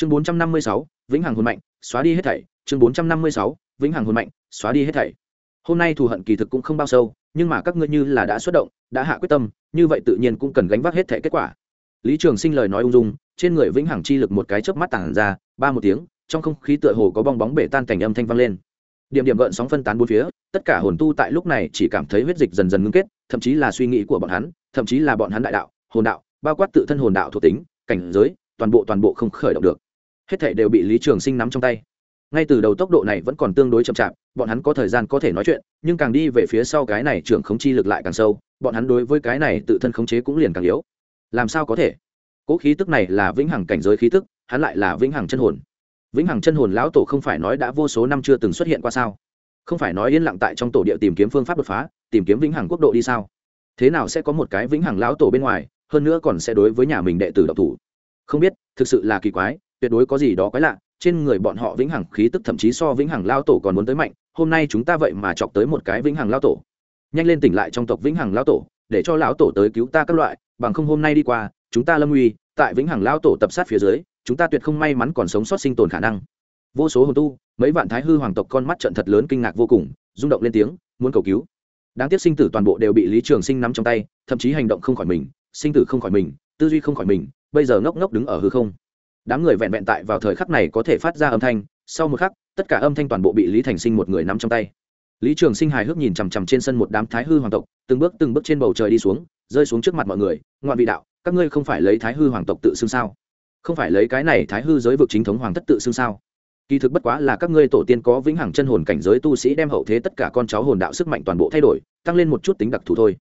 chương bốn trăm năm mươi sáu, vĩnh hằng hồn mạnh, xóa đi hết thảy. Chương bốn trăm năm mươi sáu, vĩnh hằng hồn mạnh, xóa đi hết thảy. Hôm nay thù hận kỳ thực cũng không bao sâu, nhưng mà các ngươi như là đã xuất động, đã hạ quyết tâm, như vậy tự nhiên cũng cần gánh vác hết thảy kết quả. Lý trường sinh lời nói ung dung, trên người vĩnh hằng chi lực một cái chớp mắt tản ra, ba một tiếng, trong không khí tựa hồ có bong bóng bể tan cảnh âm thanh vang lên. Điểm điểm gợn sóng phân tán bốn phía, tất cả hồn tu tại lúc này chỉ cảm thấy huyết dịch dần dần ngưng kết, thậm chí là suy nghĩ của bọn hắn, thậm chí là bọn hắn đại đạo, hồn đạo, bao quát tự thân hồn đạo thuộc tính, cảnh giới, toàn bộ toàn bộ không khởi động được hết thể đều bị lý trường sinh nắm trong tay. Ngay từ đầu tốc độ này vẫn còn tương đối chậm chạp, bọn hắn có thời gian có thể nói chuyện, nhưng càng đi về phía sau cái này trưởng khống chi lực lại càng sâu, bọn hắn đối với cái này tự thân khống chế cũng liền càng yếu. Làm sao có thể? Cố khí tức này là vĩnh hằng cảnh giới khí tức, hắn lại là vĩnh hằng chân hồn. Vĩnh hằng chân hồn lão tổ không phải nói đã vô số năm chưa từng xuất hiện qua sao? Không phải nói yên lặng tại trong tổ địa tìm kiếm phương pháp đột phá, tìm kiếm vĩnh hằng quốc độ đi sao? Thế nào sẽ có một cái vĩnh hằng lão tổ bên ngoài, hơn nữa còn sẽ đối với nhà mình đệ tử độc thủ? Không biết, thực sự là kỳ quái tuyệt đối có gì đó quái lạ, trên người bọn họ vĩnh hằng khí tức thậm chí so vĩnh hằng lao tổ còn muốn tới mạnh, hôm nay chúng ta vậy mà chọc tới một cái vĩnh hằng lao tổ. Nhanh lên tỉnh lại trong tộc vĩnh hằng lao tổ, để cho lão tổ tới cứu ta các loại, bằng không hôm nay đi qua, chúng ta lâm uy, tại vĩnh hằng lao tổ tập sát phía dưới, chúng ta tuyệt không may mắn còn sống sót sinh tồn khả năng. Vô số hồn tu, mấy vạn thái hư hoàng tộc con mắt trận thật lớn kinh ngạc vô cùng, rung động lên tiếng, muốn cầu cứu. Đáng tiếc sinh tử toàn bộ đều bị lý trường sinh nắm trong tay, thậm chí hành động không khỏi mình, sinh tử không khỏi mình, tư duy không khỏi mình, bây giờ ngốc ngốc đứng ở hư không đám người vẹn vẹn tại vào thời khắc này có thể phát ra âm thanh, sau một khắc, tất cả âm thanh toàn bộ bị lý thành sinh một người nắm trong tay. Lý trường sinh hài hước nhìn chằm chằm trên sân một đám thái hư hoàng tộc, từng bước từng bước trên bầu trời đi xuống, rơi xuống trước mặt mọi người, ngoạn vị đạo, các ngươi không phải lấy thái hư hoàng tộc tự xưng sao? Không phải lấy cái này thái hư giới vực chính thống hoàng thất tự xưng sao? Kỳ thực bất quá là các ngươi tổ tiên có vĩnh hằng chân hồn cảnh giới tu sĩ đem hậu thế tất cả con cháu hồn đạo sức mạnh toàn bộ thay đổi, tăng lên một chút tính đặc thù thôi.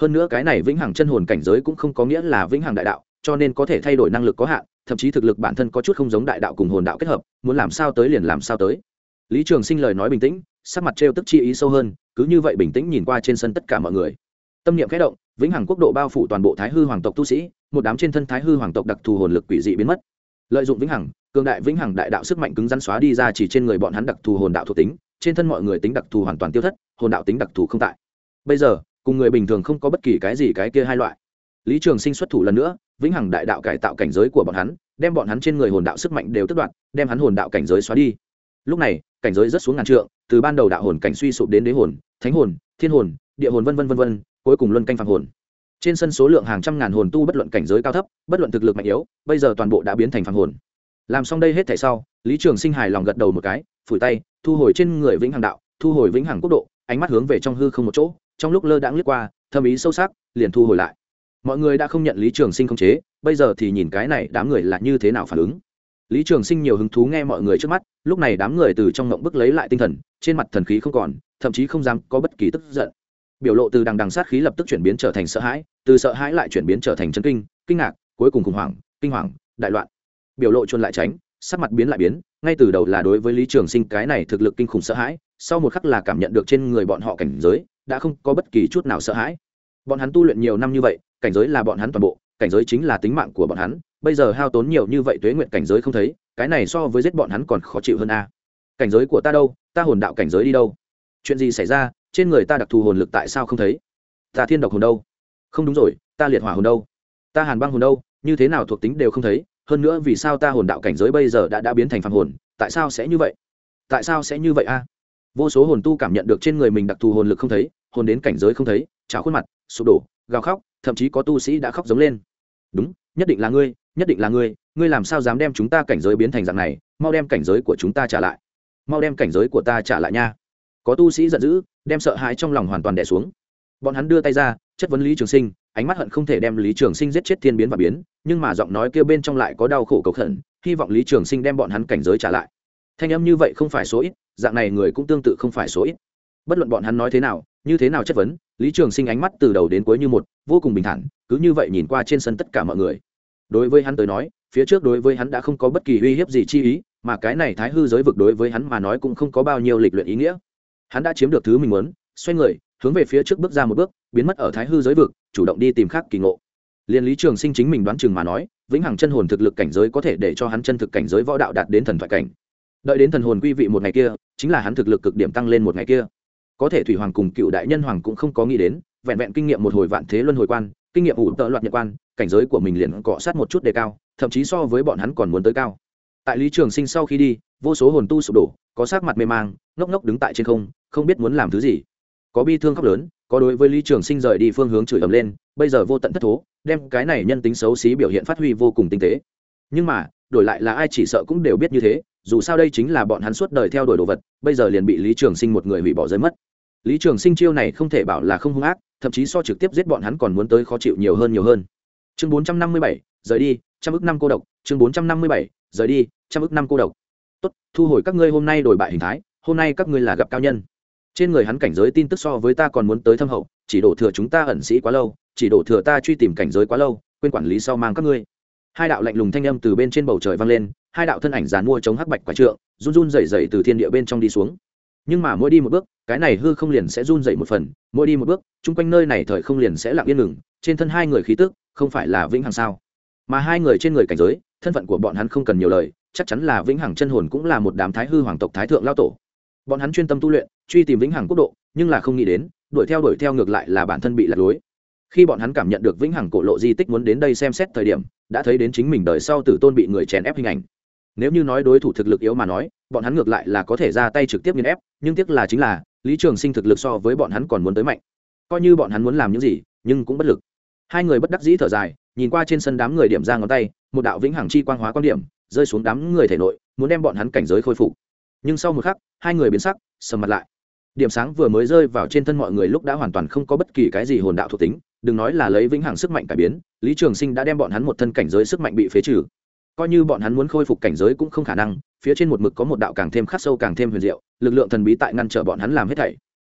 Hơn nữa cái này vĩnh hằng chân hồn cảnh giới cũng không có nghĩa là vĩnh hằng đại đạo cho nên có thể thay đổi năng lực có hạn, thậm chí thực lực bản thân có chút không giống đại đạo cùng hồn đạo kết hợp, muốn làm sao tới liền làm sao tới. Lý trường sinh lời nói bình tĩnh, sắc mặt trêu tức chi ý sâu hơn, cứ như vậy bình tĩnh nhìn qua trên sân tất cả mọi người. Tâm niệm khẽ động, vĩnh hằng quốc độ bao phủ toàn bộ thái hư hoàng tộc tu sĩ, một đám trên thân thái hư hoàng tộc đặc thù hồn lực quỷ dị biến mất. Lợi dụng vĩnh hằng, cường đại vĩnh hằng đại đạo sức mạnh cứng rắn xóa đi ra chỉ trên người bọn hắn đặc thù hồn đạo thuộc tính, trên thân mọi người tính đặc thù hoàn toàn tiêu thất, hồn đạo tính đặc thù không tại. Bây giờ, cùng người bình thường không có bất kỳ cái gì cái kia hai loại. Lý trường sinh xuất thủ lần nữa vĩnh hằng đại đạo cải tạo cảnh giới của bọn hắn, đem bọn hắn trên người hồn đạo sức mạnh đều tất đoạn đem hắn hồn đạo cảnh giới xóa đi. Lúc này, cảnh giới rất xuống ngàn trượng, từ ban đầu đạo hồn cảnh suy sụp đến đế hồn, thánh hồn, thiên hồn, địa hồn vân vân vân vân, cuối cùng luân canh phàm hồn. Trên sân số lượng hàng trăm ngàn hồn tu bất luận cảnh giới cao thấp, bất luận thực lực mạnh yếu, bây giờ toàn bộ đã biến thành phàm hồn. Làm xong đây hết thảy sau, lý trường sinh hài lòng gật đầu một cái, phủi tay, thu hồi trên người vĩnh hằng đạo, thu hồi vĩnh hằng quốc độ, ánh mắt hướng về trong hư không một chỗ, trong lúc lơ đãng lướt qua, thâm ý sâu sắc, liền thu hồi lại mọi người đã không nhận lý trường sinh không chế, bây giờ thì nhìn cái này đám người là như thế nào phản ứng. Lý trường sinh nhiều hứng thú nghe mọi người trước mắt, lúc này đám người từ trong ngộng bức lấy lại tinh thần, trên mặt thần khí không còn, thậm chí không dám có bất kỳ tức giận. Biểu lộ từ đằng đằng sát khí lập tức chuyển biến trở thành sợ hãi, từ sợ hãi lại chuyển biến trở thành chân kinh kinh ngạc, cuối cùng khủng hoảng, kinh hoàng, đại loạn. Biểu lộ chuồn lại tránh, sắc mặt biến lại biến, ngay từ đầu là đối với lý trường sinh cái này thực lực kinh khủng sợ hãi, sau một khắc là cảm nhận được trên người bọn họ cảnh giới, đã không có bất kỳ chút nào sợ hãi. Bọn hắn tu luyện nhiều năm như vậy cảnh giới là bọn hắn toàn bộ, cảnh giới chính là tính mạng của bọn hắn. Bây giờ hao tốn nhiều như vậy tuế nguyện cảnh giới không thấy, cái này so với giết bọn hắn còn khó chịu hơn a. Cảnh giới của ta đâu? Ta hồn đạo cảnh giới đi đâu? Chuyện gì xảy ra? Trên người ta đặc thù hồn lực tại sao không thấy? Ta thiên độc hồn đâu? Không đúng rồi, ta liệt hỏa hồn đâu? Ta hàn băng hồn đâu? Như thế nào thuộc tính đều không thấy, hơn nữa vì sao ta hồn đạo cảnh giới bây giờ đã đã biến thành phàm hồn, tại sao sẽ như vậy? Tại sao sẽ như vậy a? Vô số hồn tu cảm nhận được trên người mình đặc thù hồn lực không thấy, hồn đến cảnh giới không thấy trào khuôn mặt, sụp đổ, gào khóc thậm chí có tu sĩ đã khóc giống lên. Đúng, nhất định là ngươi, nhất định là ngươi ngươi làm sao dám đem chúng ta cảnh giới biến thành dạng này, mau đem cảnh giới của chúng ta trả lại. Mau đem cảnh giới của ta trả lại nha. Có tu sĩ giận dữ, đem sợ hãi trong lòng hoàn toàn đẻ xuống. Bọn hắn đưa tay ra, chất vấn lý trường sinh, ánh mắt hận không thể đem lý trường sinh giết chết thiên biến và biến, nhưng mà giọng nói kêu bên trong lại có đau khổ cầu khẩn, hy vọng lý trường sinh đem bọn hắn cảnh giới trả lại. Thanh âm như vậy không phải số ít, dạng này người cũng tương tự không phải số ít. Bất luận bọn hắn nói thế nào như thế nào chất vấn? Lý trường sinh ánh mắt từ đầu đến cuối như một, vô cùng bình thản, cứ như vậy nhìn qua trên sân tất cả mọi người. Đối với hắn tới nói, phía trước đối với hắn đã không có bất kỳ uy hiếp gì chi ý, mà cái này thái hư giới vực đối với hắn mà nói cũng không có bao nhiêu lịch luyện ý nghĩa. Hắn đã chiếm được thứ mình muốn, xoay người, hướng về phía trước bước ra một bước, biến mất ở thái hư giới vực, chủ động đi tìm khác kỳ ngộ. Liên lý trường sinh chính mình đoán chừng mà nói, vĩnh hằng chân hồn thực lực cảnh giới có thể để cho hắn chân thực cảnh giới võ đạo đạt đến thần thoại cảnh. Đợi đến thần hồn quy vị một ngày kia, chính là hắn thực lực cực điểm tăng lên một ngày kia có thể thủy hoàng cùng cựu đại nhân hoàng cũng không có nghĩ đến, vẹn vẹn kinh nghiệm một hồi vạn thế luân hồi quan, kinh nghiệm ủ tợ loạt nhật quan, cảnh giới của mình liền cọ sát một chút đề cao, thậm chí so với bọn hắn còn muốn tới cao. Tại lý trường sinh sau khi đi, vô số hồn tu sụp đổ, có sắc mặt mê mang, ngốc ngốc đứng tại trên không không biết muốn làm thứ gì. Có bi thương khóc lớn, có đối với lý trường sinh rời đi phương hướng chửi ầm lên, bây giờ vô tận thất thố, đem cái này nhân tính xấu xí biểu hiện phát huy vô cùng tinh tế. Nhưng mà, đổi lại là ai chỉ sợ cũng đều biết như thế, dù sao đây chính là bọn hắn suốt đời theo đuổi đồ vật, bây giờ liền bị lý trường sinh một người hủy bỏ rơi mất lý trường sinh chiêu này không thể bảo là không hung ác, thậm chí so trực tiếp giết bọn hắn còn muốn tới khó chịu nhiều hơn nhiều hơn. Chương bốn trăm năm mươi bảy, rời đi, trăm ước năm cô độc. Chương bốn trăm năm mươi bảy, rời đi, trăm ước năm cô độc. Tốt, thu hồi các ngươi hôm nay đổi bại hình thái, hôm nay các ngươi là gặp cao nhân. Trên người hắn cảnh giới tin tức so với ta còn muốn tới thâm hậu, chỉ đổ thừa chúng ta ẩn sĩ quá lâu, chỉ đổ thừa ta truy tìm cảnh giới quá lâu, quên quản lý sau mang các ngươi. Hai đạo lạnh lùng thanh âm từ bên trên bầu trời vang lên, hai đạo thân ảnh dàn mua chống hắc bạch quả trượng, run run dày dày từ thiên địa bên trong đi xuống. Nhưng mà mỗi đi một bước cái này hư không liền sẽ run dậy một phần, mỗi đi một bước, chung quanh nơi này thời không liền sẽ lặng yên ngừng, trên thân hai người khí tức, không phải là vĩnh hằng sao? Mà hai người trên người cảnh giới, thân phận của bọn hắn không cần nhiều lời, chắc chắn là vĩnh hằng chân hồn cũng là một đám thái hư hoàng tộc thái thượng lao tổ. Bọn hắn chuyên tâm tu luyện, truy tìm vĩnh hằng quốc độ, nhưng là không nghĩ đến, đuổi theo đuổi theo ngược lại là bản thân bị lạc lối. Khi bọn hắn cảm nhận được vĩnh hằng cổ lộ di tích muốn đến đây xem xét thời điểm, đã thấy đến chính mình đời sau tử tôn bị người chèn ép hình ảnh. Nếu như nói đối thủ thực lực yếu mà nói, bọn hắn ngược lại là có thể ra tay trực tiếp nghiên ép, nhưng tiếc là chính là lý trường sinh thực lực so với bọn hắn còn muốn tới mạnh. Coi như bọn hắn muốn làm những gì, nhưng cũng bất lực. Hai người bất đắc dĩ thở dài, nhìn qua trên sân đám người điểm ra ngón tay, một đạo vĩnh hằng chi quang hóa quan điểm, rơi xuống đám người thể nội, muốn đem bọn hắn cảnh giới khôi phục. Nhưng sau một khắc, hai người biến sắc, sầm mặt lại. Điểm sáng vừa mới rơi vào trên thân mọi người lúc đã hoàn toàn không có bất kỳ cái gì hồn đạo thuộc tính, đừng nói là lấy vĩnh hằng sức mạnh cải biến, lý trường sinh đã đem bọn hắn một thân cảnh giới sức mạnh bị phế trừ. Coi như bọn hắn muốn khôi phục cảnh giới cũng không khả năng phía trên một mực có một đạo càng thêm khắc sâu càng thêm huyền diệu, lực lượng thần bí tại ngăn trở bọn hắn làm hết thảy.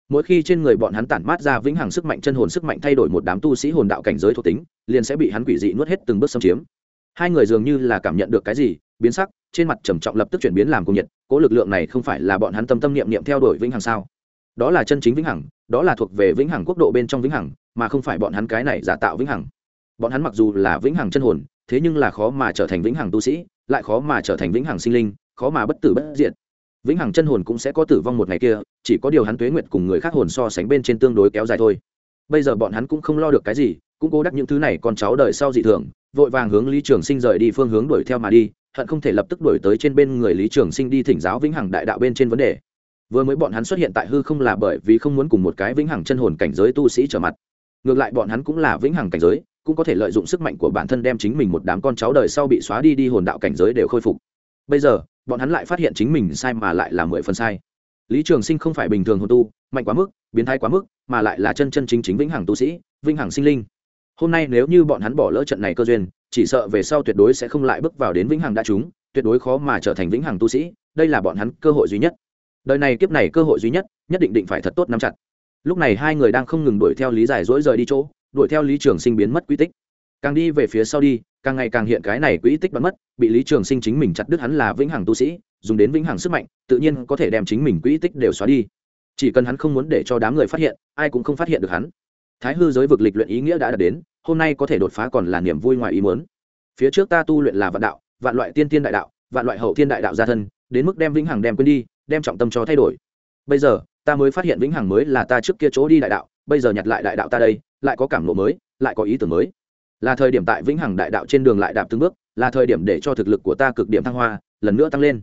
Mỗi khi trên người bọn hắn tản mát ra vĩnh hằng sức mạnh, chân hồn sức mạnh thay đổi một đám tu sĩ hồn đạo cảnh giới thuộc tính, liền sẽ bị hắn quỷ dị nuốt hết từng bước xâm chiếm. Hai người dường như là cảm nhận được cái gì, biến sắc, trên mặt trầm trọng lập tức chuyển biến làm cùng nhiệt, cố lực lượng này không phải là bọn hắn tâm tâm niệm niệm theo đuổi vĩnh hằng sao? Đó là chân chính vĩnh hằng, đó là thuộc về vĩnh hằng quốc độ bên trong vĩnh hằng, mà không phải bọn hắn cái này giả tạo vĩnh hằng. Bọn hắn mặc dù là vĩnh hằng chân hồn, thế nhưng là khó mà trở thành vĩnh hằng tu sĩ, lại khó mà trở thành vĩnh hằng sinh linh khó mà bất tử bất diệt. Vĩnh hằng chân hồn cũng sẽ có tử vong một ngày kia, chỉ có điều hắn tuế nguyệt cùng người khác hồn so sánh bên trên tương đối kéo dài thôi. Bây giờ bọn hắn cũng không lo được cái gì, cũng cố đắc những thứ này con cháu đời sau dị thường, vội vàng hướng lý trường sinh rời đi phương hướng đuổi theo mà đi, hận không thể lập tức đuổi tới trên bên người lý trường sinh đi thỉnh giáo vĩnh hằng đại đạo bên trên vấn đề. Vừa mới bọn hắn xuất hiện tại hư không là bởi vì không muốn cùng một cái vĩnh hằng chân hồn cảnh giới tu sĩ trở mặt. Ngược lại bọn hắn cũng là vĩnh hằng cảnh giới, cũng có thể lợi dụng sức mạnh của bản thân đem chính mình một đám con cháu đời sau bị xóa đi đi hồn đạo cảnh giới đều khôi phục. Bây giờ bọn hắn lại phát hiện chính mình sai mà lại là mười phần sai. Lý trường sinh không phải bình thường hồn tu, mạnh quá mức, biến thái quá mức, mà lại là chân chân chính chính vĩnh hằng tu sĩ, vĩnh hằng sinh linh. Hôm nay nếu như bọn hắn bỏ lỡ trận này cơ duyên, chỉ sợ về sau tuyệt đối sẽ không lại bước vào đến vĩnh hằng đã chúng tuyệt đối khó mà trở thành vĩnh hằng tu sĩ, đây là bọn hắn cơ hội duy nhất. Đời này kiếp này cơ hội duy nhất nhất định định phải thật tốt nắm chặt. Lúc này hai người đang không ngừng đuổi theo lý giải dỗi rời đi chỗ, đuổi theo lý trường sinh biến mất quy tích. Càng đi về phía sau đi càng ngày càng hiện cái này quỹ tích bắn mất, bị lý trường sinh chính mình chặt đứt hắn là vĩnh hằng tu sĩ, dùng đến vĩnh hằng sức mạnh, tự nhiên có thể đem chính mình quỹ tích đều xóa đi. Chỉ cần hắn không muốn để cho đám người phát hiện, ai cũng không phát hiện được hắn. Thái hư giới vực lịch luyện ý nghĩa đã đạt đến, hôm nay có thể đột phá còn là niềm vui ngoài ý muốn. Phía trước ta tu luyện là vạn đạo, vạn loại tiên tiên đại đạo, vạn loại hậu tiên đại đạo gia thân, đến mức đem vĩnh hằng đem quên đi, đem trọng tâm cho thay đổi. Bây giờ, ta mới phát hiện vĩnh hằng mới là ta trước kia chỗ đi đại đạo, bây giờ nhặt lại đại đạo ta đây, lại có cảm ngộ mới, lại có ý tưởng mới là thời điểm tại vĩnh hằng đại đạo trên đường lại đạp từng bước, là thời điểm để cho thực lực của ta cực điểm thăng hoa, lần nữa tăng lên.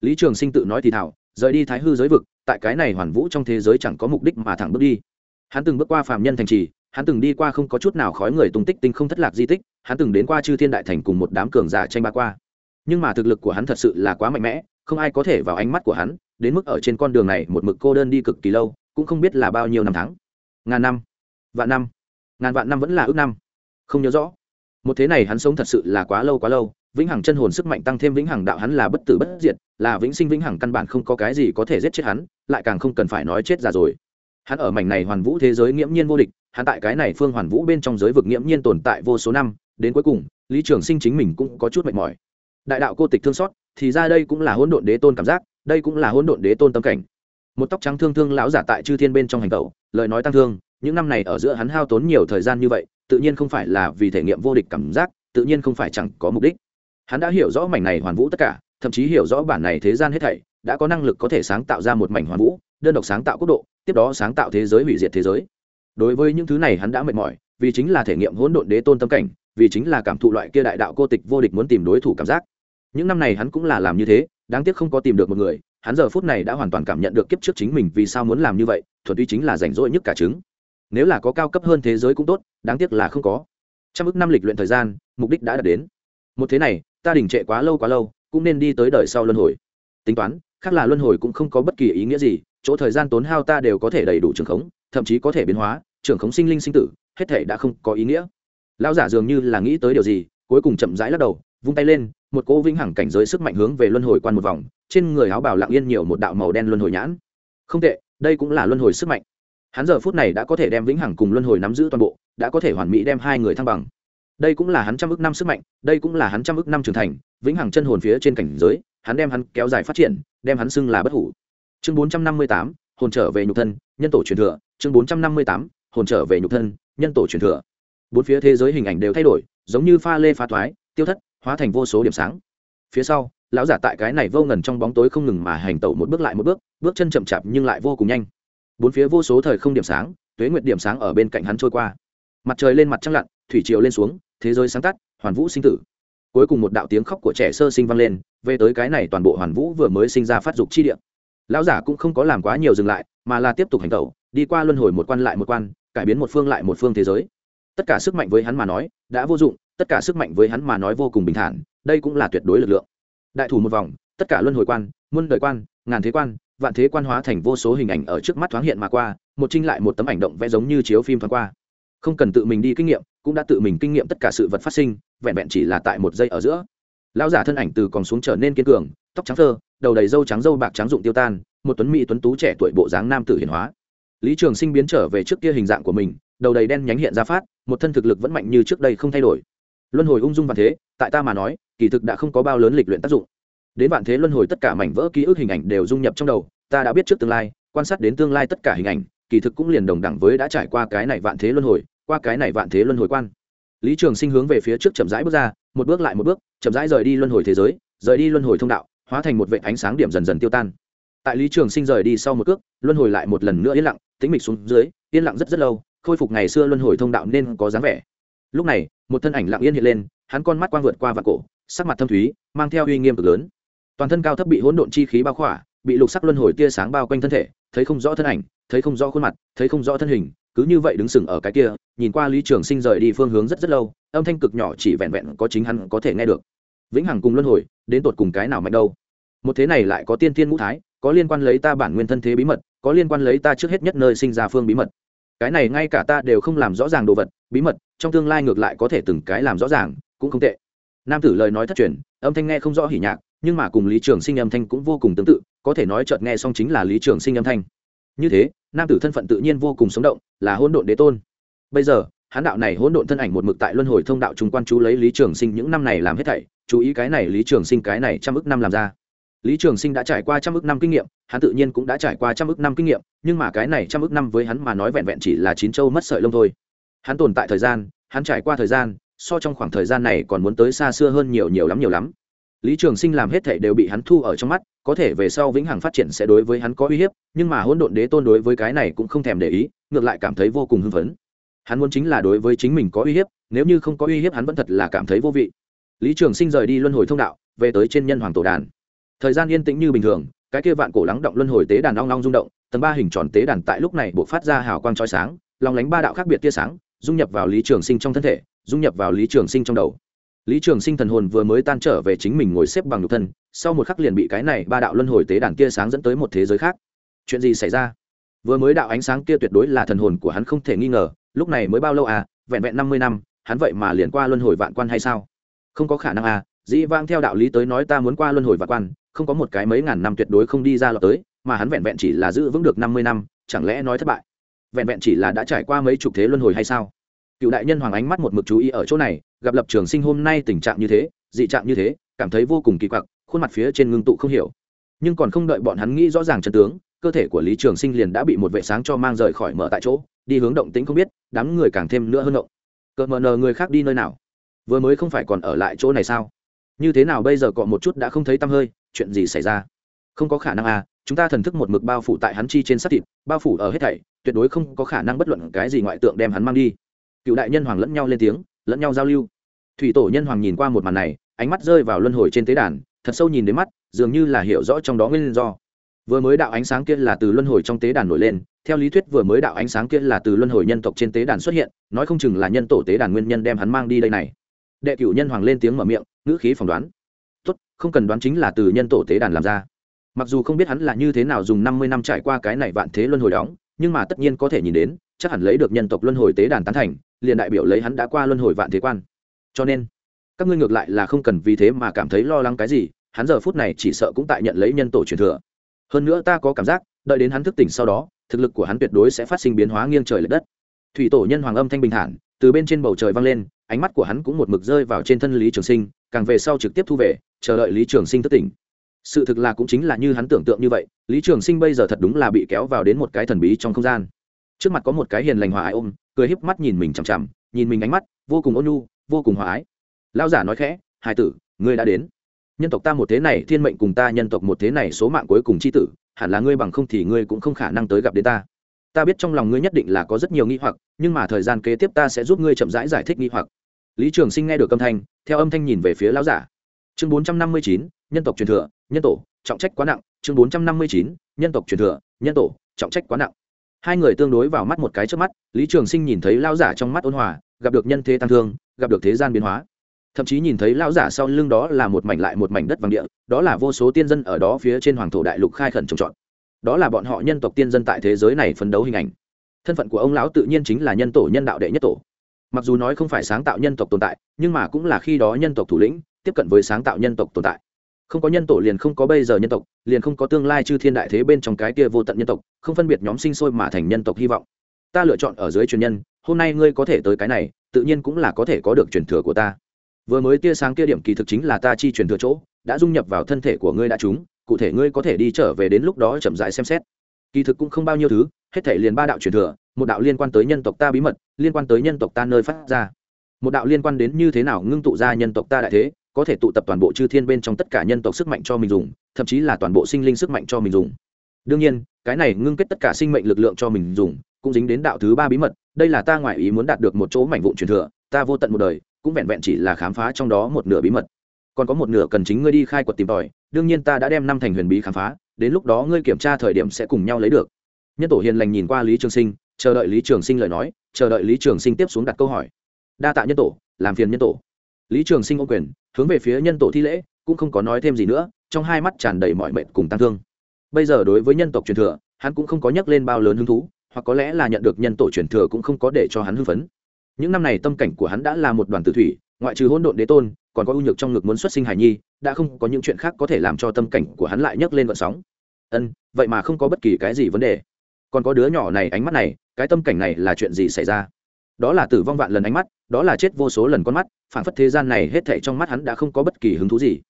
Lý trường sinh tự nói thì thảo, rời đi thái hư giới vực, tại cái này hoàn vũ trong thế giới chẳng có mục đích mà thẳng bước đi. Hắn từng bước qua phạm nhân thành trì, hắn từng đi qua không có chút nào khói người tung tích tinh không thất lạc di tích, hắn từng đến qua chư thiên đại thành cùng một đám cường giả tranh ba qua. Nhưng mà thực lực của hắn thật sự là quá mạnh mẽ, không ai có thể vào ánh mắt của hắn, đến mức ở trên con đường này một mực cô đơn đi cực kỳ lâu, cũng không biết là bao nhiêu năm tháng. Ngàn năm, vạn năm, ngàn vạn năm vẫn là ước năm không nhớ rõ. Một thế này hắn sống thật sự là quá lâu quá lâu, vĩnh hằng chân hồn sức mạnh tăng thêm vĩnh hằng đạo hắn là bất tử bất diệt, là vĩnh sinh vĩnh hằng căn bản không có cái gì có thể giết chết hắn, lại càng không cần phải nói chết già rồi. Hắn ở mảnh này hoàn vũ thế giới nghiễm nhiên vô địch, hắn tại cái này phương hoàn vũ bên trong giới vực nghiễm nhiên tồn tại vô số năm, đến cuối cùng, lý trường sinh chính mình cũng có chút mệt mỏi. Đại đạo cô tịch thương xót, thì ra đây cũng là hỗn độn đế tôn cảm giác, đây cũng là hỗn độn đế tôn tâm cảnh. Một tóc trắng thương thương lão giả tại chư thiên bên trong hành tẩu, lời nói tăng thương, những năm này ở giữa hắn hao tốn nhiều thời gian như vậy tự nhiên không phải là vì thể nghiệm vô địch cảm giác, tự nhiên không phải chẳng có mục đích. Hắn đã hiểu rõ mảnh này hoàn vũ tất cả, thậm chí hiểu rõ bản này thế gian hết thảy, đã có năng lực có thể sáng tạo ra một mảnh hoàn vũ, đơn độc sáng tạo quốc độ, tiếp đó sáng tạo thế giới hủy diệt thế giới. Đối với những thứ này hắn đã mệt mỏi, vì chính là thể nghiệm hỗn độn đế tôn tâm cảnh, vì chính là cảm thụ loại kia đại đạo cô tịch vô địch muốn tìm đối thủ cảm giác. Những năm này hắn cũng là làm như thế, đáng tiếc không có tìm được một người, hắn giờ phút này đã hoàn toàn cảm nhận được kiếp trước chính mình vì sao muốn làm như vậy, thuần túy chính là rảnh rỗi nhất cả trứng nếu là có cao cấp hơn thế giới cũng tốt, đáng tiếc là không có. Trăm ước năm lịch luyện thời gian, mục đích đã đạt đến. Một thế này, ta đình trệ quá lâu quá lâu, cũng nên đi tới đời sau luân hồi. Tính toán, khác là luân hồi cũng không có bất kỳ ý nghĩa gì, chỗ thời gian tốn hao ta đều có thể đầy đủ trường khống, thậm chí có thể biến hóa trường khống sinh linh sinh tử, hết thể đã không có ý nghĩa. Lão giả dường như là nghĩ tới điều gì, cuối cùng chậm rãi lắc đầu, vung tay lên, một cỗ vĩnh hằng cảnh giới sức mạnh hướng về luân hồi quan một vòng, trên người áo bào lặng yên nhiều một đạo màu đen luân hồi nhãn. Không tệ, đây cũng là luân hồi sức mạnh hắn giờ phút này đã có thể đem vĩnh hằng cùng luân hồi nắm giữ toàn bộ, đã có thể hoàn mỹ đem hai người thăng bằng. Đây cũng là hắn trăm ước năm sức mạnh, đây cũng là hắn trăm ước năm trưởng thành, vĩnh hằng chân hồn phía trên cảnh giới, hắn đem hắn kéo dài phát triển, đem hắn xưng là bất hủ. Chương bốn trăm năm mươi tám, hồn trở về nhục thân, nhân tổ truyền thừa. Chương bốn trăm năm mươi tám, hồn trở về nhục thân, nhân tổ truyền thừa. Bốn phía thế giới hình ảnh đều thay đổi, giống như pha lê pha thoái, tiêu thất, hóa thành vô số điểm sáng. Phía sau, lão giả tại cái này vô ngần trong bóng tối không ngừng mà hành tẩu một bước lại một bước bước chân chậm chạp nhưng lại vô cùng nhanh bốn phía vô số thời không điểm sáng, tuế nguyệt điểm sáng ở bên cạnh hắn trôi qua. Mặt trời lên mặt trăng lặn, thủy triều lên xuống, thế giới sáng tắt, hoàn vũ sinh tử. Cuối cùng một đạo tiếng khóc của trẻ sơ sinh vang lên, về tới cái này toàn bộ hoàn vũ vừa mới sinh ra phát dục chi địa. Lão giả cũng không có làm quá nhiều dừng lại, mà là tiếp tục hành tẩu, đi qua luân hồi một quan lại một quan, cải biến một phương lại một phương thế giới. Tất cả sức mạnh với hắn mà nói, đã vô dụng, tất cả sức mạnh với hắn mà nói vô cùng bình thản, đây cũng là tuyệt đối lực lượng. Đại thủ một vòng, tất cả luân hồi quan, muôn đời quan, ngàn thế quan vạn thế quan hóa thành vô số hình ảnh ở trước mắt thoáng hiện mà qua, một trinh lại một tấm ảnh động vẽ giống như chiếu phim thoáng qua. Không cần tự mình đi kinh nghiệm, cũng đã tự mình kinh nghiệm tất cả sự vật phát sinh, vẹn vẹn chỉ là tại một giây ở giữa. Lão giả thân ảnh từ còn xuống trở nên kiên cường, tóc trắng thơ, đầu đầy râu trắng râu bạc trắng dụng tiêu tan, một tuấn mỹ tuấn tú trẻ tuổi bộ dáng nam tử hiển hóa. Lý trường sinh biến trở về trước kia hình dạng của mình, đầu đầy đen nhánh hiện ra phát, một thân thực lực vẫn mạnh như trước đây không thay đổi. Luân hồi ung dung và thế, tại ta mà nói, kỳ thực đã không có bao lớn lịch luyện tác dụng đến vạn thế luân hồi tất cả mảnh vỡ ký ức hình ảnh đều dung nhập trong đầu, ta đã biết trước tương lai, quan sát đến tương lai tất cả hình ảnh, kỳ thực cũng liền đồng đẳng với đã trải qua cái này vạn thế luân hồi, qua cái này vạn thế luân hồi quan. Lý trường sinh hướng về phía trước chậm rãi bước ra, một bước lại một bước, chậm rãi rời đi luân hồi thế giới, rời đi luân hồi thông đạo, hóa thành một vệ ánh sáng điểm dần dần tiêu tan. Tại lý trường sinh rời đi sau một cước, luân hồi lại một lần nữa yên lặng, tĩnh mịch xuống dưới, yên lặng rất rất lâu, khôi phục ngày xưa luân hồi thông đạo nên có dáng vẻ. Lúc này, một thân ảnh lặng yên hiện lên, hắn con mắt quang vượt qua và cổ, sắc mặt thâm thúy, mang theo uy nghiêm cực lớn toàn thân cao thấp bị hỗn độn chi khí bao khỏa, bị lục sắc luân hồi tia sáng bao quanh thân thể, thấy không rõ thân ảnh, thấy không rõ khuôn mặt, thấy không rõ thân hình, cứ như vậy đứng sừng ở cái kia, nhìn qua lý trường sinh rời đi phương hướng rất rất lâu, âm thanh cực nhỏ chỉ vẹn vẹn có chính hắn có thể nghe được. Vĩnh hằng cùng luân hồi, đến tột cùng cái nào mạnh đâu? Một thế này lại có tiên tiên ngũ thái, có liên quan lấy ta bản nguyên thân thế bí mật, có liên quan lấy ta trước hết nhất nơi sinh ra phương bí mật. Cái này ngay cả ta đều không làm rõ ràng đồ vật, bí mật, trong tương lai ngược lại có thể từng cái làm rõ ràng, cũng không tệ. Nam tử lời nói thất truyền, âm thanh nghe không rõ hỉ nhạc nhưng mà cùng lý trường sinh âm thanh cũng vô cùng tương tự, có thể nói chợt nghe xong chính là lý trường sinh âm thanh. Như thế, nam tử thân phận tự nhiên vô cùng sống động, là hôn độn đế tôn. Bây giờ, hán đạo này hỗn độn thân ảnh một mực tại luân hồi thông đạo trung quan chú lấy lý trường sinh những năm này làm hết thảy, chú ý cái này lý trường sinh cái này trăm ước năm làm ra. Lý trường sinh đã trải qua trăm ước năm kinh nghiệm, hắn tự nhiên cũng đã trải qua trăm ước năm kinh nghiệm, nhưng mà cái này trăm ước năm với hắn mà nói vẹn vẹn chỉ là chín châu mất sợi lông thôi. Hắn tồn tại thời gian, hắn trải qua thời gian, so trong khoảng thời gian này còn muốn tới xa xưa hơn nhiều nhiều lắm nhiều lắm lý trường sinh làm hết thảy đều bị hắn thu ở trong mắt, có thể về sau vĩnh hằng phát triển sẽ đối với hắn có uy hiếp, nhưng mà hỗn độn đế tôn đối với cái này cũng không thèm để ý, ngược lại cảm thấy vô cùng hưng phấn. Hắn muốn chính là đối với chính mình có uy hiếp, nếu như không có uy hiếp hắn vẫn thật là cảm thấy vô vị. Lý trường sinh rời đi luân hồi thông đạo, về tới trên nhân hoàng tổ đàn. Thời gian yên tĩnh như bình thường, cái kia vạn cổ lắng động luân hồi tế đàn long long rung động, tầng ba hình tròn tế đàn tại lúc này buộc phát ra hào quang trói sáng lòng lánh ba đạo khác biệt tia sáng, dung nhập vào lý trường sinh trong thân thể, dung nhập vào lý trường sinh trong đầu lý trường sinh thần hồn vừa mới tan trở về chính mình ngồi xếp bằng nhục thân, sau một khắc liền bị cái này ba đạo luân hồi tế đàn kia sáng dẫn tới một thế giới khác. Chuyện gì xảy ra? Vừa mới đạo ánh sáng kia tuyệt đối là thần hồn của hắn không thể nghi ngờ, lúc này mới bao lâu à? Vẹn vẹn năm mươi năm, hắn vậy mà liền qua luân hồi vạn quan hay sao? Không có khả năng à dĩ vang theo đạo lý tới nói ta muốn qua luân hồi vạn quan, không có một cái mấy ngàn năm tuyệt đối không đi ra lọt tới, mà hắn vẹn vẹn chỉ là giữ vững được năm mươi năm, chẳng lẽ nói thất bại? Vẹn vẹn chỉ là đã trải qua mấy chục thế luân hồi hay sao? Cựu đại nhân hoàng ánh mắt một mực chú ý ở chỗ này gặp lập trường sinh hôm nay tình trạng như thế, dị trạng như thế, cảm thấy vô cùng kỳ quặc, khuôn mặt phía trên ngưng tụ không hiểu. Nhưng còn không đợi bọn hắn nghĩ rõ ràng chân tướng, cơ thể của lý trường sinh liền đã bị một vệ sáng cho mang rời khỏi mở tại chỗ, đi hướng động tĩnh không biết, đám người càng thêm nữa hơn động. Cờ mờ nờ người khác đi nơi nào? Vừa mới không phải còn ở lại chỗ này sao? Như thế nào bây giờ cọ một chút đã không thấy tăm hơi, chuyện gì xảy ra? Không có khả năng à chúng ta thần thức một mực bao phủ tại hắn chi trên sát thịt, bao phủ ở hết thảy, tuyệt đối không có khả năng bất luận cái gì ngoại tượng đem hắn mang đi. Cựu đại nhân hoàng lẫn nhau lên tiếng lẫn nhau giao lưu. Thủy tổ nhân hoàng nhìn qua một màn này, ánh mắt rơi vào luân hồi trên tế đàn, thật sâu nhìn đến mắt, dường như là hiểu rõ trong đó nguyên do. Vừa mới đạo ánh sáng kia là từ luân hồi trong tế đàn nổi lên, theo lý thuyết vừa mới đạo ánh sáng kia là từ luân hồi nhân tộc trên tế đàn xuất hiện, nói không chừng là nhân tổ tế đàn nguyên nhân đem hắn mang đi đây này. Đệ cửu nhân hoàng lên tiếng mở miệng, ngữ khí phỏng đoán. Tốt, không cần đoán chính là từ nhân tổ tế đàn làm ra. Mặc dù không biết hắn là như thế nào dùng năm mươi năm trải qua cái này vạn thế luân hồi đóng, nhưng mà tất nhiên có thể nhìn đến, chắc hẳn lấy được nhân tộc luân hồi tế đàn tán thành liền đại biểu lấy hắn đã qua luân hồi vạn thế quan. Cho nên, các ngươi ngược lại là không cần vì thế mà cảm thấy lo lắng cái gì, hắn giờ phút này chỉ sợ cũng tại nhận lấy nhân tổ truyền thừa. Hơn nữa ta có cảm giác, đợi đến hắn thức tỉnh sau đó, thực lực của hắn tuyệt đối sẽ phát sinh biến hóa nghiêng trời l ệ đất. Thủy tổ nhân hoàng âm thanh bình thản, từ bên trên bầu trời vang lên, ánh mắt của hắn cũng một mực rơi vào trên thân lý trường sinh, càng về sau trực tiếp thu về, chờ đợi lý trường sinh thức tỉnh. Sự thực là cũng chính là như hắn tưởng tượng như vậy, lý trường sinh bây giờ thật đúng là bị kéo vào đến một cái thần bí trong không gian. Trước mặt có một cái hiền lành hòa ai ôm cười híp mắt nhìn mình chằm chằm nhìn mình ánh mắt vô cùng ôn nhu vô cùng hòa ái. Lao giả nói khẽ hải tử ngươi đã đến. Nhân tộc ta một thế này thiên mệnh cùng ta nhân tộc một thế này số mạng cuối cùng c h i tử hẳn là ngươi bằng không thì ngươi cũng không khả năng tới gặp đến ta. Ta biết trong lòng ngươi nhất định là có rất nhiều nghi hoặc nhưng mà thời gian kế tiếp ta sẽ giúp ngươi chậm rãi giải, giải thích nghi hoặc. Lý trường sinh nghe được âm thanh theo âm thanh nhìn về phía lão giả. Chương bốn trăm năm mươi chín nhân tộc truyền thừa nhân tổ trọng trách quá nặng. Chương bốn trăm năm mươi chín nhân tộc truyền thừa nhân tổ trọng trách quá nặng hai người tương đối vào mắt một cái trước mắt, lý trường sinh nhìn thấy lão giả trong mắt ôn hòa, gặp được nhân thế tăng thương, gặp được thế gian biến hóa. Thậm chí nhìn thấy lão giả sau lưng đó là một mảnh lại một mảnh đất vàng địa, đó là vô số tiên dân ở đó phía trên hoàng thổ đại lục khai khẩn trồng trọt. Đó là bọn họ nhân tộc tiên dân tại thế giới này phấn đấu hình ảnh. Thân phận của ông lão tự nhiên chính là nhân tổ nhân đạo đệ nhất tổ. Mặc dù nói không phải sáng tạo nhân tộc tồn tại, nhưng mà cũng là khi đó nhân tộc thủ lĩnh, tiếp cận với sáng tạo nhân tộc tồn tại không có nhân tổ liền không có bây giờ nhân tộc, liền không có tương lai chư thiên đại thế bên trong cái kia vô tận nhân tộc, không phân biệt nhóm sinh sôi mà thành nhân tộc hy vọng. Ta lựa chọn ở dưới truyền nhân, hôm nay ngươi có thể tới cái này, tự nhiên cũng là có thể có được truyền thừa của ta. Vừa mới tia sáng kia điểm kỳ thực chính là ta chi truyền thừa chỗ, đã dung nhập vào thân thể của ngươi đã trúng, cụ thể ngươi có thể đi trở về đến lúc đó chậm rãi xem xét. Kỳ thực cũng không bao nhiêu thứ, hết thể liền ba đạo truyền thừa, một đạo liên quan tới nhân tộc ta bí mật, liên quan tới nhân tộc ta nơi phát ra. Một đạo liên quan đến như thế nào ngưng tụ ra nhân tộc ta đại thế có thể tụ tập toàn bộ chư thiên bên trong tất cả nhân tộc sức mạnh cho mình dùng, thậm chí là toàn bộ sinh linh sức mạnh cho mình dùng. Đương nhiên, cái này ngưng kết tất cả sinh mệnh lực lượng cho mình dùng, cũng dính đến đạo thứ ba bí mật, đây là ta ngoại ý muốn đạt được một chỗ mảnh vụn truyền thừa, ta vô tận một đời, cũng vẹn vẹn chỉ là khám phá trong đó một nửa bí mật. Còn có một nửa cần chính ngươi đi khai quật tìm tòi, đương nhiên ta đã đem năm thành huyền bí khám phá, đến lúc đó ngươi kiểm tra thời điểm sẽ cùng nhau lấy được. Nhân tổ hiền lành nhìn qua lý trường sinh, chờ đợi lý trường sinh lời nói, chờ đợi lý trường sinh tiếp xuống đặt câu hỏi. Đa tạ nhân tổ, làm phiền nhân tổ. Lý trường sinh ô quyền hướng về phía nhân tổ thi lễ, cũng không có nói thêm gì nữa, trong hai mắt tràn đầy mọi mệnh cùng tăng thương. Bây giờ đối với nhân tộc truyền thừa, hắn cũng không có nhắc lên bao lớn hứng thú, hoặc có lẽ là nhận được nhân tổ truyền thừa cũng không có để cho hắn hưng phấn. Những năm này tâm cảnh của hắn đã là một đoàn tử thủy, ngoại trừ hỗn độn đế tôn, còn có ưu nhược trong ngực muốn xuất sinh hài nhi, đã không có những chuyện khác có thể làm cho tâm cảnh của hắn lại nhấc lên vận sóng. Ân, vậy mà không có bất kỳ cái gì vấn đề. Còn có đứa nhỏ này ánh mắt này, cái tâm cảnh này là chuyện gì xảy ra? Đó là tử vong vạn lần ánh mắt đó là chết vô số lần con mắt phản phất thế gian này hết thảy trong mắt hắn đã không có bất kỳ hứng thú gì.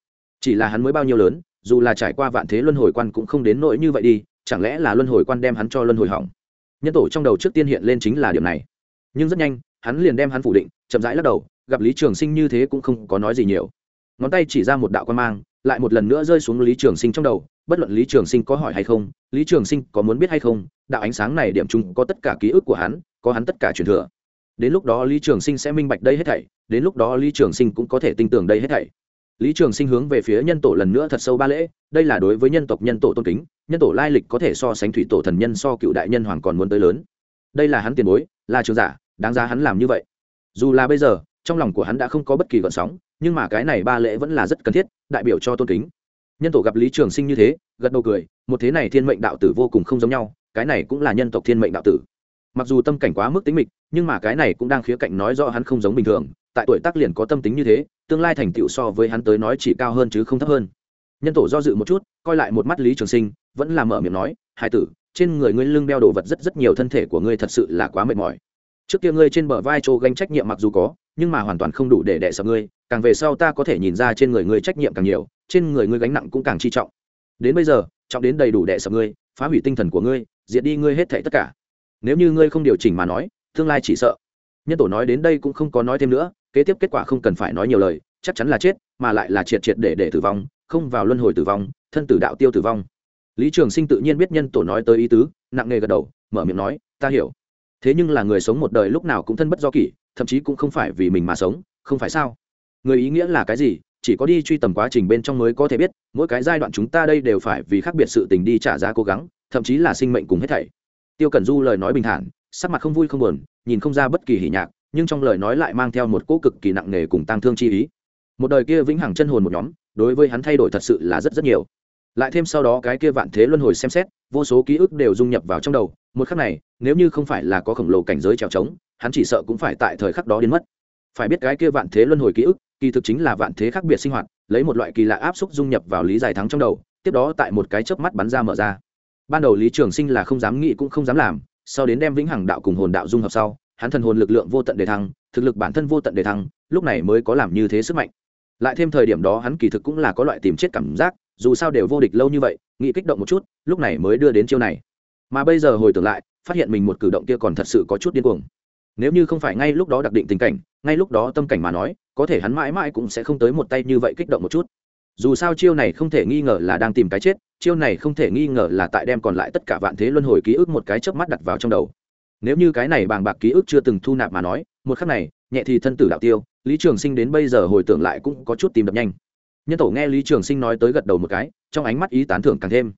Chỉ là hắn mới bao nhiêu lớn, dù là trải qua vạn thế luân hồi quan cũng không đến nỗi như vậy đi, chẳng lẽ là luân hồi quan đem hắn cho luân hồi hỏng? Nhân tổ trong đầu trước tiên hiện lên chính là điểm này. Nhưng rất nhanh, hắn liền đem hắn phủ định, chậm rãi lắc đầu, gặp lý trường sinh như thế cũng không có nói gì nhiều. Ngón tay chỉ ra một đạo quan mang, lại một lần nữa rơi xuống lý trường sinh trong đầu, bất luận lý trường sinh có hỏi hay không, lý trường sinh có muốn biết hay không, đạo ánh sáng này điểm chung có tất cả ký ức của hắn, có hắn tất cả truyền thừa đến lúc đó lý trường sinh sẽ minh bạch đây hết thảy, đến lúc đó lý trường sinh cũng có thể tin tưởng đây hết thảy. Lý trường sinh hướng về phía nhân tổ lần nữa thật sâu ba lễ, đây là đối với nhân tộc, nhân tổ tôn kính, nhân tổ lai lịch có thể so sánh thủy tổ thần nhân so cựu đại nhân hoàng còn muốn tới lớn. Đây là hắn tiền bối, là trường giả, đáng ra hắn làm như vậy. Dù là bây giờ, trong lòng của hắn đã không có bất kỳ gợn sóng, nhưng mà cái này ba lễ vẫn là rất cần thiết, đại biểu cho tôn kính. Nhân tổ gặp lý trường sinh như thế, gật đầu cười, một thế này thiên mệnh đạo tử vô cùng không giống nhau, cái này cũng là nhân tộc thiên mệnh đạo tử mặc dù tâm cảnh quá mức tính mịch, nhưng mà cái này cũng đang khía cạnh nói rõ hắn không giống bình thường, tại tuổi tác liền có tâm tính như thế, tương lai thành tựu so với hắn tới nói chỉ cao hơn chứ không thấp hơn. Nhân tổ do dự một chút, coi lại một mắt lý trường sinh, vẫn là mở miệng nói, hải tử, trên người ngươi lưng đeo đồ vật rất rất nhiều, thân thể của ngươi thật sự là quá mệt mỏi. Trước kia ngươi trên bờ vai trô gánh trách nhiệm mặc dù có, nhưng mà hoàn toàn không đủ để đẻ sợ ngươi, càng về sau ta có thể nhìn ra trên người ngươi trách nhiệm càng nhiều, trên người ngươi gánh nặng cũng càng chi trọng. Đến bây giờ, trọng đến đầy đủ đẻ sợ ngươi, phá hủy tinh thần của ngươi, diệt đi ngươi hết thảy tất cả nếu như ngươi không điều chỉnh mà nói, tương lai chỉ sợ. Nhân tổ nói đến đây cũng không có nói thêm nữa, kế tiếp kết quả không cần phải nói nhiều lời, chắc chắn là chết, mà lại là triệt triệt để để tử vong, không vào luân hồi tử vong, thân tử đạo tiêu tử vong. Lý trường sinh tự nhiên biết nhân tổ nói tới ý tứ, nặng nề gật đầu, mở miệng nói, ta hiểu. Thế nhưng là người sống một đời lúc nào cũng thân bất do kỷ, thậm chí cũng không phải vì mình mà sống, không phải sao? Người ý nghĩa là cái gì, chỉ có đi truy tầm quá trình bên trong mới có thể biết, mỗi cái giai đoạn chúng ta đây đều phải vì khác biệt sự tình đi trả giá cố gắng, thậm chí là sinh mệnh cùng hết thảy tiêu cẩn du lời nói bình thản, sắc mặt không vui không buồn, nhìn không ra bất kỳ hỉ nhạc, nhưng trong lời nói lại mang theo một cỗ cực kỳ nặng nề cùng tăng thương chi ý. Một đời kia vĩnh hằng chân hồn một nhóm, đối với hắn thay đổi thật sự là rất rất nhiều. Lại thêm sau đó cái kia vạn thế luân hồi xem xét, vô số ký ức đều dung nhập vào trong đầu, một khắc này, nếu như không phải là có khổng lồ cảnh giới trèo trống, hắn chỉ sợ cũng phải tại thời khắc đó đến mất. Phải biết cái kia vạn thế luân hồi ký ức, kỳ thực chính là vạn thế khác biệt sinh hoạt, lấy một loại kỳ lạ áp xúc dung nhập vào lý giải thắng trong đầu, tiếp đó tại một cái chớp mắt bắn ra mở ra ban đầu lý trường sinh là không dám nghĩ cũng không dám làm, sau đến đem vĩnh hằng đạo cùng hồn đạo dung hợp sau, hắn thần hồn lực lượng vô tận đề thăng, thực lực bản thân vô tận đề thăng, lúc này mới có làm như thế sức mạnh. Lại thêm thời điểm đó hắn kỳ thực cũng là có loại tìm chết cảm giác, dù sao đều vô địch lâu như vậy, nghĩ kích động một chút, lúc này mới đưa đến chiêu này. Mà bây giờ hồi tưởng lại, phát hiện mình một cử động kia còn thật sự có chút điên cuồng. Nếu như không phải ngay lúc đó đặc định tình cảnh, ngay lúc đó tâm cảnh mà nói, có thể hắn mãi mãi cũng sẽ không tới một tay như vậy kích động một chút. Dù sao chiêu này không thể nghi ngờ là đang tìm cái chết chiêu này không thể nghi ngờ là tại đem còn lại tất cả vạn thế luân hồi ký ức một cái chớp mắt đặt vào trong đầu. Nếu như cái này bàng bạc ký ức chưa từng thu nạp mà nói, một khắc này, nhẹ thì thân tử đạo tiêu, lý trường sinh đến bây giờ hồi tưởng lại cũng có chút tìm đập nhanh. Nhân tổ nghe lý trường sinh nói tới gật đầu một cái, trong ánh mắt ý tán thưởng càng thêm.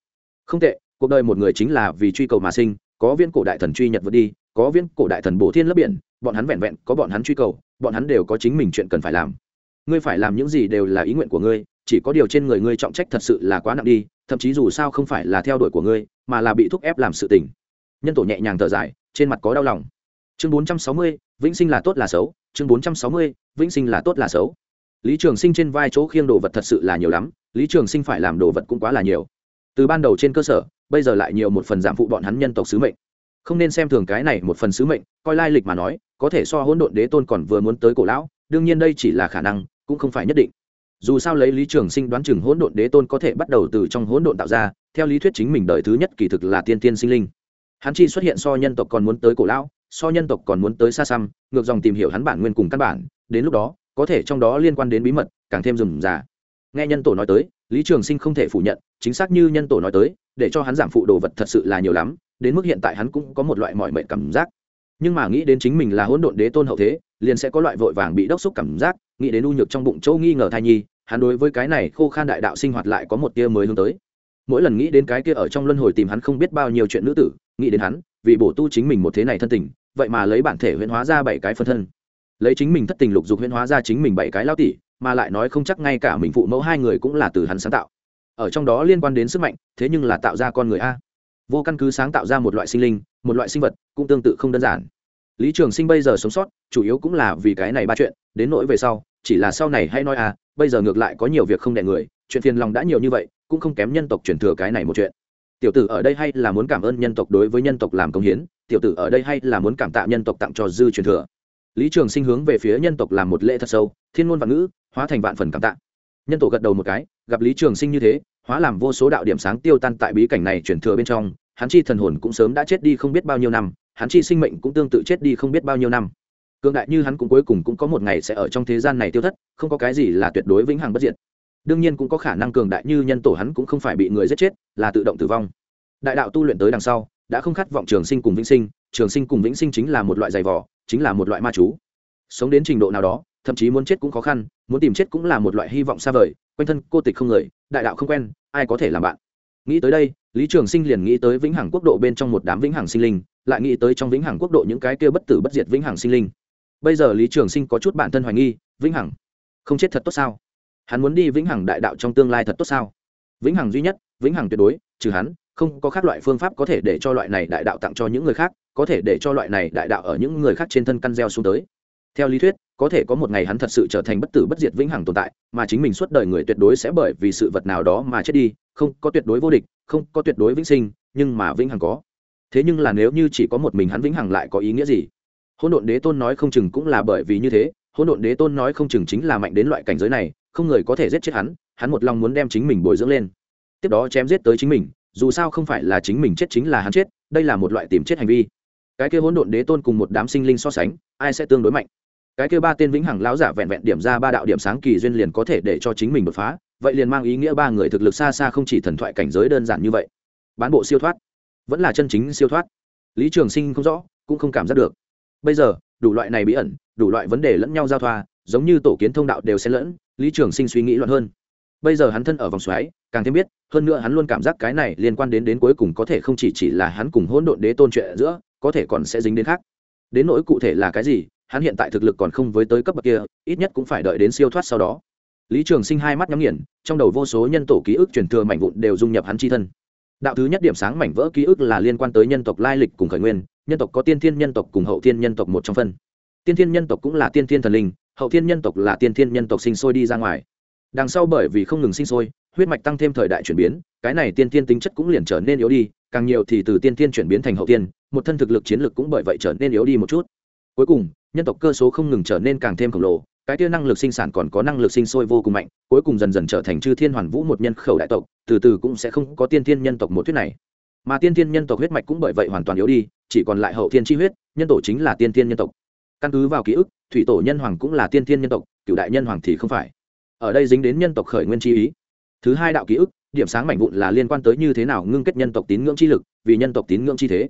Không tệ, cuộc đời một người chính là vì truy cầu mà sinh, có viên cổ đại thần truy nhật vượt đi, có viên cổ đại thần bổ thiên lấp biển, bọn hắn vẹn vẹn có bọn hắn truy cầu, bọn hắn đều có chính mình chuyện cần phải làm. Ngươi phải làm những gì đều là ý nguyện của ngươi chỉ có điều trên người ngươi trọng trách thật sự là quá nặng đi, thậm chí dù sao không phải là theo đuổi của ngươi, mà là bị thúc ép làm sự tình. Nhân tổ nhẹ nhàng thở dài, trên mặt có đau lòng. Chương bốn trăm sáu mươi, vĩnh sinh là tốt là xấu. Chương bốn trăm sáu mươi, vĩnh sinh là tốt là xấu. Lý trường sinh trên vai chỗ khiêng đồ vật thật sự là nhiều lắm, lý trường sinh phải làm đồ vật cũng quá là nhiều. Từ ban đầu trên cơ sở, bây giờ lại nhiều một phần giảm phụ bọn hắn nhân tộc sứ mệnh. Không nên xem thường cái này một phần sứ mệnh, coi lai lịch mà nói, có thể so hỗn độn đế tôn còn vừa muốn tới cổ lão, đương nhiên đây chỉ là khả năng, cũng không phải nhất định dù sao lấy lý trường sinh đoán chừng hỗn độn đế tôn có thể bắt đầu từ trong hỗn độn tạo ra, theo lý thuyết chính mình đời thứ nhất kỳ thực là tiên tiên sinh linh. Hắn chi xuất hiện so nhân tộc còn muốn tới cổ lão, so nhân tộc còn muốn tới xa xăm, ngược dòng tìm hiểu hắn bản nguyên cùng căn bản, đến lúc đó, có thể trong đó liên quan đến bí mật, càng thêm rừng rà. Nghe nhân tổ nói tới, lý trường sinh không thể phủ nhận, chính xác như nhân tổ nói tới, để cho hắn giảm phụ đồ vật thật sự là nhiều lắm, đến mức hiện tại hắn cũng có một loại mọi mệnh cảm giác nhưng mà nghĩ đến chính mình là hỗn độn đế tôn hậu thế, liền sẽ có loại vội vàng bị đốc xúc cảm giác, nghĩ đến u nhược trong bụng châu nghi ngờ thai nhi, hắn đối với cái này khô khan đại đạo sinh hoạt lại có một tia mới hướng tới. Mỗi lần nghĩ đến cái kia ở trong luân hồi tìm hắn không biết bao nhiêu chuyện nữ tử, nghĩ đến hắn, vì bổ tu chính mình một thế này thân tình, vậy mà lấy bản thể huyễn hóa ra bảy cái phân thân. Lấy chính mình thất tình lục dục huyễn hóa ra chính mình bảy cái lao tỷ mà lại nói không chắc ngay cả mình phụ mẫu hai người cũng là từ hắn sáng tạo. Ở trong đó liên quan đến sức mạnh, thế nhưng là tạo ra con người a. Vô căn cứ sáng tạo ra một loại sinh linh một loại sinh vật cũng tương tự không đơn giản. Lý trường sinh bây giờ sống sót, chủ yếu cũng là vì cái này ba chuyện, đến nỗi về sau, chỉ là sau này hay nói à bây giờ ngược lại có nhiều việc không đẻ người, chuyện phiền lòng đã nhiều như vậy, cũng không kém nhân tộc truyền thừa cái này một chuyện. Tiểu tử ở đây hay là muốn cảm ơn nhân tộc đối với nhân tộc làm công hiến, tiểu tử ở đây hay là muốn cảm tạ nhân tộc tặng cho dư truyền thừa. Lý trường sinh hướng về phía nhân tộc làm một lễ thật sâu, thiên ngôn và ngữ, hóa thành vạn phần cảm tạ. Nhân tổ gật đầu một cái, gặp lý trường sinh như thế, hóa làm vô số đạo điểm sáng tiêu tan tại bí cảnh này truyền thừa bên trong hắn chi thần hồn cũng sớm đã chết đi không biết bao nhiêu năm, hắn chi sinh mệnh cũng tương tự chết đi không biết bao nhiêu năm. Cương đại như hắn cũng cuối cùng cũng có một ngày sẽ ở trong thế gian này tiêu thất, không có cái gì là tuyệt đối vĩnh hằng bất diệt. Đương nhiên cũng có khả năng cường đại như nhân tổ hắn cũng không phải bị người giết chết, là tự động tử vong. Đại đạo tu luyện tới đằng sau, đã không khát vọng trường sinh cùng vĩnh sinh, trường sinh cùng vĩnh sinh chính là một loại giày vỏ chính là một loại ma chú. Sống đến trình độ nào đó, thậm chí muốn chết cũng khó khăn, muốn tìm chết cũng là một loại hy vọng xa vời, quanh thân cô tịch không người, đại đạo không quen, ai có thể làm bạn? Nghĩ tới đây, lý trường sinh liền nghĩ tới vĩnh hằng quốc độ bên trong một đám vĩnh hằng sinh linh, lại nghĩ tới trong vĩnh hằng quốc độ những cái kia bất tử bất diệt vĩnh hằng sinh linh. Bây giờ lý trường sinh có chút bản thân hoài nghi, vĩnh hằng không chết thật tốt sao? Hắn muốn đi vĩnh hằng đại đạo trong tương lai thật tốt sao? Vĩnh hằng duy nhất, vĩnh hằng tuyệt đối, trừ hắn, không có các loại phương pháp có thể để cho loại này đại đạo tặng cho những người khác, có thể để cho loại này đại đạo ở những người khác trên thân căn gieo xuống tới. Theo lý thuyết có thể có một ngày hắn thật sự trở thành bất tử bất diệt vĩnh hằng tồn tại, mà chính mình suốt đời người tuyệt đối sẽ bởi vì sự vật nào đó mà chết đi, không có tuyệt đối vô địch, không có tuyệt đối vĩnh sinh, nhưng mà vĩnh hằng có. Thế nhưng là nếu như chỉ có một mình hắn vĩnh hằng lại có ý nghĩa gì? Hỗn độn đế tôn nói không chừng cũng là bởi vì như thế, hỗn độn đế tôn nói không chừng chính là mạnh đến loại cảnh giới này, không người có thể giết chết hắn hắn một lòng muốn đem chính mình bồi dưỡng lên. Tiếp đó chém giết tới chính mình, dù sao không phải là chính mình chết chính là hắn chết, đây là một loại tìm chết hành vi. Cái kia hỗn độn đế tôn cùng một đám sinh linh so sánh, ai sẽ tương đối mạnh? Cái kia ba tên vĩnh hằng lão giả vẹn vẹn điểm ra ba đạo điểm sáng kỳ duyên liền có thể để cho chính mình đột phá, vậy liền mang ý nghĩa ba người thực lực xa xa không chỉ thần thoại cảnh giới đơn giản như vậy. Bán bộ siêu thoát. Vẫn là chân chính siêu thoát. Lý trường sinh không rõ, cũng không cảm giác được. Bây giờ, đủ loại này bí ẩn, đủ loại vấn đề lẫn nhau giao thoa, giống như tổ kiến thông đạo đều xen lẫn, lý trường sinh suy nghĩ loạn hơn. Bây giờ hắn thân ở vòng xoáy, càng thêm biết, hơn nữa hắn luôn cảm giác cái này liên quan đến đến cuối cùng có thể không chỉ chỉ là hắn cùng hỗn độn đế tôn chuyện giữa, có thể còn sẽ dính đến khác. Đến nỗi cụ thể là cái gì hắn hiện tại thực lực còn không với tới cấp bậc kia, ít nhất cũng phải đợi đến siêu thoát sau đó. Lý trường sinh hai mắt nhắm nghiền, trong đầu vô số nhân tổ ký ức truyền thừa mảnh vụn đều dung nhập hắn chi thân. Đạo thứ nhất điểm sáng mảnh vỡ ký ức là liên quan tới nhân tộc lai lịch cùng khởi nguyên, nhân tộc có tiên thiên nhân tộc cùng hậu thiên nhân tộc một trong phân. Tiên thiên nhân tộc cũng là tiên thiên thần linh, hậu thiên nhân tộc là tiên thiên nhân tộc sinh sôi đi ra ngoài. Đằng sau bởi vì không ngừng sinh sôi, huyết mạch tăng thêm thời đại chuyển biến, cái này tiên thiên tính chất cũng liền trở nên yếu đi, càng nhiều thì từ tiên thiên chuyển biến thành hậu tiên một thân thực lực chiến lực cũng bởi vậy trở nên yếu đi một chút. Cuối cùng nhân tộc cơ số không ngừng trở nên càng thêm khổng lồ, cái tia năng lực sinh sản còn có năng lực sinh sôi vô cùng mạnh, cuối cùng dần dần trở thành chư thiên hoàn vũ một nhân khẩu đại tộc, từ từ cũng sẽ không có tiên thiên nhân tộc một thuyết này. Mà tiên thiên nhân tộc huyết mạch cũng bởi vậy hoàn toàn yếu đi, chỉ còn lại hậu thiên chi huyết, nhân tổ chính là tiên thiên nhân tộc. Căn cứ vào ký ức, thủy tổ nhân hoàng cũng là tiên thiên nhân tộc cựu đại nhân hoàng thì không phải. Ở đây dính đến nhân tộc khởi nguyên chi ý. Thứ hai đạo ký ức, điểm sáng mảnh vụn là liên quan tới như thế nào ngưng kết nhân tộc tín ngưỡng chi lực, vì nhân tộc tín ngưỡng chi thế.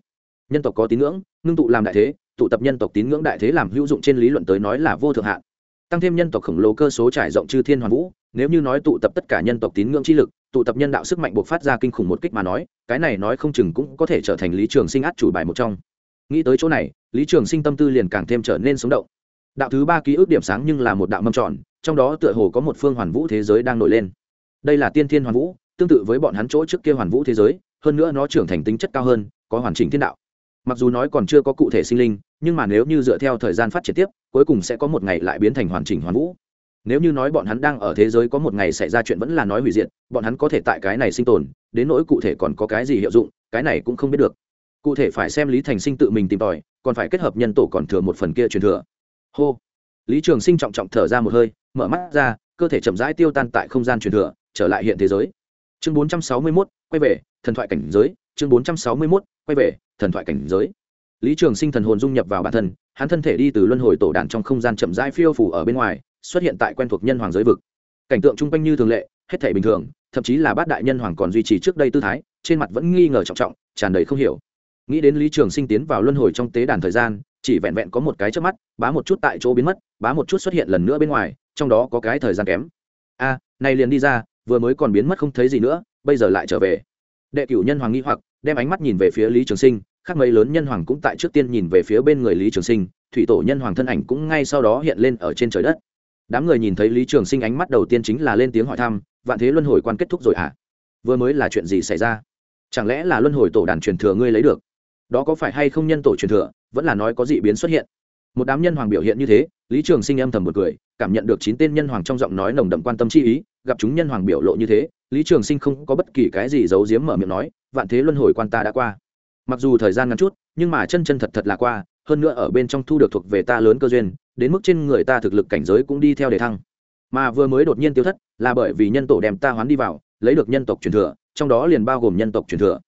Nhân tộc có tín ngưỡng, ngưng tụ làm đại thế tụ tập nhân tộc tín ngưỡng đại thế làm hữu dụng trên lý luận tới nói là vô thượng hạn. Tăng thêm nhân tộc khổng lồ cơ số trải rộng chư thiên hoàn vũ, nếu như nói tụ tập tất cả nhân tộc tín ngưỡng chi lực, tụ tập nhân đạo sức mạnh buộc phát ra kinh khủng một kích mà nói, cái này nói không chừng cũng có thể trở thành lý trường sinh át chủ bài một trong. Nghĩ tới chỗ này, lý trường sinh tâm tư liền càng thêm trở nên sống động. Đạo thứ ba ký ức điểm sáng nhưng là một đạo mâm tròn, trong đó tựa hồ có một phương hoàn vũ thế giới đang nổi lên. Đây là tiên thiên hoàn vũ, tương tự với bọn hắn chỗ trước kia hoàn vũ thế giới, hơn nữa nó trưởng thành tính chất cao hơn, có hoàn chỉnh thiên đạo mặc dù nói còn chưa có cụ thể sinh linh, nhưng mà nếu như dựa theo thời gian phát triển tiếp, cuối cùng sẽ có một ngày lại biến thành hoàn chỉnh hoàn vũ. Nếu như nói bọn hắn đang ở thế giới có một ngày xảy ra chuyện vẫn là nói hủy diệt, bọn hắn có thể tại cái này sinh tồn, đến nỗi cụ thể còn có cái gì hiệu dụng, cái này cũng không biết được. Cụ thể phải xem lý thành sinh tự mình tìm tòi, còn phải kết hợp nhân tổ còn thừa một phần kia truyền thừa. Hô. Lý trường sinh trọng trọng thở ra một hơi, mở mắt ra, cơ thể chậm rãi tiêu tan tại không gian truyền thừa, trở lại hiện thế giới. Chương bốn trăm sáu mươi mốt, quay về, thần thoại cảnh giới chương bốn trăm sáu mươi mốt quay về thần thoại cảnh giới. Lý trường sinh thần hồn dung nhập vào bản thân hắn thân thể đi từ luân hồi tổ đàn trong không gian chậm rãi phiêu phủ ở bên ngoài xuất hiện tại quen thuộc nhân hoàng giới vực. Cảnh tượng chung quanh như thường lệ hết thể bình thường thậm chí là bát đại nhân hoàng còn duy trì trước đây tư thái trên mặt vẫn nghi ngờ trọng trọng tràn đầy không hiểu. Nghĩ đến lý trường sinh tiến vào luân hồi trong tế đàn thời gian chỉ vẹn vẹn có một cái trước mắt bá một chút tại chỗ biến mất bá một chút xuất hiện lần nữa bên ngoài trong đó có cái thời gian kém. A à, này liền đi ra vừa mới còn biến mất không thấy gì nữa bây giờ lại trở về. Đệ cửu nhân hoàng nghi hoặc đem ánh mắt nhìn về phía lý trường sinh, khác mấy lớn nhân hoàng cũng tại trước tiên nhìn về phía bên người lý trường sinh, thủy tổ nhân hoàng thân ảnh cũng ngay sau đó hiện lên ở trên trời đất. Đám người nhìn thấy lý trường sinh ánh mắt đầu tiên chính là lên tiếng hỏi thăm, vạn thế luân hồi quan kết thúc rồi ạ à? vừa mới là chuyện gì xảy ra? Chẳng lẽ là luân hồi tổ đàn truyền thừa ngươi lấy được? Đó có phải hay không nhân tổ truyền thừa, vẫn là nói có dị biến xuất hiện? Một đám nhân hoàng biểu hiện như thế, lý trường sinh âm thầm một cười, cảm nhận được chín tên nhân hoàng trong giọng nói nồng đậm quan tâm chi ý, gặp chúng nhân hoàng biểu lộ như thế lý trường sinh không có bất kỳ cái gì giấu giếm mở miệng nói, vạn thế luân hồi quan ta đã qua. Mặc dù thời gian ngắn chút, nhưng mà chân chân thật thật là qua, hơn nữa ở bên trong thu được thuộc về ta lớn cơ duyên, đến mức trên người ta thực lực cảnh giới cũng đi theo đề thăng. Mà vừa mới đột nhiên tiêu thất, là bởi vì nhân tổ đem ta hoán đi vào, lấy được nhân tộc truyền thừa, trong đó liền bao gồm nhân tộc truyền thừa.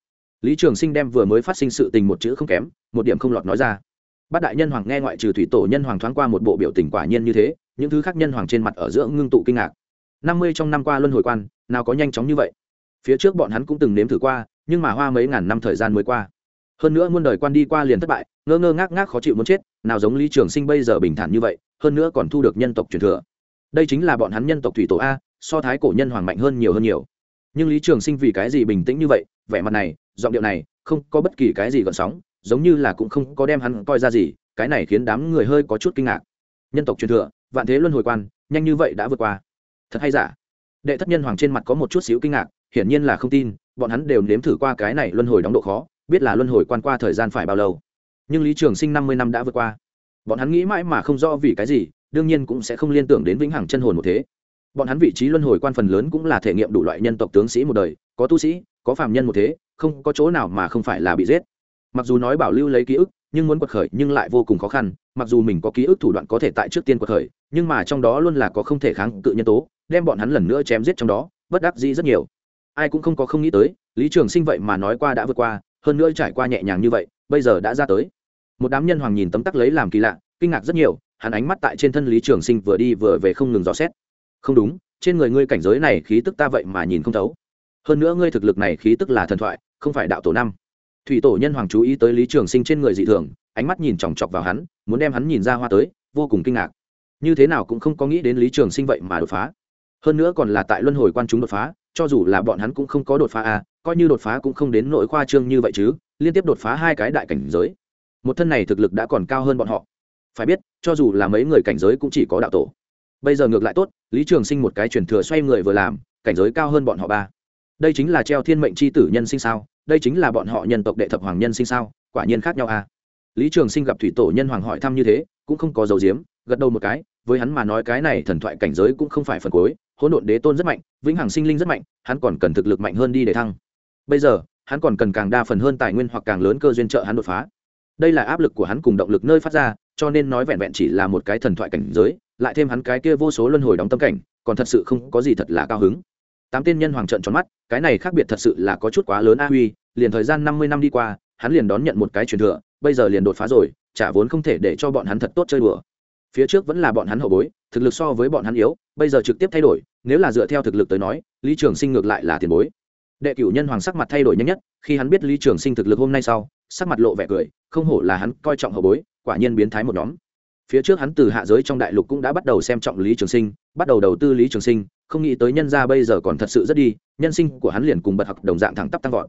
Lý trường sinh đem vừa mới phát sinh sự tình một chữ không kém, một điểm không lọt nói ra. Bát đại nhân hoàng nghe ngoại trừ thủy tổ nhân hoàng thoáng qua một bộ biểu tình quả nhiên như thế, những thứ khác nhân hoàng trên mặt ở giữa ngưng tụ kinh ngạc năm mươi trong năm qua luân hồi quan, nào có nhanh chóng như vậy. Phía trước bọn hắn cũng từng nếm thử qua, nhưng mà hoa mấy ngàn năm thời gian mới qua. Hơn nữa muôn đời quan đi qua liền thất bại, ngơ ngơ ngác ngác khó chịu muốn chết, nào giống lý trường sinh bây giờ bình thản như vậy, hơn nữa còn thu được nhân tộc truyền thừa. Đây chính là bọn hắn nhân tộc thủy tổ a, so thái cổ nhân hoàng mạnh hơn nhiều hơn nhiều. Nhưng lý trường sinh vì cái gì bình tĩnh như vậy, vẻ mặt này, giọng điệu này, không có bất kỳ cái gì gợn sóng, giống như là cũng không có đem hắn coi ra gì, cái này khiến đám người hơi có chút kinh ngạc. Nhân tộc truyền thừa, vạn thế luân hồi quan, nhanh như vậy đã vượt qua thật hay giả? Đệ thất nhân hoàng trên mặt có một chút xíu kinh ngạc, hiển nhiên là không tin, bọn hắn đều nếm thử qua cái này luân hồi đóng độ khó, biết là luân hồi quan qua thời gian phải bao lâu. Nhưng lý trường sinh năm mươi năm đã vượt qua. Bọn hắn nghĩ mãi mà không rõ vì cái gì, đương nhiên cũng sẽ không liên tưởng đến vĩnh hằng chân hồn một thế. Bọn hắn vị trí luân hồi quan phần lớn cũng là thể nghiệm đủ loại nhân tộc tướng sĩ một đời, có tu sĩ, có phàm nhân một thế, không có chỗ nào mà không phải là bị giết. Mặc dù nói bảo lưu lấy ký ức, nhưng muốn quật khởi nhưng lại vô cùng khó khăn, mặc dù mình có ký ức thủ đoạn có thể tại trước tiên quật khởi, nhưng mà trong đó luôn là có không thể kháng cự nhân tố đem bọn hắn lần nữa chém giết trong đó, bất đắc dĩ rất nhiều. Ai cũng không có không nghĩ tới, lý trường sinh vậy mà nói qua đã vượt qua, hơn nữa trải qua nhẹ nhàng như vậy, bây giờ đã ra tới. Một đám nhân hoàng nhìn tấm tắc lấy làm kỳ lạ, kinh ngạc rất nhiều, hắn ánh mắt tại trên thân lý trường sinh vừa đi vừa về không ngừng dò xét. Không đúng, trên người ngươi cảnh giới này khí tức ta vậy mà nhìn không thấu. Hơn nữa ngươi thực lực này khí tức là thần thoại, không phải đạo tổ năm. Thủy tổ nhân hoàng chú ý tới lý trường sinh trên người dị thường, ánh mắt nhìn chòng chọc vào hắn, muốn đem hắn nhìn ra hoa tới, vô cùng kinh ngạc. Như thế nào cũng không có nghĩ đến lý trường sinh vậy mà đột phá hơn nữa còn là tại luân hồi quan chúng đột phá, cho dù là bọn hắn cũng không có đột phá à coi như đột phá cũng không đến nội khoa trương như vậy chứ, liên tiếp đột phá hai cái đại cảnh giới. Một thân này thực lực đã còn cao hơn bọn họ. Phải biết, cho dù là mấy người cảnh giới cũng chỉ có đạo tổ. Bây giờ ngược lại tốt, lý trường sinh một cái truyền thừa xoay người vừa làm, cảnh giới cao hơn bọn họ ba. Đây chính là treo thiên mệnh c h i tử nhân sinh sao? Đây chính là bọn họ nhân tộc đệ thập hoàng nhân sinh sao? Quả nhiên khác nhau à. Lý trường sinh gặp thủy tổ nhân hoàng hỏi thăm như thế, cũng không có dấu diếm, gật đầu một cái với hắn mà nói cái này thần thoại cảnh giới cũng không phải phần cuối, hỗn độn đế tôn rất mạnh, vĩnh hằng sinh linh rất mạnh, hắn còn cần thực lực mạnh hơn đi để thăng. Bây giờ, hắn còn cần càng đa phần hơn tài nguyên hoặc càng lớn cơ duyên trợ hắn đột phá. Đây là áp lực của hắn cùng động lực nơi phát ra, cho nên nói vẹn vẹn chỉ là một cái thần thoại cảnh giới, lại thêm hắn cái kia vô số luân hồi đóng tâm cảnh, còn thật sự không có gì thật là cao hứng. Tám tên nhân hoàng trận tròn mắt, cái này khác biệt thật sự là có chút quá lớn a huy, liền thời gian năm mươi năm đi qua, hắn liền đón nhận một cái truyền thừa, bây giờ liền đột phá rồi trả vốn không thể để cho bọn hắn thật tốt chơi đùa phía trước vẫn là bọn hắn hậu bối, thực lực so với bọn hắn yếu, bây giờ trực tiếp thay đổi, nếu là dựa theo thực lực tới nói, lý trường sinh ngược lại là tiền bối. Đệ cửu nhân hoàng sắc mặt thay đổi nhanh nhất, khi hắn biết lý trường sinh thực lực hôm nay sau, sắc mặt lộ vẻ cười, không hổ là hắn coi trọng hậu bối, quả nhiên biến thái một nhóm. Phía trước hắn từ hạ giới trong đại lục cũng đã bắt đầu xem trọng lý trường sinh, bắt đầu đầu tư lý trường sinh, không nghĩ tới nhân gia bây giờ còn thật sự rất đi, nhân sinh của hắn liền cùng bật học đồng dạng thẳng tắp tăng vọt.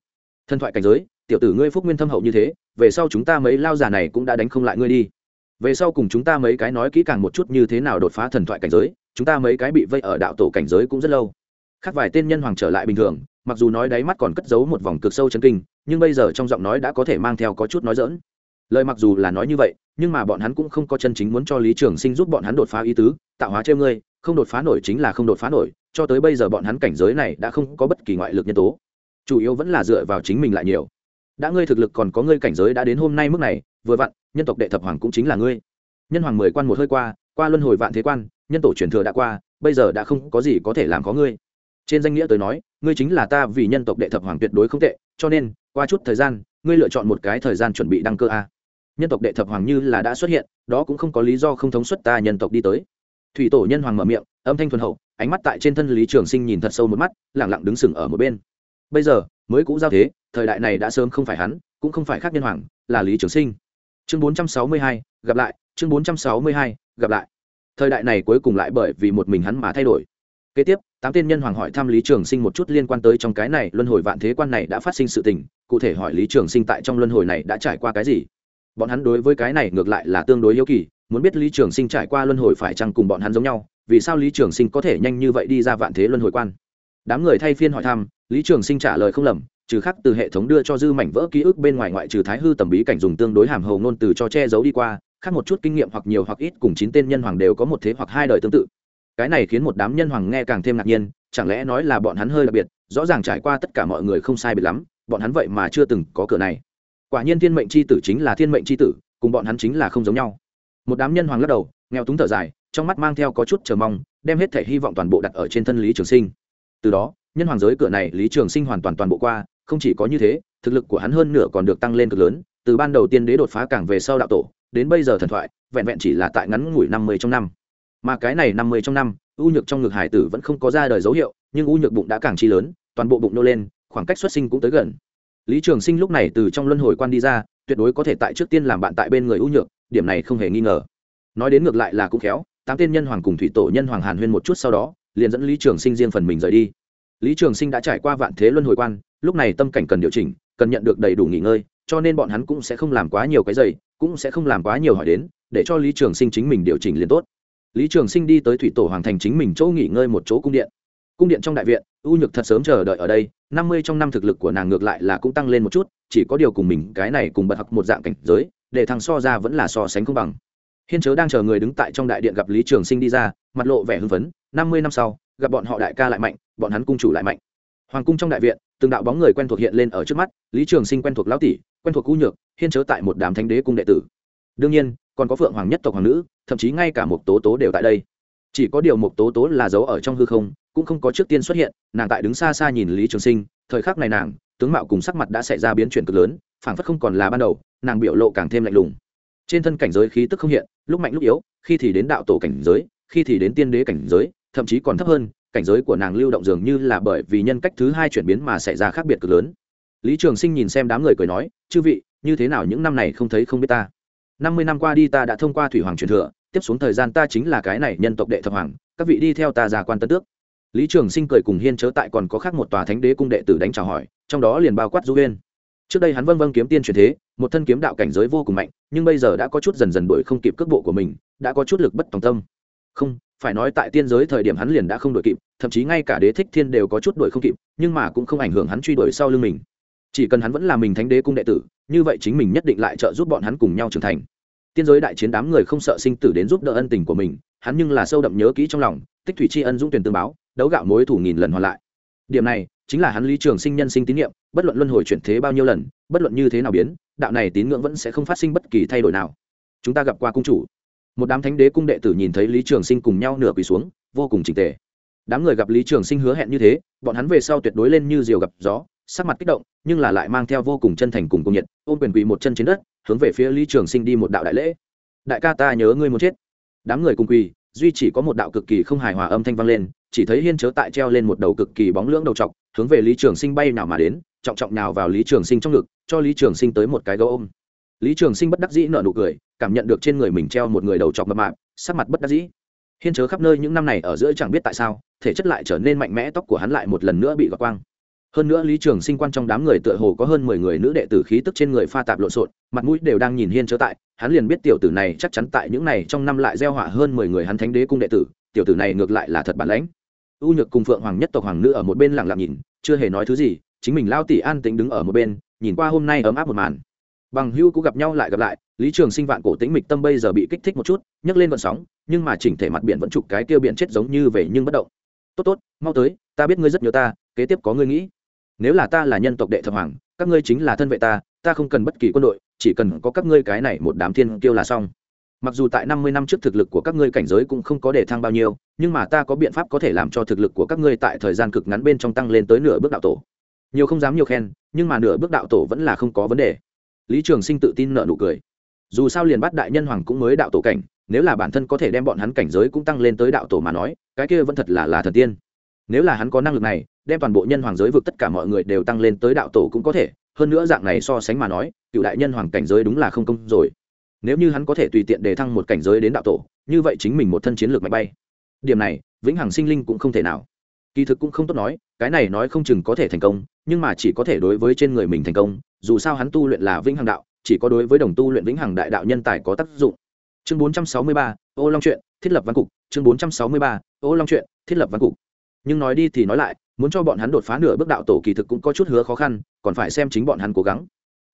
Thân thoại cảnh giới, tiểu tử ngươi phúc nguyên thâm hậu như thế, về sau chúng ta mấy lao già này cũng đã đánh không lại ngươi đi về sau cùng chúng ta mấy cái nói kỹ càng một chút như thế nào đột phá thần thoại cảnh giới, chúng ta mấy cái bị vây ở đạo tổ cảnh giới cũng rất lâu. Khác vài tên nhân hoàng trở lại bình thường, mặc dù nói đáy mắt còn cất giấu một vòng cực sâu chân kinh, nhưng bây giờ trong giọng nói đã có thể mang theo có chút nói dỡn lời mặc dù là nói như vậy, nhưng mà bọn hắn cũng không có chân chính muốn cho lý trường sinh giúp bọn hắn đột phá ý tứ, tạo hóa chơi ngươi, không đột phá nổi chính là không đột phá nổi, cho tới bây giờ bọn hắn cảnh giới này đã không có bất kỳ ngoại lực nhân tố. Chủ yếu vẫn là dựa vào chính mình lại nhiều đã ngươi thực lực còn có ngươi cảnh giới đã đến hôm nay mức này, vừa vặn, nhân tộc đệ thập hoàng cũng chính là ngươi. Nhân hoàng mười quan một hơi qua qua luân hồi vạn thế quan, nhân tổ truyền thừa đã qua, bây giờ đã không có gì có thể làm có ngươi. Trên danh nghĩa tới nói, ngươi chính là ta vì nhân tộc đệ thập hoàng tuyệt đối không tệ, cho nên, qua chút thời gian, ngươi lựa chọn một cái thời gian chuẩn bị đăng cơ a. Nhân tộc đệ thập hoàng như là đã xuất hiện, đó cũng không có lý do không thống suất ta nhân tộc đi tới. Thủy tổ nhân hoàng mở miệng, âm thanh thuần hậu, ánh mắt tại trên thân lý trường sinh nhìn thật sâu một mắt lẳng lặng đứng sừng ở một bên. Bây giờ mới cũ giao thế, thời đại này đã sớm không phải hắn, cũng không phải khác nhân hoàng, là lý trường sinh. Chương bốn trăm sáu mươi hai, gặp lại, chương bốn trăm sáu mươi hai, gặp lại. Thời đại này cuối cùng lại bởi vì một mình hắn mà thay đổi. Kế tiếp, tám tên nhân hoàng hỏi thăm lý trường sinh một chút liên quan tới trong cái này luân hồi vạn thế quan này đã phát sinh sự tình, cụ thể hỏi lý trường sinh tại trong luân hồi này đã trải qua cái gì. Bọn hắn đối với cái này ngược lại là tương đối yếu kỳ, muốn biết lý trường sinh trải qua luân hồi phải chăng cùng bọn hắn giống nhau, vì sao lý trường sinh có thể nhanh như vậy đi ra vạn thế luân hồi quan đám người thay phiên hỏi thăm, lý trường sinh trả lời không lầm, trừ khắc từ hệ thống đưa cho dư mảnh vỡ ký ức bên ngoài ngoại trừ thái hư tầm bí cảnh dùng tương đối hàm hầu ngôn từ cho che giấu đi qua, khác một chút kinh nghiệm hoặc nhiều hoặc ít cùng chín tên nhân hoàng đều có một thế hoặc hai đời tương tự. Cái này khiến một đám nhân hoàng nghe càng thêm ngạc nhiên, chẳng lẽ nói là bọn hắn hơi đặc biệt, rõ ràng trải qua tất cả mọi người không sai biệt lắm, bọn hắn vậy mà chưa từng có cửa này. Quả nhiên thiên mệnh c h i tử chính là thiên mệnh c h i tử, cùng bọn hắn chính là không giống nhau. Một đám nhân hoàng lắc đầu, nghèo túng thở dài, trong mắt mang theo có chút chờ mong, đem hết thể hy vọng toàn bộ đặt ở trên thân lý trường sinh từ đó, nhân hoàng giới cửa này lý trường sinh hoàn toàn toàn bộ qua, không chỉ có như thế, thực lực của hắn hơn nửa còn được tăng lên cực lớn, từ ban đầu tiên đế đột phá càng về sau đạo tổ, đến bây giờ thần thoại, vẹn vẹn chỉ là tại ngắn ngủi năm mươi trong năm. Mà cái này năm mươi trong năm u nhược trong ngực hải tử vẫn không có ra đời dấu hiệu, nhưng u nhược bụng đã càng chi lớn, toàn bộ bụng nô lên, khoảng cách xuất sinh cũng tới gần. Lý trường sinh lúc này từ trong luân hồi quan đi ra, tuyệt đối có thể tại trước tiên làm bạn tại bên người u nhược, điểm này không hề nghi ngờ. Nói đến ngược lại là cũng khéo, tám tên nhân hoàng cùng thủy tổ nhân hoàng hàn huyên một chút sau đó liền dẫn lý trường sinh riêng phần mình rời đi. Lý trường sinh đã trải qua vạn thế luân hồi quan, lúc này tâm cảnh cần điều chỉnh, cần nhận được đầy đủ nghỉ ngơi, cho nên bọn hắn cũng sẽ không làm quá nhiều cái dày cũng sẽ không làm quá nhiều hỏi đến, để cho lý trường sinh chính mình điều chỉnh liền tốt. Lý trường sinh đi tới thủy tổ hoàng thành chính mình chỗ nghỉ ngơi một chỗ cung điện. Cung điện trong đại viện u nhược thật sớm chờ đợi ở đây, năm mươi trong năm thực lực của nàng ngược lại là cũng tăng lên một chút, chỉ có điều cùng mình cái này cùng bật học một dạng cảnh giới, để thằng so ra vẫn là so sánh không bằng. Hiên chớ đang chờ người đứng tại trong đại điện gặp lý trường sinh đi ra, mặt lộ vẻ hưng phấn năm mươi năm sau, gặp bọn họ đại ca lại mạnh, bọn hắn cung chủ lại mạnh. Hoàng cung trong đại viện, từng đạo bóng người quen thuộc hiện lên ở trước mắt, lý trường sinh quen thuộc lão tỷ, quen thuộc cũ nhược, hiên chớ tại một đám thánh đế cung đệ tử. Đương nhiên, còn có phượng hoàng nhất tộc hoàng nữ, thậm chí ngay cả một tố tố đều tại đây. Chỉ có điều một tố tố là giấu ở trong hư không, cũng không có trước tiên xuất hiện, nàng tại đứng xa xa nhìn lý trường sinh, thời khắc này nàng, tướng mạo cùng sắc mặt đã xảy ra biến chuyển cực lớn, phảng phất không còn là ban đầu, nàng biểu lộ càng thêm lạnh lùng. Trên thân cảnh giới khí tức không hiện, lúc mạnh lúc yếu, khi thì đến đạo tổ cảnh giới, khi thì đến tiên đế cảnh giới thậm chí còn thấp hơn, cảnh giới của nàng lưu động dường như là bởi vì nhân cách thứ hai chuyển biến mà xảy ra khác biệt cực lớn. Lý trường sinh nhìn xem đám người cười nói, chư vị, như thế nào những năm này không thấy không biết ta? Năm mươi năm qua đi ta đã thông qua thủy hoàng truyền thừa, tiếp xuống thời gian ta chính là cái này nhân tộc đệ thập hoàng, các vị đi theo ta ra quan tân tước. Lý trường sinh cười cùng hiên chớ tại còn có khác một tòa thánh đế cung đệ tử đánh chào hỏi, trong đó liền bao quát du huyên. Trước đây hắn vân vân kiếm tiên truyền thế, một thân kiếm đạo cảnh giới vô cùng mạnh, nhưng bây giờ đã có chút dần dần đuổi không kịp cước bộ của mình, đã có chút lực bất tòng tâm. Không phải nói tại tiên giới thời điểm hắn liền đã không đuổi kịp, thậm chí ngay cả đế thích thiên đều có chút đuổi không kịp, nhưng mà cũng không ảnh hưởng hắn truy đuổi sau lưng mình. Chỉ cần hắn vẫn là mình thánh đế cung đệ tử, như vậy chính mình nhất định lại trợ giúp bọn hắn cùng nhau trưởng thành. Tiên giới đại chiến đám người không sợ sinh tử đến giúp đỡ ân tình của mình, hắn nhưng là sâu đậm nhớ kỹ trong lòng, tích thủy tri ân dũng tuyển tương báo, đấu gạo mối thủ nghìn lần hoàn lại. Điểm này, chính là hắn lý trường sinh nhân sinh tín nhiệm bất luận luân hồi chuyển thế bao nhiêu lần, bất luận như thế nào biến, đạo này tín ngưỡng vẫn sẽ không phát sinh bất kỳ thay đổi nào. Chúng ta gặp qua cung chủ một đám thánh đế cung đệ tử nhìn thấy lý trường sinh cùng nhau nửa quỳ xuống, vô cùng trình tề. Đám người gặp lý trường sinh hứa hẹn như thế, bọn hắn về sau tuyệt đối lên như diều gặp gió, sắc mặt kích động, nhưng là lại mang theo vô cùng chân thành cùng công nhiệt, ôm quyền quỳ một chân trên đất, hướng về phía lý trường sinh đi một đạo đại lễ. Đại ca ta nhớ ngươi muốn chết. Đám người cùng quỳ, duy chỉ có một đạo cực kỳ không hài hòa âm thanh vang lên, chỉ thấy hiên chớ tại treo lên một đầu cực kỳ bóng lưỡng đầu trọc, hướng về lý trường sinh bay nào mà đến, trọng trọng nào vào lý trường sinh trong ngực, cho lý trường sinh tới một cái gấu ôm. Lý trường sinh bất đắc dĩ nợ nụ cười cảm nhận được trên người mình treo một người đầu chọc mập mạp, sắc mặt bất đắc dĩ. Hiên chớ khắp nơi những năm này ở giữa chẳng biết tại sao, thể chất lại trở nên mạnh mẽ, tóc của hắn lại một lần nữa bị gọt quang. Hơn nữa lý trường sinh quan trong đám người tựa hồ có hơn mười người nữ đệ tử khí tức trên người pha tạp lộn xộn, mặt mũi đều đang nhìn hiên chớ tại, hắn liền biết tiểu tử này chắc chắn tại những này trong năm lại gieo họa hơn mười người hắn thánh đế cung đệ tử, tiểu tử này ngược lại là thật bản lãnh. U nhược cùng phượng hoàng nhất tộc hoàng nữ ở một bên lặng lặng nhìn, chưa hề nói thứ gì, chính mình lao tỷ an tĩnh đứng ở một bên, nhìn qua hôm nay ấm áp một màn. Bằng hưu cũng gặp nhau lại gặp lại lý trường sinh vạn cổ tĩnh mịch tâm bây giờ bị kích thích một chút, nhấc lên vận sóng, nhưng mà chỉnh thể mặt biển vẫn chụp cái kia biển chết giống như về nhưng bất động. Tốt tốt, mau tới, ta biết ngươi rất nhớ ta, kế tiếp có ngươi nghĩ. Nếu là ta là nhân tộc đệ thập hoàng, các ngươi chính là thân vệ ta ta không cần bất kỳ quân đội, chỉ cần có các ngươi cái này một đám thiên kiêu là xong. Mặc dù tại năm mươi năm trước thực lực của các ngươi cảnh giới cũng không có để thăng bao nhiêu, nhưng mà ta có biện pháp có thể làm cho thực lực của các ngươi tại thời gian cực ngắn bên trong tăng lên tới nửa bước đạo tổ. Nhiều không dám nhiều khen, nhưng mà nửa bước đạo tổ vẫn là không có vấn đề. Lý trường sinh tự tin nợ nụ cười dù sao liền bắt đại nhân hoàng cũng mới đạo tổ cảnh, nếu là bản thân có thể đem bọn hắn cảnh giới cũng tăng lên tới đạo tổ mà nói, cái kia vẫn thật là là thần tiên. Nếu là hắn có năng lực này, đem toàn bộ nhân hoàng giới vực tất cả mọi người đều tăng lên tới đạo tổ cũng có thể, hơn nữa dạng này so sánh mà nói, cựu đại nhân hoàng cảnh giới đúng là không công rồi. Nếu như hắn có thể tùy tiện để thăng một cảnh giới đến đạo tổ, như vậy chính mình một thân chiến lược mạnh bay. Điểm này, vĩnh hằng sinh linh cũng không thể nào. Kỳ thực cũng không tốt nói, cái này nói không chừng có thể thành công, nhưng mà chỉ có thể đối với trên người mình thành công, dù sao hắn tu luyện là vĩnh hằng đạo chỉ có đối với đồng tu luyện vĩnh hằng đại đạo nhân tài có tác dụng. Chương 463, ô long chuyện thiết lập văn cục. Chương 463, ô long chuyện thiết lập văn cục. Nhưng nói đi thì nói lại muốn cho bọn hắn đột phá nửa bước đạo tổ kỳ thực cũng có chút hứa khó khăn còn phải xem chính bọn hắn cố gắng.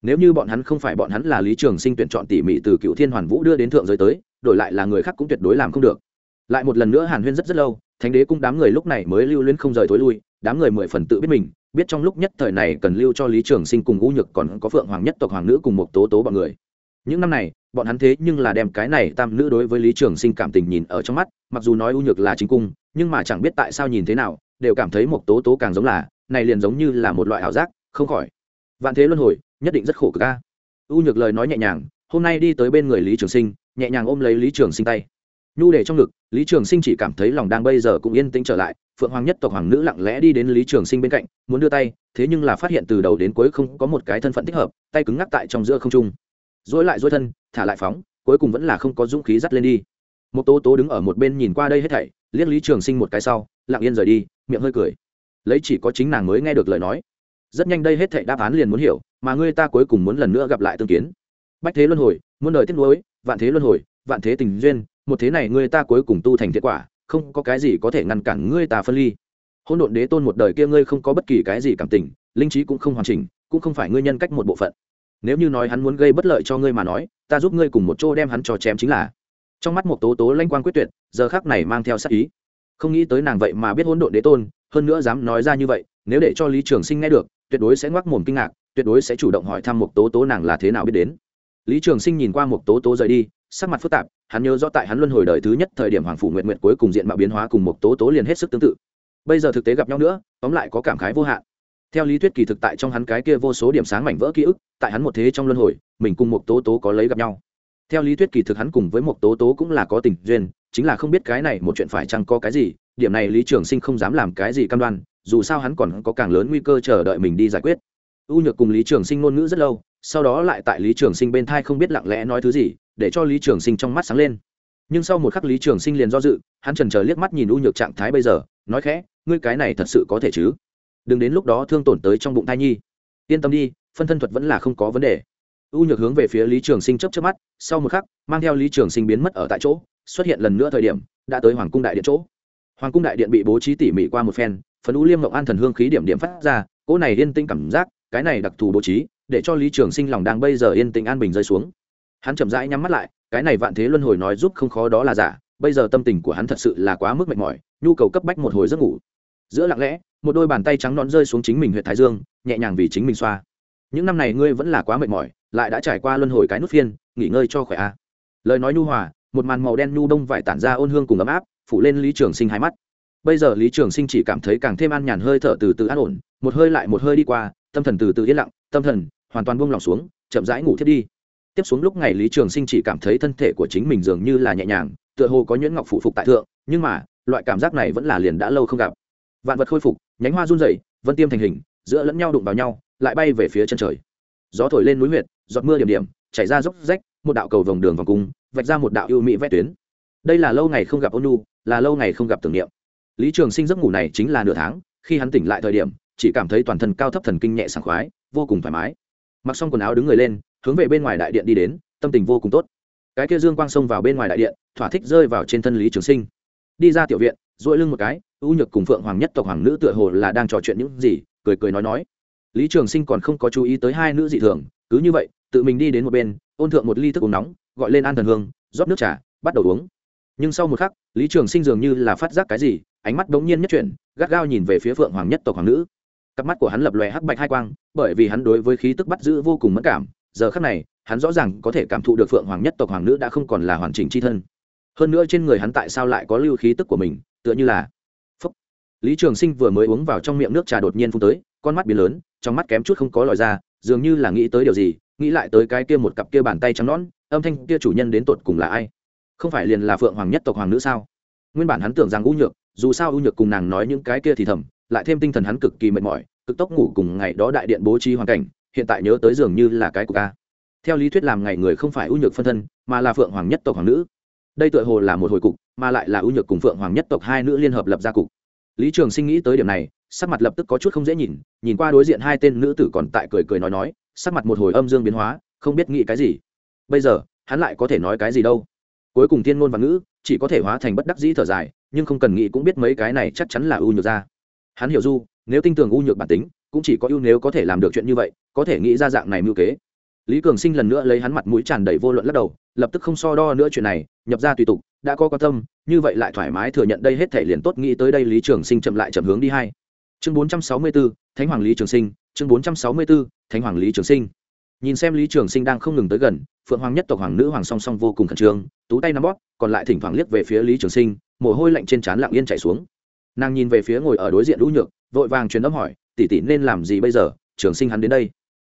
Nếu như bọn hắn không phải bọn hắn là lý trường sinh tuyển chọn tỉ mỉ từ cựu thiên hoàn vũ đưa đến thượng giới tới đổi lại là người khác cũng tuyệt đối làm không được. Lại một lần nữa hàn huyên rất rất lâu thánh đế cung đám người lúc này mới lưu luyến không rời thối lui đám người mười phần tự biết mình biết trong lúc nhất thời này cần lưu cho lý trường sinh cùng u nhược còn có phượng hoàng nhất tộc hoàng nữ cùng một tố tố bọn người. Những năm này, bọn hắn thế nhưng là đem cái này tam nữ đối với lý trường sinh cảm tình nhìn ở trong mắt, mặc dù nói u nhược là chính cung, nhưng mà chẳng biết tại sao nhìn thế nào, đều cảm thấy một tố tố càng giống là, này liền giống như là một loại ảo giác, không khỏi. Vạn thế luân hồi, nhất định rất khổ cực ca u nhược lời nói nhẹ nhàng, hôm nay đi tới bên người lý trường sinh, nhẹ nhàng ôm lấy lý trường sinh tay nhu để trong ngực, lý trường sinh chỉ cảm thấy lòng đang bây giờ cũng yên tĩnh trở lại, phượng hoàng nhất tộc hoàng nữ lặng lẽ đi đến lý trường sinh bên cạnh, muốn đưa tay, thế nhưng là phát hiện từ đầu đến cuối không có một cái thân phận thích hợp, tay cứng ngắc tại trong giữa không trung. Dối lại dối thân, thả lại phóng, cuối cùng vẫn là không có dũng khí dắt lên đi. Một tố tố đứng ở một bên nhìn qua đây hết thảy, liếc lý trường sinh một cái sau, lặng yên rời đi, miệng hơi cười. Lấy chỉ có chính nàng mới nghe được lời nói. Rất nhanh đây hết thảy đáp án liền muốn hiểu, mà ngươi ta cuối cùng muốn lần nữa gặp lại tương kiến. Bách thế luân hồi, muôn đời tiếc nuối, vạn thế luân hồi, vạn thế tình duyên một thế này ngươi ta cuối cùng tu thành thiện quả, không có cái gì có thể ngăn cản ngươi ta phân ly. Hôn độn đế tôn một đời kia ngươi không có bất kỳ cái gì cảm tình, linh trí cũng không hoàn chỉnh, cũng không phải ngươi nhân cách một bộ phận. Nếu như nói hắn muốn gây bất lợi cho ngươi mà nói, ta giúp ngươi cùng một chỗ đem hắn cho chém chính là. Trong mắt một tố tố lanh quan quyết tuyệt, giờ khác này mang theo sắc ý. Không nghĩ tới nàng vậy mà biết hôn độn đế tôn, hơn nữa dám nói ra như vậy, nếu để cho lý trường sinh nghe được, tuyệt đối sẽ ngoác mồm kinh ngạc, tuyệt đối sẽ chủ động hỏi thăm một tố tố nàng là thế nào biết đến. Lý trường sinh nhìn qua một tố tố rời đi sắc mặt phức tạp, hắn nhớ rõ tại hắn luân hồi đời thứ nhất thời điểm hoàng phủ nguyện nguyện cuối cùng diện mạo biến hóa cùng một tố tố liền hết sức tương tự. Bây giờ thực tế gặp nhau nữa, tóm lại có cảm khái vô hạn. Theo lý thuyết kỳ thực tại trong hắn cái kia vô số điểm sáng mảnh vỡ ký ức, tại hắn một thế trong luân hồi, mình cùng một tố tố có lấy gặp nhau. Theo lý thuyết kỳ thực hắn cùng với một tố tố cũng là có tình duyên, chính là không biết cái này một chuyện phải chăng có cái gì, điểm này lý trường sinh không dám làm cái gì cam đoan, dù sao hắn còn có càng lớn nguy cơ chờ đợi mình đi giải quyết. U nhược cùng lý trường sinh ngôn ngữ rất lâu, sau đó lại tại lý trường sinh bên thai không biết lặng lẽ nói thứ gì để cho lý trường sinh trong mắt sáng lên. Nhưng sau một khắc lý trường sinh liền do dự, hắn trần chờ liếc mắt nhìn u nhược trạng thái bây giờ, nói khẽ, ngươi cái này thật sự có thể chứ? Đừng đến lúc đó thương tổn tới trong bụng thai nhi. Yên tâm đi, phân thân thuật vẫn là không có vấn đề. U nhược hướng về phía lý trường sinh chấp chấp mắt, sau một khắc, mang theo lý trường sinh biến mất ở tại chỗ, xuất hiện lần nữa thời điểm, đã tới hoàng cung đại điện chỗ. Hoàng cung đại điện bị bố trí tỉ mỉ qua một phen, phần u liêm ngọc an thần hương khí điểm điểm phát ra, cỗ này yên tĩnh cảm giác, cái này đặc thù bố trí, để cho lý trường sinh lòng đang bây giờ yên tĩnh an bình rơi xuống hắn chậm rãi nhắm mắt lại, cái này vạn thế luân hồi nói giúp không khó đó là giả, bây giờ tâm tình của hắn thật sự là quá mức mệt mỏi, nhu cầu cấp bách một hồi giấc ngủ. Giữa lặng lẽ, một đôi bàn tay trắng nón rơi xuống chính mình huyện thái dương, nhẹ nhàng vì chính mình xoa. Những năm này ngươi vẫn là quá mệt mỏi, lại đã trải qua luân hồi cái nút phiên, nghỉ ngơi cho khỏe a. Lời nói nhu hòa, một màn màu đen nhu đông vải tản ra ôn hương cùng ấm áp, phủ lên lý trường sinh hai mắt. Bây giờ lý trường sinh chỉ cảm thấy càng thêm an nhàn hơi thở từ từ an ổn, một hơi lại một hơi đi qua, tâm thần từ từ yên lặng, tâm thần hoàn toàn buông lỏng xuống, chậm rãi ngủ thiết đi tiếp xuống lúc ngày lý trường sinh chỉ cảm thấy thân thể của chính mình dường như là nhẹ nhàng, tựa hồ có nhuyễn ngọc phụ phục tại thượng, nhưng mà, loại cảm giác này vẫn là liền đã lâu không gặp. Vạn vật khôi phục, nhánh hoa run rẩy, vân tiêm thành hình, giữa lẫn nhau đụng vào nhau, lại bay về phía chân trời. Gió thổi lên núi huyệt, giọt mưa điểm điểm, chảy ra dốc rách, một đạo cầu vòng đường vòng cung, vạch ra một đạo ưu mỹ vét tuyến. Đây là lâu ngày không gặp ôn nu là lâu ngày không gặp tưởng niệm. Lý trường sinh giấc ngủ này chính là nửa tháng, khi hắn tỉnh lại thời điểm, chỉ cảm thấy toàn thân cao thấp thần kinh nhẹ sảng khoái, vô cùng thoải mái. Mặc xong quần áo đứng người lên hướng về bên ngoài đại điện đi đến, tâm tình vô cùng tốt. Cái kia dương quang xông vào bên ngoài đại điện, thỏa thích rơi vào trên thân lý trường sinh. Đi ra tiểu viện dội lưng một cái, ưu nhược cùng phượng hoàng nhất tộc hoàng nữ tựa hồ là đang trò chuyện những gì, cười cười nói nói. Lý trường sinh còn không có chú ý tới hai nữ dị thường, cứ như vậy, tự mình đi đến một bên, ôn thượng một ly thức uống nóng, gọi lên an thần hương, rót nước trà, bắt đầu uống. Nhưng sau một khắc, lý trường sinh dường như là phát giác cái gì, ánh mắt bỗng nhiên nhất chuyển, gắt gao nhìn về phía phượng hoàng nhất tộc hoàng nữ. Cặp mắt của hắn lập lòe hắc bạch hai quang, bởi vì hắn đối với khí tức bắt giữ vô cùng mất cảm giờ khắc này, hắn rõ ràng có thể cảm thụ được phượng hoàng nhất tộc hoàng nữ đã không còn là hoàn chỉnh c h i thân. Hơn nữa trên người hắn tại sao lại có lưu khí tức của mình, tựa như là Phúc. lý trường sinh vừa mới uống vào trong miệng nước trà đột nhiên phun tới, con mắt biến lớn, trong mắt kém chút không có lòi ra, dường như là nghĩ tới điều gì, nghĩ lại tới cái kia một cặp kia bàn tay trắng nõn, âm thanh kia chủ nhân đến tột cùng là ai? Không phải liền là phượng hoàng nhất tộc hoàng nữ sao? Nguyên bản hắn tưởng rằng u nhược, dù sao u nhược cùng nàng nói những cái kia thì thầm, lại thêm tinh thần hắn cực kỳ mệt mỏi, cực tốc ngủ cùng ngày đó đại điện bố trí hoàn cảnh hiện tại nhớ tới dường như là cái của ca theo lý thuyết làm ngày người không phải ưu nhược phân thân, mà là phượng hoàng nhất tộc hoàng nữ. Đây tựa hồ là một hồi cục, mà lại là ưu nhược cùng phượng hoàng nhất tộc hai nữ liên hợp lập ra cục. Lý trường sinh nghĩ tới điểm này, sắc mặt lập tức có chút không dễ nhìn nhìn qua đối diện hai tên nữ tử còn tại cười cười nói nói, sắc mặt một hồi âm dương biến hóa, không biết nghĩ cái gì. Bây giờ, hắn lại có thể nói cái gì đâu? Cuối cùng thiên ngôn và ngữ, chỉ có thể hóa thành bất đắc dĩ thở dài, nhưng không cần nghĩ cũng biết mấy cái này chắc chắn là ưu nhược ra. Hắn hiểu du, nếu tinh tường ưu nhược bản tính cũng chỉ có ưu nếu có thể làm được chuyện như vậy có thể nghĩ ra dạng này mưu kế. Lý cường sinh lần nữa lấy hắn mặt mũi tràn đầy vô luận lắc đầu lập tức không so đo nữa chuyện này nhập ra tùy tục đã có quan tâm như vậy lại thoải mái thừa nhận đây hết thể liền tốt nghĩ tới đây lý trường sinh chậm lại chậm hướng đi hai. Chương bốn trăm sáu mươi 464, thánh hoàng lý trường sinh chương bốn trăm sáu mươi 464, thánh hoàng lý trường sinh. Nhìn xem lý trường sinh đang không ngừng tới gần phượng hoàng nhất tộc hoàng nữ hoàng song song vô cùng khẩn trương tú tay nắm bóp còn lại thỉnh thoảng liếc về phía lý trường sinh mồ hôi lạnh trên trán lặng yên chảy xuống. Nàng nhìn về phía ngồi ở đối diện lũ nhược vội vàng truyền âm hỏi tỷ tỷ nên làm gì bây giờ? Trường sinh hắn đến đây.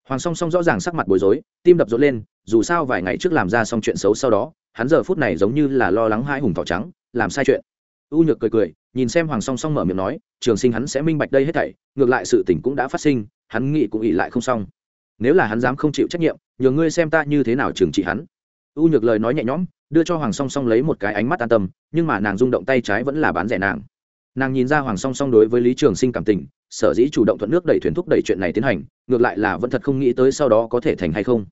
Hoàng song song rõ ràng sắc mặt bối rối, tim đập rộn lên, dù sao vài ngày trước làm ra xong chuyện xấu sau đó, hắn giờ phút này giống như là lo lắng hai hùng thỏ trắng, làm sai chuyện. U nhược cười cười, nhìn xem hoàng song song mở miệng nói, trường sinh hắn sẽ minh bạch đây hết thảy, ngược lại sự tình cũng đã phát sinh, hắn nghĩ cũng ỉ lại không xong. Nếu là hắn dám không chịu trách nhiệm nhờ ngươi xem ta như thế nào trừng trị hắn. U nhược lời nói nhẹ nhõm, đưa cho hoàng song song lấy một cái ánh mắt an tâm, nhưng mà nàng rung động tay trái vẫn là bán rẻ nàng. Nàng nhìn ra hoàng song song đối với lý trường sinh cảm tình sở dĩ chủ động thuận nước đẩy thuyền thúc đẩy chuyện này tiến hành, ngược lại là vẫn thật không nghĩ tới sau đó có thể thành hay không.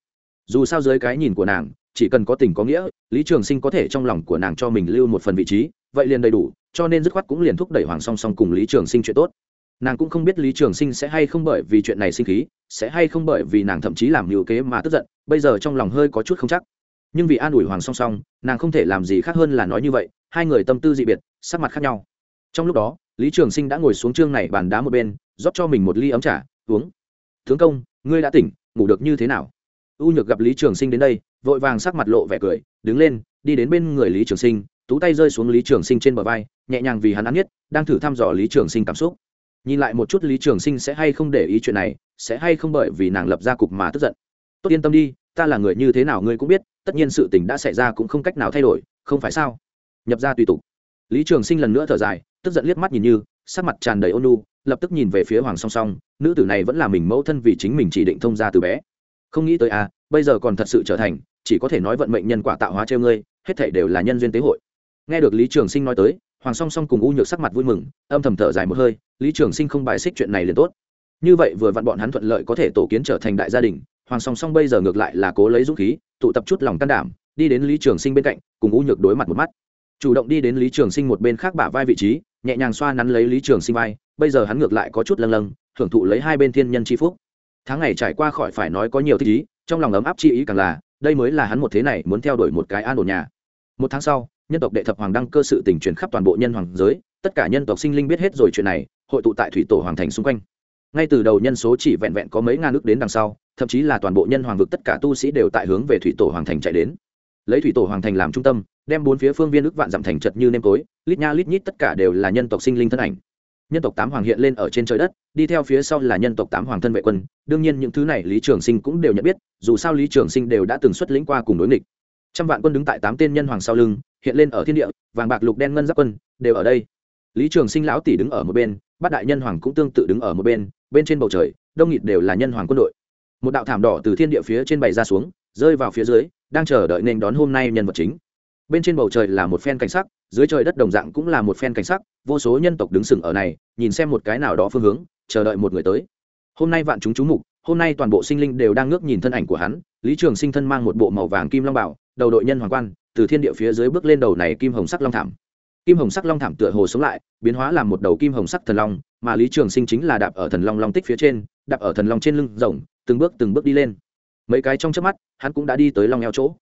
Dù sao dưới cái nhìn của nàng, chỉ cần có tình có nghĩa, lý trường sinh có thể trong lòng của nàng cho mình lưu một phần vị trí, vậy liền đầy đủ, cho nên dứt khoát cũng liền thúc đẩy hoàng song song cùng lý trường sinh chuyện tốt. Nàng cũng không biết lý trường sinh sẽ hay không bởi vì chuyện này sinh khí, sẽ hay không bởi vì nàng thậm chí làm nhiều kế mà tức giận, bây giờ trong lòng hơi có chút không chắc. Nhưng vì an ủi hoàng song song, nàng không thể làm gì khác hơn là nói như vậy, hai người tâm tư dị biệt, sắc mặt khác nhau. Trong lúc đó lý trường sinh đã ngồi xuống chương này bàn đá một bên, rót cho mình một ly ấm trà, uống. Tướng công, ngươi đã tỉnh, ngủ được như thế nào? U nhược gặp lý trường sinh đến đây, vội vàng sắc mặt lộ vẻ cười, đứng lên, đi đến bên người lý trường sinh, tú tay rơi xuống lý trường sinh trên bờ vai, nhẹ nhàng vì hắn ăn nhất, đang thử thăm dò lý trường sinh cảm xúc. Nhìn lại một chút lý trường sinh sẽ hay không để ý chuyện này, sẽ hay không bởi vì nàng lập ra cục mà tức giận. Tốt, yên tâm đi, ta là người như thế nào ngươi cũng biết, tất nhiên sự tình đã xảy ra cũng không cách nào thay đổi, không phải sao? Nhập ra tùy tục. Lý trường sinh lần nữa thở dài tức giận liếc mắt nhìn như, sắc mặt tràn đầy ôn nu lập tức nhìn về phía hoàng song song, nữ tử này vẫn là mình mẫu thân vì chính mình chỉ định thông ra từ bé. Không nghĩ tới à bây giờ còn thật sự trở thành, chỉ có thể nói vận mệnh nhân quả tạo hóa treo ngươi, hết thể đều là nhân duyên tế hội. Nghe được lý trường sinh nói tới, hoàng song song cùng u nhược sắc mặt vui mừng, âm thầm thở dài một hơi, lý trường sinh không bài xích chuyện này liền tốt. Như vậy vừa vặn bọn hắn thuận lợi có thể tổ kiến trở thành đại gia đình, hoàng song song bây giờ ngược lại là cố lấy dũng khí, tụ tập chút lòng can đảm, đi đến lý trường sinh bên cạnh, cùng u nhược đối mặt một mắt. Chủ động đi đến lý trường sinh một bên khác bả vai vị trí nhẹ nhàng xoa nắn lấy lý trường sinh vai, bây giờ hắn ngược lại có chút lâng lâng thưởng thụ lấy hai bên thiên nhân c h i phúc. Tháng ngày trải qua khỏi phải nói có nhiều thích ý, trong lòng ấm áp chi ý càng là, đây mới là hắn một thế này muốn theo đuổi một cái an ổn nhà. Một tháng sau, nhân tộc đệ thập hoàng đăng cơ sự tình truyền khắp toàn bộ nhân hoàng giới, tất cả nhân tộc sinh linh biết hết rồi chuyện này, hội tụ tại thủy tổ hoàng thành xung quanh. Ngay từ đầu nhân số chỉ vẹn vẹn có mấy ngàn ước đến đằng sau, thậm chí là toàn bộ nhân hoàng vực tất cả tu sĩ đều tại hướng về thủy tổ hoàng thành chạy đến. Lấy thủy tổ hoàng thành làm trung tâm đem bốn phía phương viên ức vạn dặm thành chật như nêm tối lít nha lít nhít tất cả đều là nhân tộc sinh linh thân ảnh. Nhân tộc tám hoàng hiện lên ở trên trời đất, đi theo phía sau là nhân tộc tám hoàng thân vệ quân, đương nhiên những thứ này lý trường sinh cũng đều nhận biết, dù sao lý trường sinh đều đã từng xuất lĩnh qua cùng đối nghịch. Trăm vạn quân đứng tại tám tên nhân hoàng sau lưng, hiện lên ở thiên địa, vàng bạc lục đen ngân giáp quân, đều ở đây. Lý trường sinh lão tỷ đứng ở một bên, bát đại nhân hoàng cũng tương tự đứng ở một bên bên trên bầu trời, đông nghịt đều là nhân hoàng quân đội. Một đạo thảm đỏ từ thiên địa phía trên bày ra xuống, rơi vào phía dưới, đang chờ đợi nên đón hôm nay nhân vật chính bên trên bầu trời là một phen cảnh sắc, dưới trời đất đồng dạng cũng là một phen cảnh sắc, vô số nhân tộc đứng sừng ở này, nhìn xem một cái nào đó phương hướng, chờ đợi một người tới. Hôm nay vạn chúng chú mục, hôm nay toàn bộ sinh linh đều đang ngước nhìn thân ảnh của hắn, lý trường sinh thân mang một bộ màu vàng kim long bảo, đầu đội nhân hoàng quan, từ thiên địa phía dưới bước lên đầu này kim hồng sắc long thảm. Kim hồng sắc long thảm tựa hồ sống lại, biến hóa làm một đầu kim hồng sắc thần long, mà lý trường sinh chính là đạp ở thần long long tích phía trên, đạp ở thần long trên lưng rồng từng bước từng bước đi lên. Mấy cái trong trước mắt, hắn cũng đã đi tới long eo chỗ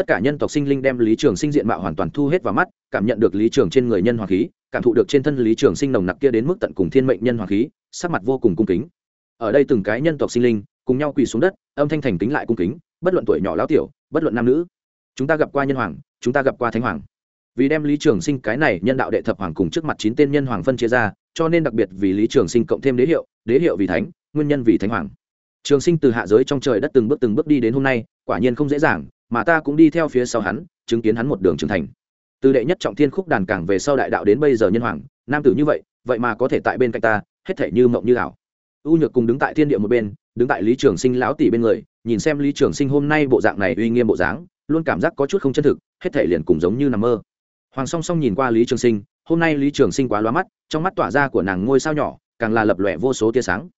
tất cả nhân tộc sinh linh đem lý trường sinh diện mạo hoàn toàn thu hết vào mắt, cảm nhận được lý trường trên người nhân hoàng khí, cảm thụ được trên thân lý trường sinh nồng nặc kia đến mức tận cùng thiên mệnh nhân hoàng khí, sắc mặt vô cùng cung kính. Ở đây từng cái nhân tộc sinh linh cùng nhau quỳ xuống đất, âm thanh thành kính lại cung kính, bất luận tuổi nhỏ lão tiểu, bất luận nam nữ. Chúng ta gặp qua nhân hoàng, chúng ta gặp qua thánh hoàng. Vì đem lý trường sinh cái này nhân đạo đệ thập hoàng cùng trước mặt chín tên nhân hoàng phân chia ra, cho nên đặc biệt vì lý trường sinh cộng thêm đế hiệu đế hiệu vì thánh, nguyên nhân vì thánh hoàng. Trường sinh từ hạ giới trong trời đất từng bước từng bước đi đến hôm nay, quả nhiên không dễ dàng mà ta cũng đi theo phía sau hắn, chứng kiến hắn một đường trưởng thành. Từ đệ nhất trọng thiên khúc đàn cảng về sau đại đạo đến bây giờ nhân hoàng, nam tử như vậy vậy mà có thể tại bên cạnh ta, hết thể như mộng như ảo. U nhược cùng đứng tại thiên địa một bên, đứng tại lý trường sinh lão tỷ bên người, nhìn xem lý trường sinh hôm nay bộ dạng này uy nghiêm bộ dáng, luôn cảm giác có chút không chân thực, hết thể liền cùng giống như nằm mơ. Hoàng song song nhìn qua lý trường sinh, hôm nay lý trường sinh quá loa mắt, trong mắt tỏa ra của nàng ngôi sao nhỏ, càng là lập lòe vô số tia sáng.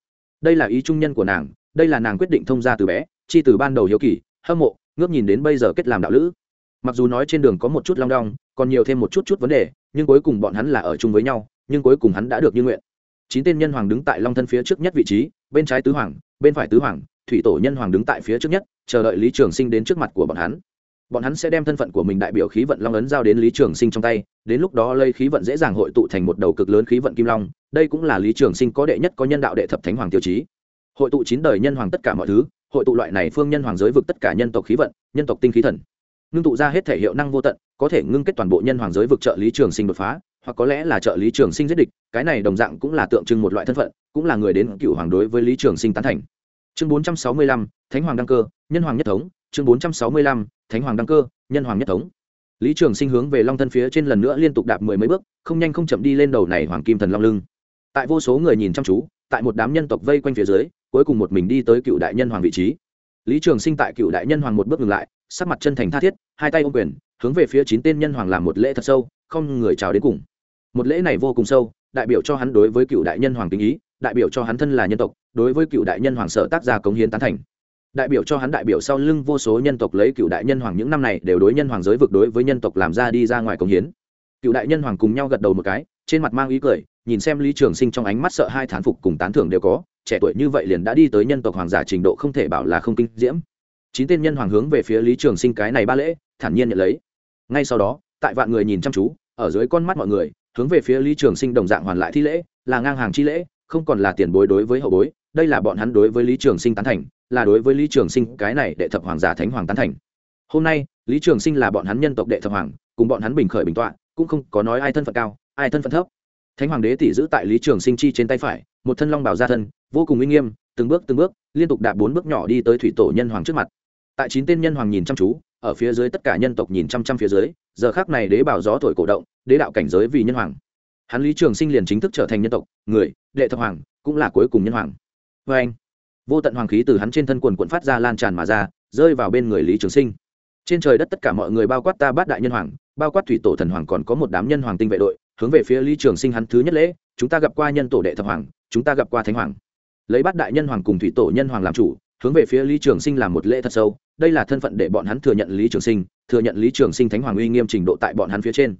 Đây là ý trung nhân của nàng, đây là nàng quyết định thông ra từ bé, chi từ ban đầu hiếu kỳ, hâm mộ ngước nhìn đến bây giờ kết làm đạo lữ. Mặc dù nói trên đường có một chút long đong, còn nhiều thêm một chút chút vấn đề, nhưng cuối cùng bọn hắn là ở chung với nhau, nhưng cuối cùng hắn đã được như nguyện. Chín tên nhân hoàng đứng tại long thân phía trước nhất vị trí, bên trái tứ hoàng, bên phải tứ hoàng, thủy tổ nhân hoàng đứng tại phía trước nhất, chờ đợi lý trường sinh đến trước mặt của bọn hắn. Bọn hắn sẽ đem thân phận của mình đại biểu khí vận long ấn giao đến lý trường sinh trong tay, đến lúc đó lây khí vận dễ dàng hội tụ thành một đầu cực lớn khí vận kim long, đây cũng là lý trường sinh có đệ nhất có nhân đạo đệ thập thánh hoàng tiêu chí. Hội tụ chín đời nhân hoàng tất cả mọi thứ hội tụ loại này phương nhân hoàng giới vực tất cả nhân tộc khí vận, nhân tộc tinh khí thần. Ngưng tụ ra hết thể hiệu năng vô tận, có thể ngưng kết toàn bộ nhân hoàng giới vực trợ lý trường sinh đột phá, hoặc có lẽ là trợ lý trường sinh giết địch, cái này đồng dạng cũng là tượng trưng một loại thân phận, cũng là người đến cựu hoàng đối với lý trường sinh tán thành. Chương bốn trăm sáu mươi lăm, thánh hoàng đăng cơ, nhân hoàng nhất thống. Chương bốn trăm sáu mươi lăm, thánh hoàng đăng cơ, nhân hoàng nhất thống. Lý trường sinh hướng về long thân phía trên lần nữa liên tục đạp mười mấy bước, không nhanh không chậm đi lên đầu này hoàng kim thần long lưng. Tại vô số người nhìn chăm chú, tại một đám nhân tộc vây quanh phía dưới cuối cùng một mình đi tới cựu đại nhân hoàng vị trí. Lý trường sinh tại cựu đại nhân hoàng một bước ngừng lại, sắc mặt chân thành tha thiết, hai tay ôm quyền, hướng về phía chín tên nhân hoàng làm một lễ thật sâu, không người chào đến cùng. Một lễ này vô cùng sâu, đại biểu cho hắn đối với cựu đại nhân hoàng tình ý, đại biểu cho hắn thân là nhân tộc, đối với cựu đại nhân hoàng sở tác gia cống hiến tán thành. Đại biểu cho hắn đại biểu sau lưng vô số nhân tộc lấy cựu đại nhân hoàng những năm này đều đối nhân hoàng giới vực đối với nhân tộc làm ra đi ra ngoài cống hiến. Cựu đại nhân hoàng cùng nhau gật đầu một cái, trên mặt mang ý cười nhìn xem lý trường sinh trong ánh mắt sợ hai thán phục cùng tán thưởng đều có, trẻ tuổi như vậy liền đã đi tới nhân tộc hoàng giả trình độ không thể bảo là không kinh diễm. Chín tên nhân hoàng hướng về phía lý trường sinh cái này ba lễ, thản nhiên nhận lấy. Ngay sau đó, tại vạn người nhìn chăm chú, ở dưới con mắt mọi người, hướng về phía lý trường sinh đồng dạng hoàn lại thi lễ, là ngang hàng chi lễ, không còn là tiền bối đối với hậu bối, đây là bọn hắn đối với lý trường sinh tán thành, là đối với lý trường sinh cái này đệ thập hoàng giả thánh hoàng tán thành. Hôm nay, lý trường sinh là bọn hắn nhân tộc đệ thập hoàng, cùng bọn hắn bình khởi bình tọa, cũng không có nói ai thân phận cao, ai thân phận thấp thánh hoàng đế tỷ giữ tại lý trường sinh chi trên tay phải, một thân long bảo gia thân, vô cùng uy nghiêm, từng bước từng bước, liên tục đạp bốn bước nhỏ đi tới thủy tổ nhân hoàng trước mặt. Tại chín tên nhân hoàng nhìn chăm chú, ở phía dưới tất cả nhân tộc nhìn chăm chăm phía dưới, giờ khác này đế bảo gió thổi cổ động, đế đạo cảnh giới vì nhân hoàng. Hắn lý trường sinh liền chính thức trở thành nhân tộc, người, đệ thập hoàng, cũng là cuối cùng nhân hoàng. Vê anh, vô tận hoàng khí từ hắn trên thân quần quận phát ra lan tràn mà ra, rơi vào bên người lý trường sinh. Trên trời đất tất cả mọi người bao quát ta bát đại nhân hoàng, bao quát thủy tổ thần hoàng còn có một đám nhân hoàng tinh vệ đội hướng về phía lý trường sinh hắn thứ nhất lễ, chúng ta gặp qua nhân tổ đệ thập hoàng, chúng ta gặp qua thánh hoàng. Lấy bắt đại nhân hoàng cùng thủy tổ nhân hoàng làm chủ, hướng về phía lý trường sinh làm một lễ thật sâu. Đây là thân phận để bọn hắn thừa nhận lý trường sinh, thừa nhận lý trường sinh thánh hoàng uy nghiêm trình độ tại bọn hắn phía trên.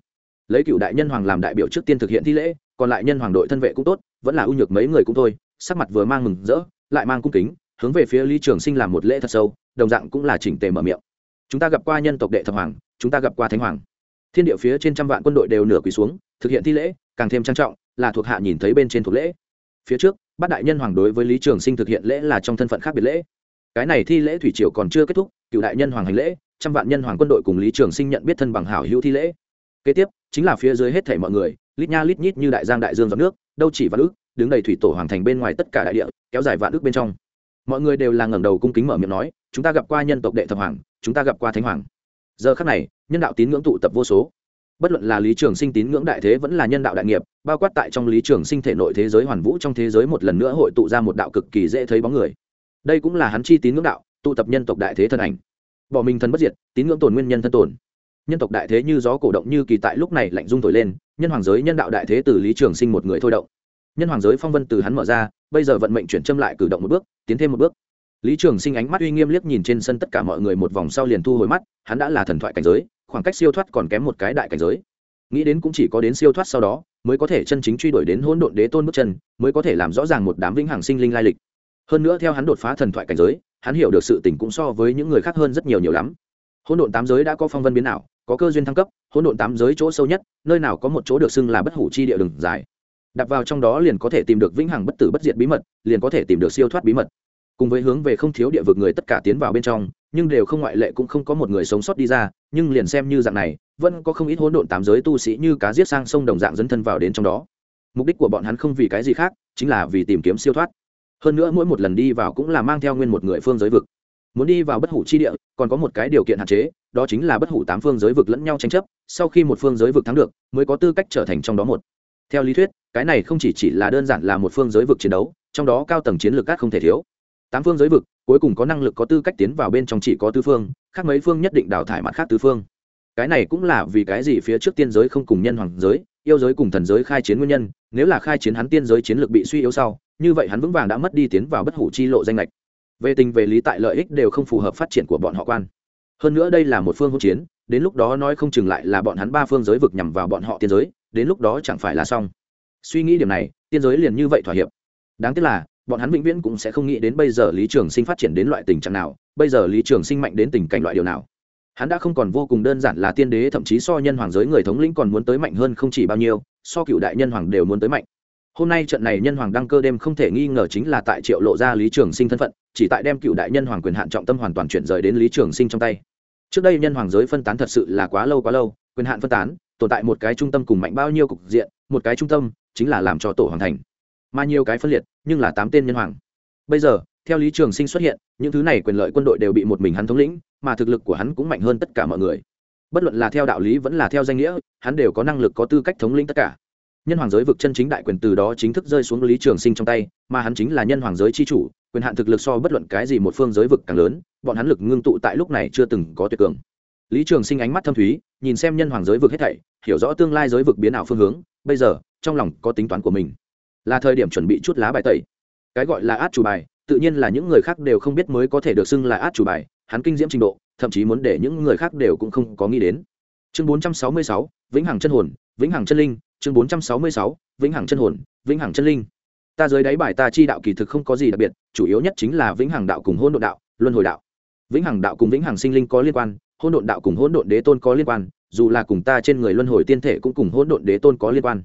Lấy cựu đại nhân hoàng làm đại biểu trước tiên thực hiện thi lễ, còn lại nhân hoàng đội thân vệ cũng tốt, vẫn là ưu nhược mấy người cũng thôi, sắc mặt vừa mang mừng rỡ, lại mang cung kính, hướng về phía lý trường sinh làm một lễ thật sâu, đồng dạng cũng là chỉnh tề mở miệng. Chúng ta gặp qua nhân tộc đệ thập hoàng, chúng ta gặp qua thánh hoàng thiên địa phía trên trăm vạn quân đội đều nửa quỳ xuống, thực hiện thi lễ, càng thêm trang trọng, là thuộc hạ nhìn thấy bên trên thuộc lễ. Phía trước, bát đại nhân hoàng đối với lý trường sinh thực hiện lễ là trong thân phận khác biệt lễ. Cái này thi lễ thủy triều còn chưa kết thúc, cựu đại nhân hoàng hành lễ, trăm vạn nhân hoàng quân đội cùng lý trường sinh nhận biết thân bằng hảo hữu thi lễ. Kế tiếp, chính là phía dưới hết thảy mọi người, lít nha lít nhít như đại giang đại dương giọt nước, đâu chỉ vạn ước, đứng đầy thủy tổ hoàng thành bên ngoài tất cả đại địa, kéo dài vạn ước bên trong. Mọi người đều là ngẩng đầu cung kính mở miệng nói, chúng ta gặp qua nhân tộc đệ thập hoàng, chúng ta gặp qua thánh hoàng giờ khắc này, nhân đạo tín ngưỡng tụ tập vô số. Bất luận là lý trường sinh tín ngưỡng đại thế vẫn là nhân đạo đại nghiệp, bao quát tại trong lý trường sinh thể nội thế giới hoàn vũ trong thế giới một lần nữa hội tụ ra một đạo cực kỳ dễ thấy bóng người. Đây cũng là hắn chi tín ngưỡng đạo, tụ tập nhân tộc đại thế thân ảnh. Bỏ mình thân bất diệt, tín ngưỡng tồn nguyên nhân thân tồn. Nhân tộc đại thế như gió cổ động như kỳ tại lúc này lạnh dung thổi lên, nhân hoàng giới nhân đạo đại thế từ lý trường sinh một người thôi động. Nhân hoàng giới phong vân từ hắn mở ra, bây giờ vận mệnh chuyển châm lại cử động một bước, tiến thêm một bước lý trường sinh ánh mắt uy nghiêm liếc nhìn trên sân tất cả mọi người một vòng sau liền thu hồi mắt, hắn đã là thần thoại cảnh giới, khoảng cách siêu thoát còn kém một cái đại cảnh giới. Nghĩ đến cũng chỉ có đến siêu thoát sau đó, mới có thể chân chính truy đuổi đến hỗn độn đế tôn bước chân, mới có thể làm rõ ràng một đám vĩnh hằng sinh linh lai lịch. Hơn nữa theo hắn đột phá thần thoại cảnh giới, hắn hiểu được sự tình cũng so với những người khác hơn rất nhiều nhiều lắm. Hỗn độn tám giới đã có phong vân biến ảo, có cơ duyên thăng cấp, hỗn độn tám giới chỗ sâu nhất, nơi nào có một chỗ được xưng là bất hủ chi địa đường dài. Đặt vào trong đó liền có thể tìm được vĩnh hằng bất tử bất diệt bí mật, liền có thể tìm được siêu thoát bí mật cùng với hướng về không thiếu địa vực người tất cả tiến vào bên trong, nhưng đều không ngoại lệ cũng không có một người sống sót đi ra, nhưng liền xem như dạng này, vẫn có không ít hỗn độn tám giới tu sĩ như cá giết sang sông đồng dạng dấn thân vào đến trong đó. Mục đích của bọn hắn không vì cái gì khác, chính là vì tìm kiếm siêu thoát. Hơn nữa mỗi một lần đi vào cũng là mang theo nguyên một người phương giới vực. Muốn đi vào bất hủ chi địa, còn có một cái điều kiện hạn chế, đó chính là bất hủ tám phương giới vực lẫn nhau tranh chấp, sau khi một phương giới vực thắng được, mới có tư cách trở thành trong đó một. Theo lý thuyết, cái này không chỉ chỉ là đơn giản là một phương giới vực chiến đấu, trong đó cao tầng chiến lược các không thể thiếu tám phương giới vực, cuối cùng có năng lực có tư cách tiến vào bên trong chỉ có tứ phương, khác mấy phương nhất định đào thải mặt khác tứ phương. Cái này cũng là vì cái gì phía trước tiên giới không cùng nhân hoàng giới, yêu giới cùng thần giới khai chiến nguyên nhân, nếu là khai chiến hắn tiên giới chiến lược bị suy yếu sau, như vậy hắn vững vàng đã mất đi tiến vào bất hủ chi lộ danh lệch về tình về lý tại lợi ích đều không phù hợp phát triển của bọn họ quan. Hơn nữa đây là một phương hỗn chiến, đến lúc đó nói không chừng lại là bọn hắn ba phương giới vực nhằm vào bọn họ tiên giới, đến lúc đó chẳng phải là xong. Suy nghĩ điểm này, tiên giới liền như vậy thỏa hiệp. Đáng tiếc là bọn hắn vĩnh viễn cũng sẽ không nghĩ đến bây giờ lý trường sinh phát triển đến loại tình trạng nào, bây giờ lý trường sinh mạnh đến tình cảnh loại điều nào. Hắn đã không còn vô cùng đơn giản là tiên đế, thậm chí so nhân hoàng giới người thống lĩnh còn muốn tới mạnh hơn không chỉ bao nhiêu, so cựu đại nhân hoàng đều muốn tới mạnh. Hôm nay trận này nhân hoàng đăng cơ đêm không thể nghi ngờ chính là tại triệu lộ ra lý trường sinh thân phận, chỉ tại đem cựu đại nhân hoàng quyền hạn trọng tâm hoàn toàn chuyển rời đến lý trường sinh trong tay. Trước đây nhân hoàng giới phân tán thật sự là quá lâu quá lâu, quyền hạn phân tán, tồn tại một cái trung tâm cùng mạnh bao nhiêu cục diện, một cái trung tâm chính là làm cho tổ hoàng thành mà nhiều cái phân liệt, nhưng là tám tên nhân hoàng. Bây giờ, theo lý trường sinh xuất hiện, những thứ này quyền lợi quân đội đều bị một mình hắn thống lĩnh, mà thực lực của hắn cũng mạnh hơn tất cả mọi người. Bất luận là theo đạo lý vẫn là theo danh nghĩa, hắn đều có năng lực có tư cách thống lĩnh tất cả. Nhân hoàng giới vực chân chính đại quyền từ đó chính thức rơi xuống lý trường sinh trong tay, mà hắn chính là nhân hoàng giới c h i chủ, quyền hạn thực lực so bất luận cái gì một phương giới vực càng lớn, bọn hắn lực ngưng tụ tại lúc này chưa từng có tuyệt cường. Lý trường sinh ánh mắt thâm thúy, nhìn xem nhân hoàng giới vực hết thảy, hiểu rõ tương lai giới vực biến ảo phương hướng, bây giờ, trong lòng có tính toán của mình là thời điểm chuẩn bị chút lá bài tẩy. Cái gọi là át chủ bài tự nhiên là những người khác đều không biết mới có thể được xưng là át chủ bài hắn kinh diễm trình độ thậm chí muốn để những người khác đều cũng không có nghĩ đến. Chương 466, vĩnh hằng chân hồn vĩnh hằng chân linh chương 466, vĩnh hằng chân hồn vĩnh hằng chân linh. Ta dưới đáy bài ta chi đạo kỳ thực không có gì đặc biệt chủ yếu nhất chính là vĩnh hằng đạo cùng hôn độn đạo luân hồi đạo. Vĩnh hằng đạo cùng vĩnh hằng sinh linh có liên quan hôn độn đạo cùng hôn độn đế tôn có liên quan dù là cùng ta trên người luân hồi tiên thể cũng cùng hôn độn đế tôn có liên quan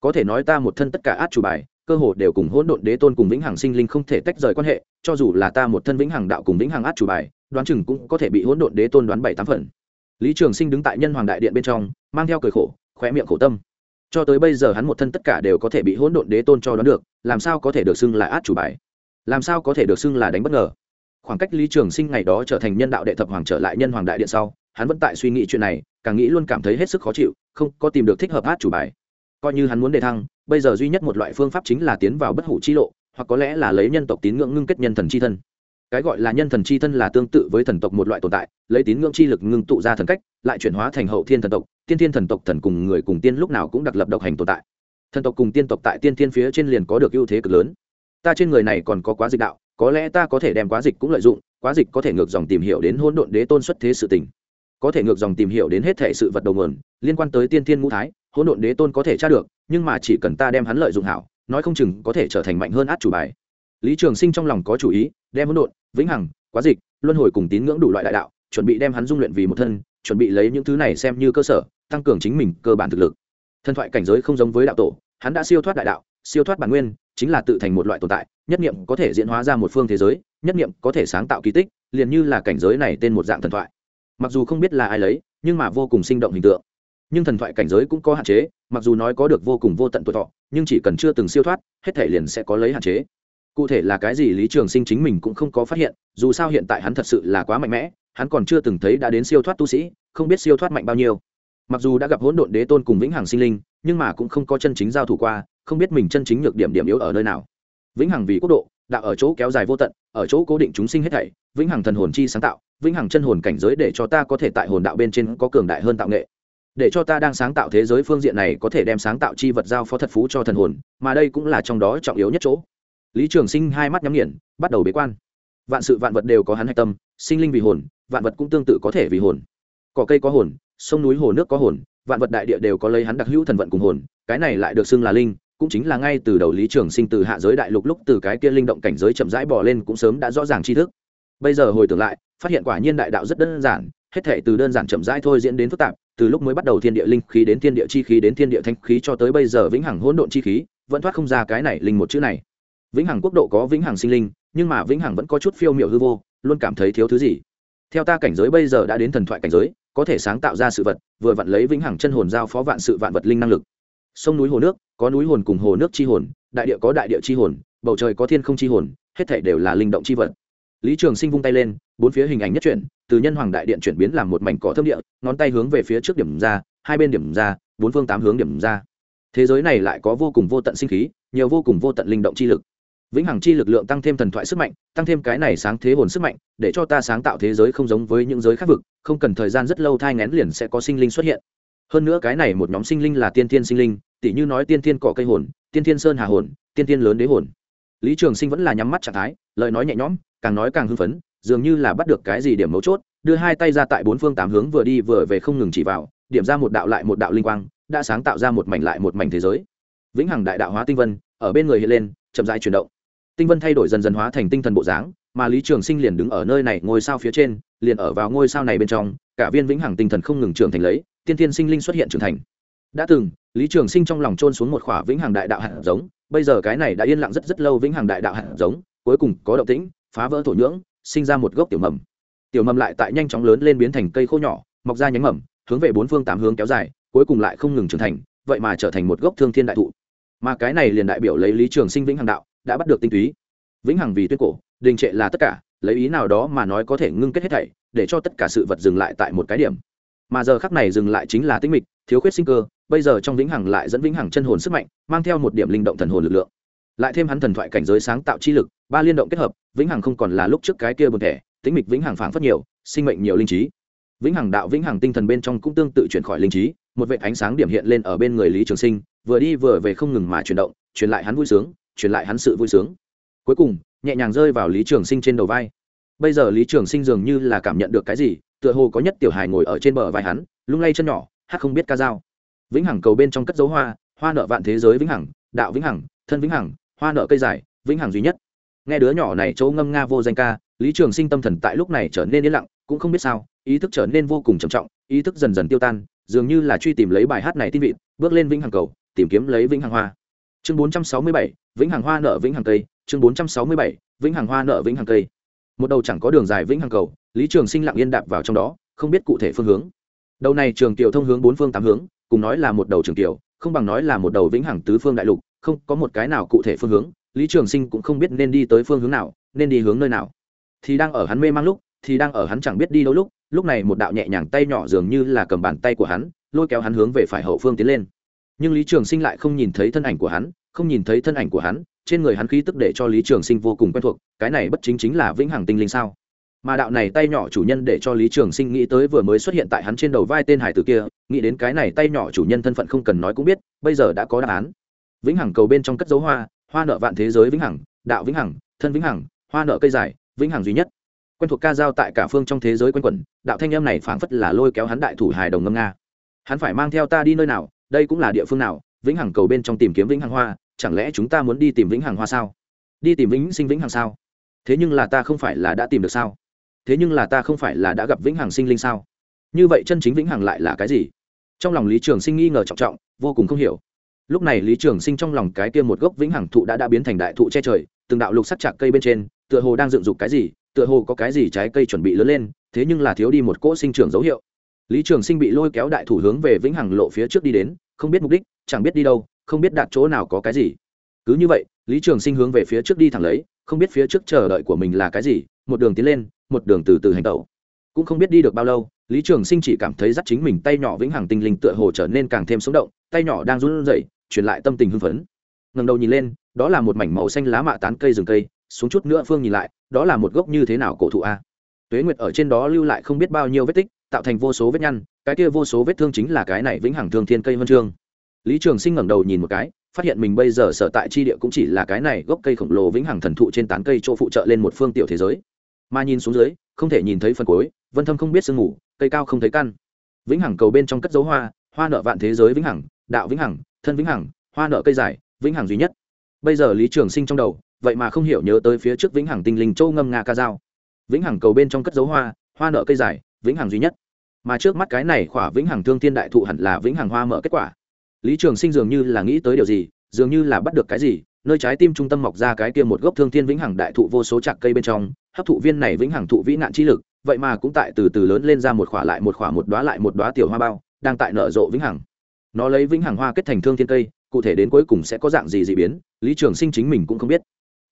có thể nói ta một thân tất cả át chủ bài, cơ hồ đều cùng hỗn độn đế tôn cùng vĩnh hằng sinh linh không thể tách rời quan hệ, cho dù là ta một thân vĩnh hằng đạo cùng vĩnh hằng át chủ bài, đoán chừng cũng có thể bị hỗn độn đế tôn đoán bảy tám phần. Lý trường sinh đứng tại nhân hoàng đại điện bên trong, mang theo cười khổ, khóe miệng khổ tâm. Cho tới bây giờ hắn một thân tất cả đều có thể bị hỗn độn đế tôn cho đoán được, làm sao có thể được xưng là át chủ bài? Làm sao có thể được xưng là đánh bất ngờ? Khoảng cách lý trường sinh ngày đó trở thành nhân đạo đệ thập hoàng trở lại nhân hoàng đại điện sau, hắn vẫn tại suy nghĩ chuyện này, càng nghĩ luôn cảm thấy hết sức khó chịu, không có tìm được thích hợp át chủ bài coi như hắn muốn đề thăng, bây giờ duy nhất một loại phương pháp chính là tiến vào bất hủ chi lộ, hoặc có lẽ là lấy nhân tộc tín ngưỡng ngưng kết nhân thần chi thân. Cái gọi là nhân thần chi thân là tương tự với thần tộc một loại tồn tại, lấy tín ngưỡng chi lực ngưng tụ ra thần cách, lại chuyển hóa thành hậu thiên thần tộc, tiên thiên thần tộc thần cùng người cùng tiên lúc nào cũng đặc lập độc hành tồn tại. Thần tộc cùng tiên tộc tại tiên thiên phía trên liền có được ưu thế cực lớn. Ta trên người này còn có quá dịch đạo, có lẽ ta có thể đem quá dịch cũng lợi dụng, quá dịch có thể ngược dòng tìm hiểu đến hỗn độn đế tôn xuất thế sự tình. Có thể ngược dòng tìm hiểu đến hết thể sự vật đầu nguồn, liên quan tới tiên thiên ngũ thái hỗn độn đế tôn có thể tra được, nhưng mà chỉ cần ta đem hắn lợi dụng hảo, nói không chừng có thể trở thành mạnh hơn át chủ bài. Lý trường sinh trong lòng có chủ ý, đem hỗn độn, vĩnh hằng, quá dịch, luân hồi cùng tín ngưỡng đủ loại đại đạo, chuẩn bị đem hắn dung luyện vì một thân, chuẩn bị lấy những thứ này xem như cơ sở, tăng cường chính mình cơ bản thực lực. Thần thoại cảnh giới không giống với đạo tổ, hắn đã siêu thoát đại đạo, siêu thoát bản nguyên, chính là tự thành một loại tồn tại, nhất niệm có thể diễn hóa ra một phương thế giới, nhất niệm có thể sáng tạo kỳ tích, liền như là cảnh giới này tên một dạng thần thoại. Mặc dù không biết là ai lấy, nhưng mà vô cùng sinh động hình tượng nhưng thần thoại cảnh giới cũng có hạn chế, mặc dù nói có được vô cùng vô tận tuổi thọ, nhưng chỉ cần chưa từng siêu thoát, hết thể liền sẽ có lấy hạn chế. Cụ thể là cái gì lý trường sinh chính mình cũng không có phát hiện, dù sao hiện tại hắn thật sự là quá mạnh mẽ, hắn còn chưa từng thấy đã đến siêu thoát tu sĩ, không biết siêu thoát mạnh bao nhiêu. Mặc dù đã gặp hỗn độn đế tôn cùng vĩnh hằng sinh linh, nhưng mà cũng không có chân chính giao thủ qua, không biết mình chân chính nhược điểm điểm yếu ở nơi nào. Vĩnh hằng vì quốc độ đạo ở chỗ kéo dài vô tận, ở chỗ cố định chúng sinh hết thảy, vĩnh hằng thần hồn chi sáng tạo, vĩnh hằng chân hồn cảnh giới để cho ta có thể tại hồn đạo bên trên có cường đại hơn tạo nghệ để cho ta đang sáng tạo thế giới phương diện này có thể đem sáng tạo chi vật giao phó thật phú cho thần hồn, mà đây cũng là trong đó trọng yếu nhất chỗ. Lý trường sinh hai mắt nhắm nghiền, bắt đầu bế quan. Vạn sự vạn vật đều có hắn hạch tâm, sinh linh vì hồn, vạn vật cũng tương tự có thể vì hồn. Cỏ cây có hồn, sông núi hồ nước có hồn, vạn vật đại địa đều có lấy hắn đặc hữu thần vận cùng hồn, cái này lại được xưng là linh, cũng chính là ngay từ đầu lý trường sinh từ hạ giới đại lục lúc từ cái kia linh động cảnh giới chậm rãi bỏ lên cũng sớm đã rõ ràng tri thức. Bây giờ hồi tưởng lại, phát hiện quả nhiên đại đạo rất đơn giản hết thể từ đơn giản chậm rãi thôi diễn đến phức tạp, từ lúc mới bắt đầu thiên địa linh khí đến thiên địa chi khí đến thiên địa thanh khí cho tới bây giờ vĩnh hằng hỗn độn chi khí, vẫn thoát không ra cái này linh một chữ này. Vĩnh hằng quốc độ có vĩnh hằng sinh linh, nhưng mà vĩnh hằng vẫn có chút phiêu miểu hư vô, luôn cảm thấy thiếu thứ gì. Theo ta cảnh giới bây giờ đã đến thần thoại cảnh giới, có thể sáng tạo ra sự vật, vừa vặn lấy vĩnh hằng chân hồn giao phó vạn sự vạn vật linh năng lực. Sông núi hồ nước, có núi hồn cùng hồ nước chi hồn, đại địa có đại địa chi hồn, bầu trời có thiên không chi hồn, hết thể đều là linh động chi vật. Lý trường sinh vung tay lên, bốn phía hình ảnh nhất chuyển từ nhân hoàng đại điện chuyển biến làm một mảnh cỏ thâm địa, ngón tay hướng về phía trước điểm ra, hai bên điểm ra, bốn phương tám hướng điểm ra. Thế giới này lại có vô cùng vô tận sinh khí, nhiều vô cùng vô tận linh động chi lực. Vĩnh hằng chi lực lượng tăng thêm thần thoại sức mạnh, tăng thêm cái này sáng thế hồn sức mạnh, để cho ta sáng tạo thế giới không giống với những giới khác vực, không cần thời gian rất lâu thai ngén liền sẽ có sinh linh xuất hiện. Hơn nữa cái này một nhóm sinh linh là tiên thiên sinh linh tỷ như nói tiên thiên cỏ cây hồn, tiên thiên sơn hà hồn, tiên thiên lớn đế hồn. Lý trường sinh vẫn là nhắm mắt trạng thái, lời nói nhẹ nhõm, càng nói càng hưng phấn dường như là bắt được cái gì điểm mấu chốt, đưa hai tay ra tại bốn phương tám hướng vừa đi vừa về không ngừng chỉ vào, điểm ra một đạo lại một đạo linh quang, đã sáng tạo ra một mảnh lại một mảnh thế giới. Vĩnh hằng đại đạo hóa tinh vân, ở bên người hiện lên, chậm rãi chuyển động. Tinh vân thay đổi dần dần hóa thành tinh thần bộ dáng, mà lý trường sinh liền đứng ở nơi này ngôi sao phía trên, liền ở vào ngôi sao này bên trong, cả viên vĩnh hằng tinh thần không ngừng trưởng thành lấy, tiên tiên sinh linh xuất hiện trưởng thành. Đã từng, lý trường sinh trong lòng trôn xuống một khỏa vĩnh hằng đại đạo hạt giống, bây giờ cái này đã yên lặng rất rất lâu vĩnh hằng đại đạo hạt giống, cuối cùng có động tĩnh, phá vỡ thổ nhưỡng sinh ra một gốc tiểu mầm. Tiểu mầm lại tại nhanh chóng lớn lên biến thành cây khô nhỏ, mọc ra nhánh mầm, hướng về bốn phương tám hướng kéo dài, cuối cùng lại không ngừng trưởng thành, vậy mà trở thành một gốc thương thiên đại thụ. Mà cái này liền đại biểu lấy lý trường sinh vĩnh hằng đạo, đã bắt được tinh túy. Vĩnh hằng vì tuyết cổ, đình trệ là tất cả, lấy ý nào đó mà nói có thể ngưng kết hết thảy, để cho tất cả sự vật dừng lại tại một cái điểm. Mà giờ khắc này dừng lại chính là tinh mịch, thiếu khuyết sinh cơ, bây giờ trong vĩnh hằng lại dẫn vĩnh hằng chân hồn sức mạnh, mang theo một điểm linh động thần hồn lực lượng lại thêm hắn thần thoại cảnh giới sáng tạo chi lực, ba liên động kết hợp, vĩnh hằng không còn là lúc trước cái kia buồn thẻ tĩnh mịch vĩnh hằng phảng phất nhiều, sinh mệnh nhiều linh trí. Vĩnh hằng đạo, vĩnh hằng tinh thần bên trong cũng tương tự chuyển khỏi linh trí, một vệ ánh sáng điểm hiện lên ở bên người lý trường sinh, vừa đi vừa về không ngừng mà chuyển động, truyền lại hắn vui sướng, truyền lại hắn sự vui sướng. Cuối cùng, nhẹ nhàng rơi vào lý trường sinh trên đầu vai. Bây giờ lý trường sinh dường như là cảm nhận được cái gì, tựa hồ có nhất tiểu hài ngồi ở trên bờ vai hắn, lung lay chân nhỏ, hát không biết ca dao. Vĩnh hằng cầu bên trong cất dấu hoa hoa nợ vạn thế giới vĩnh hằng, đạo vĩnh hằng, thân vĩnh hằng hoa nợ cây dài, vĩnh hằng duy nhất. Nghe đứa nhỏ này chỗ ngâm nga vô danh ca, lý trường sinh tâm thần tại lúc này trở nên yên lặng, cũng không biết sao, ý thức trở nên vô cùng trầm trọng, ý thức dần dần tiêu tan, dường như là truy tìm lấy bài hát này tin vị bước lên vĩnh hằng cầu, tìm kiếm lấy vĩnh hằng hoa. Chương bốn trăm sáu mươi bảy, vĩnh hằng hoa nợ vĩnh hằng cây, chương bốn trăm sáu mươi bảy, vĩnh hằng hoa nợ vĩnh hằng cây. Một đầu chẳng có đường dài vĩnh hằng cầu, lý trường sinh lặng yên đạp vào trong đó, không biết cụ thể phương hướng. Đầu này trường tiểu thông hướng bốn phương tám hướng, cùng nói là một đầu trường tiểu, không bằng nói là một đầu vĩnh hằng tứ phương đại lục không có một cái nào cụ thể phương hướng, lý trường sinh cũng không biết nên đi tới phương hướng nào, nên đi hướng nơi nào. Thì đang ở hắn mê mang lúc, thì đang ở hắn chẳng biết đi đâu lúc lúc này một đạo nhẹ nhàng tay nhỏ dường như là cầm bàn tay của hắn, lôi kéo hắn hướng về phải hậu phương tiến lên. Nhưng lý trường sinh lại không nhìn thấy thân ảnh của hắn, không nhìn thấy thân ảnh của hắn, trên người hắn khí tức để cho lý trường sinh vô cùng quen thuộc, cái này bất chính chính là vĩnh hằng tinh linh sao? Mà đạo này tay nhỏ chủ nhân để cho lý trường sinh nghĩ tới vừa mới xuất hiện tại hắn trên đầu vai tên hải tử kia, nghĩ đến cái này tay nhỏ chủ nhân thân phận không cần nói cũng biết, bây giờ đã có đáp án vĩnh hằng cầu bên trong cất dấu hoa hoa nợ vạn thế giới vĩnh hằng, đạo vĩnh hằng, thân vĩnh hằng, hoa nợ cây dài, vĩnh hằng duy nhất. Quen thuộc ca dao tại cả phương trong thế giới quen quẩn, đạo thanh em này phảng phất là lôi kéo hắn đại thủ hài đồng ngâm nga. Hắn phải mang theo ta đi nơi nào, đây cũng là địa phương nào, vĩnh hằng cầu bên trong tìm kiếm vĩnh hằng hoa, chẳng lẽ chúng ta muốn đi tìm vĩnh hằng hoa sao? Đi tìm vĩnh sinh vĩnh hằng sao? Thế nhưng là ta không phải là đã tìm được sao? Thế nhưng là ta không phải là đã gặp vĩnh hằng sinh linh sao? Như vậy chân chính vĩnh hằng lại là cái gì? Trong lòng lý trường sinh nghi ngờ trọng trọng, vô cùng không hiểu lúc này lý trường sinh trong lòng cái kia một gốc vĩnh hằng thụ đã đã biến thành đại thụ che trời, từng đạo lục sắc chạc cây bên trên, tựa hồ đang dựng dục cái gì, tựa hồ có cái gì trái cây chuẩn bị lớn lên, thế nhưng là thiếu đi một cỗ sinh trưởng dấu hiệu. Lý trường sinh bị lôi kéo đại thủ hướng về vĩnh hằng lộ phía trước đi đến, không biết mục đích, chẳng biết đi đâu, không biết đạt chỗ nào có cái gì. Cứ như vậy, lý trường sinh hướng về phía trước đi thẳng lấy, không biết phía trước chờ đợi của mình là cái gì, một đường tiến lên, một đường từ từ hành tẩu. Cũng không biết đi được bao lâu, lý trường sinh chỉ cảm thấy dắt chính mình tay nhỏ vĩnh hằng tinh linh tựa hồ trở nên càng thêm sống động, tay nhỏ đang run rẩy truyền lại tâm tình hưng phấn. Ngẩng đầu nhìn lên, đó là một mảnh màu xanh lá mạ tán cây rừng cây, xuống chút nữa phương nhìn lại, đó là một gốc như thế nào cổ thụ a? Tuế nguyệt ở trên đó lưu lại không biết bao nhiêu vết tích, tạo thành vô số vết nhăn, cái kia vô số vết thương chính là cái này vĩnh hằng thương thiên cây vân chương. Lý trường sinh ngẩng đầu nhìn một cái, phát hiện mình bây giờ sở tại chi địa cũng chỉ là cái này gốc cây khổng lồ vĩnh hằng thần thụ trên tán cây chỗ phụ trợ lên một phương tiểu thế giới. Mà nhìn xuống dưới, không thể nhìn thấy phần cuối, vân thâm không biết sương ngủ cây cao không thấy căn. Vĩnh hằng cầu bên trong cất dấu hoa hoa nợ vạn thế giới vĩnh hằng, đạo vĩnh hằng thân vĩnh hằng, hoa nợ cây dài, vĩnh hằng duy nhất. Bây giờ lý trường sinh trong đầu, vậy mà không hiểu nhớ tới phía trước vĩnh hằng tinh linh châu ngâm nga ca dao. Vĩnh hằng cầu bên trong cất dấu hoa hoa nợ cây dài, vĩnh hằng duy nhất. Mà trước mắt cái này khỏa vĩnh hằng thương thiên đại thụ hẳn là vĩnh hằng hoa mở kết quả. Lý trường sinh dường như là nghĩ tới điều gì, dường như là bắt được cái gì, nơi trái tim trung tâm mọc ra cái kia một gốc thương thiên vĩnh hằng đại thụ vô số chạc cây bên trong, hấp thụ viên này vĩnh hằng thụ vĩ nạn chi lực, vậy mà cũng tại từ từ lớn lên ra một khỏa lại một khỏa một đoá lại một đoá tiểu hoa bao, đang tại nở rộ vĩnh hằng nó lấy vĩnh hằng hoa kết thành thương thiên cây, cụ thể đến cuối cùng sẽ có dạng gì dị biến, lý trường sinh chính mình cũng không biết.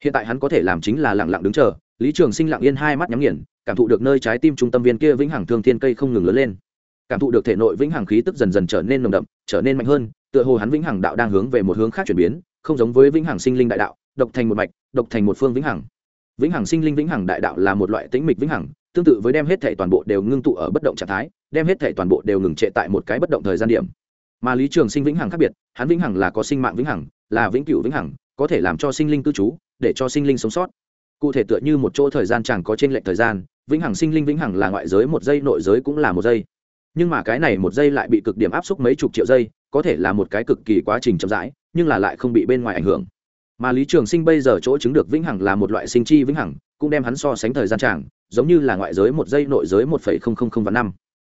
Hiện tại hắn có thể làm chính là lặng lặng đứng chờ, lý trường sinh lặng yên hai mắt nhắm nghiền, cảm thụ được nơi trái tim trung tâm viên kia vĩnh hằng thương thiên cây không ngừng lớn lên. Cảm thụ được thể nội vĩnh hằng khí tức dần dần trở nên nồng đậm, trở nên mạnh hơn, tựa hồ hắn vĩnh hằng đạo đang hướng về một hướng khác chuyển biến, không giống với vĩnh hằng sinh linh đại đạo, độc thành một mạch, độc thành một phương vĩnh hằng. Vĩnh hằng sinh linh vĩnh hằng đại đạo là một loại tĩnh mịch vĩnh hằng, tương tự với đem hết thể toàn bộ đều ngưng tụ ở bất động trạng thái, đem hết thể toàn bộ đều ngừng trệ tại một cái bất động thời gian điểm mà lý trường sinh vĩnh hằng khác biệt, hắn vĩnh hằng là có sinh mạng vĩnh hằng, là vĩnh cửu vĩnh hằng, có thể làm cho sinh linh cư trú, để cho sinh linh sống sót. Cụ thể tựa như một chỗ thời gian chẳng có trên lệnh thời gian, vĩnh hằng sinh linh vĩnh hằng là ngoại giới, một giây nội giới cũng là một giây. Nhưng mà cái này một giây lại bị cực điểm áp suất mấy chục triệu giây, có thể là một cái cực kỳ quá trình chậm rãi, nhưng là lại không bị bên ngoài ảnh hưởng. Mà lý trường sinh bây giờ chỗ chứng được vĩnh hằng là một loại sinh chi vĩnh hằng, cũng đem hắn so sánh thời gian tràng giống như là ngoại giới một giây, nội giới một phẩy không không không và năm.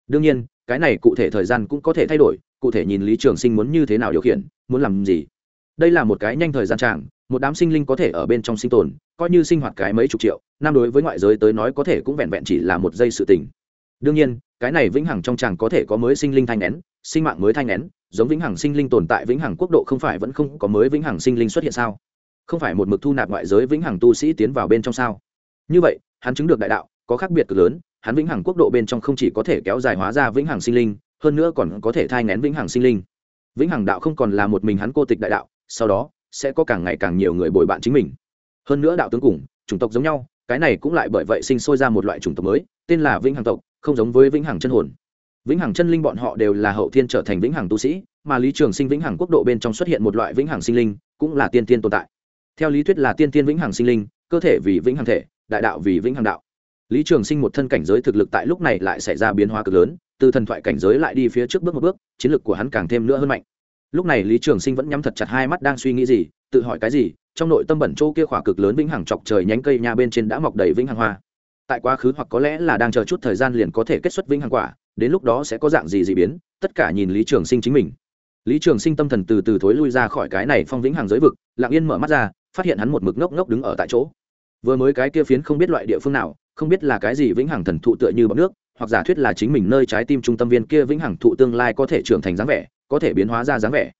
Đương nhiên cái này cụ thể thời gian cũng có thể thay đổi, cụ thể nhìn lý trường sinh muốn như thế nào điều khiển, muốn làm gì. Đây là một cái nhanh thời gian tràng một đám sinh linh có thể ở bên trong sinh tồn, coi như sinh hoạt cái mấy chục triệu năm đối với ngoại giới tới nói có thể cũng vẹn vẹn chỉ là một giây sự tình. Đương nhiên, cái này vĩnh hằng trong chàng có thể có mới sinh linh thanh nén, sinh mạng mới thanh nén, giống vĩnh hằng sinh linh tồn tại vĩnh hằng quốc độ không phải vẫn không có mới vĩnh hằng sinh linh xuất hiện sao? Không phải một mực thu nạp ngoại giới vĩnh hằng tu sĩ tiến vào bên trong sao? Như vậy, hắn chứng được đại đạo, có khác biệt cực lớn hắn vĩnh hằng quốc độ bên trong không chỉ có thể kéo dài hóa ra vĩnh hằng sinh linh hơn nữa còn có thể thai ngén vĩnh hằng sinh linh vĩnh hằng đạo không còn là một mình hắn cô tịch đại đạo sau đó sẽ có càng ngày càng nhiều người bồi bạn chính mình hơn nữa đạo tướng cùng chủng tộc giống nhau cái này cũng lại bởi vậy sinh sôi ra một loại chủng tộc mới tên là vĩnh hằng tộc không giống với vĩnh hằng chân hồn vĩnh hằng chân linh bọn họ đều là hậu thiên trở thành vĩnh hằng tu sĩ mà lý trường sinh vĩnh hằng quốc độ bên trong xuất hiện một loại vĩnh hằng sinh linh cũng là tiên tiên tồn tại theo lý thuyết là tiên tiên vĩnh hằng sinh linh cơ thể vì vĩnh hằng thể đại đạo vì vĩnh hằng đạo lý trường sinh một thân cảnh giới thực lực tại lúc này lại xảy ra biến hóa cực lớn, từ thần thoại cảnh giới lại đi phía trước bước một bước, chiến lược của hắn càng thêm nữa hơn mạnh. Lúc này lý trường sinh vẫn nhắm thật chặt hai mắt đang suy nghĩ gì, tự hỏi cái gì, trong nội tâm bẩn chỗ kia khỏa cực lớn vĩnh hằng chọc trời nhánh cây nhà bên trên đã mọc đầy vĩnh hằng hoa. Tại quá khứ hoặc có lẽ là đang chờ chút thời gian liền có thể kết xuất vĩnh hằng quả, đến lúc đó sẽ có dạng gì dị biến, tất cả nhìn lý trường sinh chính mình. Lý trường sinh tâm thần từ từ thối lui ra khỏi cái này phong vĩnh hằng giới vực, lặng yên mở mắt ra, phát hiện hắn một mực ngốc ngốc đứng ở tại chỗ. Vừa mới cái kia phiến không biết loại địa phương nào không biết là cái gì vĩnh hằng thần thụ tựa như bọc nước, hoặc giả thuyết là chính mình nơi trái tim trung tâm viên kia vĩnh hằng thụ tương lai có thể trưởng thành dáng vẻ, có thể biến hóa ra dáng vẻ.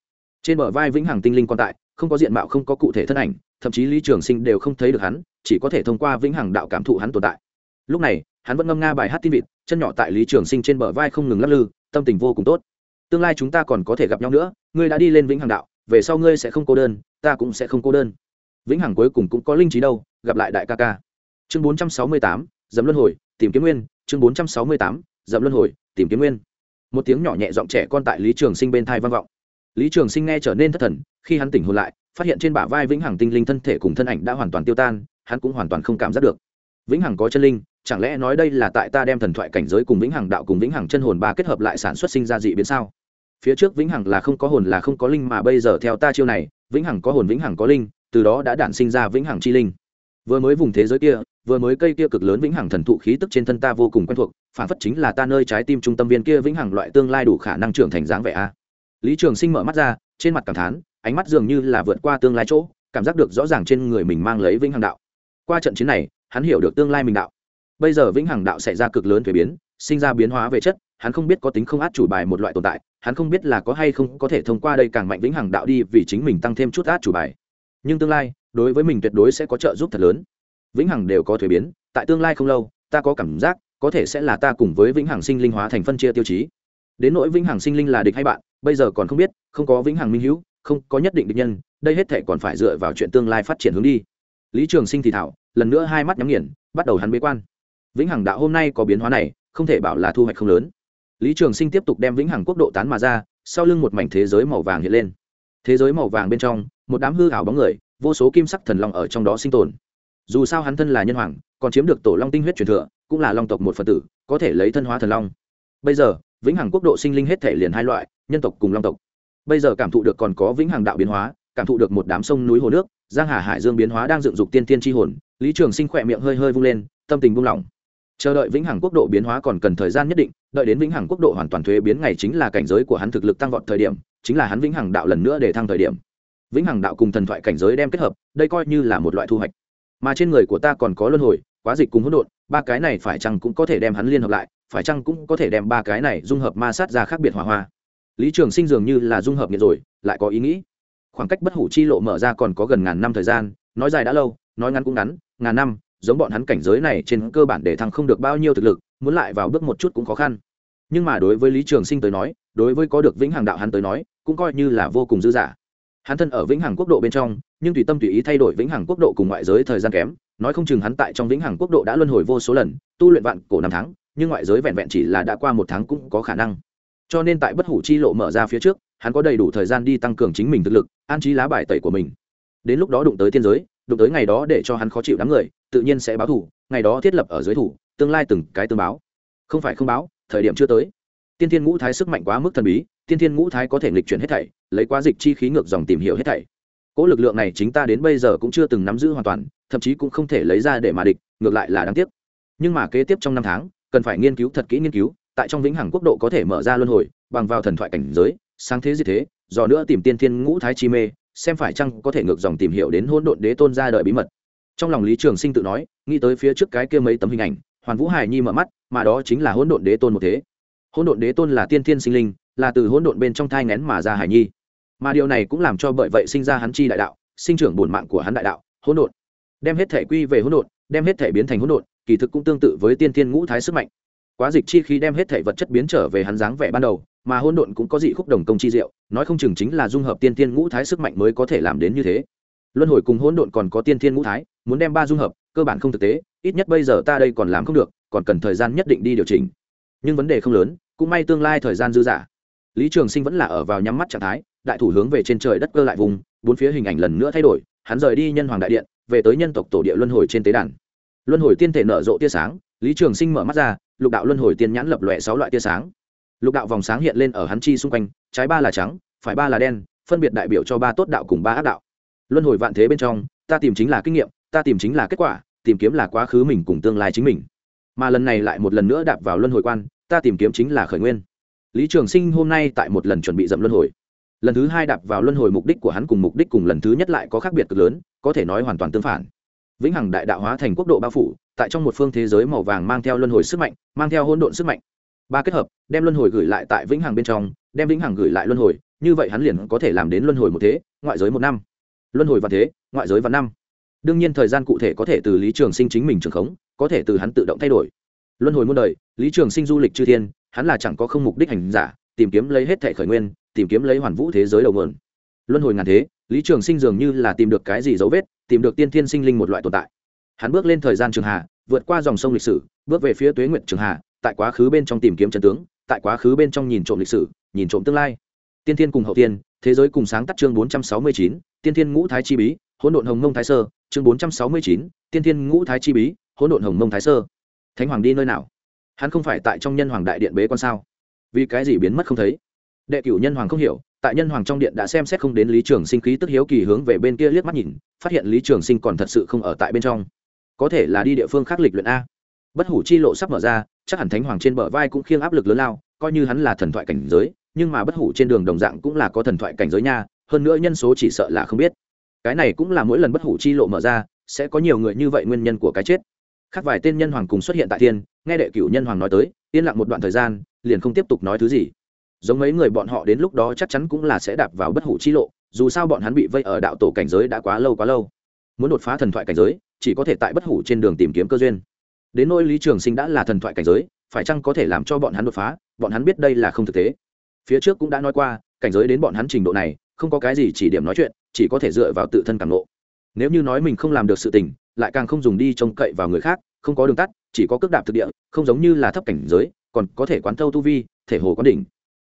Trên bờ vai vĩnh hằng tinh linh quan tại, không có diện mạo, không có cụ thể thân ảnh, thậm chí lý trường sinh đều không thấy được hắn, chỉ có thể thông qua vĩnh hằng đạo cảm thụ hắn tồn tại. Lúc này, hắn vẫn ngâm nga bài hát tin vịt, chân nhỏ tại lý trường sinh trên bờ vai không ngừng lắc lư, tâm tình vô cùng tốt. Tương lai chúng ta còn có thể gặp nhau nữa, ngươi đã đi lên vĩnh hằng đạo, về sau ngươi sẽ không cô đơn, ta cũng sẽ không cô đơn. Vĩnh hằng cuối cùng cũng có linh trí đâu, gặp lại đại ca ca chương bốn trăm sáu mươi tám dấm luân hồi, tìm kiếm nguyên, chương bốn trăm sáu mươi tám, dậm luân hồi, tìm kiếm nguyên. Một tiếng nhỏ nhẹ giọng trẻ con tại lý trường sinh bên thai vang vọng. Lý trường sinh nghe trở nên thất thần, khi hắn tỉnh hồn lại, phát hiện trên bả vai vĩnh hằng tinh linh thân thể cùng thân ảnh đã hoàn toàn tiêu tan, hắn cũng hoàn toàn không cảm giác được. Vĩnh hằng có chân linh, chẳng lẽ nói đây là tại ta đem thần thoại cảnh giới cùng vĩnh hằng đạo cùng vĩnh hằng chân hồn ba kết hợp lại sản xuất sinh ra dị biến sao? Phía trước vĩnh hằng là không có hồn là không có linh mà bây giờ theo ta chiêu này, vĩnh hằng có hồn vĩnh hằng có linh, từ đó đã đản sinh ra vĩnh hằng chi linh. Vừa mới vùng thế giới kia vừa mới cây kia cực lớn vĩnh hằng thần thụ khí tức trên thân ta vô cùng quen thuộc, phản phất chính là ta nơi trái tim trung tâm viên kia vĩnh hằng loại tương lai đủ khả năng trưởng thành dáng vẻ a. Lý trường sinh mở mắt ra, trên mặt cảm thán, ánh mắt dường như là vượt qua tương lai chỗ, cảm giác được rõ ràng trên người mình mang lấy vĩnh hằng đạo. Qua trận chiến này, hắn hiểu được tương lai mình đạo. Bây giờ vĩnh hằng đạo xảy ra cực lớn thuế biến, sinh ra biến hóa về chất, hắn không biết có tính không át chủ bài một loại tồn tại, hắn không biết là có hay không có thể thông qua đây càng mạnh vĩnh hằng đạo đi vì chính mình tăng thêm chút át chủ bài. Nhưng tương lai, đối với mình tuyệt đối sẽ có trợ giúp thật lớn vĩnh hằng đều có thuế biến, tại tương lai không lâu, ta có cảm giác, có thể sẽ là ta cùng với vĩnh hằng sinh linh hóa thành phân chia tiêu chí. Đến nỗi vĩnh hằng sinh linh là địch hay bạn, bây giờ còn không biết, không có vĩnh hằng minh hữu, không có nhất định địch nhân, đây hết thể còn phải dựa vào chuyện tương lai phát triển hướng đi. Lý trường sinh thì thảo, lần nữa hai mắt nhắm nghiền, bắt đầu hắn bế quan. Vĩnh hằng đạo hôm nay có biến hóa này, không thể bảo là thu hoạch không lớn. Lý trường sinh tiếp tục đem vĩnh hằng quốc độ tán mà ra, sau lưng một mảnh thế giới màu vàng hiện lên. Thế giới màu vàng bên trong, một đám hư ảo bóng người, vô số kim sắc thần long ở trong đó sinh tồn dù sao hắn thân là nhân hoàng, còn chiếm được tổ long tinh huyết truyền thừa, cũng là long tộc một phần tử, có thể lấy thân hóa thần long. Bây giờ, vĩnh hằng quốc độ sinh linh hết thể liền hai loại, nhân tộc cùng long tộc. Bây giờ cảm thụ được còn có vĩnh hằng đạo biến hóa, cảm thụ được một đám sông núi hồ nước, giang hà hải dương biến hóa đang dựng dục tiên tiên tri hồn, lý trường sinh khỏe miệng hơi hơi vung lên, tâm tình buông lỏng. Chờ đợi vĩnh hằng quốc độ biến hóa còn cần thời gian nhất định, đợi đến vĩnh hằng quốc độ hoàn toàn thuế biến ngày chính là cảnh giới của hắn thực lực tăng vọt thời điểm, chính là hắn vĩnh hằng đạo lần nữa để thăng thời điểm. Vĩnh hằng đạo cùng thần thoại cảnh giới đem kết hợp, đây coi như là một loại thu hoạch mà trên người của ta còn có luân hồi, quá dịch cùng hỗn độn, ba cái này phải chăng cũng có thể đem hắn liên hợp lại, phải chăng cũng có thể đem ba cái này dung hợp ma sát ra khác biệt hỏa hoa. Lý trường sinh dường như là dung hợp nghiệt rồi, lại có ý nghĩ. Khoảng cách bất hủ chi lộ mở ra còn có gần ngàn năm thời gian, nói dài đã lâu, nói ngắn cũng ngắn, ngàn năm, giống bọn hắn cảnh giới này trên cơ bản để thăng không được bao nhiêu thực lực, muốn lại vào bước một chút cũng khó khăn. Nhưng mà đối với lý trường sinh tới nói, đối với có được vĩnh hằng đạo hắn tới nói, cũng coi như là vô cùng dư dả. Hắn thân ở vĩnh hằng quốc độ bên trong nhưng tùy tâm tùy ý thay đổi vĩnh hằng quốc độ cùng ngoại giới thời gian kém, nói không chừng hắn tại trong vĩnh hằng quốc độ đã luân hồi vô số lần, tu luyện vạn cổ năm tháng, nhưng ngoại giới vẹn vẹn chỉ là đã qua một tháng cũng có khả năng. Cho nên tại bất hủ chi lộ mở ra phía trước, hắn có đầy đủ thời gian đi tăng cường chính mình thực lực, an trí lá bài tẩy của mình. Đến lúc đó đụng tới tiên giới, đụng tới ngày đó để cho hắn khó chịu đám người, tự nhiên sẽ báo thủ ngày đó thiết lập ở dưới thủ, tương lai từng cái tương báo. Không phải không báo, thời điểm chưa tới. Tiên thiên ngũ thái sức mạnh quá mức thần bí, tiên thiên ngũ thái có thể nghịch chuyển hết thảy, lấy quá dịch chi khí ngược dòng tìm hiểu hết thảy cỗ lực lượng này chính ta đến bây giờ cũng chưa từng nắm giữ hoàn toàn, thậm chí cũng không thể lấy ra để mà địch, ngược lại là đáng tiếc. Nhưng mà kế tiếp trong năm tháng, cần phải nghiên cứu thật kỹ nghiên cứu, tại trong vĩnh hằng quốc độ có thể mở ra luân hồi, bằng vào thần thoại cảnh giới, sáng thế gì thế do nữa tìm tiên thiên ngũ thái chi mê, xem phải chăng có thể ngược dòng tìm hiểu đến hỗn độn đế tôn ra đời bí mật. Trong lòng lý trường sinh tự nói, nghĩ tới phía trước cái kia mấy tấm hình ảnh, hoàn vũ hải nhi mở mắt, mà đó chính là hỗn độn đế tôn một thế. Hỗn độn đế tôn là tiên thiên sinh linh, là từ hỗn độn bên trong thai ngén mà ra hải nhi mà điều này cũng làm cho bởi vậy sinh ra hắn chi đại đạo, sinh trưởng bổn mạng của hắn đại đạo, hỗn độn. Đem hết thể quy về hỗn độn, đem hết thể biến thành hỗn độn, kỳ thực cũng tương tự với tiên thiên ngũ thái sức mạnh. Quá dịch chi khí đem hết thể vật chất biến trở về hắn dáng vẻ ban đầu, mà hỗn độn cũng có dị khúc đồng công chi diệu, nói không chừng chính là dung hợp tiên thiên ngũ thái sức mạnh mới có thể làm đến như thế. Luân hồi cùng hỗn độn còn có tiên thiên ngũ thái, muốn đem ba dung hợp, cơ bản không thực tế, ít nhất bây giờ ta đây còn làm không được, còn cần thời gian nhất định đi điều chỉnh. Nhưng vấn đề không lớn, cũng may tương lai thời gian dư dả. Lý trường sinh vẫn là ở vào nhắm mắt trạng thái đại thủ hướng về trên trời đất cơ lại vùng, bốn phía hình ảnh lần nữa thay đổi, hắn rời đi nhân hoàng đại điện, về tới nhân tộc tổ địa luân hồi trên tế đàn. Luân hồi tiên thể nở rộ tia sáng, lý trường sinh mở mắt ra, lục đạo luân hồi tiên nhãn lập lòe sáu loại tia sáng. Lục đạo vòng sáng hiện lên ở hắn chi xung quanh, trái ba là trắng, phải ba là đen, phân biệt đại biểu cho ba tốt đạo cùng ba ác đạo. Luân hồi vạn thế bên trong, ta tìm chính là kinh nghiệm, ta tìm chính là kết quả, tìm kiếm là quá khứ mình cùng tương lai chính mình. Mà lần này lại một lần nữa đạp vào luân hồi quan, ta tìm kiếm chính là khởi nguyên. Lý trường sinh hôm nay tại một lần chuẩn bị dậm luân hồi lần thứ hai đạp vào luân hồi mục đích của hắn cùng mục đích cùng lần thứ nhất lại có khác biệt cực lớn, có thể nói hoàn toàn tương phản. Vĩnh hằng đại đạo hóa thành quốc độ bao phủ, tại trong một phương thế giới màu vàng mang theo luân hồi sức mạnh, mang theo hỗn độn sức mạnh. Ba kết hợp, đem luân hồi gửi lại tại vĩnh hằng bên trong, đem vĩnh hằng gửi lại luân hồi, như vậy hắn liền có thể làm đến luân hồi một thế, ngoại giới một năm. Luân hồi và thế, ngoại giới và năm. Đương nhiên thời gian cụ thể có thể từ lý trường sinh chính mình trường khống, có thể từ hắn tự động thay đổi. Luân hồi muôn đời, lý trường sinh du lịch chư thiên, hắn là chẳng có không mục đích hành giả, tìm kiếm lấy hết thẻ khởi nguyên tìm kiếm lấy hoàn vũ thế giới đầu nguồn. Luân hồi ngàn thế, lý trường sinh dường như là tìm được cái gì dấu vết, tìm được tiên thiên sinh linh một loại tồn tại. Hắn bước lên thời gian trường hạ, vượt qua dòng sông lịch sử, bước về phía tuế nguyện trường hà tại quá khứ bên trong tìm kiếm trần tướng, tại quá khứ bên trong nhìn trộm lịch sử, nhìn trộm tương lai. Tiên thiên cùng hậu tiên, thế giới cùng sáng tác chương bốn trăm sáu mươi chín, tiên thiên ngũ thái chi bí, hỗn độn hồng mông thái sơ, chương bốn trăm sáu mươi chín, tiên thiên ngũ thái chi bí, hỗn độn hồng mông thái sơ. Thánh hoàng đi nơi nào? Hắn không phải tại trong nhân hoàng đại điện bế quan sao? Vì cái gì biến mất không thấy? Đệ cửu nhân hoàng không hiểu, tại nhân hoàng trong điện đã xem xét không đến lý trường sinh khí tức hiếu kỳ hướng về bên kia liếc mắt nhìn, phát hiện lý trường sinh còn thật sự không ở tại bên trong. Có thể là đi địa phương khác lịch luyện a. Bất hủ chi lộ sắp mở ra, chắc hẳn thánh hoàng trên bờ vai cũng khiêng áp lực lớn lao, coi như hắn là thần thoại cảnh giới, nhưng mà bất hủ trên đường đồng dạng cũng là có thần thoại cảnh giới nha, hơn nữa nhân số chỉ sợ là không biết. Cái này cũng là mỗi lần bất hủ chi lộ mở ra, sẽ có nhiều người như vậy nguyên nhân của cái chết. Khác vài tên nhân hoàng cùng xuất hiện tại thiên, nghe đệ cửu nhân hoàng nói tới, yên lặng một đoạn thời gian, liền không tiếp tục nói thứ gì giống mấy người bọn họ đến lúc đó chắc chắn cũng là sẽ đạp vào bất hủ chi lộ, dù sao bọn hắn bị vây ở đạo tổ cảnh giới đã quá lâu quá lâu. Muốn đột phá thần thoại cảnh giới, chỉ có thể tại bất hủ trên đường tìm kiếm cơ duyên. Đến nỗi lý trường sinh đã là thần thoại cảnh giới, phải chăng có thể làm cho bọn hắn đột phá, bọn hắn biết đây là không thực tế. Phía trước cũng đã nói qua, cảnh giới đến bọn hắn trình độ này, không có cái gì chỉ điểm nói chuyện, chỉ có thể dựa vào tự thân càng lộ nếu như nói mình không làm được sự tình, lại càng không dùng đi trông cậy vào người khác, không có đường tắt, chỉ có cước đạp thực địa, không giống như là thấp cảnh giới, còn có thể quán thâu tu vi, thể hồ quán đỉnh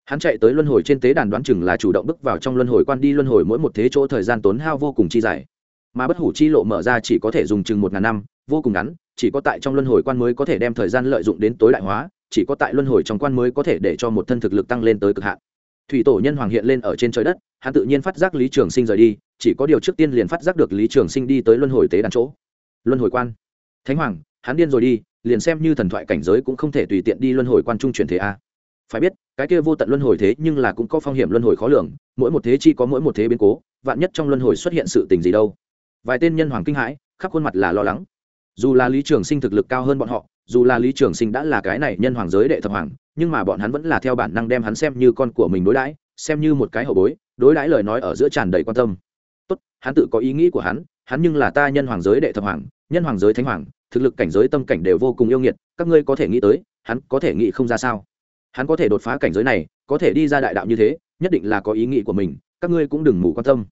hắn chạy tới luân hồi trên tế đàn đoán chừng là chủ động bước vào trong luân hồi quan đi luân hồi mỗi một thế chỗ thời gian tốn hao vô cùng chi dài. Mà bất hủ chi lộ mở ra chỉ có thể dùng chừng một ngàn năm, vô cùng ngắn, chỉ có tại trong luân hồi quan mới có thể đem thời gian lợi dụng đến tối đại hóa, chỉ có tại luân hồi trong quan mới có thể để cho một thân thực lực tăng lên tới cực hạn. Thủy tổ nhân hoàng hiện lên ở trên trời đất, hắn tự nhiên phát giác lý trường sinh rời đi, chỉ có điều trước tiên liền phát giác được lý trường sinh đi tới luân hồi tế đàn chỗ. Luân hồi quan. Thánh hoàng, hắn điên rồi đi, liền xem như thần thoại cảnh giới cũng không thể tùy tiện đi luân hồi quan trung truyền thế a phải biết, cái kia vô tận luân hồi thế nhưng là cũng có phong hiểm luân hồi khó lường, mỗi một thế chi có mỗi một thế biến cố, vạn nhất trong luân hồi xuất hiện sự tình gì đâu. Vài tên nhân hoàng kinh hãi, khắp khuôn mặt là lo lắng. Dù là lý trường sinh thực lực cao hơn bọn họ, dù là lý trường sinh đã là cái này nhân hoàng giới đệ thập hoàng, nhưng mà bọn hắn vẫn là theo bản năng đem hắn xem như con của mình đối đãi, xem như một cái hậu bối, đối đãi lời nói ở giữa tràn đầy quan tâm. Tốt, hắn tự có ý nghĩ của hắn hắn nhưng là ta nhân hoàng giới đệ thập hoàng, nhân hoàng giới thánh hoàng, thực lực cảnh giới tâm cảnh đều vô cùng yêu nghiệt, các ngươi có thể nghĩ tới, hắn có thể nghĩ không ra sao? Hắn có thể đột phá cảnh giới này, có thể đi ra đại đạo như thế, nhất định là có ý nghĩ của mình, các ngươi cũng đừng mù quan tâm.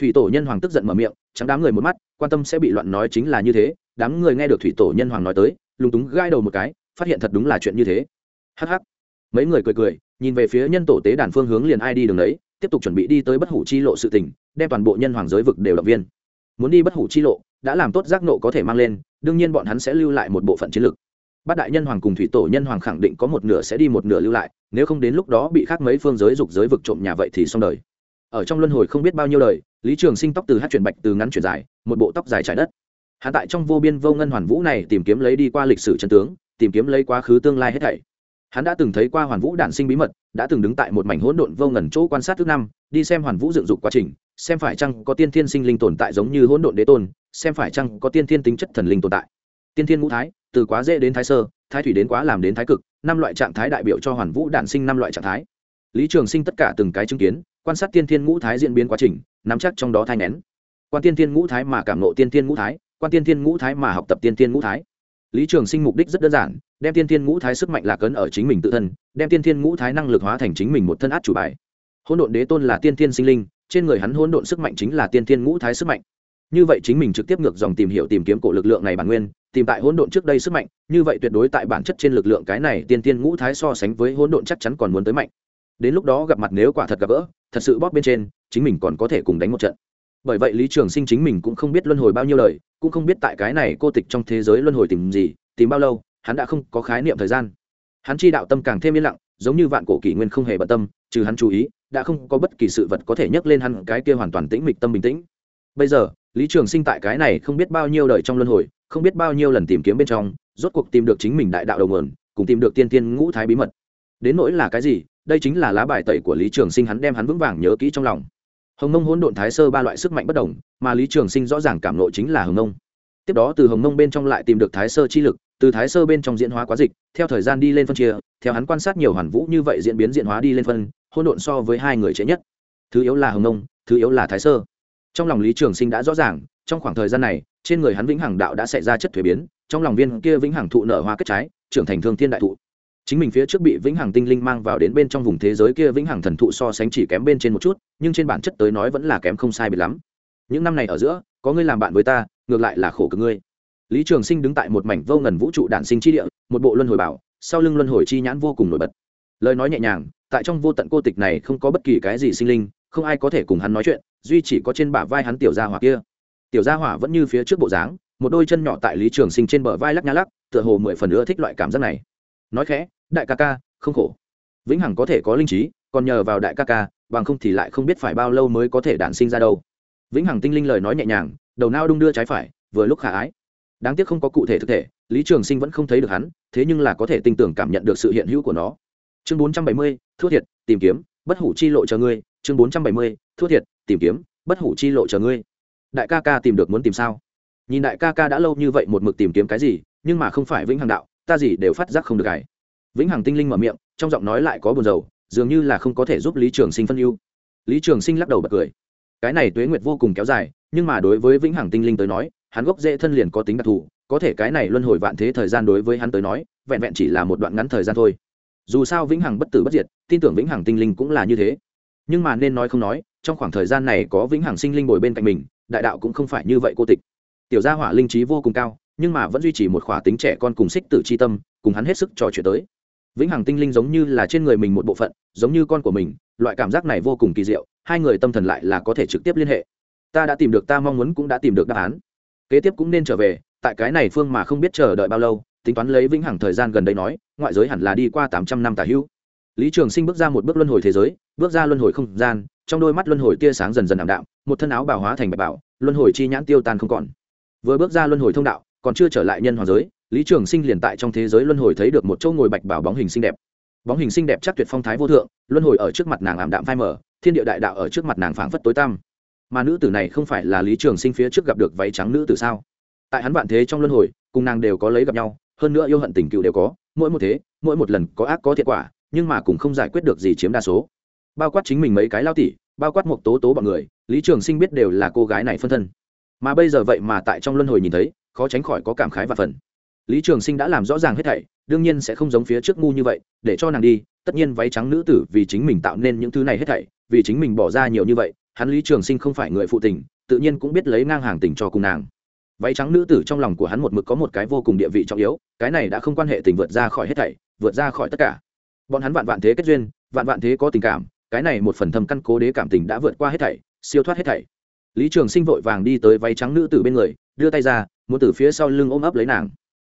Thủy tổ nhân hoàng tức giận mở miệng chẳng đám người một mắt, quan tâm sẽ bị loạn nói chính là như thế, đám người nghe được thủy tổ nhân hoàng nói tới, lúng túng gai đầu một cái, phát hiện thật đúng là chuyện như thế. Hh mấy người cười cười, nhìn về phía nhân tổ tế đàn phương hướng liền ai đi đường đấy, tiếp tục chuẩn bị đi tới bất hủ chi lộ sự tình, đem toàn bộ nhân hoàng giới vực đều động viên. Muốn đi bất hủ chi lộ, đã làm tốt giác nộ có thể mang lên, đương nhiên bọn hắn sẽ lưu lại một bộ phận chiến lược bát đại nhân hoàng cùng thủy tổ nhân hoàng khẳng định có một nửa sẽ đi một nửa lưu lại, nếu không đến lúc đó bị khác mấy phương giới dục giới vực trộm nhà vậy thì xong đời. Ở trong luân hồi không biết bao nhiêu đời, lý trường sinh tóc từ hát chuyển bạch, từ ngắn chuyển dài, một bộ tóc dài trái đất. Hạ tại trong vô biên vô ngân hoàn vũ này tìm kiếm lấy đi qua lịch sử chân tướng, tìm kiếm lấy quá khứ tương lai hết thảy. Hắn đã từng thấy qua hoàn vũ đản sinh bí mật, đã từng đứng tại một mảnh hỗn độn vô ngần chỗ quan sát thứ năm, đi xem hoàn vũ dựng dục quá trình, xem phải chăng có tiên thiên sinh linh tồn tại giống như hỗn độn đế tôn, xem phải chăng có tiên thiên tính chất thần linh tồn tại. Tiên thiên ngũ thái từ quá dễ đến thái sơ, thái thủy đến quá làm đến thái cực, năm loại trạng thái đại biểu cho hoàn vũ đản sinh năm loại trạng thái. Lý trường sinh tất cả từng cái chứng kiến, quan sát tiên thiên ngũ thái diễn biến quá trình, nắm chắc trong đó thai nén quan tiên thiên ngũ thái mà cảm nộ tiên thiên ngũ thái, quan tiên thiên ngũ thái mà học tập tiên thiên ngũ thái. Lý trường sinh mục đích rất đơn giản, đem tiên thiên ngũ thái sức mạnh lạc ấn ở chính mình tự thân, đem tiên thiên ngũ thái năng lực hóa thành chính mình một thân át chủ bài. Hỗn độn đế tôn là tiên thiên sinh linh, trên người hắn hỗn độn sức mạnh chính là tiên thiên ngũ thái sức mạnh. Như vậy chính mình trực tiếp ngược dòng tìm hiểu tìm kiếm cổ lực lượng này bản nguyên tìm tại hỗn độn trước đây sức mạnh, như vậy tuyệt đối tại bản chất trên lực lượng cái này tiên tiên ngũ thái so sánh với hỗn độn chắc chắn còn muốn tới mạnh. Đến lúc đó gặp mặt nếu quả thật gặp gỡ, thật sự bóp bên trên, chính mình còn có thể cùng đánh một trận. Bởi vậy lý trường sinh chính mình cũng không biết luân hồi bao nhiêu lời cũng không biết tại cái này cô tịch trong thế giới luân hồi tìm gì, tìm bao lâu, hắn đã không có khái niệm thời gian. Hắn chi đạo tâm càng thêm yên lặng, giống như vạn cổ kỷ nguyên không hề bận tâm, trừ hắn chú ý, đã không có bất kỳ sự vật có thể nhấc lên hắn cái kia hoàn toàn tĩnh mịch tâm bình tĩnh. Bây giờ, lý trường sinh tại cái này không biết bao nhiêu đời trong luân hồi không biết bao nhiêu lần tìm kiếm bên trong, rốt cuộc tìm được chính mình đại đạo đầu nguồn, cùng tìm được tiên tiên ngũ thái bí mật. Đến nỗi là cái gì, đây chính là lá bài tẩy của lý trường sinh hắn đem hắn vững vàng nhớ kỹ trong lòng. Hồng nông hỗn độn thái sơ ba loại sức mạnh bất đồng, mà lý trường sinh rõ ràng cảm ngộ chính là hồng nông tiếp đó từ hồng nông bên trong lại tìm được thái sơ chi lực, từ thái sơ bên trong diễn hóa quá dịch, theo thời gian đi lên phân chia, theo hắn quan sát nhiều hoàn vũ như vậy diễn biến diễn hóa đi lên phân, hỗn độn so với hai người trễ nhất. Thứ yếu là hồng nông thứ yếu là thái sơ. Trong lòng lý trường sinh đã rõ ràng, trong khoảng thời gian này trên người hắn vĩnh hằng đạo đã xảy ra chất thuế biến, trong lòng viên kia vĩnh hằng thụ nở hoa kết trái, trưởng thành thương thiên đại thụ. Chính mình phía trước bị vĩnh hằng tinh linh mang vào đến bên trong vùng thế giới kia vĩnh hằng thần thụ so sánh chỉ kém bên trên một chút, nhưng trên bản chất tới nói vẫn là kém không sai biệt lắm. Những năm này ở giữa, có ngươi làm bạn với ta, ngược lại là khổ cực ngươi. Lý trường sinh đứng tại một mảnh vô ngần vũ trụ đản sinh chi địa, một bộ luân hồi bảo, sau lưng luân hồi chi nhãn vô cùng nổi bật. Lời nói nhẹ nhàng, tại trong vô tận cô tịch này không có bất kỳ cái gì sinh linh, không ai có thể cùng hắn nói chuyện, duy chỉ có trên bả vai hắn tiểu gia hỏa kia tiểu gia hỏa vẫn như phía trước bộ dáng, một đôi chân nhỏ tại lý trường sinh trên bờ vai lắc nhá lắc, tựa hồ mười phần nữa thích loại cảm giác này. Nói khẽ, đại ca ca, không khổ. Vĩnh hằng có thể có linh trí, còn nhờ vào đại ca ca, bằng không thì lại không biết phải bao lâu mới có thể đản sinh ra đâu. Vĩnh hằng tinh linh lời nói nhẹ nhàng, đầu nao đung đưa trái phải, vừa lúc khả ái. Đáng tiếc không có cụ thể thực thể, lý trường sinh vẫn không thấy được hắn, thế nhưng là có thể tin tưởng cảm nhận được sự hiện hữu của nó. Chương bốn trăm bảy mươi, thua thiệt, tìm kiếm, bất hủ chi lộ chờ ngươi. Chương bốn trăm bảy mươi, thua thiệt, tìm kiếm, bất hủ chi lộ chờ ngươi đại ca ca tìm được muốn tìm sao? Nhìn đại ca ca đã lâu như vậy một mực tìm kiếm cái gì, nhưng mà không phải vĩnh hằng đạo, ta gì đều phát giác không được cải vĩnh hằng tinh linh mở miệng, trong giọng nói lại có buồn rầu, dường như là không có thể giúp lý trường sinh phân ưu. Lý trường sinh lắc đầu bật cười. Cái này tuế nguyệt vô cùng kéo dài, nhưng mà đối với vĩnh hằng tinh linh tới nói, hắn gốc dễ thân liền có tính đặc thù, có thể cái này luân hồi vạn thế thời gian đối với hắn tới nói, vẹn vẹn chỉ là một đoạn ngắn thời gian thôi. Dù sao vĩnh hằng bất tử bất diệt, tin tưởng vĩnh hằng tinh linh cũng là như thế. Nhưng mà nên nói không nói, trong khoảng thời gian này có vĩnh hằng sinh linh ngồi bên cạnh mình đại đạo cũng không phải như vậy cô tịch. Tiểu gia hỏa linh trí vô cùng cao, nhưng mà vẫn duy trì một khỏa tính trẻ con cùng xích tử c h i tâm, cùng hắn hết sức trò chuyện tới. Vĩnh hằng tinh linh giống như là trên người mình một bộ phận, giống như con của mình, loại cảm giác này vô cùng kỳ diệu, hai người tâm thần lại là có thể trực tiếp liên hệ. Ta đã tìm được, ta mong muốn cũng đã tìm được đáp án. Kế tiếp cũng nên trở về, tại cái này phương mà không biết chờ đợi bao lâu, tính toán lấy vĩnh hằng thời gian gần đây nói, ngoại giới hẳn là đi qua tám trăm năm tả hữu. Lý trường sinh bước ra một bước luân hồi thế giới, bước ra luân hồi không gian, trong đôi mắt luân hồi tia sáng dần dần ảm đạm một thân áo bào hóa thành bạch bảo, luân hồi chi nhãn tiêu tan không còn. Vừa bước ra luân hồi thông đạo, còn chưa trở lại nhân hoàng giới, lý trường sinh liền tại trong thế giới luân hồi thấy được một chỗ ngồi bạch bảo bóng hình xinh đẹp. Bóng hình xinh đẹp chắc tuyệt phong thái vô thượng, luân hồi ở trước mặt nàng ảm đạm phai mở thiên địa đại đạo ở trước mặt nàng phảng phất tối tăm. Mà nữ tử này không phải là lý trường sinh phía trước gặp được váy trắng nữ tử sao? Tại hắn vạn thế trong luân hồi, cùng nàng đều có lấy gặp nhau, hơn nữa yêu hận tình cựu đều có, mỗi một thế, mỗi một lần có ác có thiệt quả, nhưng mà cũng không giải quyết được gì chiếm đa số. Bao quát chính mình mấy cái lao tỉ bao quát một tố tố bọn người, lý trường sinh biết đều là cô gái này phân thân. Mà bây giờ vậy mà tại trong luân hồi nhìn thấy, khó tránh khỏi có cảm khái và phần. Lý trường sinh đã làm rõ ràng hết thảy, đương nhiên sẽ không giống phía trước ngu như vậy, để cho nàng đi, tất nhiên váy trắng nữ tử vì chính mình tạo nên những thứ này hết thảy, vì chính mình bỏ ra nhiều như vậy, hắn lý trường sinh không phải người phụ tình, tự nhiên cũng biết lấy ngang hàng tình cho cùng nàng. Váy trắng nữ tử trong lòng của hắn một mực có một cái vô cùng địa vị trọng yếu, cái này đã không quan hệ tình vượt ra khỏi hết thảy, vượt ra khỏi tất cả. Bọn hắn vạn vạn thế kết duyên, vạn vạn thế có tình cảm cái này một phần thâm căn cố đế cảm tình đã vượt qua hết thảy, siêu thoát hết thảy. Lý trường sinh vội vàng đi tới váy trắng nữ tử bên người, đưa tay ra, muốn từ phía sau lưng ôm ấp lấy nàng.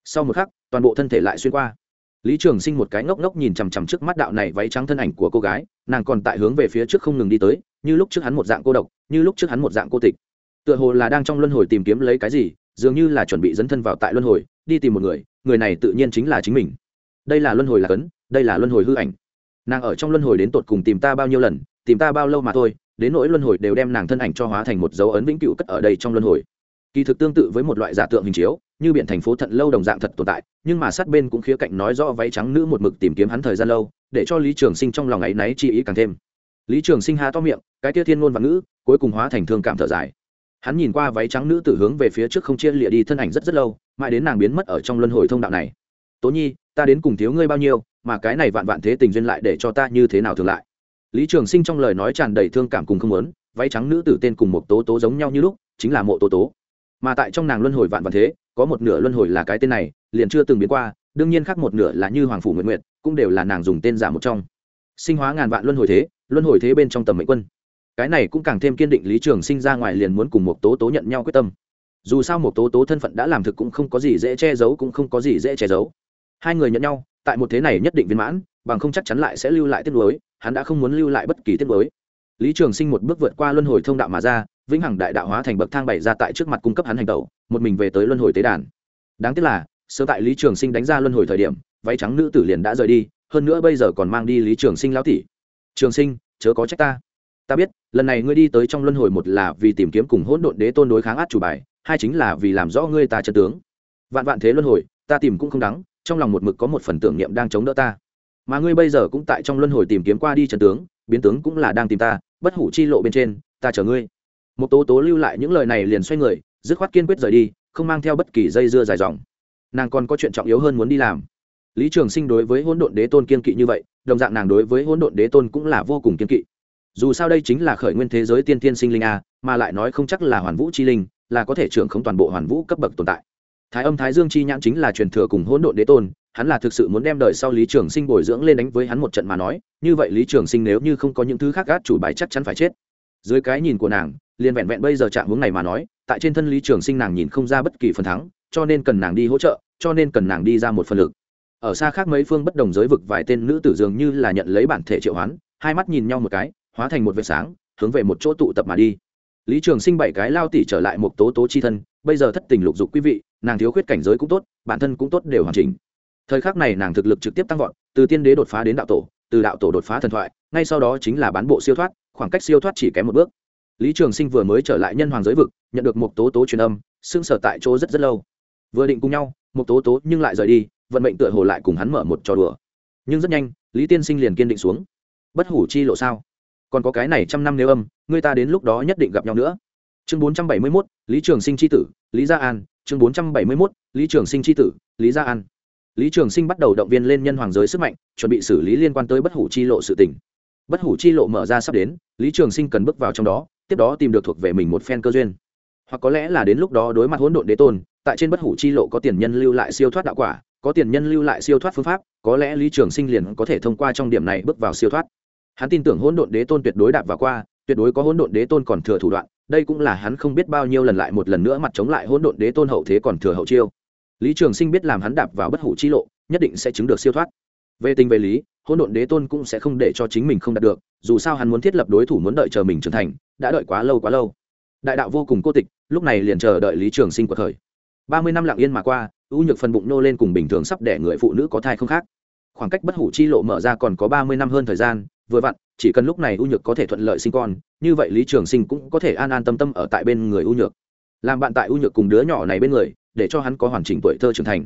Sau một khắc, toàn bộ thân thể lại xuyên qua. Lý trường sinh một cái ngốc ngốc nhìn chằm chằm trước mắt đạo này váy trắng thân ảnh của cô gái, nàng còn tại hướng về phía trước không ngừng đi tới, như lúc trước hắn một dạng cô độc, như lúc trước hắn một dạng cô tịch. Tựa hồ là đang trong luân hồi tìm kiếm lấy cái gì, dường như là chuẩn bị dấn thân vào tại luân hồi, đi tìm một người người này tự nhiên chính là chính mình. Đây là luân hồi là cấn, đây là luân hồi hư ảnh nàng ở trong luân hồi đến tột cùng tìm ta bao nhiêu lần, tìm ta bao lâu mà thôi, đến nỗi luân hồi đều đem nàng thân ảnh cho hóa thành một dấu ấn vĩnh cửu cất ở đây trong luân hồi. Kỳ thực tương tự với một loại giả tượng hình chiếu, như biển thành phố thận lâu đồng dạng thật tồn tại, nhưng mà sát bên cũng khía cạnh nói rõ váy trắng nữ một mực tìm kiếm hắn thời gian lâu, để cho lý trường sinh trong lòng ấy náy chi ý càng thêm. Lý trường sinh há to miệng, cái tia thiên ngôn và ngữ, cuối cùng hóa thành thương cảm thở dài. Hắn nhìn qua váy trắng nữ tử hướng về phía trước không chia lịa đi thân ảnh rất rất lâu, mãi đến nàng biến mất ở trong luân hồi thông đạo này. Tố nhi, ta đến cùng thiếu ngươi bao nhiêu mà cái này vạn vạn thế tình duyên lại để cho ta như thế nào thường lại? Lý trường sinh trong lời nói tràn đầy thương cảm cùng không lớn váy trắng nữ tử tên cùng một tố tố giống nhau như lúc, chính là mộ tố tố. Mà tại trong nàng luân hồi vạn vạn thế, có một nửa luân hồi là cái tên này, liền chưa từng biến qua, đương nhiên khác một nửa là như hoàng phủ nguyện nguyện cũng đều là nàng dùng tên giả một trong. Sinh hóa ngàn vạn luân hồi thế, luân hồi thế bên trong tầm mệnh quân. Cái này cũng càng thêm kiên định lý trường sinh ra ngoài liền muốn cùng một tố tố nhận nhau quyết tâm. Dù sao một tố tố thân phận đã làm thực cũng không có gì dễ che giấu cũng không có gì dễ che giấu. Hai người nhận nhau tại một thế này nhất định viên mãn, bằng không chắc chắn lại sẽ lưu lại tiết lối hắn đã không muốn lưu lại bất kỳ tiết lối lý trường sinh một bước vượt qua luân hồi thông đạo mà ra, vĩnh hằng đại đạo hóa thành bậc thang bày ra tại trước mặt cung cấp hắn hành tẩu, một mình về tới luân hồi tế đàn. Đáng tiếc là, sơ tại lý trường sinh đánh ra luân hồi thời điểm, váy trắng nữ tử liền đã rời đi, hơn nữa bây giờ còn mang đi lý trường sinh lão tỷ. Trường sinh, chớ có trách ta. Ta biết, lần này ngươi đi tới trong luân hồi một là vì tìm kiếm cùng hỗn độn đế tôn đối kháng át chủ bài, hai chính là vì làm rõ ngươi ta chân tướng. Vạn vạn thế luân hồi, ta tìm cũng không đắng trong lòng một mực có một phần tưởng niệm đang chống đỡ ta. Mà ngươi bây giờ cũng tại trong luân hồi tìm kiếm qua đi trần tướng, biến tướng cũng là đang tìm ta, bất hủ chi lộ bên trên, ta chờ ngươi. Một tố tố lưu lại những lời này liền xoay người, dứt khoát kiên quyết rời đi, không mang theo bất kỳ dây dưa dài dòng. Nàng còn có chuyện trọng yếu hơn muốn đi làm. Lý trường sinh đối với hỗn độn đế tôn kiên kỵ như vậy, đồng dạng nàng đối với hỗn độn đế tôn cũng là vô cùng kiên kỵ. Dù sao đây chính là khởi nguyên thế giới tiên tiên sinh linh a, mà lại nói không chắc là hoàn vũ chi linh, là có thể trưởng không toàn bộ hoàn vũ cấp bậc tồn tại thái âm thái dương chi nhãn chính là truyền thừa cùng hỗn độn đế tôn, hắn là thực sự muốn đem đời sau lý trường sinh bồi dưỡng lên đánh với hắn một trận mà nói, như vậy lý trường sinh nếu như không có những thứ khác gác chủ bài chắc chắn phải chết. Dưới cái nhìn của nàng, liền vẹn vẹn bây giờ chạm hướng này mà nói, tại trên thân lý trường sinh nàng nhìn không ra bất kỳ phần thắng, cho nên cần nàng đi hỗ trợ, cho nên cần nàng đi ra một phần lực. Ở xa khác mấy phương bất đồng giới vực vài tên nữ tử dường như là nhận lấy bản thể triệu hoán, hai mắt nhìn nhau một cái, hóa thành một vệt sáng, hướng về một chỗ tụ tập mà đi. Lý trường sinh bảy cái lao tỉ trở lại một tố tố chi thân, bây giờ thất tình lục dục quý vị nàng thiếu khuyết cảnh giới cũng tốt, bản thân cũng tốt đều hoàn chỉnh. Thời khắc này nàng thực lực trực tiếp tăng vọt, từ tiên đế đột phá đến đạo tổ, từ đạo tổ đột phá thần thoại, ngay sau đó chính là bán bộ siêu thoát, khoảng cách siêu thoát chỉ kém một bước. Lý trường sinh vừa mới trở lại nhân hoàng giới vực, nhận được một tố tố truyền âm xưng sở tại chỗ rất rất lâu. Vừa định cùng nhau, một tố tố nhưng lại rời đi, vận mệnh tựa hồ lại cùng hắn mở một trò đùa. Nhưng rất nhanh, lý tiên sinh liền kiên định xuống. Bất hủ chi lộ sao? Còn có cái này trăm năm nếu âm, người ta đến lúc đó nhất định gặp nhau nữa. Chương bốn trăm bảy mươi mốt, lý trường sinh tri tử, lý gia an chương bốn trăm bảy mươi mốt, lý trường sinh tri tử, lý gia an. Lý trường sinh bắt đầu động viên lên nhân hoàng giới sức mạnh, chuẩn bị xử lý liên quan tới bất hủ chi lộ sự tỉnh bất hủ chi lộ mở ra sắp đến, lý trường sinh cần bước vào trong đó, tiếp đó tìm được thuộc về mình một phen cơ duyên. Hoặc có lẽ là đến lúc đó đối mặt hỗn độn đế tôn, tại trên bất hủ chi lộ có tiền nhân lưu lại siêu thoát đạo quả, có tiền nhân lưu lại siêu thoát phương pháp, có lẽ lý trường sinh liền có thể thông qua trong điểm này bước vào siêu thoát. Hắn tin tưởng hỗn độn đế tôn tuyệt đối đạp vào qua, tuyệt đối có hỗn độn đế tôn còn thừa thủ đoạn đây cũng là hắn không biết bao nhiêu lần lại một lần nữa mặt chống lại hỗn độn đế tôn hậu thế còn thừa hậu chiêu. Lý trường sinh biết làm hắn đạp vào bất hủ chi lộ, nhất định sẽ chứng được siêu thoát. Về tình về lý, hỗn độn đế tôn cũng sẽ không để cho chính mình không đạt được, dù sao hắn muốn thiết lập đối thủ muốn đợi chờ mình trưởng thành, đã đợi quá lâu quá lâu. Đại đạo vô cùng cô tịch, lúc này liền chờ đợi lý trường sinh cuộc khởi. Ba mươi năm lặng yên mà qua, ưu nhược phần bụng nô lên cùng bình thường sắp đẻ người phụ nữ có thai không khác. Khoảng cách bất hủ chi lộ mở ra còn có ba mươi năm hơn thời gian vừa vặn, chỉ cần lúc này ưu nhược có thể thuận lợi sinh con, như vậy lý trường sinh cũng có thể an an tâm tâm ở tại bên người ưu nhược. Làm bạn tại ưu nhược cùng đứa nhỏ này bên người, để cho hắn có hoàn chỉnh tuổi thơ trưởng thành.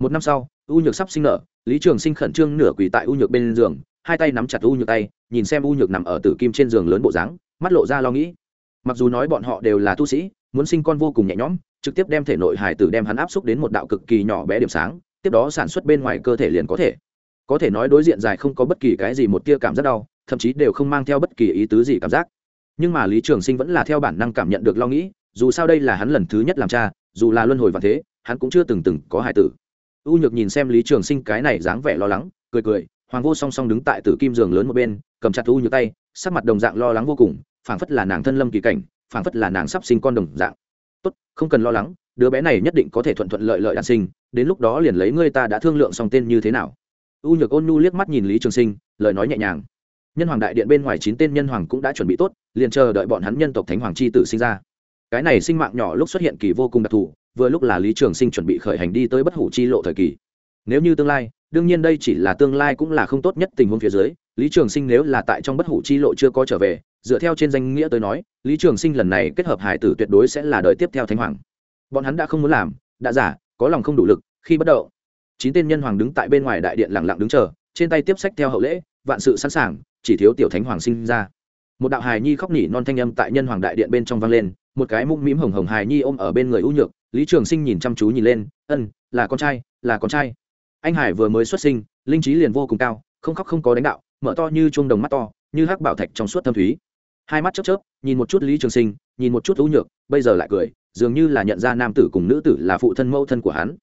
Một năm sau ưu nhược sắp sinh nở, lý trường sinh khẩn trương nửa quỳ tại ưu nhược bên giường, hai tay nắm chặt ưu nhược tay, nhìn xem ưu nhược nằm ở tử kim trên giường lớn bộ dáng, mắt lộ ra lo nghĩ. Mặc dù nói bọn họ đều là tu sĩ, muốn sinh con vô cùng nhẹ nhõm, trực tiếp đem thể nội hải tử đem hắn áp xúc đến một đạo cực kỳ nhỏ bé điểm sáng, tiếp đó sản xuất bên ngoài cơ thể liền có thể có thể nói đối diện dài không có bất kỳ cái gì một tia cảm giác đau, thậm chí đều không mang theo bất kỳ ý tứ gì cảm giác. Nhưng mà lý trường sinh vẫn là theo bản năng cảm nhận được lo nghĩ, dù sao đây là hắn lần thứ nhất làm cha, dù là luân hồi và thế, hắn cũng chưa từng từng có hải tử. U nhược nhìn xem lý trường sinh cái này dáng vẻ lo lắng, cười cười, hoàng vô song song đứng tại tử kim giường lớn một bên, cầm chặt u nhược tay, sắc mặt đồng dạng lo lắng vô cùng, phảng phất là nàng thân lâm kỳ cảnh, phảng phất là nàng sắp sinh con đồng dạng. Tốt, không cần lo lắng, đứa bé này nhất định có thể thuận thuận lợi lợi đàn sinh, đến lúc đó liền lấy ngươi ta đã thương lượng xong tên như thế nào u nhược ôn nhu liếc mắt nhìn lý trường sinh, lời nói nhẹ nhàng. Nhân hoàng đại điện bên ngoài chín tên nhân hoàng cũng đã chuẩn bị tốt, liền chờ đợi bọn hắn nhân tộc thánh hoàng c h i tử sinh ra. Cái này sinh mạng nhỏ lúc xuất hiện kỳ vô cùng đặc thù, vừa lúc là lý trường sinh chuẩn bị khởi hành đi tới bất hủ chi lộ thời kỳ. Nếu như tương lai, đương nhiên đây chỉ là tương lai cũng là không tốt nhất tình huống phía dưới, lý trường sinh nếu là tại trong bất hủ chi lộ chưa có trở về, dựa theo trên danh nghĩa tới nói, lý trường sinh lần này kết hợp hải tử tuyệt đối sẽ là đời tiếp theo thánh hoàng. Bọn hắn đã không muốn làm, đã giả, có lòng không đủ lực, khi bắt đầu chín tên nhân hoàng đứng tại bên ngoài đại điện lặng lặng đứng chờ, trên tay tiếp sách theo hậu lễ, vạn sự sẵn sàng, chỉ thiếu tiểu thánh hoàng sinh ra. Một đạo hài nhi khóc nỉ non thanh âm tại nhân hoàng đại điện bên trong vang lên, một cái mũm mĩm hồng hồng hài nhi ôm ở bên người ưu nhược, lý trường sinh nhìn chăm chú nhìn lên, ân, là con trai, là con trai. Anh hải vừa mới xuất sinh, linh trí liền vô cùng cao, không khóc không có đánh đạo, mở to như chuông đồng mắt to, như hắc bảo thạch trong suốt thâm thúy. Hai mắt chớp chớp, nhìn một chút lý trường sinh, nhìn một chút ưu nhược, bây giờ lại cười, dường như là nhận ra nam tử cùng nữ tử là phụ thân mẫu thân của hắn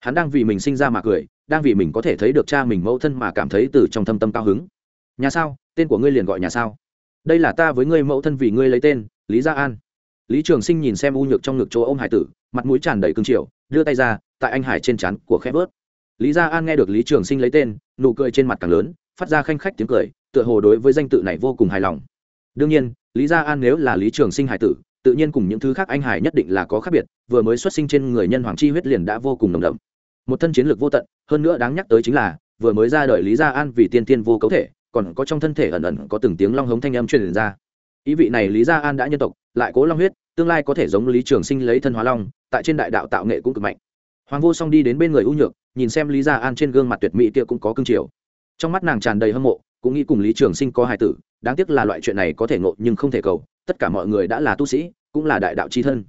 hắn đang vì mình sinh ra mà cười, đang vì mình có thể thấy được cha mình mẫu thân mà cảm thấy từ trong thâm tâm cao hứng. Nhà sao? Tên của ngươi liền gọi nhà sao? Đây là ta với ngươi mẫu thân vì ngươi lấy tên, lý gia an. Lý trường sinh nhìn xem u nhược trong ngực chỗ ô m hải tử, mặt mũi tràn đầy cương triều, đưa tay ra, tại anh hải trên chắn của khép vớt. Lý gia an nghe được lý trường sinh lấy tên, nụ cười trên mặt càng lớn, phát ra khanh khách tiếng cười, tựa hồ đối với danh tự này vô cùng hài lòng. Đương nhiên, lý gia an nếu là lý trường sinh hải tử, tự nhiên cùng những thứ khác anh hải nhất định là có khác biệt, vừa mới xuất sinh trên người nhân hoàng chi huyết liền đã vô cùng nồng đậm một thân chiến lược vô tận, hơn nữa đáng nhắc tới chính là, vừa mới ra đời lý gia an vì tiên tiên vô cấu thể, còn có trong thân thể ẩn ẩn có từng tiếng long hống thanh âm truyền ra. Ý vị này lý gia an đã nhân tộc, lại cố long huyết, tương lai có thể giống lý trường sinh lấy thân hóa long, tại trên đại đạo tạo nghệ cũng cực mạnh. Hoàng vô song đi đến bên người ưu nhược, nhìn xem lý gia an trên gương mặt tuyệt mỹ kia cũng có cương triều trong mắt nàng tràn đầy hâm mộ, cũng nghĩ cùng lý trường sinh có hài tử, đáng tiếc là loại chuyện này có thể ngộ nhưng không thể cầu, tất cả mọi người đã là tu sĩ, cũng là đại đạo c h i thân.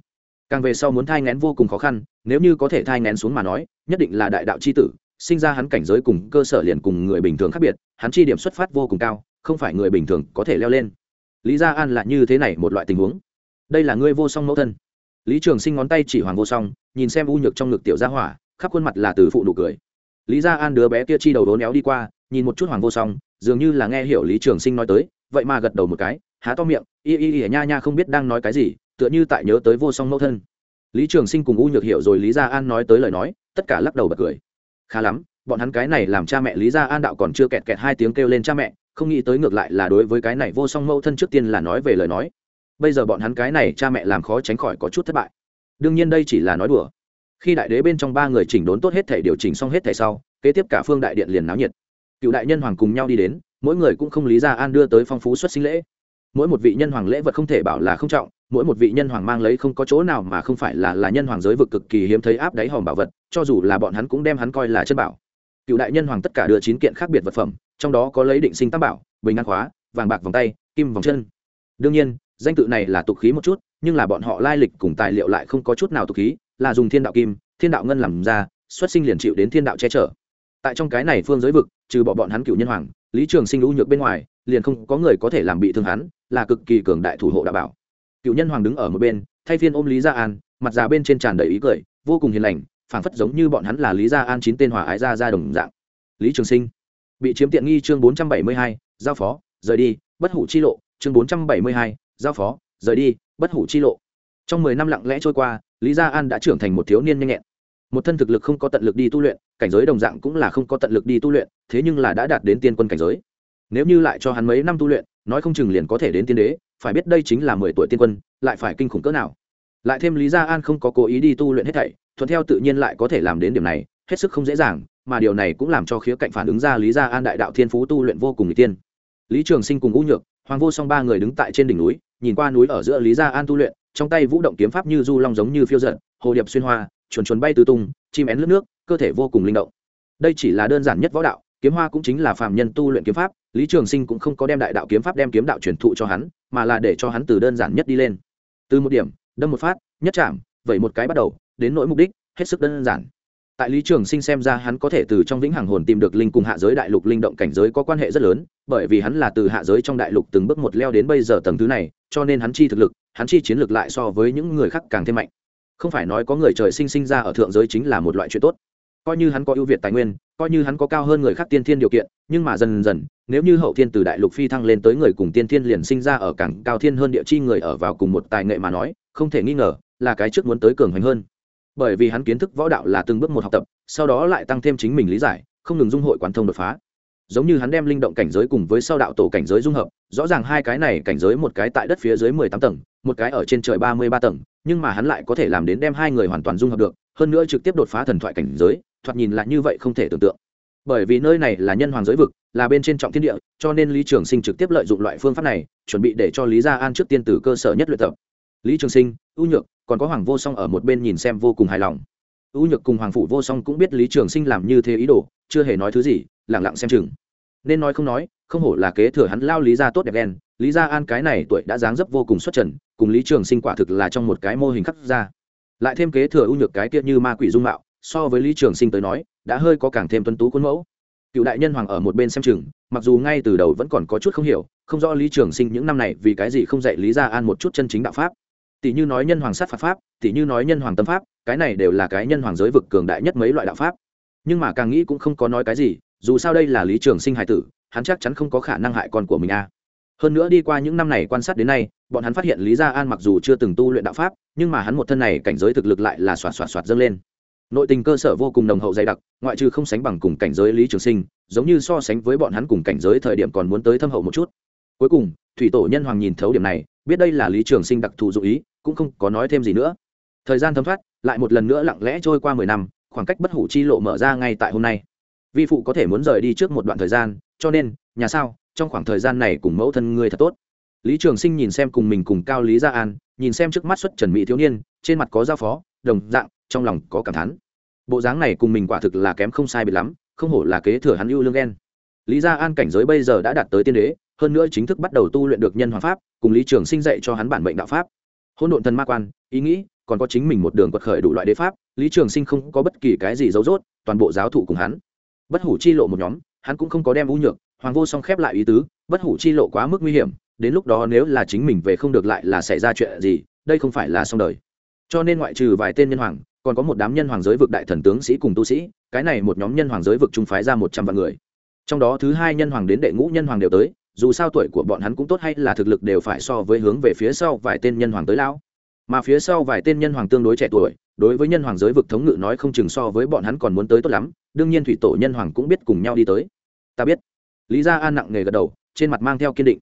Càng về sau muốn thai ngén vô cùng khó khăn nếu như có thể thai ngén xuống mà nói, nhất định là đại đạo c h i tử, sinh ra hắn cảnh giới cùng cơ sở liền cùng người bình thường khác biệt, hắn chi điểm xuất phát vô cùng cao, không phải người bình thường có thể leo lên. Lý gia an là như thế này một loại tình huống. Đây là ngươi vô song mẫu thân. Lý trường sinh ngón tay chỉ hoàng vô song, nhìn xem u nhược trong ngực tiểu gia hỏa, khắp khuôn mặt là từ phụ nụ cười. Lý gia an đứa bé kia chi đầu đố néo đi qua, nhìn một chút hoàng vô song, dường như là nghe hiểu lý trường sinh nói tới, vậy mà gật đầu một cái, há to miệng, y y y nha nha không biết đang nói cái gì, tựa như tại nhớ tới vô song mẫu thân lý trường sinh cùng u nhược hiểu rồi lý gia an nói tới lời nói, tất cả lắc đầu bật cười. Khá lắm, bọn hắn cái này làm cha mẹ lý gia an đạo còn chưa kẹt kẹt hai tiếng kêu lên cha mẹ, không nghĩ tới ngược lại là đối với cái này vô song mẫu thân trước tiên là nói về lời nói. Bây giờ bọn hắn cái này cha mẹ làm khó tránh khỏi có chút thất bại. Đương nhiên đây chỉ là nói đùa. Khi đại đế bên trong ba người chỉnh đốn tốt hết thể điều chỉnh xong hết thể sau, kế tiếp cả phương đại điện liền náo nhiệt. Cựu đại nhân hoàng cùng nhau đi đến, mỗi người cũng không lý ra an đưa tới phong phú xuất sinh lễ. Mỗi một vị nhân hoàng lễ vật không thể bảo là không trọng mỗi một vị nhân hoàng mang lấy không có chỗ nào mà không phải là là nhân hoàng giới vực cực kỳ hiếm thấy áp đáy hòm bảo vật, cho dù là bọn hắn cũng đem hắn coi là chân bảo. Cựu đại nhân hoàng tất cả đưa chín kiện khác biệt vật phẩm, trong đó có lấy định sinh tam bảo, bình an khóa, vàng bạc vòng tay, kim vòng chân. Đương nhiên, danh tự này là tục khí một chút, nhưng là bọn họ lai lịch cùng tài liệu lại không có chút nào tục khí, là dùng thiên đạo kim, thiên đạo ngân làm ra, xuất sinh liền chịu đến thiên đạo che chở. Tại trong cái này phương giới vực, trừ bỏ bọn hắn cựu nhân hoàng, lý trường sinh lũ nhược bên ngoài, liền không có người có thể làm bị thương hắn, là cực kỳ cường đại thủ hộ đạo bảo cựu nhân hoàng đứng ở một bên, thay phiên ôm lý gia an, mặt già bên trên tràn đầy ý cười, vô cùng hiền lành, phảng phất giống như bọn hắn là lý gia an chín tên hòa ái gia ra đồng dạng. Lý trường sinh bị chiếm tiện nghi chương bốn trăm bảy mươi hai, giao phó, rời đi, bất hủ chi lộ, chương bốn trăm bảy mươi hai, giao phó, rời đi, bất hủ chi lộ. Trong mười năm lặng lẽ trôi qua, lý gia an đã trưởng thành một thiếu niên nhanh nhẹn. Một thân thực lực không có tận lực đi tu luyện, cảnh giới đồng dạng cũng là không có tận lực đi tu luyện, thế nhưng là đã đạt đến tiên quân cảnh giới. Nếu như lại cho hắn mấy năm tu luyện nói không chừng liền có thể đến tiên đế, phải biết đây chính là mười tuổi tiên quân, lại phải kinh khủng cỡ nào. Lại thêm lý gia an không có cố ý đi tu luyện hết thảy, thuận theo tự nhiên lại có thể làm đến điểm này, hết sức không dễ dàng, mà điều này cũng làm cho khía cạnh phản ứng ra lý gia an đại đạo thiên phú tu luyện vô cùng người tiên. Lý trường sinh cùng ngũ nhược, hoàng vô song ba người đứng tại trên đỉnh núi, nhìn qua núi ở giữa lý gia an tu luyện, trong tay vũ động kiếm pháp như du long giống như phiêu giận hồ điệp xuyên hoa, chuồn chuồn bay tứ tung, chim én lướt nước, cơ thể vô cùng linh động. Đây chỉ là đơn giản nhất võ đạo, kiếm hoa cũng chính là phàm nhân tu luyện kiếm pháp lý trường sinh cũng không có đem đại đạo kiếm pháp đem kiếm đạo truyền thụ cho hắn, mà là để cho hắn từ đơn giản nhất đi lên. Từ một điểm, đâm một phát, nhất chạm vậy một cái bắt đầu, đến nỗi mục đích, hết sức đơn giản. Tại lý trường sinh xem ra hắn có thể từ trong vĩnh hằng hồn tìm được linh cùng hạ giới đại lục linh động cảnh giới có quan hệ rất lớn, bởi vì hắn là từ hạ giới trong đại lục từng bước một leo đến bây giờ tầng thứ này, cho nên hắn chi thực lực, hắn chi chiến lược lại so với những người khác càng thêm mạnh. Không phải nói có người trời sinh sinh ra ở thượng giới chính là một loại chuyện tốt coi như hắn có ưu việt tài nguyên, coi như hắn có cao hơn người khác tiên thiên điều kiện, nhưng mà dần dần, nếu như hậu thiên từ đại lục phi thăng lên tới người cùng tiên thiên liền sinh ra ở cảng cao thiên hơn địa chi người ở vào cùng một tài nghệ mà nói, không thể nghi ngờ là cái trước muốn tới cường hành hơn. Bởi vì hắn kiến thức võ đạo là từng bước một học tập, sau đó lại tăng thêm chính mình lý giải, không ngừng dung hội quán thông đột phá. Giống như hắn đem linh động cảnh giới cùng với sau đạo tổ cảnh giới dung hợp, rõ ràng hai cái này cảnh giới một cái tại đất phía dưới mười tám tầng, một cái ở trên trời ba mươi ba tầng, nhưng mà hắn lại có thể làm đến đem hai người hoàn toàn dung hợp được, hơn nữa trực tiếp đột phá thần thoại cảnh giới thoạt nhìn lại như vậy không thể tưởng tượng. Bởi vì nơi này là nhân hoàng giới vực, là bên trên trọng thiên địa, cho nên lý trường sinh trực tiếp lợi dụng loại phương pháp này, chuẩn bị để cho lý gia an trước tiên từ cơ sở nhất luyện tập. Lý trường sinh ưu nhược, còn có hoàng vô song ở một bên nhìn xem vô cùng hài lòng. Ưu nhược cùng hoàng phủ vô song cũng biết lý trường sinh làm như thế ý đồ, chưa hề nói thứ gì lẳng lặng xem chừng. Nên nói không nói, không hổ là kế thừa hắn lao lý gia tốt đẹp đen, lý gia an cái này tuổi đã dáng dấp vô cùng xuất trần, cùng lý trường sinh quả thực là trong một cái mô hình khắc ra. Lại thêm kế thừa ưu nhược cái kia như ma quỷ dung mạo so với lý trường sinh tới nói, đã hơi có càng thêm tuân tú khuôn mẫu. Cựu đại nhân hoàng ở một bên xem chừng, mặc dù ngay từ đầu vẫn còn có chút không hiểu, không rõ lý trường sinh những năm này vì cái gì không dạy lý gia an một chút chân chính đạo pháp. Tỷ như nói nhân hoàng sát phạt pháp, tỷ như nói nhân hoàng tâm pháp, cái này đều là cái nhân hoàng giới vực cường đại nhất mấy loại đạo pháp. Nhưng mà càng nghĩ cũng không có nói cái gì, dù sao đây là lý trường sinh hải tử, hắn chắc chắn không có khả năng hại con của mình a hơn nữa đi qua những năm này quan sát đến nay, bọn hắn phát hiện lý gia an mặc dù chưa từng tu luyện đạo pháp, nhưng mà hắn một thân này cảnh giới thực lực lại là xoạt xoạt xoạt dâng lên nội tình cơ sở vô cùng nồng hậu dày đặc, ngoại trừ không sánh bằng cùng cảnh giới lý trường sinh, giống như so sánh với bọn hắn cùng cảnh giới thời điểm còn muốn tới thâm hậu một chút. Cuối cùng, thủy tổ nhân hoàng nhìn thấu điểm này, biết đây là lý trường sinh đặc thù dụ ý, cũng không có nói thêm gì nữa. Thời gian thấm thoát, lại một lần nữa lặng lẽ trôi qua mười năm, khoảng cách bất hủ chi lộ mở ra ngay tại hôm nay. Vi phụ có thể muốn rời đi trước một đoạn thời gian, cho nên, nhà sao, trong khoảng thời gian này cùng mẫu thân ngươi thật tốt. Lý trường sinh nhìn xem cùng mình cùng cao lý gia an, nhìn xem trước mắt xuất trần mỹ thiếu niên, trên mặt có giao phó, đồng dạng trong lòng có cảm thán. Bộ dáng này cùng mình quả thực là kém không sai biệt lắm, không hổ là kế thừa hắn ưu lương ghen. Lý gia an cảnh giới bây giờ đã đạt tới tiên đế, hơn nữa chính thức bắt đầu tu luyện được nhân hoàng pháp, cùng lý trường sinh dạy cho hắn bản mệnh đạo pháp. Hôn độn thần ma quan, ý nghĩ, còn có chính mình một đường quật khởi đủ loại đế pháp, lý trường sinh không có bất kỳ cái gì giấu rốt toàn bộ giáo thụ cùng hắn. Bất hủ chi lộ một nhóm, hắn cũng không có đem u nhược, hoàng vô song khép lại ý tứ, bất hủ chi lộ quá mức nguy hiểm, đến lúc đó nếu là chính mình về không được lại là xảy ra chuyện gì, đây không phải là xong đời. Cho nên ngoại trừ vài tên nhân hoàng còn có một đám nhân hoàng giới vực đại thần tướng sĩ cùng tu sĩ, cái này một nhóm nhân hoàng giới vực trung phái ra một trăm vạn người. Trong đó thứ hai nhân hoàng đến đệ ngũ nhân hoàng đều tới, dù sao tuổi của bọn hắn cũng tốt hay là thực lực đều phải so với hướng về phía sau vài tên nhân hoàng tới lão. Mà phía sau vài tên nhân hoàng tương đối trẻ tuổi, đối với nhân hoàng giới vực thống ngự nói không chừng so với bọn hắn còn muốn tới tốt lắm, đương nhiên thủy tổ nhân hoàng cũng biết cùng nhau đi tới. Ta biết. Lý gia an nặng nề gật đầu, trên mặt mang theo kiên định.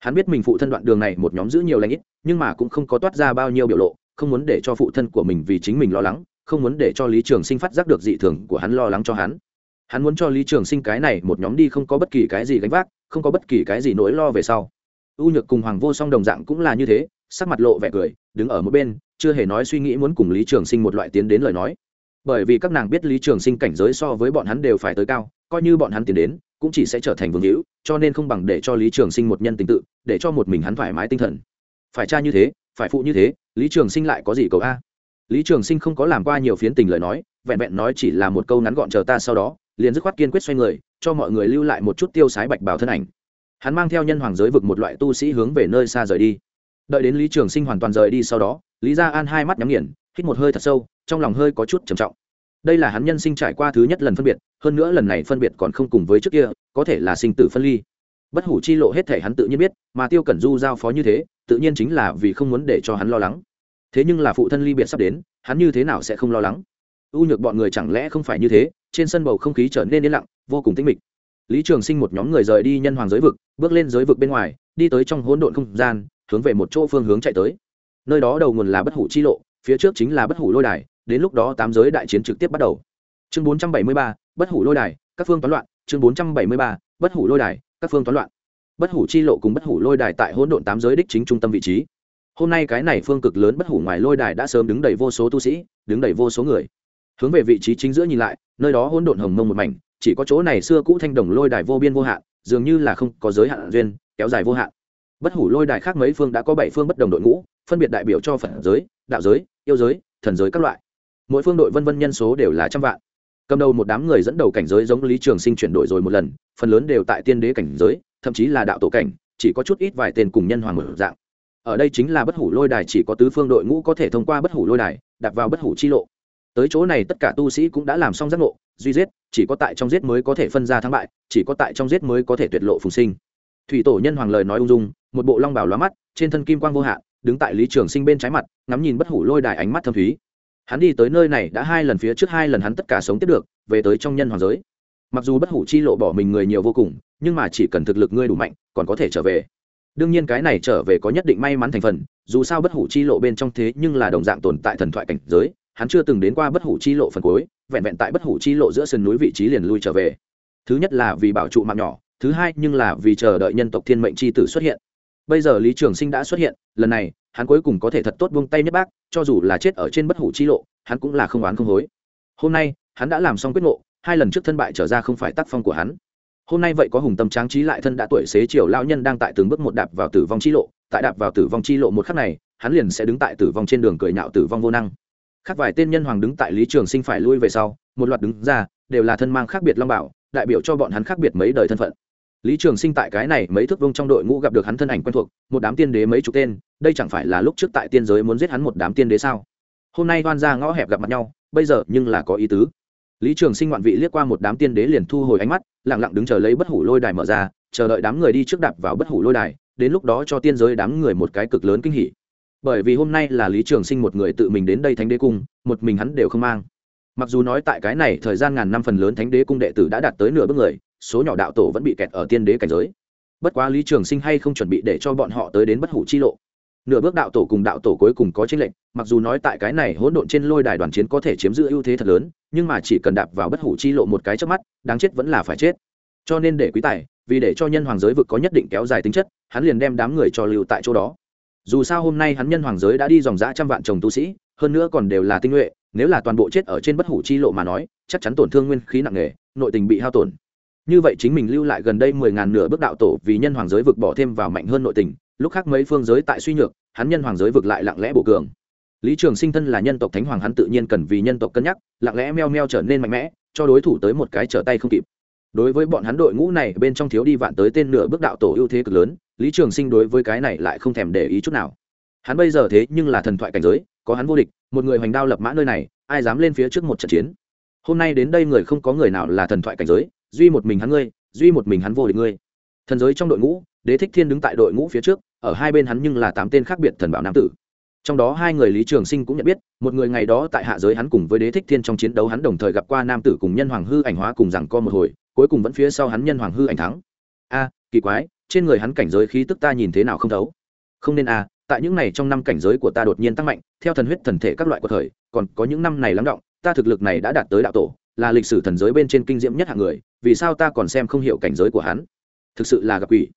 Hắn biết mình phụ thân đoạn đường này một nhóm giữ nhiều lãnh ít, nhưng mà cũng không có toát ra bao nhiêu biểu lộ không muốn để cho phụ thân của mình vì chính mình lo lắng, không muốn để cho lý trường sinh phát giác được dị thường của hắn lo lắng cho hắn. Hắn muốn cho lý trường sinh cái này một nhóm đi không có bất kỳ cái gì gánh vác, không có bất kỳ cái gì nỗi lo về sau. U nhược cùng hoàng vô song đồng dạng cũng là như thế, sắc mặt lộ vẻ cười, đứng ở một bên, chưa hề nói suy nghĩ muốn cùng lý trường sinh một loại tiến đến lời nói. Bởi vì các nàng biết lý trường sinh cảnh giới so với bọn hắn đều phải tới cao, coi như bọn hắn tiến đến, cũng chỉ sẽ trở thành vương hữu, cho nên không bằng để cho lý trường sinh một nhân tình tự, để cho một mình hắn thoải mái tinh thần. Phải cha như thế, phải phụ như thế lý trường sinh lại có gì cầu a? Lý trường sinh không có làm qua nhiều phiến tình lời nói, vẹn vẹn nói chỉ là một câu ngắn gọn chờ ta sau đó, liền dứt khoát kiên quyết xoay người, cho mọi người lưu lại một chút tiêu sái bạch bảo thân ảnh. Hắn mang theo nhân hoàng giới vực một loại tu sĩ hướng về nơi xa rời đi. Đợi đến lý trường sinh hoàn toàn rời đi sau đó, lý gia an hai mắt nhắm nghiền, hít một hơi thật sâu, trong lòng hơi có chút trầm trọng. Đây là hắn nhân sinh trải qua thứ nhất lần phân biệt, hơn nữa lần này phân biệt còn không cùng với trước kia, có thể là sinh tử phân ly bất hủ chi lộ hết thể hắn tự nhiên biết, mà tiêu cẩn du giao phó như thế, tự nhiên chính là vì không muốn để cho hắn lo lắng. Thế nhưng là phụ thân ly biệt sắp đến, hắn như thế nào sẽ không lo lắng? U nhược bọn người chẳng lẽ không phải như thế, trên sân bầu không khí trở nên yên lặng, vô cùng tĩnh mịch. Lý trường sinh một nhóm người rời đi nhân hoàng giới vực, bước lên giới vực bên ngoài, đi tới trong hỗn độn không gian, hướng về một chỗ phương hướng chạy tới. Nơi đó đầu nguồn là bất hủ chi lộ, phía trước chính là bất hủ lôi đài, đến lúc đó tám giới đại chiến trực tiếp bắt đầu. Chương bốn trăm bảy mươi ba, bất hủ lôi đài, các phương toán loạn, chương bốn trăm bảy mươi ba, bất hủ lôi đài các phương toán loạn. Bất hủ chi lộ cùng bất hủ lôi đài tại hỗn độn tám giới đích chính trung tâm vị trí. Hôm nay cái này phương cực lớn bất hủ ngoài lôi đài đã sớm đứng đầy vô số tu sĩ, đứng đầy vô số người. Hướng về vị trí chính giữa nhìn lại, nơi đó hỗn độn hồng mông một mảnh, chỉ có chỗ này xưa cũ thanh đồng lôi đài vô biên vô hạn, dường như là không có giới hạn duyên, kéo dài vô hạn. Bất hủ lôi đài khác mấy phương đã có bảy phương bất đồng đội ngũ, phân biệt đại biểu cho phật giới, đạo giới, yêu giới, thần giới các loại. Mỗi phương đội vân vân nhân số đều là trăm vạn cầm đầu một đám người dẫn đầu cảnh giới giống lý trường sinh chuyển đổi rồi một lần, phần lớn đều tại tiên đế cảnh giới, thậm chí là đạo tổ cảnh, chỉ có chút ít vài tên cùng nhân hoàng mở dạng. Ở đây chính là bất hủ lôi đài, chỉ có tứ phương đội ngũ có thể thông qua bất hủ lôi đài đặt vào bất hủ chi lộ. Tới chỗ này tất cả tu sĩ cũng đã làm xong giác ngộ, duy giết, chỉ có tại trong giết mới có thể phân ra thắng bại, chỉ có tại trong giết mới có thể tuyệt lộ phùng sinh. Thủy tổ nhân hoàng lời nói ung dung, một bộ long bảo lóa mắt, trên thân kim quang vô hạn, đứng tại lý trường sinh bên trái mặt, ngắm nhìn bất hủ lôi đài ánh mắt thâm thúy hắn đi tới nơi này đã hai lần phía trước hai lần hắn tất cả sống tiếp được, về tới trong nhân hoàng giới. Mặc dù bất hủ chi lộ bỏ mình người nhiều vô cùng, nhưng mà chỉ cần thực lực ngươi đủ mạnh, còn có thể trở về. Đương nhiên cái này trở về có nhất định may mắn thành phần, dù sao bất hủ chi lộ bên trong thế nhưng là đồng dạng tồn tại thần thoại cảnh giới, hắn chưa từng đến qua bất hủ chi lộ phần cuối, vẹn vẹn tại bất hủ chi lộ giữa sườn núi vị trí liền lui trở về. Thứ nhất là vì bảo trụ mạng nhỏ, thứ hai nhưng là vì chờ đợi nhân tộc thiên mệnh c h i tử xuất hiện. Bây giờ lý trường sinh đã xuất hiện, lần này hắn cuối cùng có thể thật tốt buông tay nhất bác, cho dù là chết ở trên bất hủ chi lộ, hắn cũng là không oán không hối. Hôm nay, hắn đã làm xong quyết ngộ, hai lần trước thân bại trở ra không phải tác phong của hắn. Hôm nay vậy có hùng tâm tráng trí lại thân đã tuổi xế chiều lao nhân đang tại từng bước một đạp vào tử vong chi lộ, tại đạp vào tử vong chi lộ một khắc này, hắn liền sẽ đứng tại tử vong trên đường cười nhạo tử vong vô năng. Khác vài tên nhân hoàng đứng tại lý trường sinh phải lui về sau, một loạt đứng ra, đều là thân mang khác biệt long bảo, đại biểu cho bọn hắn khác biệt mấy đời thân phận lý trường sinh tại cái này mấy thước vông trong đội ngũ gặp được hắn thân ảnh quen thuộc, một đám tiên đế mấy chục tên, đây chẳng phải là lúc trước tại tiên giới muốn giết hắn một đám tiên đế sao? Hôm nay đoan ra ngõ hẹp gặp mặt nhau, bây giờ nhưng là có ý tứ. Lý trường sinh ngoạn vị liếc qua một đám tiên đế liền thu hồi ánh mắt lẳng lặng đứng chờ lấy bất hủ lôi đài mở ra, chờ đợi đám người đi trước đạp vào bất hủ lôi đài, đến lúc đó cho tiên giới đám người một cái cực lớn kinh hỉ. Bởi vì hôm nay là lý trường sinh một người tự mình đến đây thánh đế cung, một mình hắn đều không mang. Mặc dù nói tại cái này thời gian ngàn năm phần lớn thánh đế cung đệ tử đã đạt tới nửa bước người số nhỏ đạo tổ vẫn bị kẹt ở tiên đế cảnh giới. Bất quá lý trường sinh hay không chuẩn bị để cho bọn họ tới đến bất hủ chi lộ. Nửa bước đạo tổ cùng đạo tổ cuối cùng có tranh lệnh mặc dù nói tại cái này hỗn độn trên lôi đài đoàn chiến có thể chiếm giữ ưu thế thật lớn, nhưng mà chỉ cần đạp vào bất hủ chi lộ một cái trước mắt, đáng chết vẫn là phải chết. Cho nên để quý tài, vì để cho nhân hoàng giới vực có nhất định kéo dài tính chất, hắn liền đem đám người cho lưu tại chỗ đó. Dù sao hôm nay hắn nhân hoàng giới đã đi dòng dã trăm vạn chồng tu sĩ, hơn nữa còn đều là tinh nhuệ, nếu là toàn bộ chết ở trên bất hủ chi lộ mà nói, chắc chắn tổn thương nguyên khí nặng nề, nội tình bị hao tổn như vậy chính mình lưu lại gần đây mười ngàn nửa bước đạo tổ vì nhân hoàng giới vực bỏ thêm vào mạnh hơn nội tình, lúc khác mấy phương giới tại suy nhược, hắn nhân hoàng giới vực lại lặng lẽ bổ cường. Lý trường sinh thân là nhân tộc thánh hoàng hắn tự nhiên cần vì nhân tộc cân nhắc, lặng lẽ meo meo trở nên mạnh mẽ, cho đối thủ tới một cái trở tay không kịp. Đối với bọn hắn đội ngũ này, bên trong thiếu đi vạn tới tên nửa bước đạo tổ ưu thế cực lớn, lý trường sinh đối với cái này lại không thèm để ý chút nào. Hắn bây giờ thế nhưng là thần thoại cảnh giới, có hắn vô địch, một người hoành đao lập mã nơi này, ai dám lên phía trước một trận chiến? Hôm nay đến đây người không có người nào là thần thoại cảnh giới duy một mình hắn ngươi, duy một mình hắn vô địch ngươi. Thần giới trong đội ngũ, đế thích thiên đứng tại đội ngũ phía trước, ở hai bên hắn nhưng là tám tên khác biệt thần bảo nam tử. Trong đó hai người lý trường sinh cũng nhận biết, một người ngày đó tại hạ giới hắn cùng với đế thích thiên trong chiến đấu hắn đồng thời gặp qua nam tử cùng nhân hoàng hư ảnh hóa cùng rằng co một hồi, cuối cùng vẫn phía sau hắn nhân hoàng hư ảnh thắng. A, kỳ quái, trên người hắn cảnh giới khí tức ta nhìn thế nào không thấu. Không nên a, tại những này trong năm cảnh giới của ta đột nhiên tăng mạnh, theo thần huyết thần thể các loại của thời, còn có những năm này lắng động, ta thực lực này đã đạt tới đạo tổ là lịch sử thần giới bên trên kinh diễm nhất hạng người, vì sao ta còn xem không hiểu cảnh giới của hắn? Thực sự là gặp quỷ.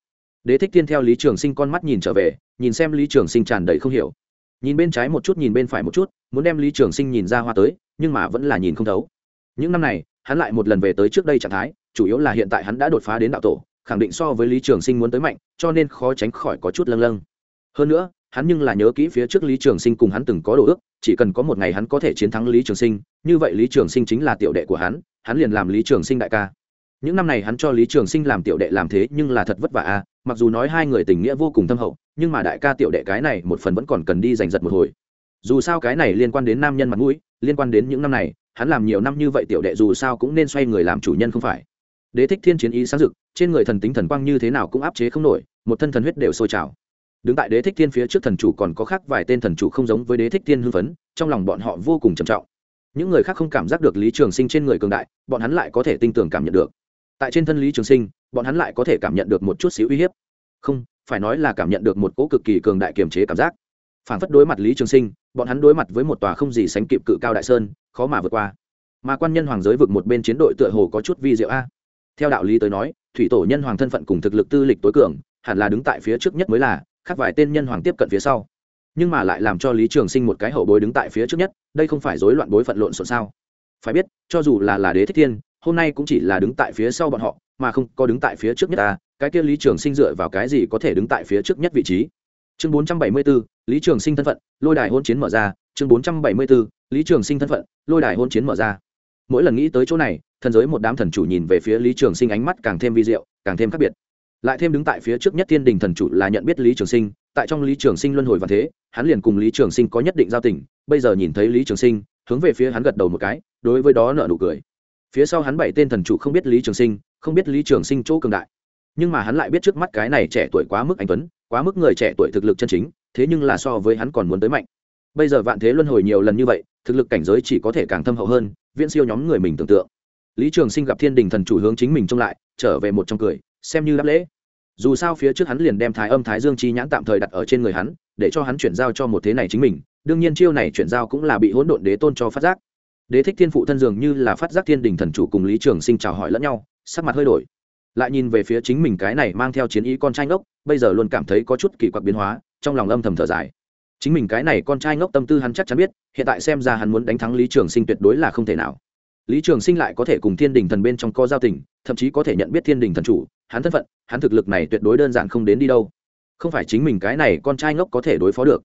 Đế thích tiên theo lý trường sinh con mắt nhìn trở về, nhìn xem lý trường sinh tràn đầy không hiểu. Nhìn bên trái một chút, nhìn bên phải một chút, muốn đem lý trường sinh nhìn ra hoa tới, nhưng mà vẫn là nhìn không thấu. Những năm này, hắn lại một lần về tới trước đây trạng thái, chủ yếu là hiện tại hắn đã đột phá đến đạo tổ, khẳng định so với lý trường sinh muốn tới mạnh, cho nên khó tránh khỏi có chút lâng lâng. Hơn nữa, hắn nhưng là nhớ kỹ phía trước lý trường sinh cùng hắn từng có đồ ước chỉ cần có một ngày hắn có thể chiến thắng lý trường sinh, như vậy lý trường sinh chính là tiểu đệ của hắn hắn liền làm lý trường sinh đại ca. Những năm này hắn cho lý trường sinh làm tiểu đệ làm thế nhưng là thật vất vả a, mặc dù nói hai người tình nghĩa vô cùng thâm hậu, nhưng mà đại ca tiểu đệ cái này một phần vẫn còn cần đi giành giật một hồi. Dù sao cái này liên quan đến nam nhân mặt mũi, liên quan đến những năm này, hắn làm nhiều năm như vậy tiểu đệ dù sao cũng nên xoay người làm chủ nhân không phải. Đế thích thiên chiến ý sáng dực trên người thần tính thần quang như thế nào cũng áp chế không nổi, một thân thần huyết đều sôi trào đứng tại đế thích thiên phía trước thần chủ còn có khác vài tên thần chủ không giống với đế thích thiên hưng phấn, trong lòng bọn họ vô cùng trầm trọng. Những người khác không cảm giác được lý trường sinh trên người cường đại, bọn hắn lại có thể tinh tường cảm nhận được. Tại trên thân lý trường sinh, bọn hắn lại có thể cảm nhận được một chút xíu uy hiếp. Không, phải nói là cảm nhận được một cỗ cực kỳ cường đại kiềm chế cảm giác. Phản phất đối mặt lý trường sinh, bọn hắn đối mặt với một tòa không gì sánh kịp cự cao đại sơn, khó mà vượt qua. Mà quan nhân hoàng giới vực một bên chiến đội tựa hồ có chút vi diệu a. Theo đạo lý tới nói, thủy tổ nhân hoàng thân phận cùng thực lực tư lịch tối cường, hẳn là đứng tại phía trước nhất mới là khác vài tên nhân hoàng tiếp cận phía sau. Nhưng mà lại làm cho lý trường sinh một cái hậu bối đứng tại phía trước nhất đây không phải rối loạn bối phận lộn xộn sao? Phải biết cho dù là là đế thích thiên hôm nay cũng chỉ là đứng tại phía sau bọn họ mà không có đứng tại phía trước nhất ta cái kia lý trường sinh dựa vào cái gì có thể đứng tại phía trước nhất vị trí? Chương bốn trăm bảy mươi 474, lý trường sinh thân phận lôi đài hôn chiến mở ra. Chương bốn trăm bảy mươi 474, lý trường sinh thân phận lôi đài hôn chiến mở ra. Mỗi lần nghĩ tới chỗ này thần giới một đám thần chủ nhìn về phía lý trường sinh ánh mắt càng thêm vi diệu càng thêm khác biệt lại thêm đứng tại phía trước nhất thiên đình thần chủ là nhận biết lý trường sinh, tại trong lý trường sinh luân hồi và thế, hắn liền cùng lý trường sinh có nhất định giao tình, bây giờ nhìn thấy lý trường sinh, hướng về phía hắn gật đầu một cái, đối với đó nợ nụ cười. Phía sau hắn bảy tên thần chủ không biết lý trường sinh, không biết lý trường sinh chỗ cường đại. Nhưng mà hắn lại biết trước mắt cái này trẻ tuổi quá mức anh tuấn, quá mức người trẻ tuổi thực lực chân chính, thế nhưng là so với hắn còn muốn tới mạnh. Bây giờ vạn thế luân hồi nhiều lần như vậy, thực lực cảnh giới chỉ có thể càng thâm hậu hơn, viễn siêu nhóm người mình tưởng tượng. Lý trường sinh gặp thiên đình thần chủ hướng chính mình trông lại, trở về một trong cười xem như đáp lễ. Dù sao phía trước hắn liền đem thái âm thái dương chi nhãn tạm thời đặt ở trên người hắn, để cho hắn chuyển giao cho một thế này chính mình, đương nhiên chiêu này chuyển giao cũng là bị hỗn độn đế tôn cho phát giác. Đế thích thiên phụ thân dường như là phát giác thiên đình thần chủ cùng lý trường sinh chào hỏi lẫn nhau, sắc mặt hơi đổi. Lại nhìn về phía chính mình cái này mang theo chiến ý con trai ngốc, bây giờ luôn cảm thấy có chút kỳ quặc biến hóa, trong lòng âm thầm thở dài. Chính mình cái này con trai ngốc tâm tư hắn chắc chắn biết, hiện tại xem ra hắn muốn đánh thắng lý trường sinh tuyệt đối là không thể nào. Lý trường sinh lại có thể cùng thiên đình thần bên trong co giao tình, thậm chí có thể nhận biết thiên đình thần chủ hắn thân phận, hắn thực lực này tuyệt đối đơn giản không đến đi đâu. Không phải chính mình cái này con trai ngốc có thể đối phó được.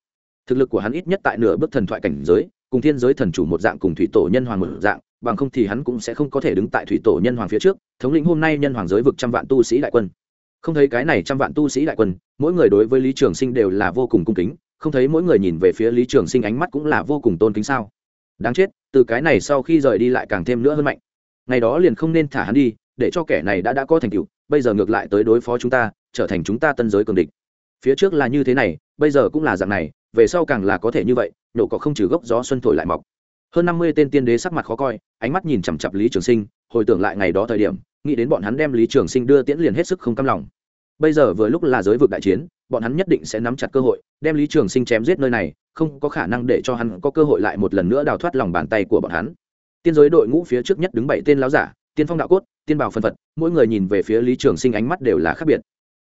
Thực lực của hắn ít nhất tại nửa bước thần thoại cảnh giới, cùng thiên giới thần chủ một dạng cùng thủy tổ nhân hoàng một dạng, bằng không thì hắn cũng sẽ không có thể đứng tại thủy tổ nhân hoàng phía trước. Thống lĩnh hôm nay nhân hoàng giới vực trăm vạn tu sĩ đại quân. Không thấy cái này trăm vạn tu sĩ đại quân, mỗi người đối với lý trường sinh đều là vô cùng cung kính. Không thấy mỗi người nhìn về phía lý trường sinh ánh mắt cũng là vô cùng tôn kính sao? Đáng chết, từ cái này sau khi rời đi lại càng thêm nữa hơn mạnh. Ngày đó liền không nên thả hắn đi để cho kẻ này đã đã có thành tựu, bây giờ ngược lại tới đối phó chúng ta, trở thành chúng ta tân giới cường địch. Phía trước là như thế này, bây giờ cũng là dạng này, về sau càng là có thể như vậy nổ có không trừ gốc gió xuân thổi lại mọc. Hơn năm mươi tên tiên đế sắc mặt khó coi, ánh mắt nhìn chằm chặp lý trường sinh, hồi tưởng lại ngày đó thời điểm, nghĩ đến bọn hắn đem lý trường sinh đưa tiễn liền hết sức không cam lòng. Bây giờ vừa lúc là giới vực đại chiến, bọn hắn nhất định sẽ nắm chặt cơ hội, đem lý trường sinh chém giết nơi này, không có khả năng để cho hắn có cơ hội lại một lần nữa đào thoát lòng bàn tay của bọn hắn. Tiên giới đội ngũ phía trước nhất đứng bảy tên láo giả tiên phong đạo cốt, tiên bảo phân phật, mỗi người nhìn về phía lý trường sinh ánh mắt đều là khác biệt.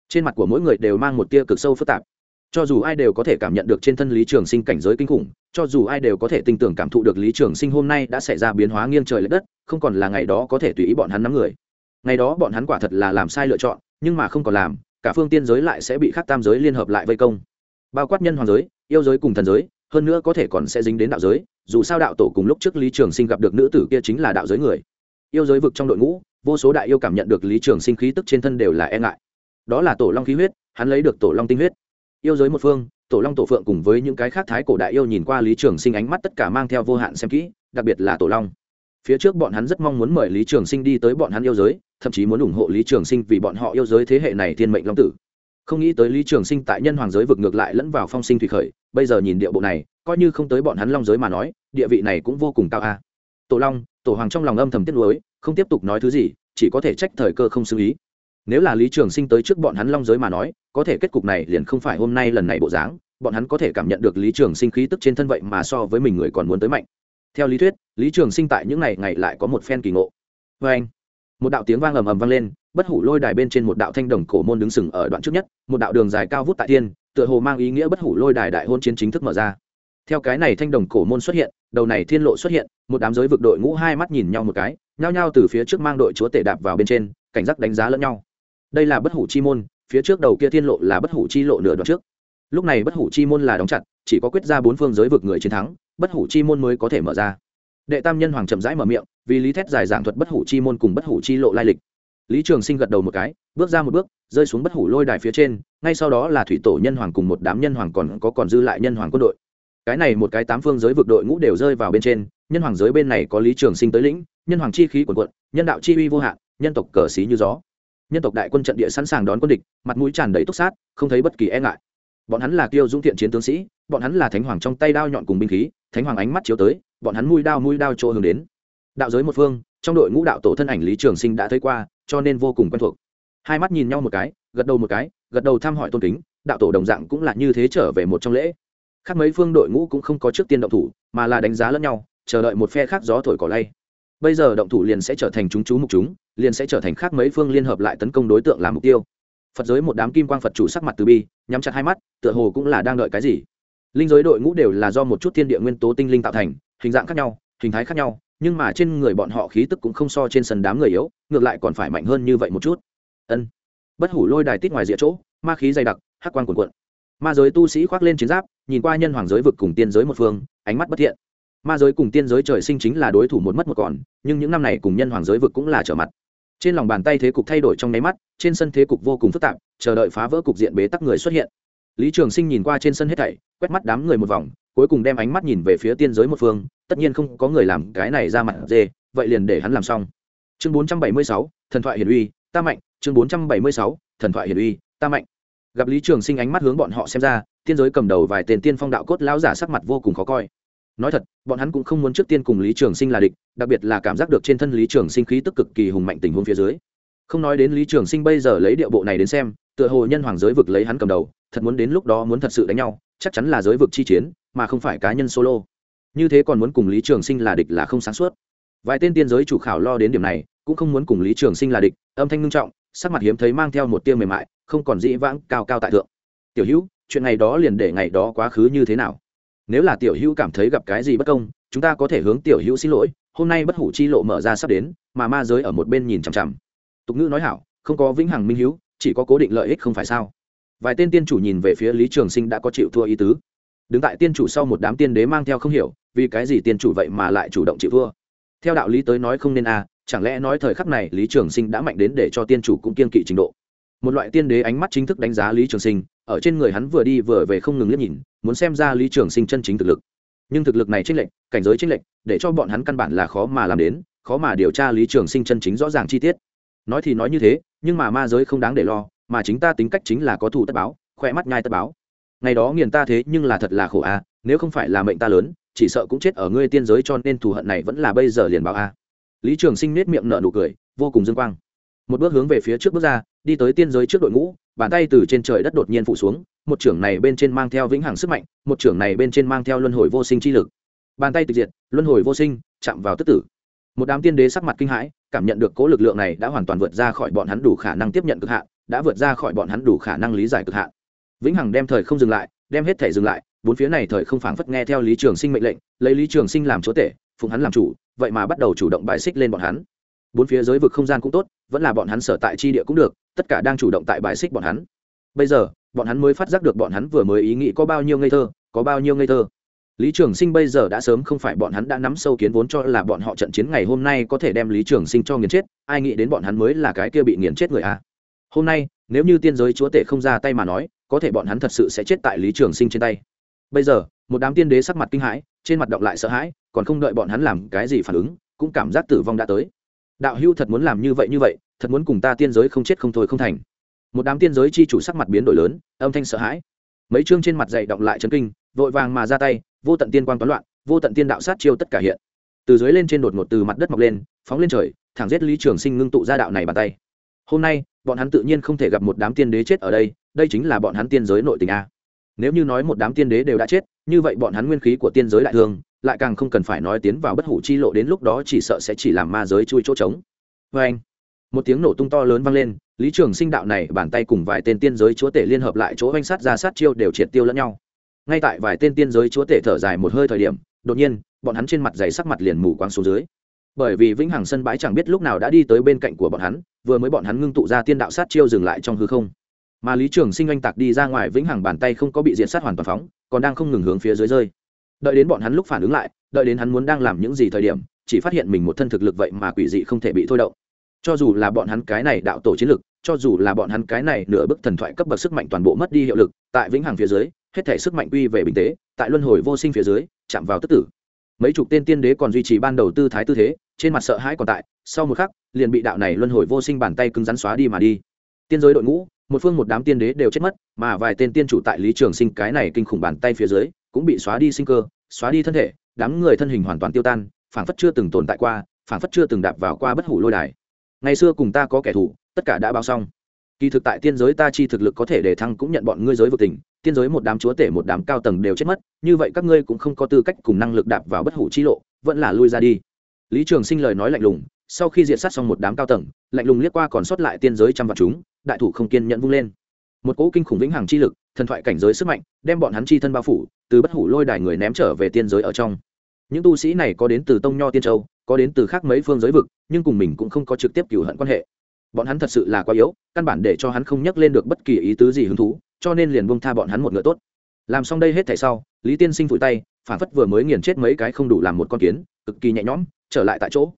Trên mặt của mỗi người đều mang một tia cực sâu phức tạp. Cho dù ai đều có thể cảm nhận được trên thân lý trường sinh cảnh giới kinh khủng, cho dù ai đều có thể tin tưởng cảm thụ được lý trường sinh hôm nay đã xảy ra biến hóa nghiêng trời l ệ đất, không còn là ngày đó có thể tùy ý bọn hắn nắm người. Ngày đó bọn hắn quả thật là làm sai lựa chọn, nhưng mà không còn làm, cả phương tiên giới lại sẽ bị khắc tam giới liên hợp lại vây công. Bao quát nhân hoàng giới, yêu giới cùng thần giới, hơn nữa có thể còn sẽ dính đến đạo giới, dù sao đạo tổ cùng lúc trước lý trường sinh gặp được nữ tử kia chính là đạo giới người yêu giới vực trong đội ngũ, vô số đại yêu cảm nhận được lý trường sinh khí tức trên thân đều là e ngại. Đó là tổ long khí huyết, hắn lấy được tổ long tinh huyết. Yêu giới một phương, tổ long tổ phượng cùng với những cái khác thái cổ đại yêu nhìn qua lý trường sinh ánh mắt tất cả mang theo vô hạn xem kỹ, đặc biệt là tổ long. Phía trước bọn hắn rất mong muốn mời lý trường sinh đi tới bọn hắn yêu giới, thậm chí muốn ủng hộ lý trường sinh vì bọn họ yêu giới thế hệ này thiên mệnh long tử. Không nghĩ tới lý trường sinh tại nhân hoàng giới vực ngược lại lẫn vào phong sinh thủy khởi, bây giờ nhìn địa bộ này, coi như không tới bọn hắn long giới mà nói, địa vị này cũng vô cùng cao a. Tổ long tổ hoàng trong lòng âm thầm tiết nuối, không tiếp tục nói thứ gì, chỉ có thể trách thời cơ không xử ý. Nếu là lý trường sinh tới trước bọn hắn long giới mà nói, có thể kết cục này liền không phải hôm nay lần này bộ dáng, bọn hắn có thể cảm nhận được lý trường sinh khí tức trên thân vậy mà so với mình người còn muốn tới mạnh. Theo lý thuyết, lý trường sinh tại những ngày ngày lại có một phen kỳ ngộ. Vê anh, một đạo tiếng vang ầm ầm vang lên, bất hủ lôi đài bên trên một đạo thanh đồng cổ môn đứng sừng ở đoạn trước nhất, một đạo đường dài cao vút tại thiên, tựa hồ mang ý nghĩa bất hủ lôi đài đại hôn chiến chính thức mở ra theo cái này thanh đồng cổ môn xuất hiện, đầu này thiên lộ xuất hiện, một đám giới vực đội ngũ hai mắt nhìn nhau một cái, nhao nhao từ phía trước mang đội chúa tể đạp vào bên trên, cảnh giác đánh giá lẫn nhau. Đây là bất hủ chi môn, phía trước đầu kia thiên lộ là bất hủ chi lộ nửa đoạn trước. Lúc này bất hủ chi môn là đóng chặt, chỉ có quyết ra bốn phương giới vực người chiến thắng, bất hủ chi môn mới có thể mở ra. Đệ tam nhân hoàng chậm rãi mở miệng, vì lý thét dài giảng thuật bất hủ chi môn cùng bất hủ chi lộ lai lịch. Lý trường sinh gật đầu một cái, bước ra một bước, rơi xuống bất hủ lôi đài phía trên, ngay sau đó là thủy tổ nhân hoàng cùng một đám nhân hoàng còn có còn dư lại nhân hoàng quân đội cái này một cái tám phương giới vực đội ngũ đều rơi vào bên trên, nhân hoàng giới bên này có lý trường sinh tới lĩnh, nhân hoàng chi khí quần quận nhân đạo chi uy vô hạn, nhân tộc cờ xí như gió. Nhân tộc đại quân trận địa sẵn sàng đón quân địch, mặt mũi tràn đầy túc sát, không thấy bất kỳ e ngại. Bọn hắn là kiêu dũng thiện chiến tướng sĩ, bọn hắn là thánh hoàng trong tay đao nhọn cùng binh khí, thánh hoàng ánh mắt chiếu tới, bọn hắn mui đao mui đao chỗ hướng đến. Đạo giới một phương, trong đội ngũ đạo tổ thân ảnh lý trường sinh đã thấy qua, cho nên vô cùng quen thuộc. Hai mắt nhìn nhau một cái, gật đầu một cái, gật đầu thăm hỏi tôn kính, đạo tổ đồng dạng cũng là như thế trở về một trong lễ khác mấy phương đội ngũ cũng không có trước tiên động thủ, mà là đánh giá lẫn nhau, chờ đợi một phe khác gió thổi cỏ lay. Bây giờ động thủ liền sẽ trở thành chúng chú mục chúng, liền sẽ trở thành khác mấy phương liên hợp lại tấn công đối tượng làm mục tiêu. Phật giới một đám kim quang phật chủ sắc mặt từ bi, nhắm chặt hai mắt, tựa hồ cũng là đang đợi cái gì. Linh giới đội ngũ đều là do một chút thiên địa nguyên tố tinh linh tạo thành, hình dạng khác nhau, hình thái khác nhau, nhưng mà trên người bọn họ khí tức cũng không so trên sân đám người yếu, ngược lại còn phải mạnh hơn như vậy một chút. Ân. Bất hủ lôi đài tít ngoài rìa chỗ, ma khí dày đặc, hắc quan cuồn cuộn ma giới tu sĩ khoác lên chiến giáp, nhìn qua nhân hoàng giới vực cùng tiên giới một phương, ánh mắt bất thiện. Ma giới cùng tiên giới trời sinh chính là đối thủ một mất một còn, nhưng những năm này cùng nhân hoàng giới vực cũng là trở mặt. Trên lòng bàn tay thế cục thay đổi trong nháy mắt, trên sân thế cục vô cùng phức tạp, chờ đợi phá vỡ cục diện bế tắc người xuất hiện. Lý trường sinh nhìn qua trên sân hết thảy, quét mắt đám người một vòng, cuối cùng đem ánh mắt nhìn về phía tiên giới một phương, tất nhiên không có người làm cái này ra mặt dê, vậy liền để hắn làm xong. Chương bốn trăm bảy mươi sáu, thần thoại hiển uy, ta mạnh. Chương bốn trăm bảy mươi sáu, thần thoại hiển uy, ta mạnh gặp lý trường sinh ánh mắt hướng bọn họ xem ra, tiên giới cầm đầu vài tên tiên phong đạo cốt lão giả sắc mặt vô cùng khó coi. Nói thật, bọn hắn cũng không muốn trước tiên cùng lý trường sinh là địch, đặc biệt là cảm giác được trên thân lý trường sinh khí tức cực kỳ hùng mạnh tình huống phía dưới. Không nói đến lý trường sinh bây giờ lấy điệu bộ này đến xem, tựa hồ nhân hoàng giới vực lấy hắn cầm đầu, thật muốn đến lúc đó muốn thật sự đánh nhau, chắc chắn là giới vực chi chiến, mà không phải cá nhân solo. Như thế còn muốn cùng lý trường sinh là địch là không sáng suốt. Vài tên tiên giới chủ khảo lo đến điểm này, cũng không muốn cùng lý trường sinh là địch, âm thanh ngưng trọng, sắc mặt hiếm thấy mang theo một tiêu mềm mại không còn dĩ vãng, cao cao tại thượng. Tiểu hữu, chuyện ngày đó liền để ngày đó quá khứ như thế nào? Nếu là tiểu hữu cảm thấy gặp cái gì bất công, chúng ta có thể hướng tiểu hữu xin lỗi, hôm nay bất hủ chi lộ mở ra sắp đến, mà ma giới ở một bên nhìn chằm chằm. Tục ngữ nói hảo, không có vĩnh hằng minh hữu chỉ có cố định lợi ích không phải sao? Vài tên tiên chủ nhìn về phía lý trường sinh đã có chịu thua ý tứ. Đứng tại tiên chủ sau một đám tiên đế mang theo không hiểu, vì cái gì tiên chủ vậy mà lại chủ động chịu thua? Theo đạo lý tới nói không nên à chẳng lẽ nói thời khắc này lý trường sinh đã mạnh đến để cho tiên chủ cũng kiên kỵ trình độ? Một loại tiên đế ánh mắt chính thức đánh giá lý trường sinh, ở trên người hắn vừa đi vừa về không ngừng liếc nhìn, muốn xem ra lý trường sinh chân chính thực lực. Nhưng thực lực này chênh lệch, cảnh giới chênh lệch, để cho bọn hắn căn bản là khó mà làm đến, khó mà điều tra lý trường sinh chân chính rõ ràng chi tiết. Nói thì nói như thế, nhưng mà ma giới không đáng để lo, mà chính ta tính cách chính là có thủ tất báo, khoe mắt nhai tất báo. Ngày đó nghiền ta thế nhưng là thật là khổ a, nếu không phải là mệnh ta lớn, chỉ sợ cũng chết ở ngươi tiên giới cho nên thù hận này vẫn là bây giờ liền báo a. Lý trường sinh nết miệng nở nụ cười, vô cùng dương quang một bước hướng về phía trước bước ra, đi tới tiên giới trước đội ngũ, bàn tay từ trên trời đất đột nhiên phủ xuống, một trưởng này bên trên mang theo vĩnh hằng sức mạnh, một trưởng này bên trên mang theo luân hồi vô sinh chi lực. Bàn tay tịch diệt, luân hồi vô sinh, chạm vào tức tử. Một đám tiên đế sắc mặt kinh hãi, cảm nhận được cố lực lượng này đã hoàn toàn vượt ra khỏi bọn hắn đủ khả năng tiếp nhận cực hạn, đã vượt ra khỏi bọn hắn đủ khả năng lý giải cực hạn. Vĩnh hằng đem thời không dừng lại, đem hết thể dừng lại, bốn phía này thời không phảng phất nghe theo lý trường sinh mệnh lệnh, lấy lý trường sinh làm chúa tể, phụng hắn làm chủ, vậy mà bắt đầu chủ động bài xích lên bọn hắn bốn phía giới vực không gian cũng tốt, vẫn là bọn hắn sở tại chi địa cũng được, tất cả đang chủ động tại bài xích bọn hắn. Bây giờ, bọn hắn mới phát giác được bọn hắn vừa mới ý nghĩ có bao nhiêu ngây thơ, có bao nhiêu ngây thơ. Lý trường sinh bây giờ đã sớm không phải bọn hắn đã nắm sâu kiến vốn cho là bọn họ trận chiến ngày hôm nay có thể đem lý trường sinh cho nghiền chết, ai nghĩ đến bọn hắn mới là cái kia bị nghiền chết người a. Hôm nay, nếu như tiên giới chúa tể không ra tay mà nói, có thể bọn hắn thật sự sẽ chết tại lý trường sinh trên tay. Bây giờ, một đám tiên đế sắc mặt kinh hãi, trên mặt động lại sợ hãi, còn không đợi bọn hắn làm cái gì phản ứng, cũng cảm giác tử vong đã tới đạo hưu thật muốn làm như vậy như vậy, thật muốn cùng ta tiên giới không chết không thôi không thành. Một đám tiên giới chi chủ sắc mặt biến đổi lớn, âm thanh sợ hãi. Mấy chương trên mặt dày động lại chấn kinh, vội vàng mà ra tay, vô tận tiên quang toán loạn, vô tận tiên đạo sát chiêu tất cả hiện. Từ dưới lên trên đột ngột từ mặt đất mọc lên, phóng lên trời, thẳng giết lý trường sinh ngưng tụ ra đạo này bàn tay. Hôm nay, bọn hắn tự nhiên không thể gặp một đám tiên đế chết ở đây đây chính là bọn hắn tiên giới nội tình a. Nếu như nói một đám tiên đế đều đã chết, như vậy bọn hắn nguyên khí của tiên giới đại thương lại càng không cần phải nói tiến vào bất hủ chi lộ đến lúc đó chỉ sợ sẽ chỉ làm ma giới chui chỗ trống. Vê anh, một tiếng nổ tung to lớn vang lên, lý trường sinh đạo này bàn tay cùng vài tên tiên giới chúa tể liên hợp lại chỗ oanh sát ra sát chiêu đều triệt tiêu lẫn nhau. Ngay tại vài tên tiên giới chúa tể thở dài một hơi thời điểm, đột nhiên, bọn hắn trên mặt dày sắc mặt liền mù quáng xuống dưới. Bởi vì vĩnh hằng sân bãi chẳng biết lúc nào đã đi tới bên cạnh của bọn hắn, vừa mới bọn hắn ngưng tụ ra tiên đạo sát chiêu dừng lại trong hư không. Mà lý trường sinh oanh tạc đi ra ngoài vĩnh hằng bàn tay không có bị diện sát hoàn toàn phóng, còn đang không ngừng hướng phía dưới rơi đợi đến bọn hắn lúc phản ứng lại, đợi đến hắn muốn đang làm những gì thời điểm, chỉ phát hiện mình một thân thực lực vậy mà quỷ dị không thể bị thôi động. Cho dù là bọn hắn cái này đạo tổ chiến lực, cho dù là bọn hắn cái này nửa bức thần thoại cấp bậc sức mạnh toàn bộ mất đi hiệu lực, tại vĩnh hằng phía dưới, hết thể sức mạnh uy về bình tế, tại luân hồi vô sinh phía dưới, chạm vào tức tử. Mấy chục tên tiên đế còn duy trì ban đầu tư thái tư thế, trên mặt sợ hãi còn tại, sau một khắc, liền bị đạo này luân hồi vô sinh bàn tay cứng rắn xóa đi mà đi. Tiên giới đội ngũ, một phương một đám tiên đế đều chết mất, mà vài tên tiên chủ tại lý trường sinh cái này kinh khủng bàn tay phía dưới cũng bị xóa đi sinh cơ, xóa đi thân thể, đám người thân hình hoàn toàn tiêu tan, phảng phất chưa từng tồn tại qua, phảng phất chưa từng đạp vào qua bất hủ lôi đài. Ngày xưa cùng ta có kẻ thù, tất cả đã báo xong. Kỳ thực tại tiên giới ta chi thực lực có thể để thăng cũng nhận bọn ngươi giới vực tình, tiên giới một đám chúa tể một đám cao tầng đều chết mất, như vậy các ngươi cũng không có tư cách cùng năng lực đạp vào bất hủ chi lộ, vẫn là lui ra đi. Lý trường sinh lời nói lạnh lùng, sau khi diện sát xong một đám cao tầng, lạnh lùng liếc qua còn sót lại tiên giới trăm vạn chúng, đại thủ không kiên nhận vung lên một cỗ kinh khủng vĩnh hằng chi lực, thần thoại cảnh giới sức mạnh, đem bọn hắn chi thân bao phủ, từ bất hủ lôi đài người ném trở về tiên giới ở trong. Những tu sĩ này có đến từ tông nho tiên châu, có đến từ khác mấy phương giới vực, nhưng cùng mình cũng không có trực tiếp cửu hận quan hệ. Bọn hắn thật sự là quá yếu, căn bản để cho hắn không nhắc lên được bất kỳ ý tứ gì hứng thú, cho nên liền buông tha bọn hắn một ngựa tốt. Làm xong đây hết thảy sau, lý tiên sinh vùi tay, phản phất vừa mới nghiền chết mấy cái không đủ làm một con kiến, cực kỳ nhẹ nhõm, trở lại tại chỗ.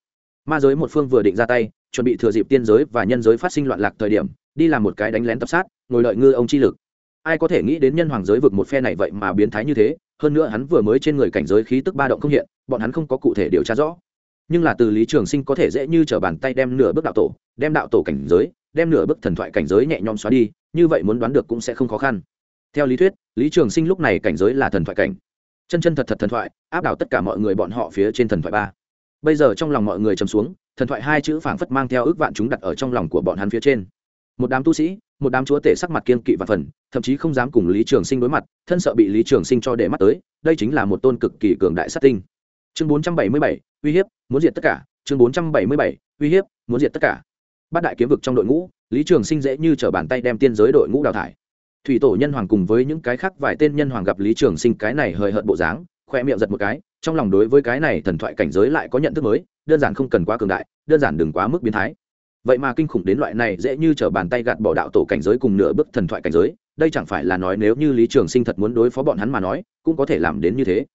Ma giới một phương vừa định ra tay, chuẩn bị thừa dịp tiên giới và nhân giới phát sinh loạn lạc thời điểm đi làm một cái đánh lén tập sát, ngồi lợi ngư ông chi lực. Ai có thể nghĩ đến nhân hoàng giới vực một phe này vậy mà biến thái như thế, hơn nữa hắn vừa mới trên người cảnh giới khí tức ba động không hiện, bọn hắn không có cụ thể điều tra rõ. Nhưng là từ lý trường sinh có thể dễ như t r ở bàn tay đem nửa bước đạo tổ, đem đạo tổ cảnh giới, đem nửa bước thần thoại cảnh giới nhẹ nhõm xóa đi, như vậy muốn đoán được cũng sẽ không khó khăn. Theo lý thuyết, lý trường sinh lúc này cảnh giới là thần thoại cảnh. Chân chân thật thật thần thoại, áp đảo tất cả mọi người bọn họ phía trên thần thoại ba. Bây giờ trong lòng mọi người chầm xuống, thần thoại hai chữ phảng phất mang theo ước vạn chúng đặt ở trong lòng của bọn hắn phía trên một đám tu sĩ, một đám chúa tể sắc mặt kiên kỵ và phần, thậm chí không dám cùng lý trường sinh đối mặt, thân sợ bị lý trường sinh cho để mắt tới, đây chính là một tôn cực kỳ cường đại sát tinh. Chương bốn trăm bảy mươi bảy, uy hiếp, muốn diệt tất cả. Chương bốn trăm bảy mươi bảy, uy hiếp, muốn diệt tất cả. Bát đại kiếm vực trong đội ngũ, lý trường sinh dễ như t r ở bàn tay đem tiên giới đội ngũ đào thải. Thủy tổ nhân hoàng cùng với những cái khác vài tên nhân hoàng gặp lý trường sinh cái này hời hợt bộ dáng, khoe miệng giật một cái, trong lòng đối với cái này thần thoại cảnh giới lại có nhận thức mới, đơn giản không cần quá cường đại, đơn giản đừng quá mức biến thái vậy mà kinh khủng đến loại này dễ như t bàn tay gạt bỏ đạo tổ cảnh giới cùng nửa bước thần thoại cảnh giới, đây chẳng phải là nói nếu như lý trường sinh thật muốn đối phó bọn hắn mà nói, cũng có thể làm đến như thế.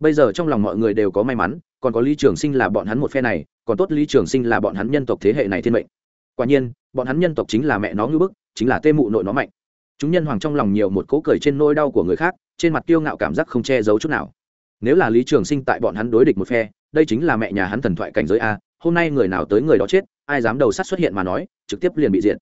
Bây giờ trong lòng mọi người đều có may mắn, còn có lý trường sinh là bọn hắn một phe này, còn tốt lý trường sinh là bọn hắn nhân tộc thế hệ này thiên mệnh. Quả nhiên, bọn hắn nhân tộc chính là mẹ nó ngưỡng bức, chính là tê mụ nội nó mạnh. Chúng nhân hoàng trong lòng nhiều một cố cười trên nôi đau của người khác, trên mặt kiêu ngạo cảm giác không che giấu chút nào. Nếu là lý trường sinh tại bọn hắn đối địch một phe, đây chính là mẹ nhà hắn thần thoại cảnh giới a hôm nay người nào tới người đó chết, ai dám đầu sắt xuất hiện mà nói, trực tiếp liền bị diện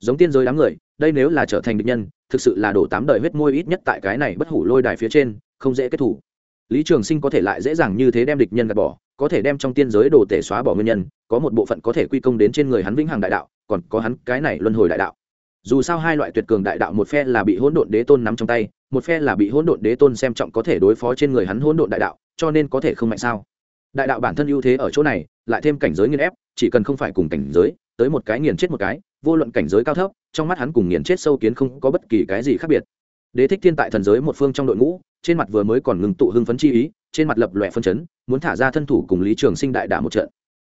giống tiên giới đám người, đây nếu là trở thành địch nhân, thực sự là đổ tám đời huyết môi ít nhất tại cái này bất hủ lôi đài phía trên, không dễ kết thủ. Lý trường sinh có thể lại dễ dàng như thế đem địch nhân gạt bỏ, có thể đem trong tiên giới đồ tể xóa bỏ nguyên nhân, có một bộ phận có thể quy công đến trên người hắn vĩnh hằng đại đạo, còn có hắn cái này luân hồi đại đạo. Dù sao hai loại tuyệt cường đại đạo một phe là bị hỗn độn đế tôn nắm trong tay, một phe là bị hỗn độn đế tôn xem trọng có thể đối phó trên người hắn hỗn độn đại đạo, cho nên có thể không mạnh sao? Đại đạo bản thân ưu thế ở chỗ này, lại thêm cảnh giới nghiên ép, chỉ cần không phải cùng cảnh giới, tới một cái nghiền chết một cái, vô luận cảnh giới cao thấp, trong mắt hắn cùng nghiền chết sâu kiến không có bất kỳ cái gì khác biệt. Đế thích thiên tại thần giới một phương trong đội ngũ, trên mặt vừa mới còn ngừng tụ hưng phấn chi ý, trên mặt lập lòe phân chấn, muốn thả ra thân thủ cùng lý trường sinh đại đả một trận.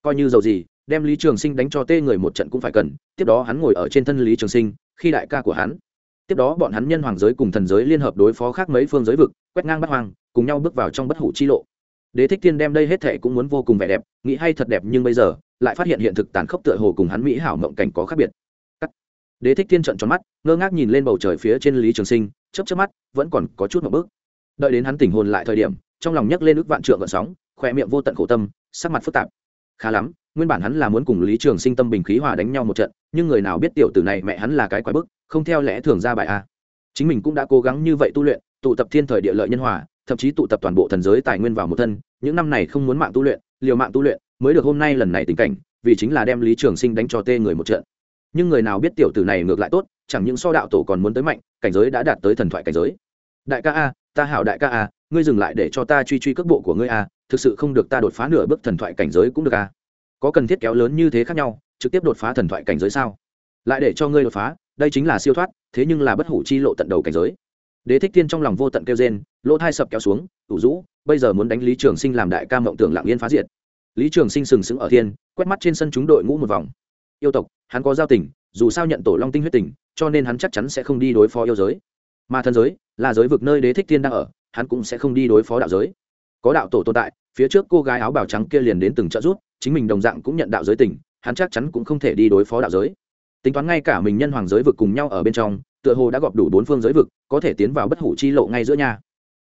Coi như dầu gì, đem lý trường sinh đánh cho tê người một trận cũng phải cần, tiếp đó hắn ngồi ở trên thân lý trường sinh, khi đại ca của hắn. Tiếp đó bọn hắn nhân hoàng giới cùng thần giới liên hợp đối phó khác mấy phương giới vực, quét ngang bắt hoang, cùng nhau bước vào trong bất hủ chi lộ đế thích thiên đem đây hết thệ cũng muốn vô cùng vẻ đẹp, nghĩ hay thật đẹp nhưng bây giờ, lại phát hiện hiện thực tàn khốc tựa hồ cùng hắn mỹ hảo mộng cảnh có khác biệt. Đế thích thiên trận tròn mắt, ngơ ngác nhìn lên bầu trời phía trên lý trường sinh chấp chấp mắt, vẫn còn có chút một bước. Đợi đến hắn tỉnh hồn lại thời điểm, trong lòng nhấc lên ức vạn trượng gợn sóng khỏe miệng vô tận khổ tâm, sắc mặt phức tạp. Khá lắm, nguyên bản hắn là muốn cùng lý trường sinh tâm bình khí hòa đánh nhau một trận, nhưng người nào biết tiểu tử này mẹ hắn là cái quái bức, không theo lẽ thường ra bài a. Chính mình cũng đã cố gắng như vậy tu luyện, tụ tập thiên thời địa lợi nhân hòa thậm chí tụ tập toàn bộ thần giới tài nguyên vào một thân, những năm này không muốn mạng tu luyện, liều mạng tu luyện, mới được hôm nay lần này tình cảnh, vì chính là đem lý trường sinh đánh cho tê người một trận. Nhưng người nào biết tiểu tử này ngược lại tốt, chẳng những so đạo tổ còn muốn tới mạnh, cảnh giới đã đạt tới thần thoại cảnh giới. Đại ca a, ta hảo đại ca a, ngươi dừng lại để cho ta truy truy cước bộ của ngươi a, thực sự không được ta đột phá nửa bước thần thoại cảnh giới cũng được a. Có cần thiết kéo lớn như thế khác nhau, trực tiếp đột phá thần thoại cảnh giới sao? Lại để cho ngươi đột phá, đây chính là siêu thoát, thế nhưng là bất hủ chi lộ tận đầu cảnh giới đế thích thiên trong lòng vô tận kêu rên, lỗ thai sập kéo xuống, ủ rũ, bây giờ muốn đánh lý trường sinh làm đại ca mộng tưởng lạng yên phá diệt. Lý trường sinh sừng sững ở thiên, quét mắt trên sân chúng đội ngũ một vòng. Yêu tộc, hắn có giao tình, dù sao nhận tổ long tinh huyết tình, cho nên hắn chắc chắn sẽ không đi đối phó yêu giới. Mà thân giới, là giới vực nơi đế thích thiên đang ở, hắn cũng sẽ không đi đối phó đạo giới. Có đạo tổ tồn tại, phía trước cô gái áo bào trắng kia liền đến từng trợ giúp, chính mình đồng dạng cũng nhận đạo giới tình, hắn chắc chắn cũng không thể đi đối phó đạo giới. Tính toán ngay cả mình nhân hoàng giới vực cùng nhau ở bên trong tựa hồ đã gọp đủ bốn phương giới vực, có thể tiến vào bất hủ chi lộ ngay giữa nhà.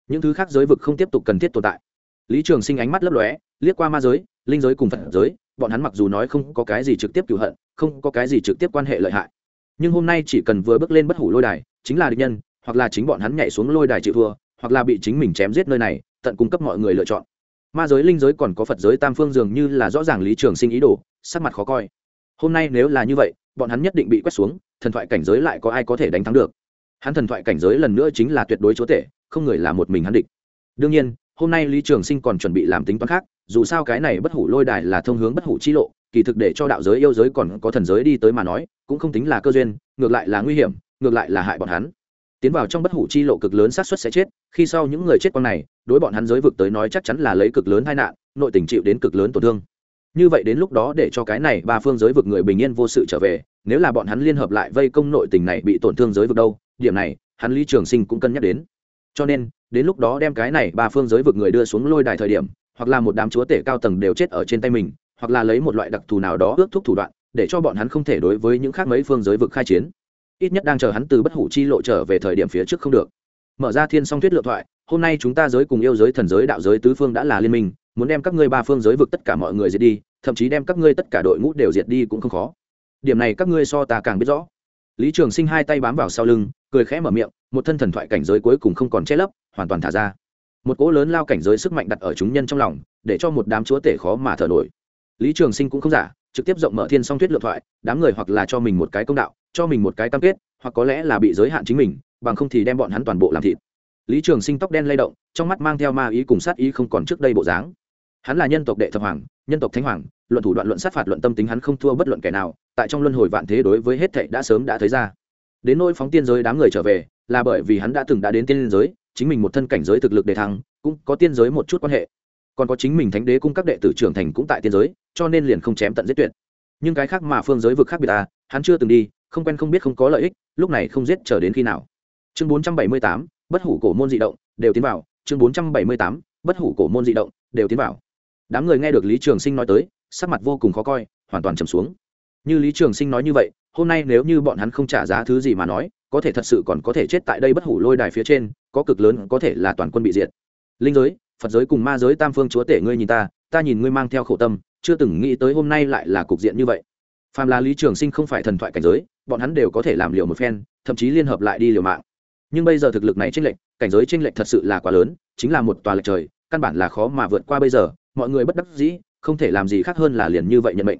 Những thứ khác giới vực không tiếp tục cần thiết tồn tại. Lý trường sinh ánh mắt lấp lóe, liếc qua ma giới, linh giới cùng phật giới, bọn hắn mặc dù nói không có cái gì trực tiếp cựu hận, không có cái gì trực tiếp quan hệ lợi hại. Nhưng hôm nay chỉ cần vừa bước lên bất hủ lôi đài, chính là địch nhân, hoặc là chính bọn hắn nhảy xuống lôi đài chịu thua, hoặc là bị chính mình chém giết nơi này, tận cung cấp mọi người lựa chọn. Ma giới, linh giới còn có phật giới tam phương dường như là rõ ràng lý trường sinh ý đồ, sắc mặt khó coi. Hôm nay nếu là như vậy, bọn hắn nhất định bị quét xuống thần thoại cảnh giới lại có ai có thể đánh thắng được. Hắn thần thoại cảnh giới lần nữa chính là tuyệt đối chúa tể, không người là một mình hắn địch. Đương nhiên, hôm nay lý trường sinh còn chuẩn bị làm tính toán khác, dù sao cái này bất hủ lôi đài là thông hướng bất hủ chi lộ, kỳ thực để cho đạo giới yêu giới còn có thần giới đi tới mà nói, cũng không tính là cơ duyên, ngược lại là nguy hiểm, ngược lại là hại bọn hắn. Tiến vào trong bất hủ chi lộ cực lớn xác suất sẽ chết, khi sau những người chết quang này, đối bọn hắn giới vực tới nói chắc chắn là lấy cực lớn tai nạn, nội tình chịu đến cực lớn tổn thương như vậy đến lúc đó để cho cái này ba phương giới vực người bình yên vô sự trở về, nếu là bọn hắn liên hợp lại vây công nội tình này bị tổn thương giới vực đâu, điểm này, hắn lý trường sinh cũng cân nhắc đến. Cho nên, đến lúc đó đem cái này ba phương giới vực người đưa xuống lôi đài thời điểm, hoặc là một đám chúa tể cao tầng đều chết ở trên tay mình, hoặc là lấy một loại đặc thù nào đó ước thúc thủ đoạn, để cho bọn hắn không thể đối với những khác mấy phương giới vực khai chiến. Ít nhất đang chờ hắn từ bất hủ chi lộ trở về thời điểm phía trước không được. Mở ra thiên song thuyết lượng thoại, hôm nay chúng ta giới cùng yêu giới thần giới đạo giới tứ phương đã là liên minh muốn đem các ngươi ba phương giới vực tất cả mọi người diệt đi, thậm chí đem các ngươi tất cả đội ngũ đều diệt đi cũng không khó. Điểm này các ngươi so ta càng biết rõ. Lý trường sinh hai tay bám vào sau lưng, cười khẽ mở miệng, một thân thần thoại cảnh giới cuối cùng không còn che lấp, hoàn toàn thả ra. Một cỗ lớn lao cảnh giới sức mạnh đặt ở chúng nhân trong lòng, để cho một đám chúa tể khó mà thở nổi. Lý trường sinh cũng không giả, trực tiếp rộng mở thiên song thuyết lượng thoại, đám người hoặc là cho mình một cái công đạo, cho mình một cái cam kết, hoặc có lẽ là bị giới hạn chính mình, bằng không thì đem bọn hắn toàn bộ làm thịt. Lý trường sinh tóc đen lay động, trong mắt mang theo ma ý cùng sát ý không còn trước đây bộ dáng hắn là nhân tộc đệ thập hoàng, nhân tộc thánh hoàng, luận thủ đoạn luận sát phạt luận tâm tính hắn không thua bất luận kẻ nào, tại trong luân hồi vạn thế đối với hết thệ đã sớm đã thấy ra. Đến nỗi phóng tiên giới đám người trở về, là bởi vì hắn đã từng đã đến tiên giới, chính mình một thân cảnh giới thực lực để thăng, cũng có tiên giới một chút quan hệ. Còn có chính mình thánh đế cung các đệ tử trưởng thành cũng tại tiên giới, cho nên liền không chém tận giết tuyệt. Nhưng cái khác mà phương giới vực khác biệt ta hắn chưa từng đi, không quen không biết không có lợi ích, lúc này không giết chờ đến khi nào. Chương bốn trăm bảy mươi tám, bất hủ cổ môn dị động, đều tiến vào. Chương bốn trăm bảy mươi tám, bất hủ cổ môn dị động, đều tiến vào đám người nghe được lý trường sinh nói tới, sắc mặt vô cùng khó coi, hoàn toàn trầm xuống. Như lý trường sinh nói như vậy, hôm nay nếu như bọn hắn không trả giá thứ gì mà nói, có thể thật sự còn có thể chết tại đây bất hủ lôi đài phía trên, có cực lớn có thể là toàn quân bị diệt. Linh giới, phật giới cùng ma giới tam phương chúa tể ngươi nhìn ta ta nhìn ngươi mang theo khổ tâm, chưa từng nghĩ tới hôm nay lại là cục diện như vậy. Phàm là lý trường sinh không phải thần thoại cảnh giới, bọn hắn đều có thể làm liều một phen, thậm chí liên hợp lại đi liều mạng. Nhưng bây giờ thực lực này tranh lệch, cảnh giới tranh lệch thật sự là quá lớn, chính là một tòa lệch trời, căn bản là khó mà vượt qua bây giờ mọi người bất đắc dĩ, không thể làm gì khác hơn là liền như vậy nhận mệnh.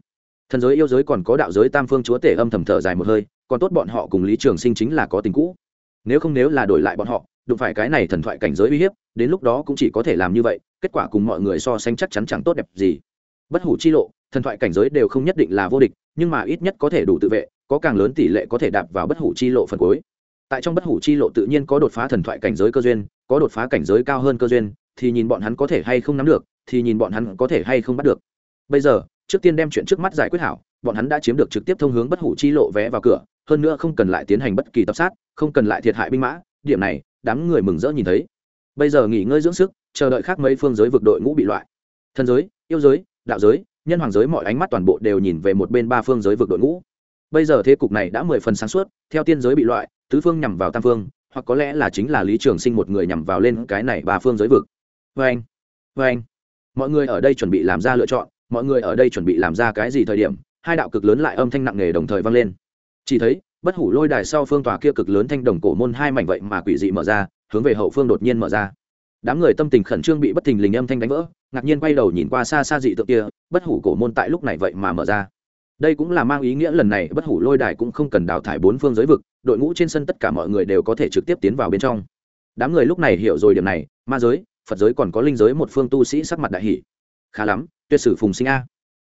Thần giới yêu giới còn có đạo giới tam phương chúa tể âm thầm thở dài một hơi, còn tốt bọn họ cùng lý trường sinh chính là có tình cũ. Nếu không nếu là đổi lại bọn họ, đụng phải cái này thần thoại cảnh giới uy hiếp, đến lúc đó cũng chỉ có thể làm như vậy, kết quả cùng mọi người so sánh chắc chắn chẳng tốt đẹp gì. Bất hủ chi lộ, thần thoại cảnh giới đều không nhất định là vô địch, nhưng mà ít nhất có thể đủ tự vệ, có càng lớn tỷ lệ có thể đạp vào bất hủ chi lộ phần cuối. Tại trong bất hủ chi lộ tự nhiên có đột phá thần thoại cảnh giới cơ duyên, có đột phá cảnh giới cao hơn cơ duyên, thì nhìn bọn hắn có thể hay không nắm được thì nhìn bọn hắn có thể hay không bắt được. Bây giờ, trước tiên đem chuyện trước mắt giải quyết hảo, bọn hắn đã chiếm được trực tiếp thông hướng bất hủ chi lộ vé vào cửa, hơn nữa không cần lại tiến hành bất kỳ tập sát, không cần lại thiệt hại binh mã, điểm này, đám người mừng rỡ nhìn thấy. Bây giờ nghỉ ngơi dưỡng sức, chờ đợi khác mấy phương giới vực đội ngũ bị loại. Thần giới, yêu giới, đạo giới, nhân hoàng giới mọi ánh mắt toàn bộ đều nhìn về một bên ba phương giới vực đội ngũ. Bây giờ thế cục này đã mười phần sáng suốt, theo tiên giới bị loại, tứ phương nhằm vào tam phương, hoặc có lẽ là chính là lý trường sinh một người nhằm vào lên cái này ba phương giới vực. Vê anh vê anh mọi người ở đây chuẩn bị làm ra lựa chọn, mọi người ở đây chuẩn bị làm ra cái gì thời điểm, hai đạo cực lớn lại âm thanh nặng nề đồng thời vang lên. Chỉ thấy, bất hủ lôi đài sau phương tòa kia cực lớn thanh đồng cổ môn hai mảnh vậy mà quỷ dị mở ra, hướng về hậu phương đột nhiên mở ra. Đám người tâm tình khẩn trương bị bất thình lình âm thanh đánh vỡ, ngạc nhiên quay đầu nhìn qua xa xa dị tượng kia, bất hủ cổ môn tại lúc này vậy mà mở ra. Đây cũng là mang ý nghĩa lần này bất hủ lôi đài cũng không cần đào thải bốn phương giới vực, đội ngũ trên sân tất cả mọi người đều có thể trực tiếp tiến vào bên trong. Đám người lúc này hiểu rồi điểm này, ma giới phật giới còn có linh giới một phương tu sĩ sắc mặt đại hỷ khá lắm, tuyệt sử phùng sinh a.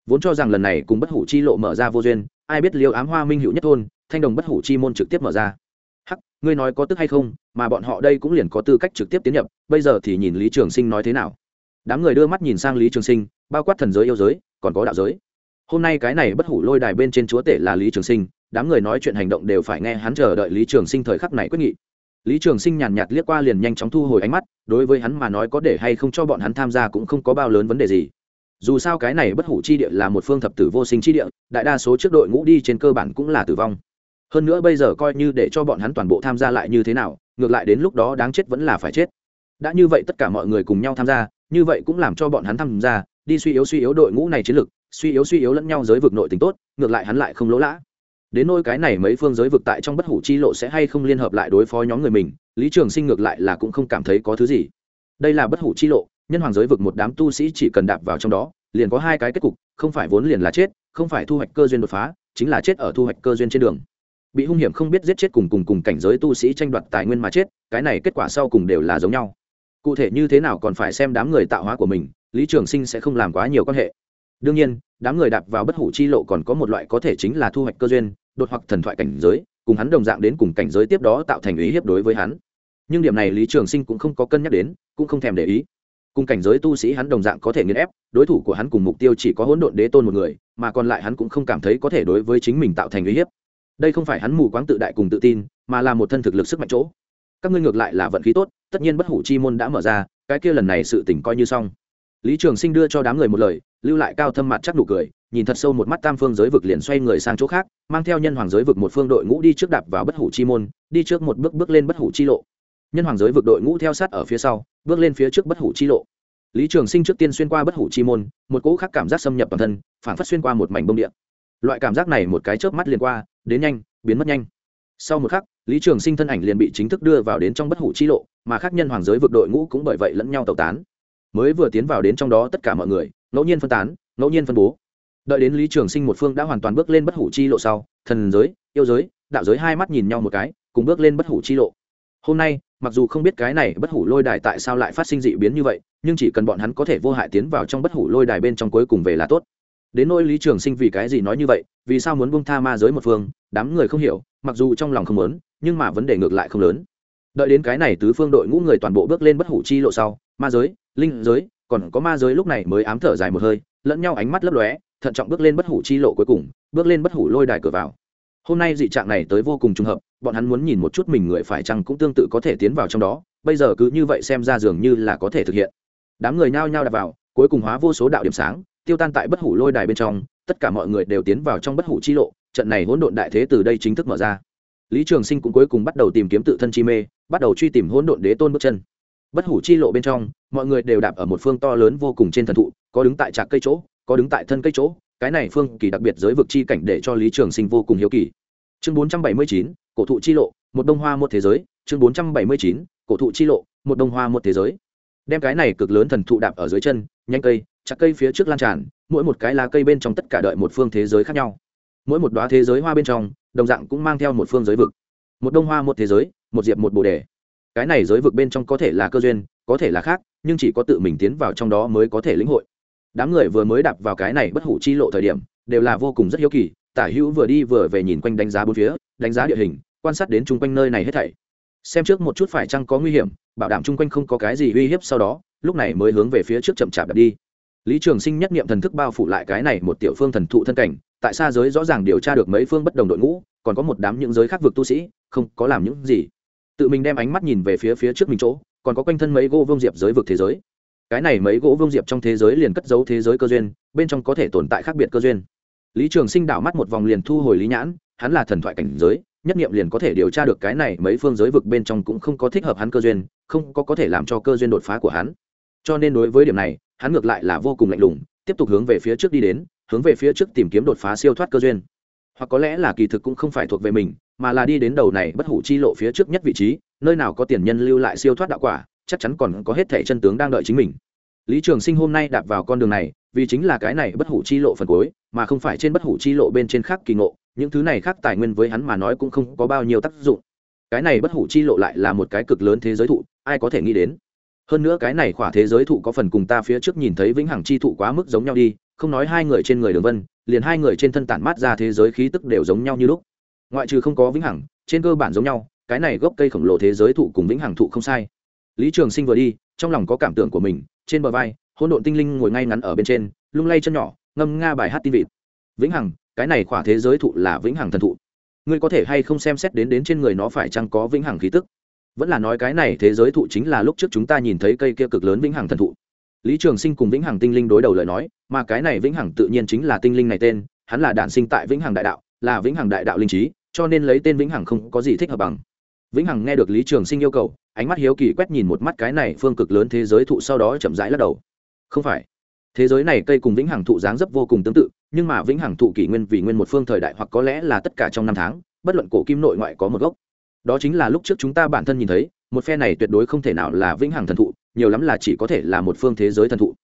Vốn cho rằng lần này cùng bất hủ chi lộ mở ra vô duyên, ai biết liêu ám hoa minh hữu nhất thôn, thanh đồng bất hủ chi môn trực tiếp mở ra. Hắc, ngươi nói có tức hay không, mà bọn họ đây cũng liền có tư cách trực tiếp tiến nhập, bây giờ thì nhìn lý trường sinh nói thế nào. Đám người đưa mắt nhìn sang lý trường sinh, bao quát thần giới yêu giới, còn có đạo giới. Hôm nay cái này bất hủ lôi đài bên trên chúa tể là lý trường sinh, đám người nói chuyện hành động đều phải nghe hắn chờ đợi lý trường sinh thời khắc này quyết nghị lý trường sinh nhàn nhạt liếc qua liền nhanh chóng thu hồi ánh mắt, đối với hắn mà nói có để hay không cho bọn hắn tham gia cũng không có bao lớn vấn đề gì. Dù sao cái này bất hủ chi địa là một phương thập tử vô sinh chi địa, đại đa số trước đội ngũ đi trên cơ bản cũng là tử vong. Hơn nữa bây giờ coi như để cho bọn hắn toàn bộ tham gia lại như thế nào, ngược lại đến lúc đó đáng chết vẫn là phải chết. Đã như vậy tất cả mọi người cùng nhau tham gia, như vậy cũng làm cho bọn hắn tham gia, đi suy yếu suy yếu đội ngũ này chiến lực, suy yếu suy yếu lẫn nhau giới vực nội tình tốt, ngược lại hắn lại không lỗ lã đến nôi cái này mấy phương giới vực tại trong bất hủ chi lộ sẽ hay không liên hợp lại đối phó nhóm người mình, lý trường sinh ngược lại là cũng không cảm thấy có thứ gì. Đây là bất hủ chi lộ, nhân hoàng giới vực một đám tu sĩ chỉ cần đạp vào trong đó, liền có hai cái kết cục, không phải vốn liền là chết, không phải thu hoạch cơ duyên đột phá, chính là chết ở thu hoạch cơ duyên trên đường. Bị hung hiểm không biết giết chết cùng cùng cùng cảnh giới tu sĩ tranh đoạt tài nguyên mà chết, cái này kết quả sau cùng đều là giống nhau. Cụ thể như thế nào còn phải xem đám người tạo hóa của mình, lý trường sinh sẽ không làm quá nhiều quan hệ. Đương nhiên, đám người đạp vào bất hủ chi lộ còn có một loại có thể chính là thu hoạch cơ duyên đột hoặc thần thoại cảnh giới, cùng hắn đồng dạng đến cùng cảnh giới tiếp đó tạo thành ý hiếp đối với hắn. Nhưng điểm này lý trường sinh cũng không có cân nhắc đến, cũng không thèm để ý. Cùng cảnh giới tu sĩ hắn đồng dạng có thể nghiền ép, đối thủ của hắn cùng mục tiêu chỉ có hỗn độn đế tôn một người, mà còn lại hắn cũng không cảm thấy có thể đối với chính mình tạo thành uy hiếp. Đây không phải hắn mù quáng tự đại cùng tự tin, mà là một thân thực lực sức mạnh chỗ. Các ngươi ngược lại là vận khí tốt, tất nhiên bất hủ chi môn đã mở ra, cái kia lần này sự tỉnh coi như xong. Lý trường sinh đưa cho đám người một lời, lưu lại cao thâm mặt chắc nụ cười nhìn thật sâu một mắt tam phương giới vực liền xoay người sang chỗ khác, mang theo nhân hoàng giới vực một phương đội ngũ đi trước đạp vào bất hủ chi môn, đi trước một bước bước lên bất hủ chi lộ. Nhân hoàng giới vực đội ngũ theo sát ở phía sau, bước lên phía trước bất hủ chi lộ. Lý trường sinh trước tiên xuyên qua bất hủ chi môn, một cỗ khác cảm giác xâm nhập toàn thân phản phát xuyên qua một mảnh bông điện loại cảm giác này một cái chớp mắt liền qua, đến nhanh, biến mất nhanh. Sau một khắc, lý trường sinh thân ảnh liền bị chính thức đưa vào đến trong bất hủ chi lộ, mà khác nhân hoàng giới vực đội ngũ cũng bởi vậy lẫn nhau tẩu tán. Mới vừa tiến vào đến trong đó tất cả mọi người, ngẫu nhiên phân tán, ngẫu nhiên phân bố đợi đến lý trường sinh một phương đã hoàn toàn bước lên bất hủ chi lộ sau, thần giới, yêu giới, đạo giới hai mắt nhìn nhau một cái, cùng bước lên bất hủ chi lộ. Hôm nay, mặc dù không biết cái này bất hủ lôi đài tại sao lại phát sinh dị biến như vậy, nhưng chỉ cần bọn hắn có thể vô hại tiến vào trong bất hủ lôi đài bên trong cuối cùng về là tốt. Đến nỗi lý trường sinh vì cái gì nói như vậy, vì sao muốn bung tha ma giới một phương, đám người không hiểu, mặc dù trong lòng không lớn nhưng mà vấn đề ngược lại không lớn. Đợi đến cái này tứ phương đội ngũ người toàn bộ bước lên bất hủ chi lộ sau, ma giới, linh giới, còn có ma giới lúc này mới ám thở dài một hơi, lẫn nhau ánh mắt lấp lóe thận trọng bước lên bất hủ chi lộ cuối cùng, bước lên bất hủ lôi đài cửa vào. Hôm nay dị trạng này tới vô cùng trùng hợp, bọn hắn muốn nhìn một chút mình người phải chăng cũng tương tự có thể tiến vào trong đó, bây giờ cứ như vậy xem ra dường như là có thể thực hiện. Đám người nhao nhao đặt vào, cuối cùng hóa vô số đạo điểm sáng, tiêu tan tại bất hủ lôi đài bên trong, tất cả mọi người đều tiến vào trong bất hủ chi lộ, trận này hỗn độn đại thế từ đây chính thức mở ra. Lý trường sinh cũng cuối cùng bắt đầu tìm kiếm tự thân chi mê, bắt đầu truy tìm hỗn độn đế tôn bước chân. Bất hủ chi lộ bên trong, mọi người đều đạp ở một phương to lớn vô cùng trên thần thụ, có đứng tại trạc cây chỗ có đứng tại thân cây chỗ, cái này phương kỳ đặc biệt giới vực chi cảnh để cho lý trường sinh vô cùng hiếu kỳ. Chương bốn trăm bảy mươi chín, cổ thụ chi lộ, một đông hoa một thế giới. Chương bốn trăm bảy mươi chín, cổ thụ chi lộ, một đông hoa một thế giới. Đem cái này cực lớn thần thụ đạp ở dưới chân, nhanh cây, chặt cây phía trước lan tràn, mỗi một cái lá cây bên trong tất cả đợi một phương thế giới khác nhau. Mỗi một đoá thế giới hoa bên trong, đồng dạng cũng mang theo một phương giới vực. Một đông hoa một thế giới, một diệp một bồ đề. Cái này giới vực bên trong có thể là cơ duyên, có thể là khác, nhưng chỉ có tự mình tiến vào trong đó mới có thể lĩnh hội đám người vừa mới đạp vào cái này bất hủ chi lộ thời điểm, đều là vô cùng rất hiếu kỳ, tả hữu vừa đi vừa về nhìn quanh đánh giá bốn phía, đánh giá địa hình, quan sát đến chung quanh nơi này hết thảy. Xem trước một chút phải chăng có nguy hiểm, bảo đảm chung quanh không có cái gì uy hiếp sau đó, lúc này mới hướng về phía trước chậm chạp đặt đi. Lý trường sinh nhất nghiệm thần thức bao phủ lại cái này một tiểu phương thần thụ thân cảnh, tại xa giới rõ ràng điều tra được mấy phương bất đồng đội ngũ, còn có một đám những giới khác vực tu sĩ, không có làm những gì. Tự mình đem ánh mắt nhìn về phía phía trước mình chỗ, còn có quanh thân mấy gô vương diệp giới vực thế giới cái này mấy gỗ vương diệp trong thế giới liền cất giấu thế giới cơ duyên, bên trong có thể tồn tại khác biệt cơ duyên. Lý trường sinh đảo mắt một vòng liền thu hồi lý nhãn, hắn là thần thoại cảnh giới, nhất nghiệm liền có thể điều tra được cái này mấy phương giới vực bên trong cũng không có thích hợp hắn cơ duyên, không có có thể làm cho cơ duyên đột phá của hắn. Cho nên đối với điểm này, hắn ngược lại là vô cùng lạnh lùng, tiếp tục hướng về phía trước đi đến, hướng về phía trước tìm kiếm đột phá siêu thoát cơ duyên. Hoặc có lẽ là kỳ thực cũng không phải thuộc về mình, mà là đi đến đầu này bất hủ chi lộ phía trước nhất vị trí, nơi nào có tiền nhân lưu lại siêu thoát đạo quả chắc chắn còn có hết thẻ chân tướng đang đợi chính mình. Lý trường sinh hôm nay đạp vào con đường này, vì chính là cái này bất hủ chi lộ phần cuối, mà không phải trên bất hủ chi lộ bên trên khác kỳ ngộ, những thứ này khác tài nguyên với hắn mà nói cũng không có bao nhiêu tác dụng. Cái này bất hủ chi lộ lại là một cái cực lớn thế giới thụ, ai có thể nghĩ đến? Hơn nữa cái này khỏa thế giới thụ có phần cùng ta phía trước nhìn thấy vĩnh hằng chi thụ quá mức giống nhau đi, không nói hai người trên người đường vân, liền hai người trên thân tản mát ra thế giới khí tức đều giống nhau như lúc. Ngoại trừ không có vĩnh hằng, trên cơ bản giống nhau, cái này gốc cây khổng lồ thế giới thụ cùng vĩnh hằng thụ không sai lý trường sinh vừa đi, trong lòng có cảm tưởng của mình, trên bờ vai, hỗn độn tinh linh ngồi ngay ngắn ở bên trên, lung lay chân nhỏ, ngâm nga bài hát tin vịt. Vĩnh hằng, cái này khỏa thế giới thụ là vĩnh hằng thần thụ. Ngươi có thể hay không xem xét đến đến trên người nó phải chăng có vĩnh hằng khí tức? Vẫn là nói cái này thế giới thụ chính là lúc trước chúng ta nhìn thấy cây kia cực lớn vĩnh hằng thần thụ. Lý trường sinh cùng vĩnh hằng tinh linh đối đầu lời nói, mà cái này vĩnh hằng tự nhiên chính là tinh linh này tên, hắn là đản sinh tại vĩnh hằng đại đạo, là vĩnh hằng đại đạo linh trí, cho nên lấy tên vĩnh hằng không có gì thích hợp bằng. Vĩnh hằng nghe được lý trường sinh yêu cầu ánh mắt hiếu kỳ quét nhìn một mắt cái này phương cực lớn thế giới thụ sau đó chậm rãi lắc đầu. Không phải. Thế giới này cây cùng vĩnh hằng thụ dáng dấp vô cùng tương tự, nhưng mà vĩnh hằng thụ kỷ nguyên vì nguyên một phương thời đại hoặc có lẽ là tất cả trong năm tháng, bất luận cổ kim nội ngoại có một gốc. Đó chính là lúc trước chúng ta bản thân nhìn thấy, một phe này tuyệt đối không thể nào là vĩnh hằng thần thụ, nhiều lắm là chỉ có thể là một phương thế giới thần thụ.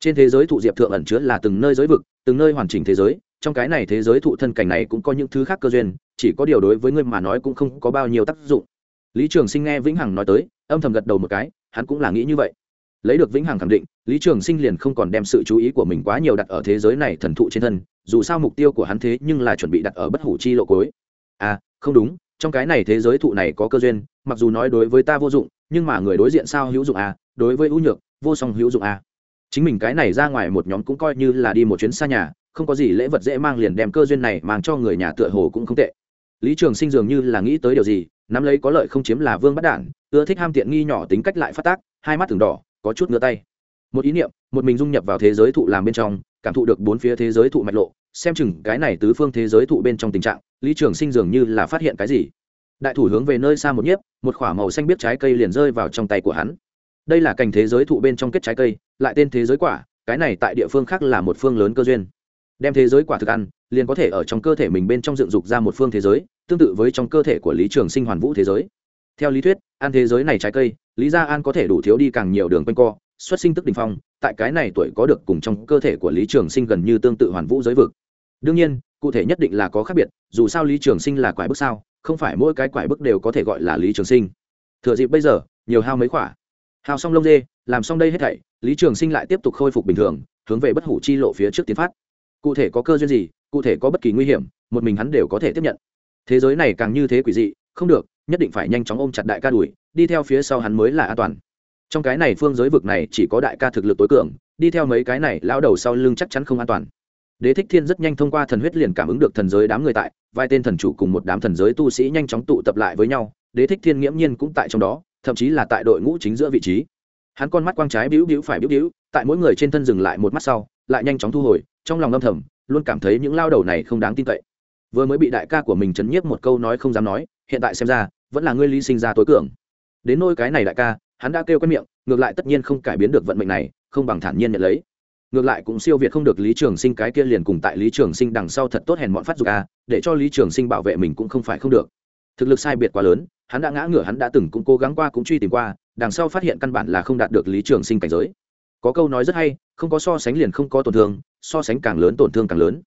Trên thế giới thụ diệp thượng ẩn chứa là từng nơi giới vực, từng nơi hoàn chỉnh thế giới, trong cái này thế giới thụ thân cảnh này cũng có những thứ khác cơ duyên, chỉ có điều đối với ngươi mà nói cũng không có bao nhiêu tác dụng lý trường sinh nghe vĩnh hằng nói tới, âm thầm gật đầu một cái, hắn cũng là nghĩ như vậy. Lấy được vĩnh hằng khẳng định, lý trường sinh liền không còn đem sự chú ý của mình quá nhiều đặt ở thế giới này thần thụ trên thân, dù sao mục tiêu của hắn thế nhưng là chuẩn bị đặt ở bất hủ chi lộ cối à không đúng, trong cái này thế giới thụ này có cơ duyên, mặc dù nói đối với ta vô dụng, nhưng mà người đối diện sao hữu dụng à đối với ưu nhược, vô song hữu dụng à. Chính mình cái này ra ngoài một nhóm cũng coi như là đi một chuyến xa nhà, không có gì lễ vật dễ mang liền đem cơ duyên này mang cho người nhà tựa hồ cũng không tệ. Lý trường sinh dường như là nghĩ tới điều gì nắm lấy có lợi không chiếm là vương bắt đản, ưa thích ham tiện nghi nhỏ tính cách lại phát tác, hai mắt thường đỏ, có chút ngứa tay. Một ý niệm, một mình dung nhập vào thế giới thụ làm bên trong, cảm thụ được bốn phía thế giới thụ mạch lộ, xem chừng cái này tứ phương thế giới thụ bên trong tình trạng, lý trường sinh dường như là phát hiện cái gì. Đại thủ hướng về nơi xa một nhiếp, một k h ỏ a màu xanh biết trái cây liền rơi vào trong tay của hắn. Đây là cành thế giới thụ bên trong kết trái cây, lại tên thế giới quả, cái này tại địa phương khác là một phương lớn cơ duyên. Đem thế giới quả thực ăn, liền có thể ở trong cơ thể mình bên trong dựng dục ra một phương thế giới tương tự với trong cơ thể của lý trường sinh hoàn vũ thế giới. Theo lý thuyết ăn thế giới này trái cây, lý gia an có thể đủ thiếu đi càng nhiều đường quanh co, xuất sinh tức đ ỉ n h phong, tại cái này tuổi có được cùng trong cơ thể của lý trường sinh gần như tương tự hoàn vũ giới vực. Đương nhiên, cụ thể nhất định là có khác biệt, dù sao lý trường sinh là quải bức sao, không phải mỗi cái quải bức đều có thể gọi là lý trường sinh. Thừa dịp bây giờ, nhiều hao mấy khỏa. Hao xong lông dê, làm xong đây hết thảy, lý trường sinh lại tiếp tục khôi phục bình thường, hướng về bất hủ chi lộ phía trước tiến phát. Cụ thể có cơ duyên gì, cụ thể có bất kỳ nguy hiểm, một mình hắn đều có thể tiếp nhận thế giới này càng như thế quỷ dị, không được, nhất định phải nhanh chóng ôm chặt đại ca đuổi, đi theo phía sau hắn mới là an toàn. Trong cái này phương giới vực này chỉ có đại ca thực lực tối cường, đi theo mấy cái này lão đầu sau lưng chắc chắn không an toàn. Đế thích thiên rất nhanh thông qua thần huyết liền cảm ứng được thần giới đám người tại, vài tên thần chủ cùng một đám thần giới tu sĩ nhanh chóng tụ tập lại với nhau, đế thích thiên nghiễm nhiên cũng tại trong đó, thậm chí là tại đội ngũ chính giữa vị trí. Hắn con mắt quang trái bĩu bĩu phải bĩu bĩu, tại mỗi người trên thân dừng lại một mắt sau, lại nhanh chóng thu hồi, trong lòng âm thầm, luôn cảm thấy những lao đầu này không đáng tin cậy vừa mới bị đại ca của mình chấn nhiếp một câu nói không dám nói, hiện tại xem ra, vẫn là ngươi lý sinh ra tối cường. Đến nôi cái này đại ca, hắn đã kêu cái miệng, ngược lại tất nhiên không cải biến được vận mệnh này, không bằng thản nhiên nhận lấy. Ngược lại cũng siêu việt không được lý trường sinh cái kia liền cùng tại lý trường sinh đằng sau thật tốt hèn bọn phát dục a, để cho lý trường sinh bảo vệ mình cũng không phải không được. Thực lực sai biệt quá lớn, hắn đã ngã ngửa, hắn đã từng cũng cố gắng qua, cũng truy tìm qua, đằng sau phát hiện căn bản là không đạt được lý trường sinh cảnh giới. Có câu nói rất hay, không có so sánh liền không có tổn thương, so sánh càng lớn tổn thương càng lớn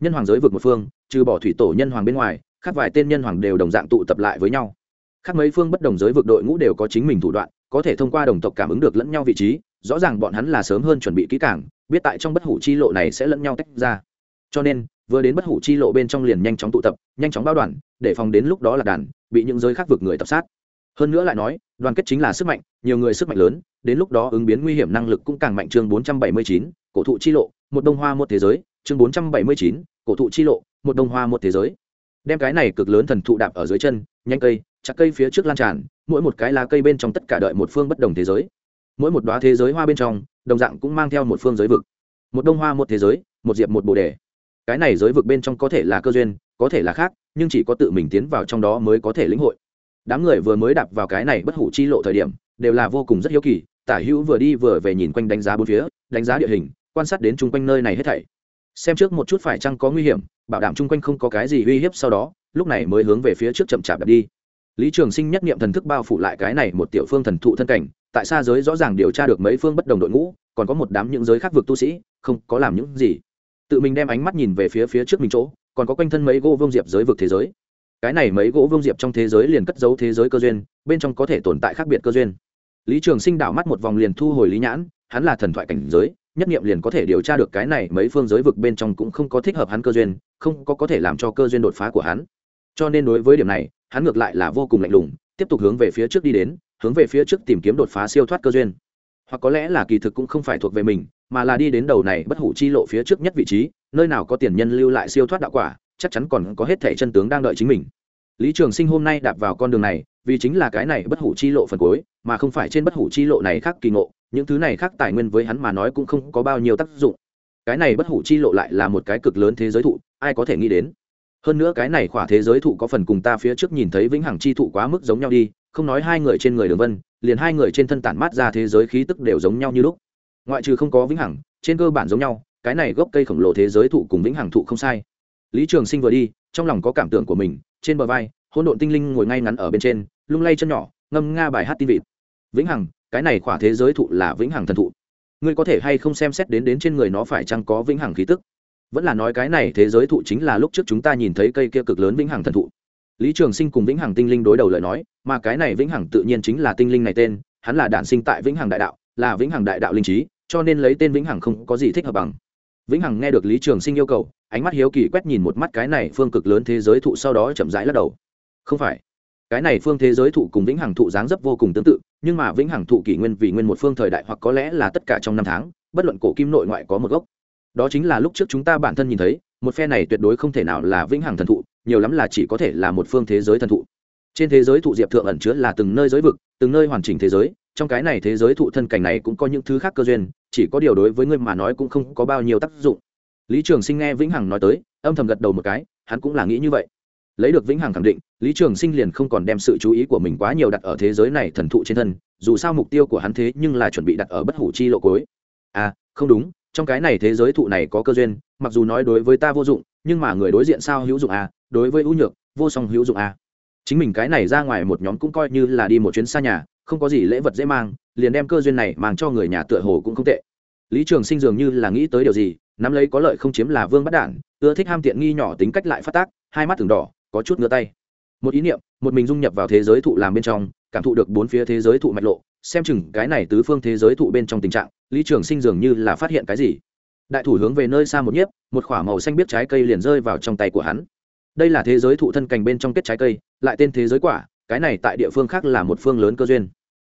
nhân hoàng giới vượt một phương trừ bỏ thủy tổ nhân hoàng bên ngoài khác vài tên nhân hoàng đều đồng dạng tụ tập lại với nhau. Khác mấy phương bất đồng giới vượt đội ngũ đều có chính mình thủ đoạn có thể thông qua đồng tộc cảm ứng được lẫn nhau vị trí rõ ràng bọn hắn là sớm hơn chuẩn bị kỹ càng biết tại trong bất hủ chi lộ này sẽ lẫn nhau tách ra. Cho nên vừa đến bất hủ chi lộ bên trong liền nhanh chóng tụ tập nhanh chóng bao đoàn để phòng đến lúc đó là đàn bị những giới khác vực người tập sát. Hơn nữa lại nói đoàn kết chính là sức mạnh nhiều người sức mạnh lớn đến lúc đó ứng biến nguy hiểm năng lực cũng càng mạnh chương 479, cổ thụ chi lộ một đông hoa một thế giới chương 479, cổ thụ chi lộ một đông hoa một thế giới. Đem cái này cực lớn thần thụ đạp ở dưới chân nhanh cây chặt cây phía trước lan tràn mỗi một cái lá cây bên trong tất cả đợi một phương bất đồng thế giới. Mỗi một đoá thế giới hoa bên trong đồng dạng cũng mang theo một phương giới vực. Một đông hoa một thế giới một diệp một bồ đề. Cái này giới vực bên trong có thể là cơ duyên có thể là khác nhưng chỉ có tự mình tiến vào trong đó mới có thể lĩnh hội. Đám người vừa mới đạp vào cái này bất hủ chi lộ thời điểm đều là vô cùng rất hiếu kỳ tả hữu vừa đi vừa về nhìn quanh đánh giá bốn phía đánh giá địa hình quan sát đến chung quanh nơi này hết thảy xem trước một chút phải chăng có nguy hiểm, bảo đảm chung quanh không có cái gì uy hiếp sau đó, lúc này mới hướng về phía trước chậm chạp đạp đi. Lý trường sinh nhất niệm thần thức bao phủ lại cái này một tiểu phương thần thụ thân cảnh, tại xa giới rõ ràng điều tra được mấy phương bất đồng đội ngũ, còn có một đám những giới khác vực tu sĩ, không có làm những gì. Tự mình đem ánh mắt nhìn về phía phía trước mình chỗ, còn có quanh thân mấy gỗ vương diệp giới vực thế giới. Cái này mấy gỗ vương diệp trong thế giới liền cất giấu thế giới cơ duyên, bên trong có thể tồn tại khác biệt cơ duyên. Lý trường sinh đảo mắt một vòng liền thu hồi lý nhãn, hắn là thần thoại cảnh giới nhất nghiệm liền có thể điều tra được cái này mấy phương giới vực bên trong cũng không có thích hợp hắn cơ duyên, không có có thể làm cho cơ duyên đột phá của hắn. Cho nên đối với điểm này, hắn ngược lại là vô cùng lạnh lùng, tiếp tục hướng về phía trước đi đến, hướng về phía trước tìm kiếm đột phá siêu thoát cơ duyên. Hoặc có lẽ là kỳ thực cũng không phải thuộc về mình, mà là đi đến đầu này bất hủ chi lộ phía trước nhất vị trí, nơi nào có tiền nhân lưu lại siêu thoát đạo quả, chắc chắn còn có hết thẻ chân tướng đang đợi chính mình. Lý trường sinh hôm nay đạp vào con đường này, vì chính là cái này bất hủ chi lộ phần cuối, mà không phải trên bất hủ chi lộ này khác kỳ ngộ những thứ này khác tài nguyên với hắn mà nói cũng không có bao nhiêu tác dụng. Cái này bất hủ chi lộ lại là một cái cực lớn thế giới thụ, ai có thể nghĩ đến? Hơn nữa cái này khỏa thế giới thụ có phần cùng ta phía trước nhìn thấy vĩnh hằng chi thụ quá mức giống nhau đi, không nói hai người trên người đường vân, liền hai người trên thân tản mát ra thế giới khí tức đều giống nhau như lúc. Ngoại trừ không có vĩnh hằng, trên cơ bản giống nhau, cái này gốc cây khổng lồ thế giới thụ cùng vĩnh hằng thụ không sai. Lý trường sinh vừa đi, trong lòng có cảm tưởng của mình, trên bờ vai, hỗn độn tinh linh ngồi ngay ngắn ở bên trên, lung lay chân nhỏ, ngâm nga bài hát tin vịt. Vĩnh hằng cái này khỏa thế giới thụ là vĩnh hằng thần thụ. Ngươi có thể hay không xem xét đến đến trên người nó phải chăng có vĩnh hằng khí tức? Vẫn là nói cái này thế giới thụ chính là lúc trước chúng ta nhìn thấy cây kia cực lớn vĩnh hằng thần thụ. Lý trường sinh cùng vĩnh hằng tinh linh đối đầu lời nói, mà cái này vĩnh hằng tự nhiên chính là tinh linh này tên, hắn là đản sinh tại vĩnh hằng đại đạo, là vĩnh hằng đại đạo linh trí, cho nên lấy tên vĩnh hằng không có gì thích hợp bằng. Vĩnh hằng nghe được lý trường sinh yêu cầu, ánh mắt hiếu kỳ quét nhìn một mắt cái này phương cực lớn thế giới thụ sau đó chậm rãi lắc đầu. Không phải cái này phương thế giới thụ cùng vĩnh hằng thụ dáng dấp vô cùng tương tự, nhưng mà vĩnh hằng thụ kỷ nguyên vì nguyên một phương thời đại hoặc có lẽ là tất cả trong năm tháng, bất luận cổ kim nội ngoại có một gốc. Đó chính là lúc trước chúng ta bản thân nhìn thấy, một phe này tuyệt đối không thể nào là vĩnh hằng thần thụ, nhiều lắm là chỉ có thể là một phương thế giới thần thụ. Trên thế giới thụ diệp thượng ẩn chứa là từng nơi giới vực, từng nơi hoàn chỉnh thế giới, trong cái này thế giới thụ thân cảnh này cũng có những thứ khác cơ duyên, chỉ có điều đối với ngươi mà nói cũng không có bao nhiêu tác dụng. Lý trường sinh nghe vĩnh hằng nói tới, âm thầm gật đầu một cái, hắn cũng là nghĩ như vậy lấy được vĩnh hằng khẳng định, lý trường sinh liền không còn đem sự chú ý của mình quá nhiều đặt ở thế giới này thần thụ trên thân, dù sao mục tiêu của hắn thế nhưng là chuẩn bị đặt ở bất hủ chi lộ cối à không đúng, trong cái này thế giới thụ này có cơ duyên, mặc dù nói đối với ta vô dụng, nhưng mà người đối diện sao hữu dụng à đối với ưu nhược, vô song hữu dụng à. Chính mình cái này ra ngoài một nhóm cũng coi như là đi một chuyến xa nhà, không có gì lễ vật dễ mang, liền đem cơ duyên này mang cho người nhà tựa hồ cũng không tệ. Lý trường sinh dường như là nghĩ tới điều gì, nắm lấy có lợi không chiếm là vương bắt đản, ưa thích ham tiện nghi nhỏ tính cách lại phát tác, hai mắt từng đỏ có chút ngứa tay. Một ý niệm, một mình dung nhập vào thế giới thụ làm bên trong, cảm thụ được bốn phía thế giới thụ mạch lộ, xem chừng cái này tứ phương thế giới thụ bên trong tình trạng, lý trường sinh dường như là phát hiện cái gì. Đại thủ hướng về nơi xa một nhiếp, một k h ỏ a màu xanh biết trái cây liền rơi vào trong tay của hắn. Đây là thế giới thụ thân cành bên trong kết trái cây, lại tên thế giới quả, cái này tại địa phương khác là một phương lớn cơ duyên.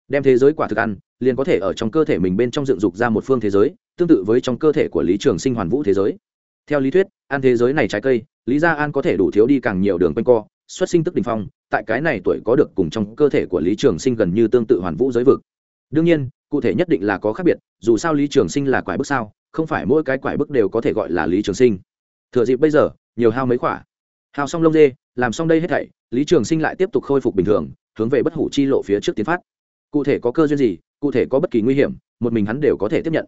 Đem thế giới quả thực ăn, liền có thể ở trong cơ thể mình bên trong dựng dục ra một phương thế giới, tương tự với trong cơ thể của lý trường sinh hoàn vũ thế giới. Theo lý thuyết, ăn thế giới này trái cây lý gia an có thể đủ thiếu đi càng nhiều đường quanh co, xuất sinh tức đình phong, tại cái này tuổi có được cùng trong cơ thể của lý trường sinh gần như tương tự hoàn vũ giới vực. Đương nhiên, cụ thể nhất định là có khác biệt, dù sao lý trường sinh là quải bức sao, không phải mỗi cái quải bức đều có thể gọi là lý trường sinh. Thừa dịp bây giờ, nhiều hao mấy khỏa hao xong lông dê, làm xong đây hết thảy, lý trường sinh lại tiếp tục khôi phục bình thường, hướng về bất hủ chi lộ phía trước tiến phát. Cụ thể có cơ duyên gì, cụ thể có bất kỳ nguy hiểm, một mình hắn đều có thể tiếp nhận.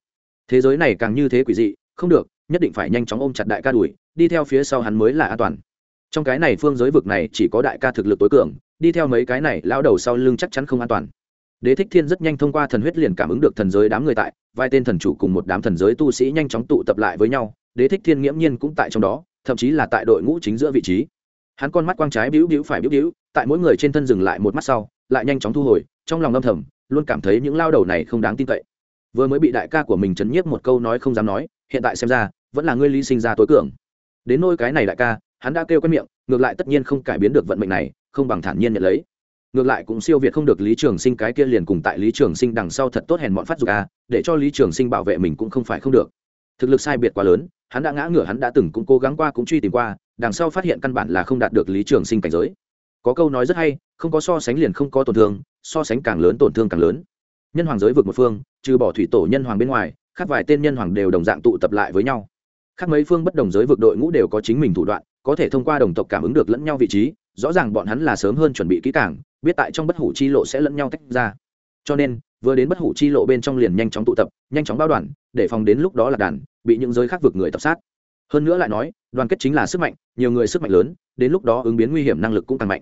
Thế giới này càng như thế quỷ dị, không được nhất định phải nhanh chóng ôm chặt đại ca đuổi, đi theo phía sau hắn mới là an toàn. Trong cái này phương giới vực này chỉ có đại ca thực lực tối cường, đi theo mấy cái này lão đầu sau lưng chắc chắn không an toàn. Đế thích thiên rất nhanh thông qua thần huyết liền cảm ứng được thần giới đám người tại, vài tên thần chủ cùng một đám thần giới tu sĩ nhanh chóng tụ tập lại với nhau, đế thích thiên nghiễm nhiên cũng tại trong đó, thậm chí là tại đội ngũ chính giữa vị trí. Hắn con mắt quang trái bĩu bĩu phải bĩu bĩu, tại mỗi người trên thân dừng lại một mắt sau, lại nhanh chóng thu hồi, trong lòng âm thầm, luôn cảm thấy những lao đầu này không đáng tin cậy. Vừa mới bị đại ca của mình chấn nhiếp một câu nói không dám nói hiện tại xem ra, vẫn là ngươi Lý sinh ra tối cường. Đến nôi cái này đại ca, hắn đã kêu quen miệng, ngược lại tất nhiên không cải biến được vận mệnh này, không bằng thản nhiên nhận lấy. Ngược lại cũng siêu việt không được lý trường sinh cái kia liền cùng tại lý trường sinh đằng sau thật tốt hèn bọn phát dục a, để cho lý trường sinh bảo vệ mình cũng không phải không được. Thực lực sai biệt quá lớn, hắn đã ngã ngửa, hắn đã từng cũng cố gắng qua cũng truy tìm qua, đằng sau phát hiện căn bản là không đạt được lý trường sinh cảnh giới. Có câu nói rất hay, không có so sánh liền không có tổn thương, so sánh càng lớn tổn thương càng lớn. Nhân hoàng giới vượt một phương, trừ bỏ thủy tổ nhân hoàng bên ngoài khác vài tên nhân hoàng đều đồng dạng tụ tập lại với nhau. Khác mấy phương bất đồng giới vực đội ngũ đều có chính mình thủ đoạn có thể thông qua đồng tộc cảm ứng được lẫn nhau vị trí rõ ràng bọn hắn là sớm hơn chuẩn bị kỹ càng biết tại trong bất hủ chi lộ sẽ lẫn nhau tách ra. Cho nên vừa đến bất hủ chi lộ bên trong liền nhanh chóng tụ tập nhanh chóng bao đoàn để phòng đến lúc đó là đàn bị những giới khác vực người tập sát. Hơn nữa lại nói đoàn kết chính là sức mạnh nhiều người sức mạnh lớn đến lúc đó ứng biến nguy hiểm năng lực cũng càng mạnh.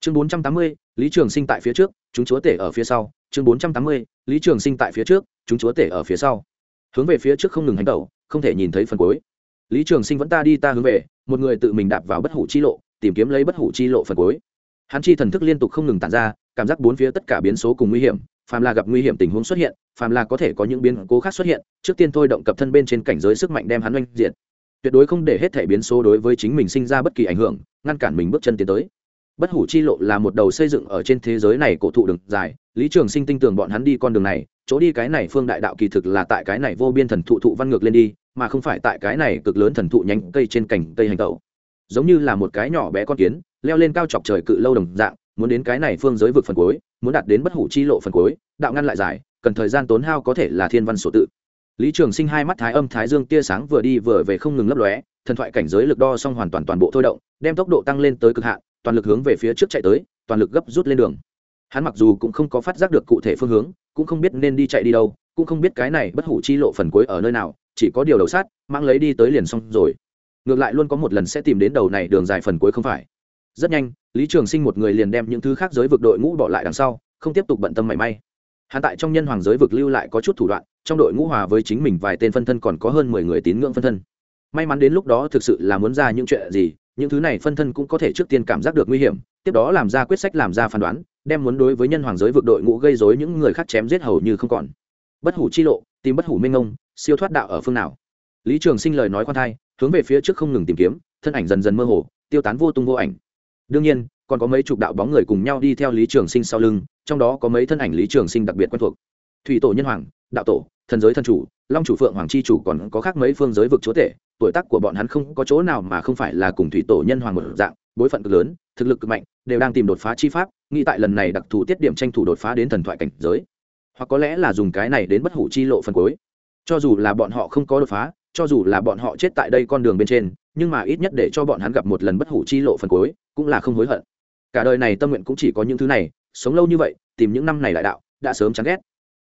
Chương 480, lý trường sinh tại phía trước chúng chúa tể ở phía sau. Chương 480, lý trường sinh tại phía trước chúng chúa tể ở phía sau hướng về phía trước không ngừng hành tẩu, không thể nhìn thấy phần cuối. Lý trường sinh vẫn ta đi ta hướng về, một người tự mình đạp vào bất hủ chi lộ, tìm kiếm lấy bất hủ chi lộ phần cuối. Hắn chi thần thức liên tục không ngừng tàn ra, cảm giác bốn phía tất cả biến số cùng nguy hiểm, phàm là gặp nguy hiểm tình huống xuất hiện, phàm là có thể có những biến cố khác xuất hiện, trước tiên thôi động cập thân bên trên cảnh giới sức mạnh đem hắn oanh diện tuyệt đối không để hết thể biến số đối với chính mình sinh ra bất kỳ ảnh hưởng, ngăn cản mình bước chân tiến tới bất hủ chi lộ là một đầu xây dựng ở trên thế giới này cổ thụ đường dài. Lý trường sinh tin tưởng bọn hắn đi con đường này, chỗ đi cái này phương đại đạo kỳ thực là tại cái này vô biên thần thụ thụ văn ngược lên đi, mà không phải tại cái này cực lớn thần thụ nhánh cây trên cành cây hành tẩu. Giống như là một cái nhỏ bé con kiến, leo lên cao chọc trời cự lâu đồng dạng, muốn đến cái này phương giới vực phần cuối, muốn đạt đến bất hủ chi lộ phần cuối, đạo ngăn lại dài, cần thời gian tốn hao có thể là thiên văn sổ tự. Lý trường sinh hai mắt thái âm thái dương tia sáng vừa đi vừa về không ngừng lấp lóe, thần thoại cảnh giới lực đo xong hoàn toàn toàn bộ thôi động, đem tốc độ tăng lên tới cực hạn toàn lực hướng về phía trước chạy tới, toàn lực gấp rút lên đường. Hắn mặc dù cũng không có phát giác được cụ thể phương hướng, cũng không biết nên đi chạy đi đâu, cũng không biết cái này bất hủ chi lộ phần cuối ở nơi nào, chỉ có điều đầu sát mang lấy đi tới liền xong rồi. Ngược lại luôn có một lần sẽ tìm đến đầu này đường dài phần cuối không phải. Rất nhanh, lý trường sinh một người liền đem những thứ khác giới vực đội ngũ bỏ lại đằng sau, không tiếp tục bận tâm mảy may. Hắn tại trong nhân hoàng giới vực lưu lại có chút thủ đoạn, trong đội ngũ hòa với chính mình vài tên phân thân còn có hơn mười người tín ngưỡng phân thân. May mắn đến lúc đó thực sự là muốn ra những chuyện gì những thứ này phân thân cũng có thể trước tiên cảm giác được nguy hiểm, tiếp đó làm ra quyết sách, làm ra phán đoán, đem muốn đối với nhân hoàng giới vực đội ngũ gây dối những người khác chém giết hầu như không còn. Bất hủ chi lộ, tìm bất hủ minh ông, siêu thoát đạo ở phương nào? Lý trường sinh lời nói khoan thai, hướng về phía trước không ngừng tìm kiếm, thân ảnh dần dần mơ hồ, tiêu tán vô tung vô ảnh. Đương nhiên, còn có mấy chục đạo bóng người cùng nhau đi theo lý trường sinh sau lưng, trong đó có mấy thân ảnh lý trường sinh đặc biệt quen thuộc. Thủy tổ nhân hoàng, đạo tổ, thần giới thân chủ, long chủ phượng hoàng chi chủ còn có khác mấy phương giới vực chúa tể tuổi tác của bọn hắn không có chỗ nào mà không phải là cùng thủy tổ nhân hoàng một dạng, bối phận cực lớn, thực lực cực mạnh, đều đang tìm đột phá chi pháp, nghĩ tại lần này đặc thù tiết điểm tranh thủ đột phá đến thần thoại cảnh giới. Hoặc có lẽ là dùng cái này đến bất hủ chi lộ phần cuối. Cho dù là bọn họ không có đột phá, cho dù là bọn họ chết tại đây con đường bên trên, nhưng mà ít nhất để cho bọn hắn gặp một lần bất hủ chi lộ phần cuối, cũng là không hối hận. Cả đời này tâm nguyện cũng chỉ có những thứ này, sống lâu như vậy, tìm những năm này đại đạo, đã sớm chán ghét.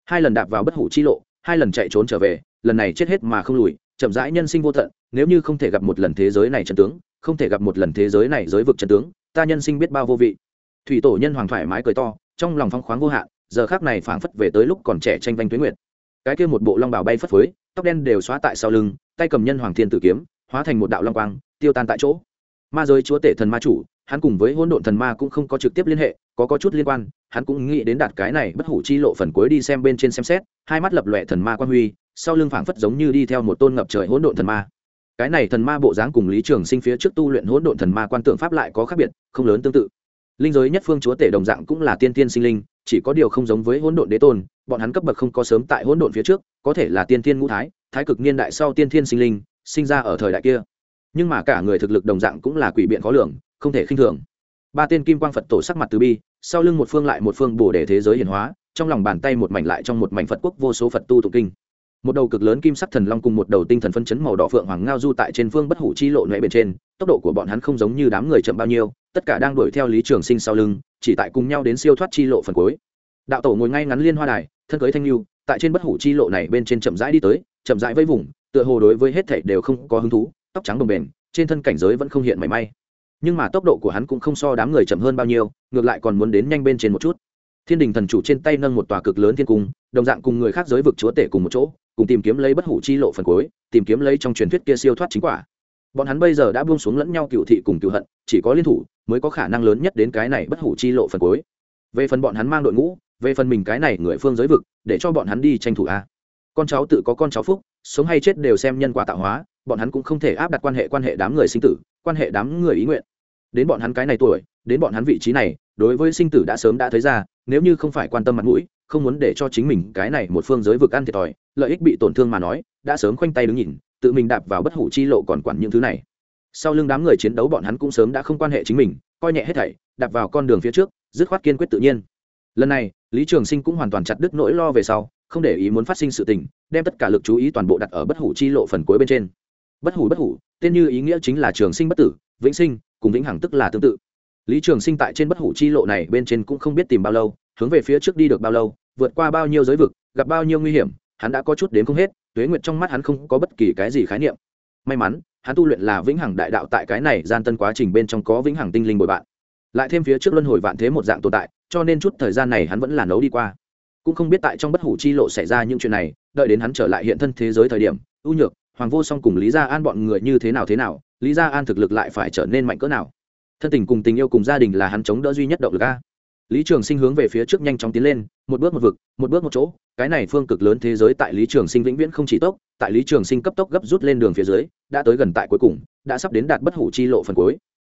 Hai lần đạp vào bất hủ chi lộ, hai lần chạy trốn trở về, lần này chết hết mà không lùi chậm rãi nhân sinh vô tận, nếu như không thể gặp một lần thế giới này chân tướng, không thể gặp một lần thế giới này giới vực chân tướng, ta nhân sinh biết bao vô vị. Thủy tổ nhân hoàng thoải mái cười to, trong lòng phong khoáng vô hạn, giờ khác này phảng phất về tới lúc còn trẻ tranh vanh tuyến nguyệt. Cái kia một bộ long bào bay phất phới, tóc đen đều xóa tại sau lưng, tay cầm nhân hoàng thiên tử kiếm, hóa thành một đạo long quang, tiêu tan tại chỗ. Ma giới chúa tể thần ma chủ, hắn cùng với hỗn độn thần ma cũng không có trực tiếp liên hệ, có có chút liên quan, hắn cũng nghĩ đến đạt cái này bất hủ chi lộ phần cuối đi xem bên trên xem xét, hai mắt lập lòe thần ma quan huy sau lưng phảng phất giống như đi theo một tôn ngập trời hỗn độn thần ma. Cái này thần ma bộ dáng cùng lý trường sinh phía trước tu luyện hỗn độn thần ma quan tượng pháp lại có khác biệt, không lớn tương tự. Linh giới nhất phương chúa tể đồng dạng cũng là tiên tiên sinh linh, chỉ có điều không giống với hỗn độn đế tôn, bọn hắn cấp bậc không có sớm tại hỗn độn phía trước, có thể là tiên tiên ngũ thái thái cực niên đại sau tiên tiên sinh linh, sinh ra ở thời đại kia. Nhưng mà cả người thực lực đồng dạng cũng là quỷ biện khó lường, không thể khinh thường. Ba tên kim quang phật tổ sắc mặt từ bi, sau lưng một phương lại một phương bổ để thế giới hiển hóa, trong lòng bàn tay một mảnh lại trong một mảnh phật quốc vô số phật tu tụng kinh một đầu cực lớn kim sắc thần long cùng một đầu tinh thần phân chấn màu đỏ phượng hoàng ngao du tại trên phương bất hủ chi lộ nhuệ bên trên, tốc độ của bọn hắn không giống như đám người chậm bao nhiêu, tất cả đang đuổi theo lý trường sinh sau lưng, chỉ tại cùng nhau đến siêu thoát chi lộ phần cuối. Đạo tổ ngồi ngay ngắn liên hoa đài, thân cưới thanh lưu, tại trên bất hủ chi lộ này bên trên chậm rãi đi tới, chậm rãi vây vùng, tựa hồ đối với hết thảy đều không có hứng thú, tóc trắng đồng bền trên thân cảnh giới vẫn không hiện mảy may. Nhưng mà tốc độ của hắn cũng không so đám người chậm hơn bao nhiêu, ngược lại còn muốn đến nhanh bên trên một chút. Thiên đình thần chủ trên tay nâng một tòa cực lớn thiên cung, đồng dạng cùng người khác giới vực chúa tể cùng một chỗ cùng tìm kiếm lấy bất hủ chi lộ phần cuối, tìm kiếm lấy trong truyền thuyết kia siêu thoát chính quả. Bọn hắn bây giờ đã buông xuống lẫn nhau cựu thị cùng cựu hận, chỉ có liên thủ mới có khả năng lớn nhất đến cái này bất hủ chi lộ phần cuối. Về phần bọn hắn mang đội ngũ, về phần mình cái này người phương giới vực, để cho bọn hắn đi tranh thủ a. Con cháu tự có con cháu phúc, sống hay chết đều xem nhân quả tạo hóa, bọn hắn cũng không thể áp đặt quan hệ quan hệ đám người sinh tử, quan hệ đám người ý nguyện. Đến bọn hắn cái này tuổi, đến bọn hắn vị trí này, đối với sinh tử đã sớm đã thấy ra, nếu như không phải quan tâm mặt mũi, không muốn để cho chính mình cái này một phương giới vực ăn thiệt thòi lợi ích bị tổn thương mà nói, đã sớm khoanh tay đứng nhìn, tự mình đạp vào bất hủ chi lộ còn quản những thứ này. Sau lưng đám người chiến đấu bọn hắn cũng sớm đã không quan hệ chính mình, coi nhẹ hết thảy, đạp vào con đường phía trước, dứt khoát kiên quyết tự nhiên. Lần này, lý trường sinh cũng hoàn toàn chặt đứt nỗi lo về sau, không để ý muốn phát sinh sự tình, đem tất cả lực chú ý toàn bộ đặt ở bất hủ chi lộ phần cuối bên trên. Bất hủ bất hủ, tên như ý nghĩa chính là trường sinh bất tử, vĩnh sinh, cùng vĩnh hằng tức là tương tự. Lý trường sinh tại trên bất hủ chi lộ này bên trên cũng không biết tìm bao lâu, hướng về phía trước đi được bao lâu, vượt qua bao nhiêu giới vực, gặp bao nhiêu nguy hiểm hắn đã có chút đến không hết, tuế nguyệt trong mắt hắn không có bất kỳ cái gì khái niệm. May mắn, hắn tu luyện là vĩnh hằng đại đạo tại cái này gian tân quá trình bên trong có vĩnh hằng tinh linh bồi bạn. Lại thêm phía trước luân hồi vạn thế một dạng tồn tại, cho nên chút thời gian này hắn vẫn là nấu đi qua. Cũng không biết tại trong bất hủ chi lộ xảy ra những chuyện này, đợi đến hắn trở lại hiện thân thế giới thời điểm, ưu nhược, hoàng vô song cùng lý gia an bọn người như thế nào thế nào, lý gia an thực lực lại phải trở nên mạnh cỡ nào. Thân tình cùng tình yêu cùng gia đình là hắn chống đỡ duy nhất động lực a lý trường sinh hướng về phía trước nhanh chóng tiến lên, một bước một vực, một bước một chỗ. Cái này phương cực lớn thế giới tại lý trường sinh vĩnh viễn không chỉ tốc, tại lý trường sinh cấp tốc gấp rút lên đường phía dưới, đã tới gần tại cuối cùng, đã sắp đến đạt bất hủ chi lộ phần cuối.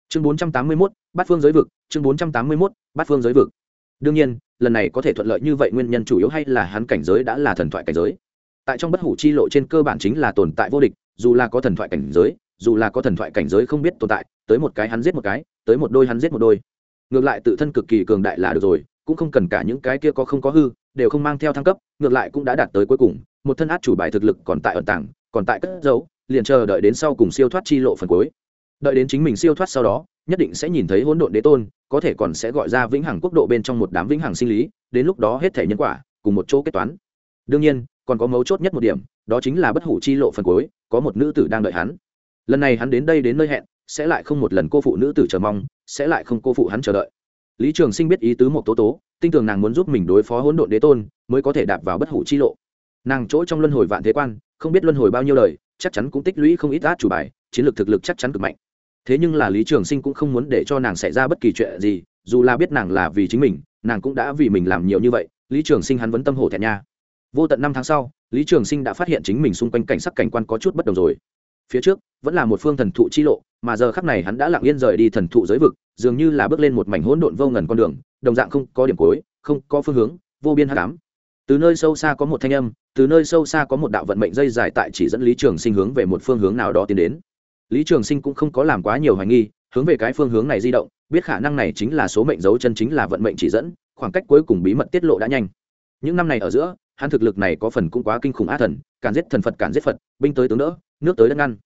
Chương bốn trăm tám mươi mốt, bát phương giới vực, chương bốn trăm tám mươi mốt, bát phương giới vực. Đương nhiên, lần này có thể thuận lợi như vậy nguyên nhân chủ yếu hay là hắn cảnh giới đã là thần thoại cảnh giới. Tại trong bất hủ chi lộ trên cơ bản chính là tồn tại vô địch, dù là có thần thoại cảnh giới, dù là có thần thoại cảnh giới không biết tồn tại, tới một cái hắn giết một cái, tới một đôi hắn giết một đôi ngược lại tự thân cực kỳ cường đại là được rồi, cũng không cần cả những cái kia có không có hư, đều không mang theo thăng cấp, ngược lại cũng đã đạt tới cuối cùng. Một thân át chủ bài thực lực còn tại ẩn tảng còn tại cất giấu, liền chờ đợi đến sau cùng siêu thoát chi lộ phần cuối. Đợi đến chính mình siêu thoát sau đó, nhất định sẽ nhìn thấy hỗn độn đế tôn, có thể còn sẽ gọi ra vĩnh hằng quốc độ bên trong một đám vĩnh hằng sinh lý, đến lúc đó hết thể nhân quả, cùng một chỗ kết toán. Đương nhiên, còn có mấu chốt nhất một điểm, đó chính là bất hủ chi lộ phần cuối, có một nữ tử đang đợi hắn. Lần này hắn đến đây đến nơi hẹn sẽ lại không một lần cô phụ nữ tử chờ mong, sẽ lại không cô phụ hắn chờ đợi. Lý trường sinh biết ý tứ một tố tố, tin tưởng nàng muốn giúp mình đối phó hỗn độn đế tôn, mới có thể đạp vào bất hủ chi lộ. Nàng chỗ trong luân hồi vạn thế quan, không biết luân hồi bao nhiêu lời chắc chắn cũng tích lũy không ít át chủ bài, chiến lược thực lực chắc chắn cực mạnh. Thế nhưng là lý trường sinh cũng không muốn để cho nàng xảy ra bất kỳ chuyện gì, dù là biết nàng là vì chính mình, nàng cũng đã vì mình làm nhiều như vậy, lý trường sinh hắn vẫn tâm hổ thẹn nha. Vô tận năm tháng sau, lý trường sinh đã phát hiện chính mình xung quanh cảnh sắc cảnh quan có chút bất đồng rồi phía trước, vẫn là một phương thần thụ chi lộ, mà giờ khắc này hắn đã lặng yên rời đi thần thụ giới vực, dường như là bước lên một mảnh hỗn độn vô ngần con đường, đồng dạng không có điểm cuối, không có phương hướng, vô biên hát cám từ nơi sâu xa có một thanh âm, từ nơi sâu xa có một đạo vận mệnh dây dài tại chỉ dẫn lý trường sinh hướng về một phương hướng nào đó tiến đến. Lý trường sinh cũng không có làm quá nhiều hoài nghi, hướng về cái phương hướng này di động, biết khả năng này chính là số mệnh dấu chân chính là vận mệnh chỉ dẫn, khoảng cách cuối cùng bí mật tiết lộ đã nhanh. Những năm này ở giữa, hắn thực lực này có phần cũng quá kinh khủng á thần, càn giết thần phật, càn giết phật, binh tới tướng đỡ, nước tới đất ngăn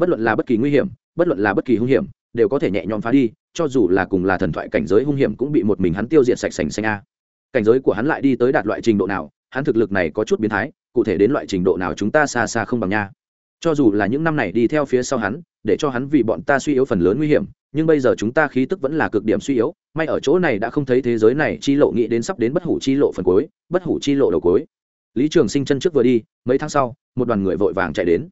bất luận là bất kỳ nguy hiểm, bất luận là bất kỳ hung hiểm, đều có thể nhẹ nhõm phá đi, cho dù là cùng là thần thoại cảnh giới hung hiểm cũng bị một mình hắn tiêu diệt sạch sành xanh a. Cảnh giới của hắn lại đi tới đạt loại trình độ nào, hắn thực lực này có chút biến thái, cụ thể đến loại trình độ nào chúng ta xa xa không bằng nha. Cho dù là những năm này đi theo phía sau hắn, để cho hắn vì bọn ta suy yếu phần lớn nguy hiểm, nhưng bây giờ chúng ta khí tức vẫn là cực điểm suy yếu, may ở chỗ này đã không thấy thế giới này chi lộ nghĩ đến sắp đến bất hủ chi lộ phần cuối, bất hủ chi lộ đầu cuối. Lý trường sinh chân trước vừa đi, mấy tháng sau, một đoàn người vội vàng chạy đến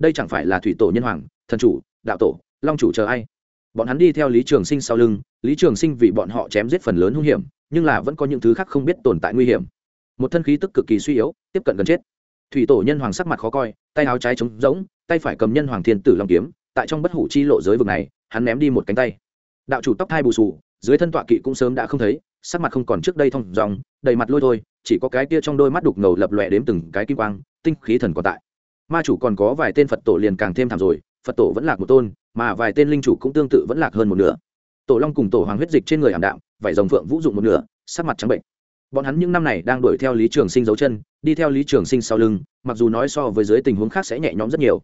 đây chẳng phải là thủy tổ nhân hoàng, thần chủ, đạo tổ, long chủ chờ ai? Bọn hắn đi theo lý trường sinh sau lưng, lý trường sinh vì bọn họ chém giết phần lớn hung hiểm, nhưng là vẫn có những thứ khác không biết tồn tại nguy hiểm. Một thân khí tức cực kỳ suy yếu, tiếp cận gần chết. Thủy tổ nhân hoàng sắc mặt khó coi, tay áo trái trống rỗng, tay phải cầm nhân hoàng thiên tử long kiếm, tại trong bất hủ chi lộ giới vực này, hắn ném đi một cánh tay. Đạo chủ tóc thai bù sù, dưới thân tọa kỵ cũng sớm đã không thấy, sắc mặt không còn trước đây thông dòng, đầy mặt lôi thôi, chỉ có cái kia trong đôi mắt đục ngầu lập lòe đếm từng cái kim quang, tinh khí thần còn tại ma chủ còn có vài tên phật tổ liền càng thêm thảm rồi, phật tổ vẫn lạc một tôn, mà vài tên linh chủ cũng tương tự vẫn lạc hơn một nửa. Tổ long cùng tổ hoàng huyết dịch trên người ảm đạm, vải dòng phượng vũ dụng một nửa, sắc mặt trắng bệnh. Bọn hắn những năm này đang đuổi theo lý trường sinh dấu chân, đi theo lý trường sinh sau lưng, mặc dù nói so với dưới tình huống khác sẽ nhẹ nhõm rất nhiều.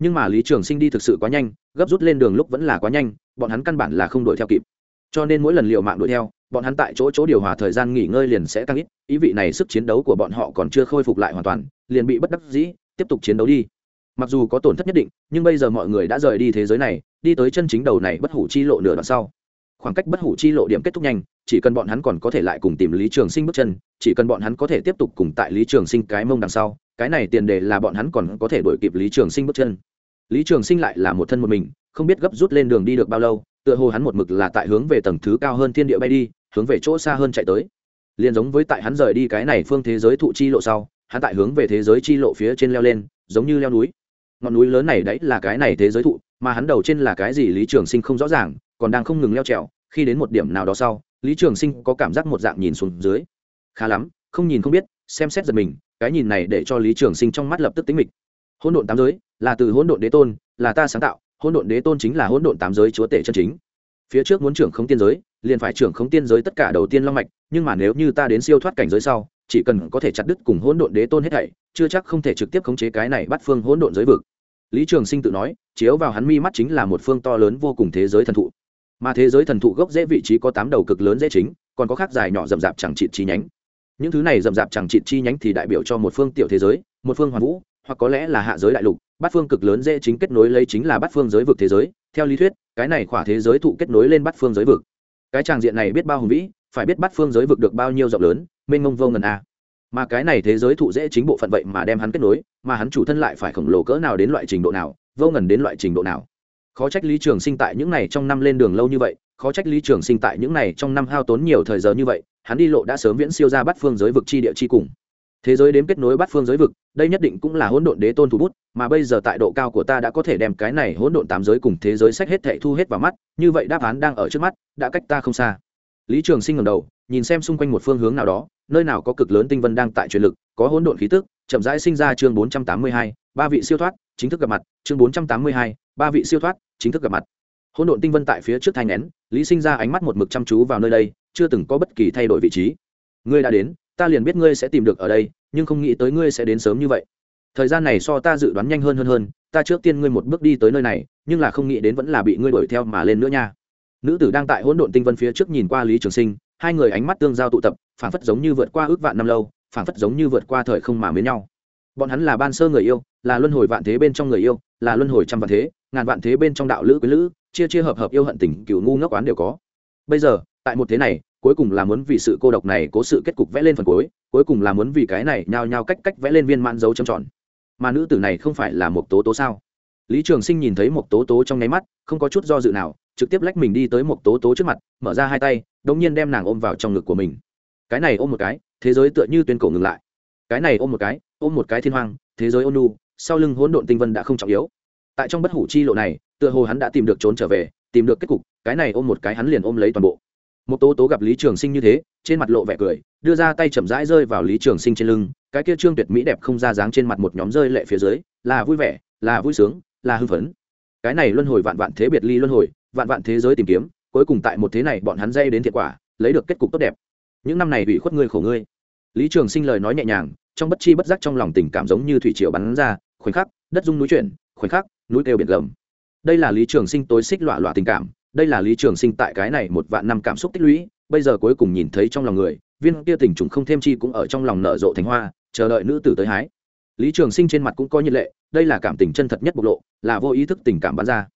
Nhưng mà lý trường sinh đi thực sự quá nhanh, gấp rút lên đường lúc vẫn là quá nhanh, bọn hắn căn bản là không đuổi theo kịp. Cho nên mỗi lần liệu mạng đuổi theo, bọn hắn tại chỗ chỗ điều hòa thời gian nghỉ ngơi liền sẽ tăng ít, ý vị này sức chiến đấu của bọn họ còn chưa khôi phục lại hoàn toàn, liền bị bất đắc dĩ tiếp tục chiến đấu đi. Mặc dù có tổn thất nhất định, nhưng bây giờ mọi người đã rời đi thế giới này, đi tới chân chính đầu này bất hủ chi lộ nửa đoạn sau. Khoảng cách bất hủ chi lộ điểm kết thúc nhanh, chỉ cần bọn hắn còn có thể lại cùng tìm lý trường sinh bước chân, chỉ cần bọn hắn có thể tiếp tục cùng tại lý trường sinh cái mông đằng sau, cái này tiền đề là bọn hắn còn có thể đổi kịp lý trường sinh bước chân. Lý trường sinh lại là một thân một mình, không biết gấp rút lên đường đi được bao lâu, tựa hồ hắn một mực là tại hướng về tầng thứ cao hơn thiên địa bay đi, hướng về chỗ xa hơn chạy tới. Liền giống với tại hắn rời đi cái này phương thế giới thụ chi lộ sau hắn tại hướng về thế giới chi lộ phía trên leo lên, giống như leo núi. Ngọn núi lớn này đấy là cái này thế giới thụ, mà hắn đầu trên là cái gì lý trường sinh không rõ ràng, còn đang không ngừng leo trèo, khi đến một điểm nào đó sau, lý trường sinh có cảm giác một dạng nhìn xuống dưới. Khá lắm, không nhìn không biết, xem xét giật mình, cái nhìn này để cho lý trường sinh trong mắt lập tức tính mịch. Hỗn độn tám giới là từ hỗn độn đế tôn, là ta sáng tạo, hỗn độn đế tôn chính là hỗn độn tám giới chúa tể chân chính phía trước muốn trưởng không tiên giới, liền phải trưởng không tiên giới tất cả đầu tiên long mạch, nhưng mà nếu như ta đến siêu thoát cảnh giới sau, chỉ cần có thể chặt đứt cùng hỗn độn đế tôn hết thảy, chưa chắc không thể trực tiếp khống chế cái này bắt phương hỗn độn giới vực. Lý trường sinh tự nói, chiếu vào hắn mi mắt chính là một phương to lớn vô cùng thế giới thần thụ. Mà thế giới thần thụ gốc dễ vị trí có tám đầu cực lớn dễ chính, còn có khác dài nhỏ rậm rạp chẳng trị chi nhánh. Những thứ này rậm rạp chẳng trị chi nhánh thì đại biểu cho một phương tiểu thế giới, một phương hoàn vũ, hoặc có lẽ là hạ giới đại lục. Bát phương cực lớn dễ chính kết nối lấy chính là bát phương giới vực thế giới. Theo lý thuyết cái này khỏa thế giới thụ kết nối lên bát phương giới vực. Cái tràng diện này biết bao hùng vĩ, phải biết bát phương giới vực được bao nhiêu rộng lớn, mênh mông vô ngần a. Mà cái này thế giới thụ dễ chính bộ phận vậy mà đem hắn kết nối, mà hắn chủ thân lại phải khổng lồ cỡ nào đến loại trình độ nào, vô ngần đến loại trình độ nào. Khó trách lý trường sinh tại những này trong năm lên đường lâu như vậy, khó trách lý trường sinh tại những này trong năm hao tốn nhiều thời giờ như vậy, hắn đi lộ đã sớm viễn siêu ra bắt phương giới vực chi địa chi cùng thế giới đếm kết nối bắt phương giới vực, đây nhất định cũng là hỗn độn đế tôn thủ bút, mà bây giờ tại độ cao của ta đã có thể đem cái này hỗn độn tám giới cùng thế giới sách hết thệ thu hết vào mắt, như vậy đáp án đang ở trước mắt, đã cách ta không xa. Lý trường sinh ngầm đầu, nhìn xem xung quanh một phương hướng nào đó, nơi nào có cực lớn tinh vân đang tại truyền lực, có hỗn độn khí tức, chậm rãi sinh ra chương bốn trăm tám mươi hai, ba vị siêu thoát, chính thức gặp mặt, chương bốn trăm tám mươi hai, ba vị siêu thoát, chính thức gặp mặt. Hỗn độn tinh vân tại phía trước thanh nén, lý sinh ra ánh mắt một mực chăm chú vào nơi đây, chưa từng có bất kỳ thay đổi vị trí. Ngươi đã đến ta liền biết ngươi sẽ tìm được ở đây, nhưng không nghĩ tới ngươi sẽ đến sớm như vậy. Thời gian này so ta dự đoán nhanh hơn hơn hơn, ta trước tiên ngươi một bước đi tới nơi này, nhưng là không nghĩ đến vẫn là bị ngươi đuổi theo mà lên nữa nha. Nữ tử đang tại hỗn độn tinh vân phía trước nhìn qua lý trường sinh, hai người ánh mắt tương giao tụ tập, phảng phất giống như vượt qua ước vạn năm lâu, phảng phất giống như vượt qua thời không mà mến nhau. Bọn hắn là ban sơ người yêu, là luân hồi vạn thế bên trong người yêu, là luân hồi trăm vạn thế, ngàn vạn thế bên trong đạo lữ quý lữ, chia chia hợp hợp yêu hận tình, cựu ngu ngốc oán đều có. Bây giờ, tại một thế này cuối cùng là muốn vì sự cô độc này cố sự kết cục vẽ lên phần cuối cuối cùng là muốn vì cái này nhao nhao cách cách vẽ lên viên mãn dấu trầm tròn. Mà nữ tử này không phải là một tố tố sao? Lý trường sinh nhìn thấy một tố tố trong nháy mắt, không có chút do dự nào, trực tiếp lách mình đi tới một tố tố trước mặt, mở ra hai tay, đống nhiên đem nàng ôm vào trong ngực của mình. Cái này ôm một cái, thế giới tựa như tuyên cổ ngừng lại. Cái này ôm một cái, ôm một cái thiên hoang, thế giới ôn nu sau lưng hỗn độn tinh vân đã không trọng yếu. Tại trong bất hủ chi lộ này, tựa hồ hắn đã tìm được trốn trở về, tìm được kết cục, cái này ôm một cái hắn liền ôm lấy toàn bộ một tố tố gặp lý trường sinh như thế, trên mặt lộ vẻ cười, đưa ra tay chậm rãi rơi vào lý trường sinh trên lưng, cái kia trương tuyệt mỹ đẹp không ra dáng trên mặt một nhóm rơi lệ phía dưới, là vui vẻ, là vui sướng, là hưng phấn. Cái này luân hồi vạn vạn thế biệt ly luân hồi, vạn vạn thế giới tìm kiếm, cuối cùng tại một thế này bọn hắn dây đến thiệt quả, lấy được kết cục tốt đẹp. Những năm này bị khuất ngươi khổ ngươi. Lý trường sinh lời nói nhẹ nhàng, trong bất chi bất giác trong lòng tình cảm giống như thủy triều bắn ra, khoảnh khắc, đất dung núi chuyển, khoảnh khắc, núi kêu biển gầm. Đây là lý trường sinh tối xích lọa lọa tình cảm đây là lý trường sinh tại cái này một vạn năm cảm xúc tích lũy, bây giờ cuối cùng nhìn thấy trong lòng người, viên kia tình trùng không thêm chi cũng ở trong lòng nở rộ thành hoa, chờ đợi nữ tử tới hái. Lý trường sinh trên mặt cũng có nhiệt lệ, đây là cảm tình chân thật nhất bộc lộ, là vô ý thức tình cảm bắn ra.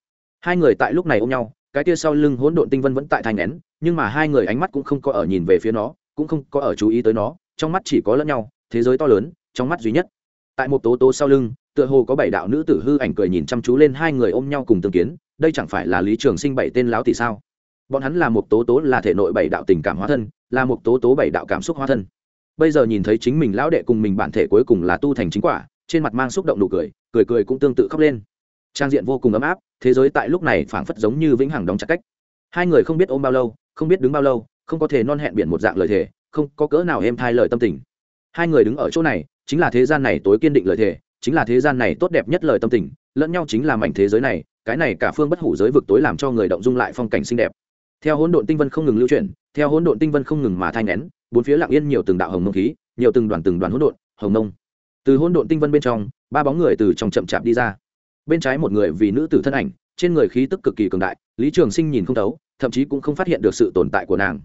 Hai người tại lúc này ôm nhau, cái kia sau lưng hỗn độn tinh vân vẫn tại thành nén nhưng mà hai người ánh mắt cũng không có ở nhìn về phía nó, cũng không có ở chú ý tới nó, trong mắt chỉ có lẫn nhau, thế giới to lớn, trong mắt duy nhất. Tại một tố tố sau lưng tựa hồ có bảy đạo nữ tử hư ảnh cười nhìn chăm chú lên hai người ôm nhau cùng tương kiến, đây chẳng phải là lý trường sinh bảy tên láo thì sao? Bọn hắn là một tố tố là thể nội bảy đạo tình cảm hóa thân, là một tố tố bảy đạo cảm xúc hóa thân. Bây giờ nhìn thấy chính mình lão đệ cùng mình bản thể cuối cùng là tu thành chính quả, trên mặt mang xúc động nụ cười cười cười cũng tương tự khóc lên. Trang diện vô cùng ấm áp, thế giới tại lúc này phảng phất giống như vĩnh hằng đóng chặt cách. Hai người không biết ôm bao lâu, không biết đứng bao lâu, không có thể non hẹn biển một dạng lời thề, không có cỡ nào êm thai lời tâm tình. Hai người đứng ở chỗ này, chính là thế gian này tối kiên định lời thề chính là thế gian này tốt đẹp nhất lời tâm tình, lẫn nhau chính là mảnh thế giới này, cái này cả phương bất hủ giới vực tối làm cho người động dung lại phong cảnh xinh đẹp. Theo hỗn độn tinh vân không ngừng lưu chuyển, theo hỗn độn tinh vân không ngừng mà thay nén, bốn phía lặng yên nhiều từng đạo hồng mông khí, nhiều từng đoàn từng đoàn hỗn độn, hồng mông. Từ hỗn độn tinh vân bên trong, ba bóng người từ trong chậm chạp đi ra. Bên trái một người vì nữ tử thân ảnh, trên người khí tức cực kỳ cường đại, lý trường sinh nhìn không thấu, thậm chí cũng không phát hiện được sự tồn tại của nàng.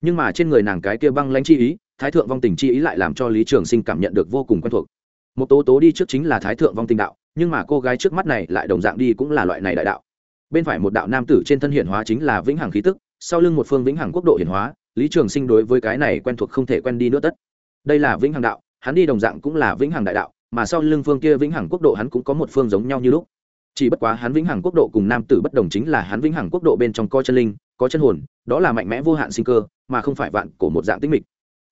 Nhưng mà trên người nàng cái kia băng lãnh chi ý, thái thượng vong tình chi ý lại làm cho lý trường sinh cảm nhận được vô cùng quen thuộc một tố tố đi trước chính là thái thượng vong tình đạo, nhưng mà cô gái trước mắt này lại đồng dạng đi cũng là loại này đại đạo. Bên phải một đạo nam tử trên thân hiển hóa chính là vĩnh hằng khí tức, sau lưng một phương vĩnh hằng quốc độ hiển hóa, lý trường sinh đối với cái này quen thuộc không thể quen đi nữa tất. Đây là vĩnh hằng đạo, hắn đi đồng dạng cũng là vĩnh hằng đại đạo, mà sau lưng phương kia vĩnh hằng quốc độ hắn cũng có một phương giống nhau như lúc. Chỉ bất quá hắn vĩnh hằng quốc độ cùng nam tử bất đồng chính là hắn vĩnh hằng quốc độ bên trong có chân linh, có chân hồn, đó là mạnh mẽ vô hạn sinh cơ, mà không phải vạn của một dạng tích mịch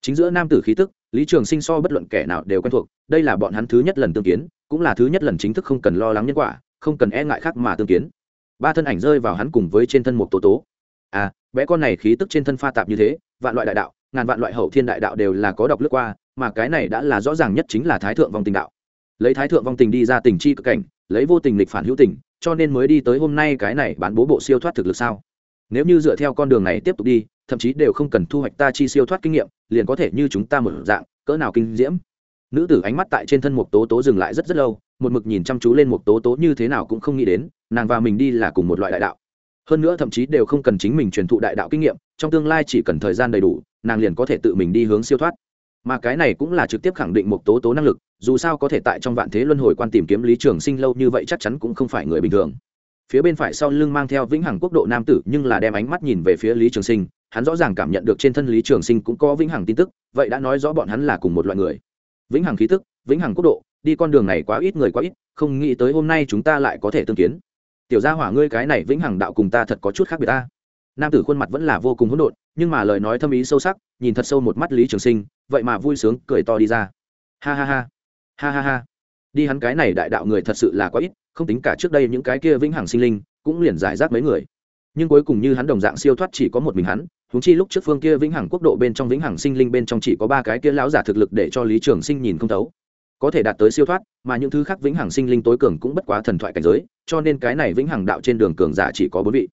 chính giữa nam tử khí tức, lý trường sinh so bất luận kẻ nào đều quen thuộc, đây là bọn hắn thứ nhất lần tương kiến, cũng là thứ nhất lần chính thức không cần lo lắng nhân quả, không cần e ngại khác mà tương kiến. Ba thân ảnh rơi vào hắn cùng với trên thân một tố tố. À bé con này khí tức trên thân pha tạp như thế, vạn loại đại đạo, ngàn vạn loại hậu thiên đại đạo đều là có độc lướt qua, mà cái này đã là rõ ràng nhất chính là thái thượng vong tình đạo. Lấy thái thượng vong tình đi ra tình chi cực cảnh, lấy vô tình lịch phản hữu tình, cho nên mới đi tới hôm nay cái này bán bố bộ siêu thoát thực lực sao? Nếu như dựa theo con đường này tiếp tục đi thậm chí đều không cần thu hoạch ta chi siêu thoát kinh nghiệm, liền có thể như chúng ta một dạng, cỡ nào kinh diễm. Nữ tử ánh mắt tại trên thân mục tố tố dừng lại rất rất lâu, một mực nhìn chăm chú lên một tố tố như thế nào cũng không nghĩ đến, nàng và mình đi là cùng một loại đại đạo. Hơn nữa thậm chí đều không cần chính mình truyền thụ đại đạo kinh nghiệm, trong tương lai chỉ cần thời gian đầy đủ, nàng liền có thể tự mình đi hướng siêu thoát. Mà cái này cũng là trực tiếp khẳng định một tố tố năng lực, dù sao có thể tại trong vạn thế luân hồi quan tìm kiếm lý trường sinh lâu như vậy chắc chắn cũng không phải người bình thường phía bên phải sau lưng mang theo vĩnh hằng quốc độ nam tử, nhưng là đem ánh mắt nhìn về phía lý trường sinh, hắn rõ ràng cảm nhận được trên thân lý trường sinh cũng có vĩnh hằng tin tức, vậy đã nói rõ bọn hắn là cùng một loại người. Vĩnh hằng khí tức, vĩnh hằng quốc độ, đi con đường này quá ít người quá ít, không nghĩ tới hôm nay chúng ta lại có thể tương kiến. Tiểu gia hỏa ngươi cái này vĩnh hằng đạo cùng ta thật có chút khác biệt ta. Nam tử khuôn mặt vẫn là vô cùng hỗn độn, nhưng mà lời nói thâm ý sâu sắc, nhìn thật sâu một mắt lý trường sinh, vậy mà vui sướng, cười to đi ra. Ha ha ha. Ha ha ha. Đi hắn cái này đại đạo người thật sự là quá ít không tính cả trước đây những cái kia vĩnh hằng sinh linh, cũng liền giải rác mấy người. Nhưng cuối cùng như hắn đồng dạng siêu thoát chỉ có một mình hắn húng chi lúc trước phương kia vĩnh hằng quốc độ bên trong vĩnh hằng sinh linh bên trong chỉ có ba cái kia lão giả thực lực để cho lý trường sinh nhìn không thấu. Có thể đạt tới siêu thoát, mà những thứ khác vĩnh hằng sinh linh tối cường cũng bất quá thần thoại cảnh giới, cho nên cái này vĩnh hằng đạo trên đường cường giả chỉ có bốn vị.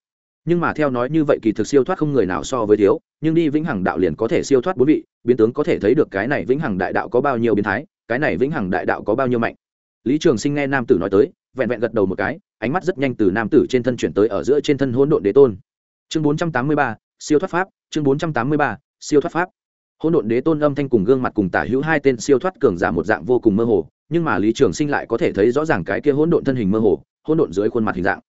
Nhưng mà theo nói như vậy kỳ thực siêu thoát không người nào so với thiếu, nhưng đi vĩnh hằng đạo liền có thể siêu thoát bốn vị, biến tướng có thể thấy được cái này vĩnh hằng đại đạo có bao nhiêu biến thái, cái này vĩnh hằng đại đạo có bao nhiêu mạnh. Lý trường sinh nghe nam tử nói tới vẹn vẹn gật đầu một cái, ánh mắt rất nhanh từ nam tử trên thân chuyển tới ở giữa trên thân hỗn độn đế tôn. Chương bốn trăm tám mươi ba, siêu thoát pháp, chương bốn trăm tám mươi ba, siêu thoát pháp. Hỗn độn đế tôn âm thanh cùng gương mặt cùng tả hữu hai tên siêu thoát cường giả một dạng vô cùng mơ hồ, nhưng mà lý trường sinh lại có thể thấy rõ ràng cái kia hỗn độn thân hình mơ hồ, hỗn độn dưới khuôn mặt hình dạng.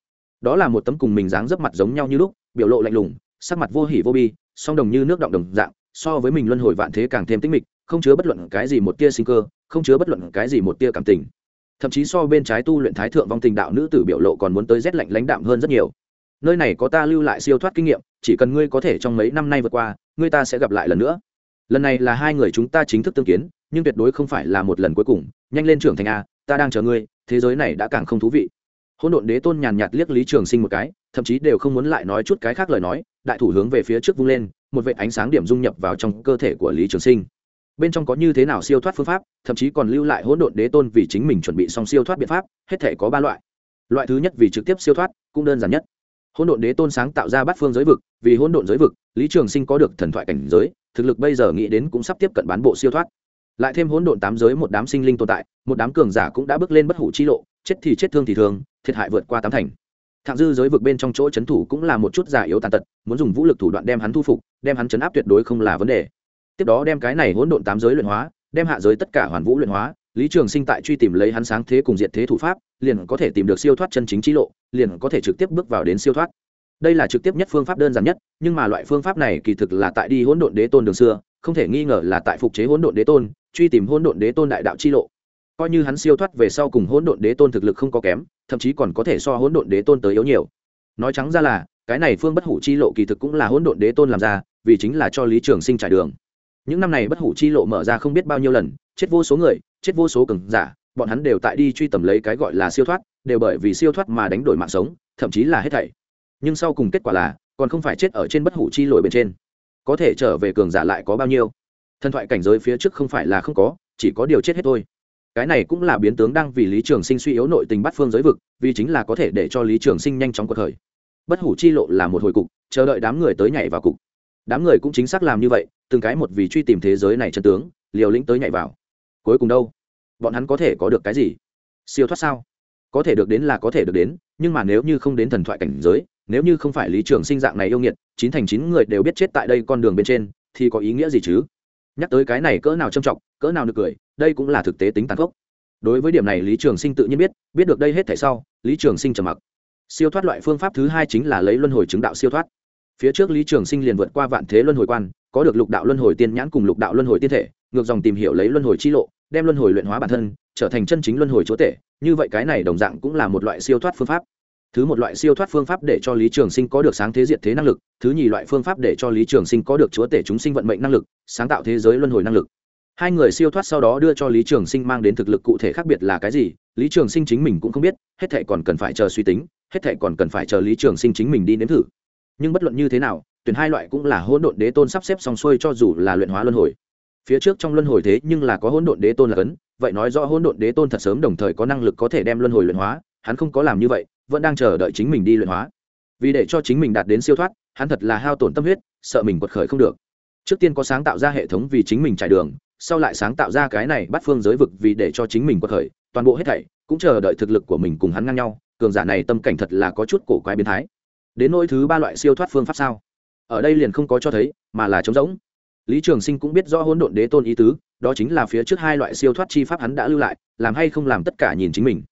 Đó là một tấm cùng mình dáng dấp mặt giống nhau như lúc, biểu lộ lạnh lùng, sắc mặt vô hỉ vô bi, song đồng như nước động đồng dạng, so với mình luân hồi vạn thế càng thêm tĩnh mịch, không chứa bất luận cái gì một tia sinh cơ, không chứa bất luận cái gì một tia cảm tình thậm chí so bên trái tu luyện thái thượng vong tình đạo nữ tử biểu lộ còn muốn tới rét lạnh lãnh đạm hơn rất nhiều. Nơi này có ta lưu lại siêu thoát kinh nghiệm, chỉ cần ngươi có thể trong mấy năm nay vượt qua, ngươi ta sẽ gặp lại lần nữa. Lần này là hai người chúng ta chính thức tương kiến, nhưng tuyệt đối không phải là một lần cuối cùng. Nhanh lên trưởng thành a, ta đang chờ ngươi, thế giới này đã càng không thú vị. Hôn độn đế tôn nhàn nhạt liếc lý trường sinh một cái, thậm chí đều không muốn lại nói chút cái khác lời nói, đại thủ hướng về phía trước vung lên, một vệ ánh sáng điểm dung nhập vào trong cơ thể của lý trường sinh bên trong có như thế nào siêu thoát phương pháp, thậm chí còn lưu lại hỗn độn đế tôn vì chính mình chuẩn bị xong siêu thoát biện pháp, hết thể có ba loại. Loại thứ nhất vì trực tiếp siêu thoát, cũng đơn giản nhất. Hỗn độn đế tôn sáng tạo ra bát phương giới vực, vì hỗn độn giới vực, lý trường sinh có được thần thoại cảnh giới, thực lực bây giờ nghĩ đến cũng sắp tiếp cận bán bộ siêu thoát. Lại thêm hỗn độn tám giới một đám sinh linh tồn tại, một đám cường giả cũng đã bước lên bất hủ chi lộ, chết thì chết thương thì thương, thiệt hại vượt qua tám thành. Thạng dư giới vực bên trong chỗ c h ấ n thủ cũng là một chút giả yếu tàn tật, muốn dùng vũ lực thủ đoạn đem hắn thu phục, đem hắn chấn áp tuyệt đối không là vấn đề tiếp đó đem cái này hỗn độn tám giới luyện hóa, đem hạ giới tất cả hoàn vũ luyện hóa, lý trường sinh tại truy tìm lấy hắn sáng thế cùng diệt thế thủ pháp, liền có thể tìm được siêu thoát chân chính trí lộ, liền có thể trực tiếp bước vào đến siêu thoát. Đây là trực tiếp nhất phương pháp đơn giản nhất, nhưng mà loại phương pháp này kỳ thực là tại đi hỗn độn đế tôn đường xưa, không thể nghi ngờ là tại phục chế hỗn độn đế tôn, truy tìm hỗn độn đế tôn đại đạo chi lộ. Coi như hắn siêu thoát về sau cùng hỗn độn đế tôn thực lực không có kém, thậm chí còn có thể so hỗn độn đế tôn tới yếu nhiều. Nói trắng ra là, cái này phương bất hủ chi lộ kỳ thực cũng là hỗn độn đế tôn làm ra, vì chính là cho lý trường sinh trải đường những năm này bất hủ chi lộ mở ra không biết bao nhiêu lần, chết vô số người, chết vô số cường giả, bọn hắn đều tại đi truy tầm lấy cái gọi là siêu thoát, đều bởi vì siêu thoát mà đánh đổi mạng sống, thậm chí là hết thảy. Nhưng sau cùng kết quả là, còn không phải chết ở trên bất hủ chi lội bên trên. Có thể trở về cường giả lại có bao nhiêu? Thần thoại cảnh giới phía trước không phải là không có, chỉ có điều chết hết thôi. Cái này cũng là biến tướng đang vì lý trường sinh suy yếu nội tình bắt phương giới vực, vì chính là có thể để cho lý trường sinh nhanh chóng cuộc thời bất hủ chi lộ là một hồi cục, chờ đợi đám người tới nhảy vào cục đám người cũng chính xác làm như vậy, từng cái một vì truy tìm thế giới này chân tướng, liều lĩnh tới nhảy vào. Cuối cùng đâu? Bọn hắn có thể có được cái gì? Siêu thoát sao? Có thể được đến là có thể được đến, nhưng mà nếu như không đến thần thoại cảnh giới, nếu như không phải lý trường sinh dạng này yêu nghiệt, chín thành chín người đều biết chết tại đây con đường bên trên, thì có ý nghĩa gì chứ? Nhắc tới cái này cỡ nào trâm trọng, cỡ nào nực cười, đây cũng là thực tế tính tàn khốc. Đối với điểm này lý trường sinh tự nhiên biết biết được đây hết thể sau, lý trường sinh trầm mặc. Siêu thoát loại phương pháp thứ hai chính là lấy luân hồi chứng đạo siêu thoát phía trước lý trường sinh liền vượt qua vạn thế luân hồi quan, có được lục đạo luân hồi tiên nhãn cùng lục đạo luân hồi tiên thể, ngược dòng tìm hiểu lấy luân hồi chi lộ, đem luân hồi luyện hóa bản thân, trở thành chân chính luân hồi chúa tể. Như vậy cái này đồng dạng cũng là một loại siêu thoát phương pháp. Thứ một loại siêu thoát phương pháp để cho lý trường sinh có được sáng thế diệt thế năng lực, thứ nhì loại phương pháp để cho lý trường sinh có được chúa tể chúng sinh vận mệnh năng lực, sáng tạo thế giới luân hồi năng lực. Hai người siêu thoát sau đó đưa cho lý trường sinh mang đến thực lực cụ thể khác biệt là cái gì, lý trường sinh chính mình cũng không biết, hết thệ còn cần phải chờ suy tính, hết thệ còn cần phải chờ lý trường sinh chính mình đi nếm thử nhưng bất luận như thế nào, tuyển hai loại cũng là hỗn độn đế tôn sắp xếp xong xuôi cho dù là luyện hóa luân hồi. Phía trước trong luân hồi thế nhưng là có hỗn độn đế tôn là cấn, vậy nói rõ hỗn độn đế tôn thật sớm đồng thời có năng lực có thể đem luân hồi luyện hóa, hắn không có làm như vậy, vẫn đang chờ đợi chính mình đi luyện hóa. Vì để cho chính mình đạt đến siêu thoát, hắn thật là hao tổn tâm huyết, sợ mình quật khởi không được. Trước tiên có sáng tạo ra hệ thống vì chính mình trải đường, sau lại sáng tạo ra cái này bắt phương giới vực vì để cho chính mình quật khởi, toàn bộ hết thảy cũng chờ đợi thực lực của mình cùng hắn ngang nhau, cường giả này tâm cảnh thật là có chút cổ quái biến thái đến nỗi thứ ba loại siêu thoát phương pháp sao? Ở đây liền không có cho thấy, mà là trống rỗng. Lý trường sinh cũng biết rõ hỗn độn đế tôn ý tứ, đó chính là phía trước hai loại siêu thoát chi pháp hắn đã lưu lại, làm hay không làm tất cả nhìn chính mình.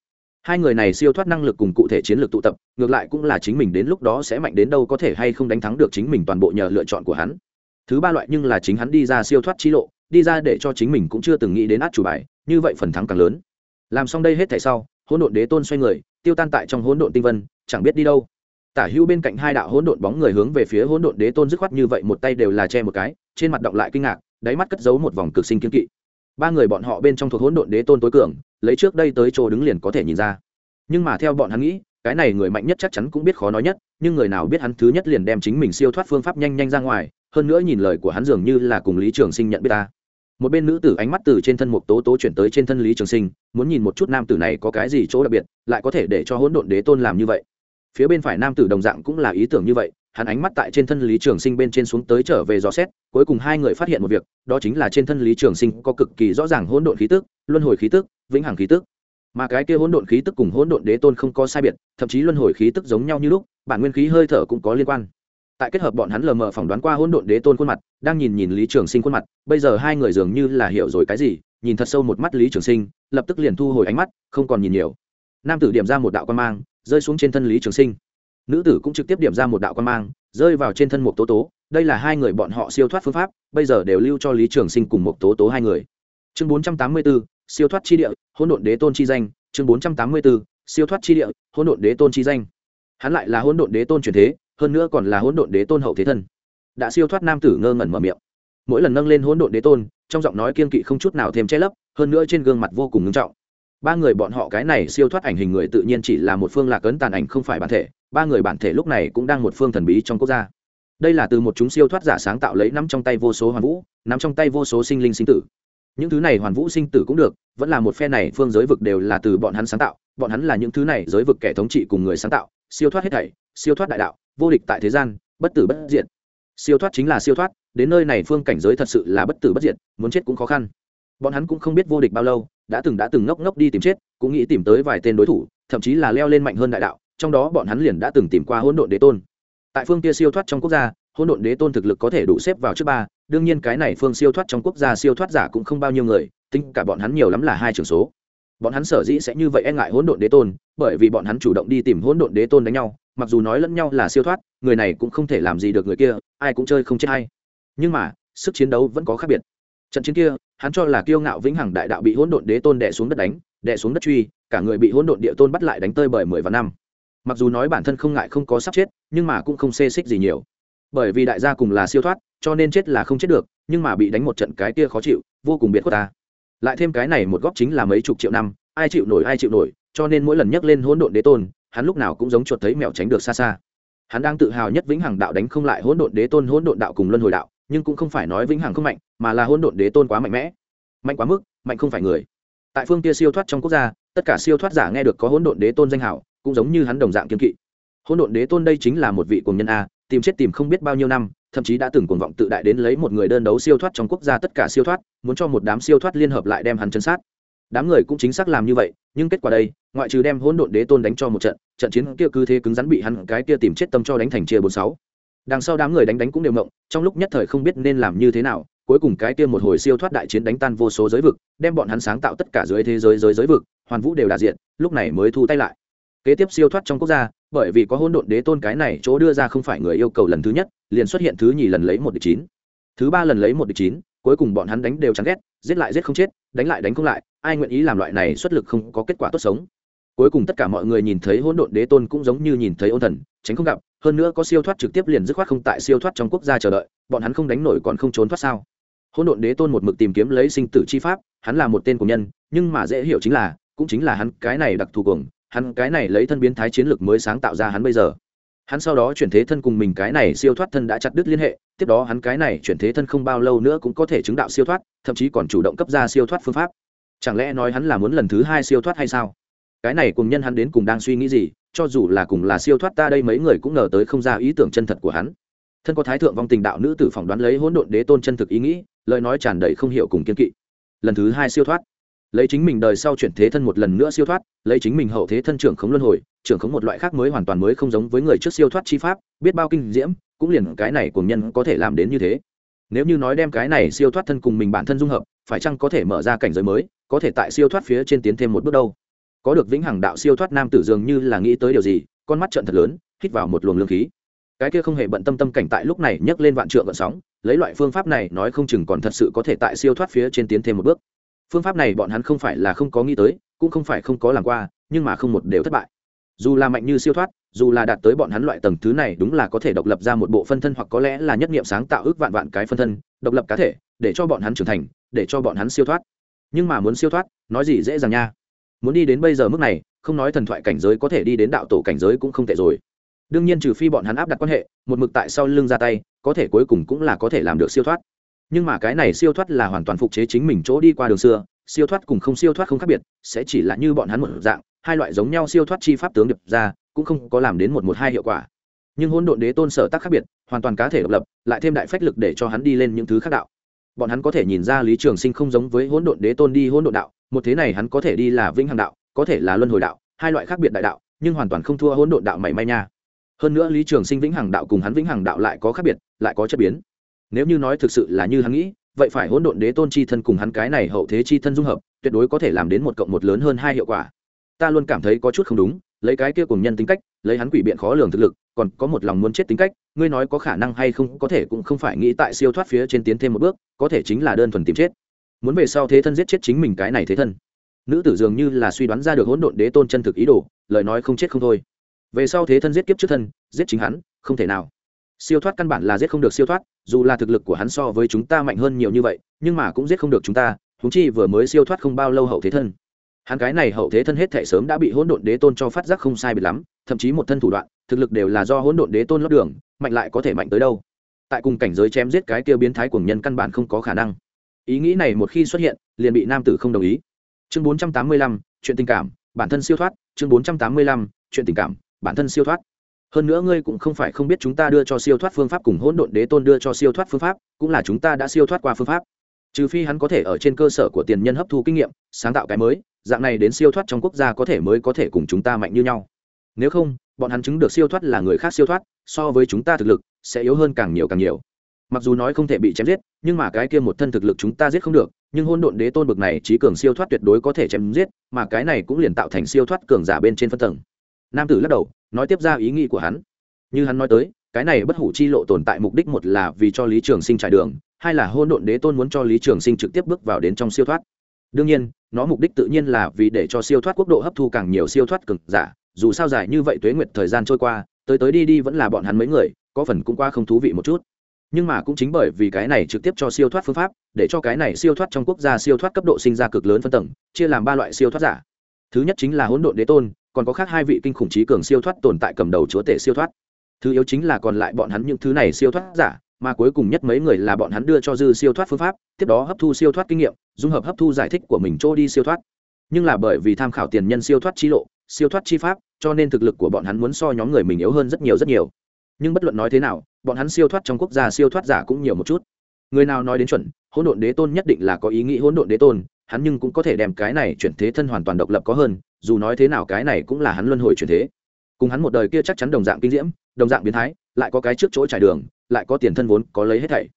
Hai người này siêu thoát năng lực cùng cụ thể chiến lược tụ tập, ngược lại cũng là chính mình đến lúc đó sẽ mạnh đến đâu có thể hay không đánh thắng được chính mình toàn bộ nhờ lựa chọn của hắn. Thứ ba loại nhưng là chính hắn đi ra siêu thoát chi lộ, đi ra để cho chính mình cũng chưa từng nghĩ đến át chủ bài, như vậy phần thắng càng lớn. Làm xong đây hết thảy sau, hỗn độn đế tôn xoay người, tiêu tan tại trong hỗn độn tinh vân, chẳng biết đi đâu tả hữu bên cạnh hai đạo hỗn độn bóng người hướng về phía hỗn độn đế tôn dứt khoát như vậy, một tay đều là che một cái, trên mặt động lại kinh ngạc, đáy mắt cất giấu một vòng cực sinh kiên kỵ. Ba người bọn họ bên trong thuộc hỗn độn đế tôn tối cường, lấy trước đây tới chỗ đứng liền có thể nhìn ra. Nhưng mà theo bọn hắn nghĩ, cái này người mạnh nhất chắc chắn cũng biết khó nói nhất, nhưng người nào biết hắn thứ nhất liền đem chính mình siêu thoát phương pháp nhanh nhanh ra ngoài, hơn nữa nhìn lời của hắn dường như là cùng lý trường sinh nhận biết ta. Một bên nữ tử ánh mắt từ trên thân mục tố tố chuyển tới trên thân lý trường sinh, muốn nhìn một chút nam tử này có cái gì chỗ đặc biệt, lại có thể để cho hỗn độn đế tôn làm như vậy phía bên phải nam tử đồng dạng cũng là ý tưởng như vậy, hắn ánh mắt tại trên thân lý trường sinh bên trên xuống tới trở về dò xét, cuối cùng hai người phát hiện một việc, đó chính là trên thân lý trường sinh có cực kỳ rõ ràng hỗn độn khí tức, luân hồi khí tức, vĩnh hằng khí tức. Mà cái kia hỗn độn khí tức cùng hỗn độn đế tôn không có sai biệt, thậm chí luân hồi khí tức giống nhau như lúc, bản nguyên khí hơi thở cũng có liên quan. Tại kết hợp bọn hắn lờ mờ phỏng đoán qua hỗn độn đế tôn khuôn mặt, đang nhìn nhìn lý trường sinh khuôn mặt, bây giờ hai người dường như là hiểu rồi cái gì, nhìn thật sâu một mắt lý trường sinh, lập tức liền thu hồi ánh mắt, không còn nhìn nhiều. Nam tử điểm ra một đạo quan mang rơi xuống trên thân lý trường sinh nữ tử cũng trực tiếp điểm ra một đạo quan mang rơi vào trên thân một tố tố đây là hai người bọn họ siêu thoát phương pháp bây giờ đều lưu cho lý trường sinh cùng một tố tố hai người chương bốn trăm tám mươi bốn siêu thoát chi địa hỗn độn đế tôn chi danh chương bốn trăm tám mươi bốn siêu thoát chi địa hỗn độn đế tôn chi danh hắn lại là hỗn độn đế tôn truyền thế hơn nữa còn là hỗn độn đế tôn hậu thế thân đã siêu thoát nam tử ngơ ngẩn mở miệng mỗi lần nâng lên hỗn độn đế tôn trong giọng nói kiên kỵ không chút nào thêm che lấp hơn nữa trên gương mặt vô cùng ngưng trọng ba người bọn họ cái này siêu thoát ảnh hình người tự nhiên chỉ là một phương lạc ấn tàn ảnh không phải bản thể, ba người bản thể lúc này cũng đang một phương thần bí trong quốc gia. Đây là từ một chúng siêu thoát giả sáng tạo lấy nắm trong tay vô số hoàn vũ, nắm trong tay vô số sinh linh sinh tử. Những thứ này hoàn vũ sinh tử cũng được, vẫn là một phe này phương giới vực đều là từ bọn hắn sáng tạo, bọn hắn là những thứ này giới vực kẻ thống trị cùng người sáng tạo, siêu thoát hết thảy, siêu thoát đại đạo, vô địch tại thế gian, bất tử bất diệt. Siêu thoát chính là siêu thoát, đến nơi này phương cảnh giới thật sự là bất tử bất diệt, muốn chết cũng khó khăn bọn hắn cũng không biết vô địch bao lâu, đã từng đã từng ngốc ngốc đi tìm chết, cũng nghĩ tìm tới vài tên đối thủ, thậm chí là leo lên mạnh hơn đại đạo, trong đó bọn hắn liền đã từng tìm qua hỗn độn đế tôn. Tại phương kia siêu thoát trong quốc gia, hỗn độn đế tôn thực lực có thể đủ xếp vào trước ba, đương nhiên cái này phương siêu thoát trong quốc gia siêu thoát giả cũng không bao nhiêu người, tính cả bọn hắn nhiều lắm là hai trường số. Bọn hắn sở dĩ sẽ như vậy e ngại hỗn độn đế tôn, bởi vì bọn hắn chủ động đi tìm hỗn độn đế tôn đánh nhau, mặc dù nói lẫn nhau là siêu thoát, người này cũng không thể làm gì được người kia, ai cũng chơi không chết hay. Nhưng mà, sức chiến đấu vẫn có khác biệt. Trận chiến kia hắn cho là kiêu ngạo vĩnh hằng đại đạo bị hỗn độn đế tôn đè xuống đất đánh, đè xuống đất truy, cả người bị hỗn độn địa tôn bắt lại đánh tơi bởi mười vạn năm. Mặc dù nói bản thân không ngại không có sắp chết, nhưng mà cũng không xê xích gì nhiều. Bởi vì đại gia cùng là siêu thoát, cho nên chết là không chết được, nhưng mà bị đánh một trận cái kia khó chịu, vô cùng biệt khuất ta. Lại thêm cái này một góp chính là mấy chục triệu năm, ai chịu nổi ai chịu nổi, cho nên mỗi lần nhắc lên hỗn độn đế tôn, hắn lúc nào cũng giống chuột thấy mèo tránh được xa xa. Hắn đang tự hào nhất vĩnh hằng đạo đánh không lại hỗn độn đế tôn, hỗn độn đạo cùng luân hồi đạo nhưng cũng không phải nói vĩnh hằng không mạnh, mà là hôn độn đế tôn quá mạnh mẽ. Mạnh quá mức, mạnh không phải người. Tại phương kia siêu thoát trong quốc gia, tất cả siêu thoát giả nghe được có hỗn độn đế tôn danh hảo, cũng giống như hắn đồng dạng kiên kỵ. Hỗn độn đế tôn đây chính là một vị cuồng nhân a, tìm chết tìm không biết bao nhiêu năm, thậm chí đã từng cuồng vọng tự đại đến lấy một người đơn đấu siêu thoát trong quốc gia tất cả siêu thoát, muốn cho một đám siêu thoát liên hợp lại đem hắn chấn sát. Đám người cũng chính xác làm như vậy, nhưng kết quả đây, ngoại trừ đem hỗn độn đế tôn đánh cho một trận trận chiến kia cứ thế cứng rắn bị hắn cái kia tìm chết tâm cho đánh thành chia bốn sáu đằng sau đám người đánh đánh cũng đều mộng trong lúc nhất thời không biết nên làm như thế nào, cuối cùng cái kia một hồi siêu thoát đại chiến đánh tan vô số giới vực, đem bọn hắn sáng tạo tất cả dưới thế giới giới giới vực, hoàn vũ đều đ diện lúc này mới thu tay lại. Kế tiếp siêu thoát trong quốc gia, bởi vì có hỗn độn đế tôn cái này chỗ đưa ra không phải người yêu cầu lần thứ nhất, liền xuất hiện thứ nhì lần lấy một địch chín. Thứ ba lần lấy một địch chín, cuối cùng bọn hắn đánh đều chán ghét, giết lại giết không chết, đánh lại đánh không lại, ai nguyện ý làm loại này xuất lực không có kết quả tốt sống. Cuối cùng tất cả mọi người nhìn thấy hỗn độn đế tôn cũng giống như nhìn thấy ôn thần, tránh không gặp hơn nữa có siêu thoát trực tiếp liền dứt khoát không tại siêu thoát trong quốc gia chờ đợi, bọn hắn không đánh nổi còn không trốn thoát sao? Hỗn độn đế tôn một mực tìm kiếm lấy sinh tử chi pháp, hắn là một tên của nhân, nhưng mà dễ hiểu chính là, cũng chính là hắn cái này đặc thù cường hắn cái này lấy thân biến thái chiến lược mới sáng tạo ra hắn bây giờ. Hắn sau đó chuyển thế thân cùng mình cái này siêu thoát thân đã chặt đứt liên hệ, tiếp đó hắn cái này chuyển thế thân không bao lâu nữa cũng có thể chứng đạo siêu thoát, thậm chí còn chủ động cấp ra siêu thoát phương pháp. Chẳng lẽ nói hắn là muốn lần thứ hai siêu thoát hay sao? Cái này cùng nhân hắn đến cùng đang suy nghĩ gì? Cho dù là cùng là siêu thoát ta đây mấy người cũng ngờ tới không ra ý tưởng chân thật của hắn. Thân có thái thượng vong tình đạo nữ tử phỏng đoán lấy hỗn độn đế tôn chân thực ý nghĩ, lời nói tràn đầy không hiểu cùng kiên kỵ. Lần thứ hai siêu thoát. Lấy chính mình đời sau chuyển thế thân một lần nữa siêu thoát, lấy chính mình hậu thế thân trưởng khống luân hồi, trưởng khống một loại khác mới hoàn toàn mới không giống với người trước siêu thoát chi pháp, biết bao kinh diễm, cũng liền cái này cùng nhân có thể làm đến như thế. Nếu như nói đem cái này siêu thoát thân cùng mình bản thân dung hợp, phải chăng có thể mở ra cảnh giới mới, có thể tại siêu thoát phía trên tiến thêm một bước đâu? Có được vĩnh hằng đạo siêu thoát nam tử dường như là nghĩ tới điều gì, con mắt trận thật lớn, hít vào một luồng lương khí. Cái kia không hề bận tâm tâm cảnh tại lúc này nhấc lên vạn trượng vận sóng, lấy loại phương pháp này nói không chừng còn thật sự có thể tại siêu thoát phía trên tiến thêm một bước. Phương pháp này bọn hắn không phải là không có nghĩ tới, cũng không phải không có làm qua, nhưng mà không một đều thất bại. Dù là mạnh như siêu thoát, dù là đạt tới bọn hắn loại tầng thứ này đúng là có thể độc lập ra một bộ phân thân hoặc có lẽ là nhất nghiệm sáng tạo ước vạn vạn cái phân thân, độc lập cá thể, để cho bọn hắn trưởng thành, để cho bọn hắn siêu thoát. Nhưng mà muốn siêu thoát, nói gì dễ dàng nha muốn đi đến bây giờ mức này, không nói thần thoại cảnh giới có thể đi đến đạo tổ cảnh giới cũng không tệ rồi. Đương nhiên trừ phi bọn hắn áp đặt quan hệ, một mực tại sau lưng ra tay, có thể cuối cùng cũng là có thể làm được siêu thoát. Nhưng mà cái này siêu thoát là hoàn toàn phục chế chính mình chỗ đi qua đường xưa, siêu thoát cùng không siêu thoát không khác biệt, sẽ chỉ là như bọn hắn một dạng, hai loại giống nhau siêu thoát chi pháp tướng điệp ra, cũng không có làm đến một một hai hiệu quả. Nhưng hỗn độn đế tôn sở tác khác biệt, hoàn toàn cá thể độc lập, lại thêm đại phách lực để cho hắn đi lên những thứ khác đạo. Bọn hắn có thể nhìn ra lý trường sinh không giống với hỗn độn đế tôn đi hỗn độn đạo một thế này hắn có thể đi là vĩnh hằng đạo, có thể là luân hồi đạo, hai loại khác biệt đại đạo, nhưng hoàn toàn không thua hỗn độn đạo mảy may nha. Hơn nữa lý trường sinh vĩnh hằng đạo cùng hắn vĩnh hằng đạo lại có khác biệt, lại có chất biến. Nếu như nói thực sự là như hắn nghĩ, vậy phải hỗn độn đế tôn chi thân cùng hắn cái này hậu thế chi thân dung hợp, tuyệt đối có thể làm đến một cộng một lớn hơn hai hiệu quả. Ta luôn cảm thấy có chút không đúng, lấy cái kia cùng nhân tính cách, lấy hắn quỷ biện khó lường thực lực, còn có một lòng muốn chết tính cách, ngươi nói có khả năng hay không có thể cũng không phải nghĩ tại siêu thoát phía trên tiến thêm một bước, có thể chính là đơn thuần tìm chết muốn về sau thế thân giết chết chính mình cái này thế thân. Nữ tử dường như là suy đoán ra được hỗn độn đế tôn chân thực ý đồ, lời nói không chết không thôi. Về sau thế thân giết kiếp trước thân, giết chính hắn, không thể nào. Siêu thoát căn bản là giết không được siêu thoát, dù là thực lực của hắn so với chúng ta mạnh hơn nhiều như vậy, nhưng mà cũng giết không được chúng ta húng chi vừa mới siêu thoát không bao lâu hậu thế thân. Hắn cái này hậu thế thân hết thể sớm đã bị hỗn độn đế tôn cho phát giác không sai biệt lắm, thậm chí một thân thủ đoạn, thực lực đều là do hỗn độn đế tôn lót đường, mạnh lại có thể mạnh tới đâu. Tại cùng cảnh giới chém giết cái kia biến thái của nhân căn bản không có khả năng ý nghĩ này một khi xuất hiện, liền bị nam tử không đồng ý. Chương bốn trăm tám mươi lăm, chuyện tình cảm, bản thân siêu thoát. Chương bốn trăm tám mươi lăm, chuyện tình cảm, bản thân siêu thoát. Hơn nữa ngươi cũng không phải không biết chúng ta đưa cho siêu thoát phương pháp cùng hỗn độn đế tôn đưa cho siêu thoát phương pháp, cũng là chúng ta đã siêu thoát qua phương pháp. Trừ phi hắn có thể ở trên cơ sở của tiền nhân hấp thu kinh nghiệm, sáng tạo cái mới, dạng này đến siêu thoát trong quốc gia có thể mới có thể cùng chúng ta mạnh như nhau. Nếu không, bọn hắn chứng được siêu thoát là người khác siêu thoát, so với chúng ta thực lực, sẽ yếu hơn càng nhiều càng nhiều mặc dù nói không thể bị chém giết, nhưng mà cái kia một thân thực lực chúng ta giết không được, nhưng hôn độn đế tôn bực này trí cường siêu thoát tuyệt đối có thể chém giết, mà cái này cũng liền tạo thành siêu thoát cường giả bên trên phân tầng. Nam tử lắc đầu, nói tiếp ra ý nghĩ của hắn. Như hắn nói tới, cái này bất hủ chi lộ tồn tại mục đích một là vì cho lý trường sinh trải đường, hai là hôn độn đế tôn muốn cho lý trường sinh trực tiếp bước vào đến trong siêu thoát. Đương nhiên, nó mục đích tự nhiên là vì để cho siêu thoát quốc độ hấp thu càng nhiều siêu thoát cực giả, dù sao dài như vậy tuế nguyệt thời gian trôi qua, tới tới đi đi vẫn là bọn hắn mấy người, có phần cũng qua không thú vị một chút nhưng mà cũng chính bởi vì cái này trực tiếp cho siêu thoát phương pháp để cho cái này siêu thoát trong quốc gia siêu thoát cấp độ sinh ra cực lớn phân tầng chia làm ba loại siêu thoát giả thứ nhất chính là hỗn độn đế tôn còn có khác hai vị kinh khủng trí cường siêu thoát tồn tại cầm đầu chúa tể siêu thoát thứ yếu chính là còn lại bọn hắn những thứ này siêu thoát giả mà cuối cùng nhất mấy người là bọn hắn đưa cho dư siêu thoát phương pháp tiếp đó hấp thu siêu thoát kinh nghiệm dung hợp hấp thu giải thích của mình trôi đi siêu thoát nhưng là bởi vì tham khảo tiền nhân siêu thoát chi lộ siêu thoát chi pháp cho nên thực lực của bọn hắn muốn so nhóm người mình yếu hơn rất nhiều rất nhiều nhưng bất luận nói thế nào bọn hắn siêu thoát trong quốc gia siêu thoát giả cũng nhiều một chút. Người nào nói đến chuẩn, hỗn độn đế tôn nhất định là có ý nghĩ hỗn độn đế tôn, hắn nhưng cũng có thể đem cái này chuyển thế thân hoàn toàn độc lập có hơn, dù nói thế nào cái này cũng là hắn luân hồi chuyển thế. Cùng hắn một đời kia chắc chắn đồng dạng kinh diễm, đồng dạng biến thái, lại có cái trước chỗ trải đường, lại có tiền thân vốn có lấy hết thảy.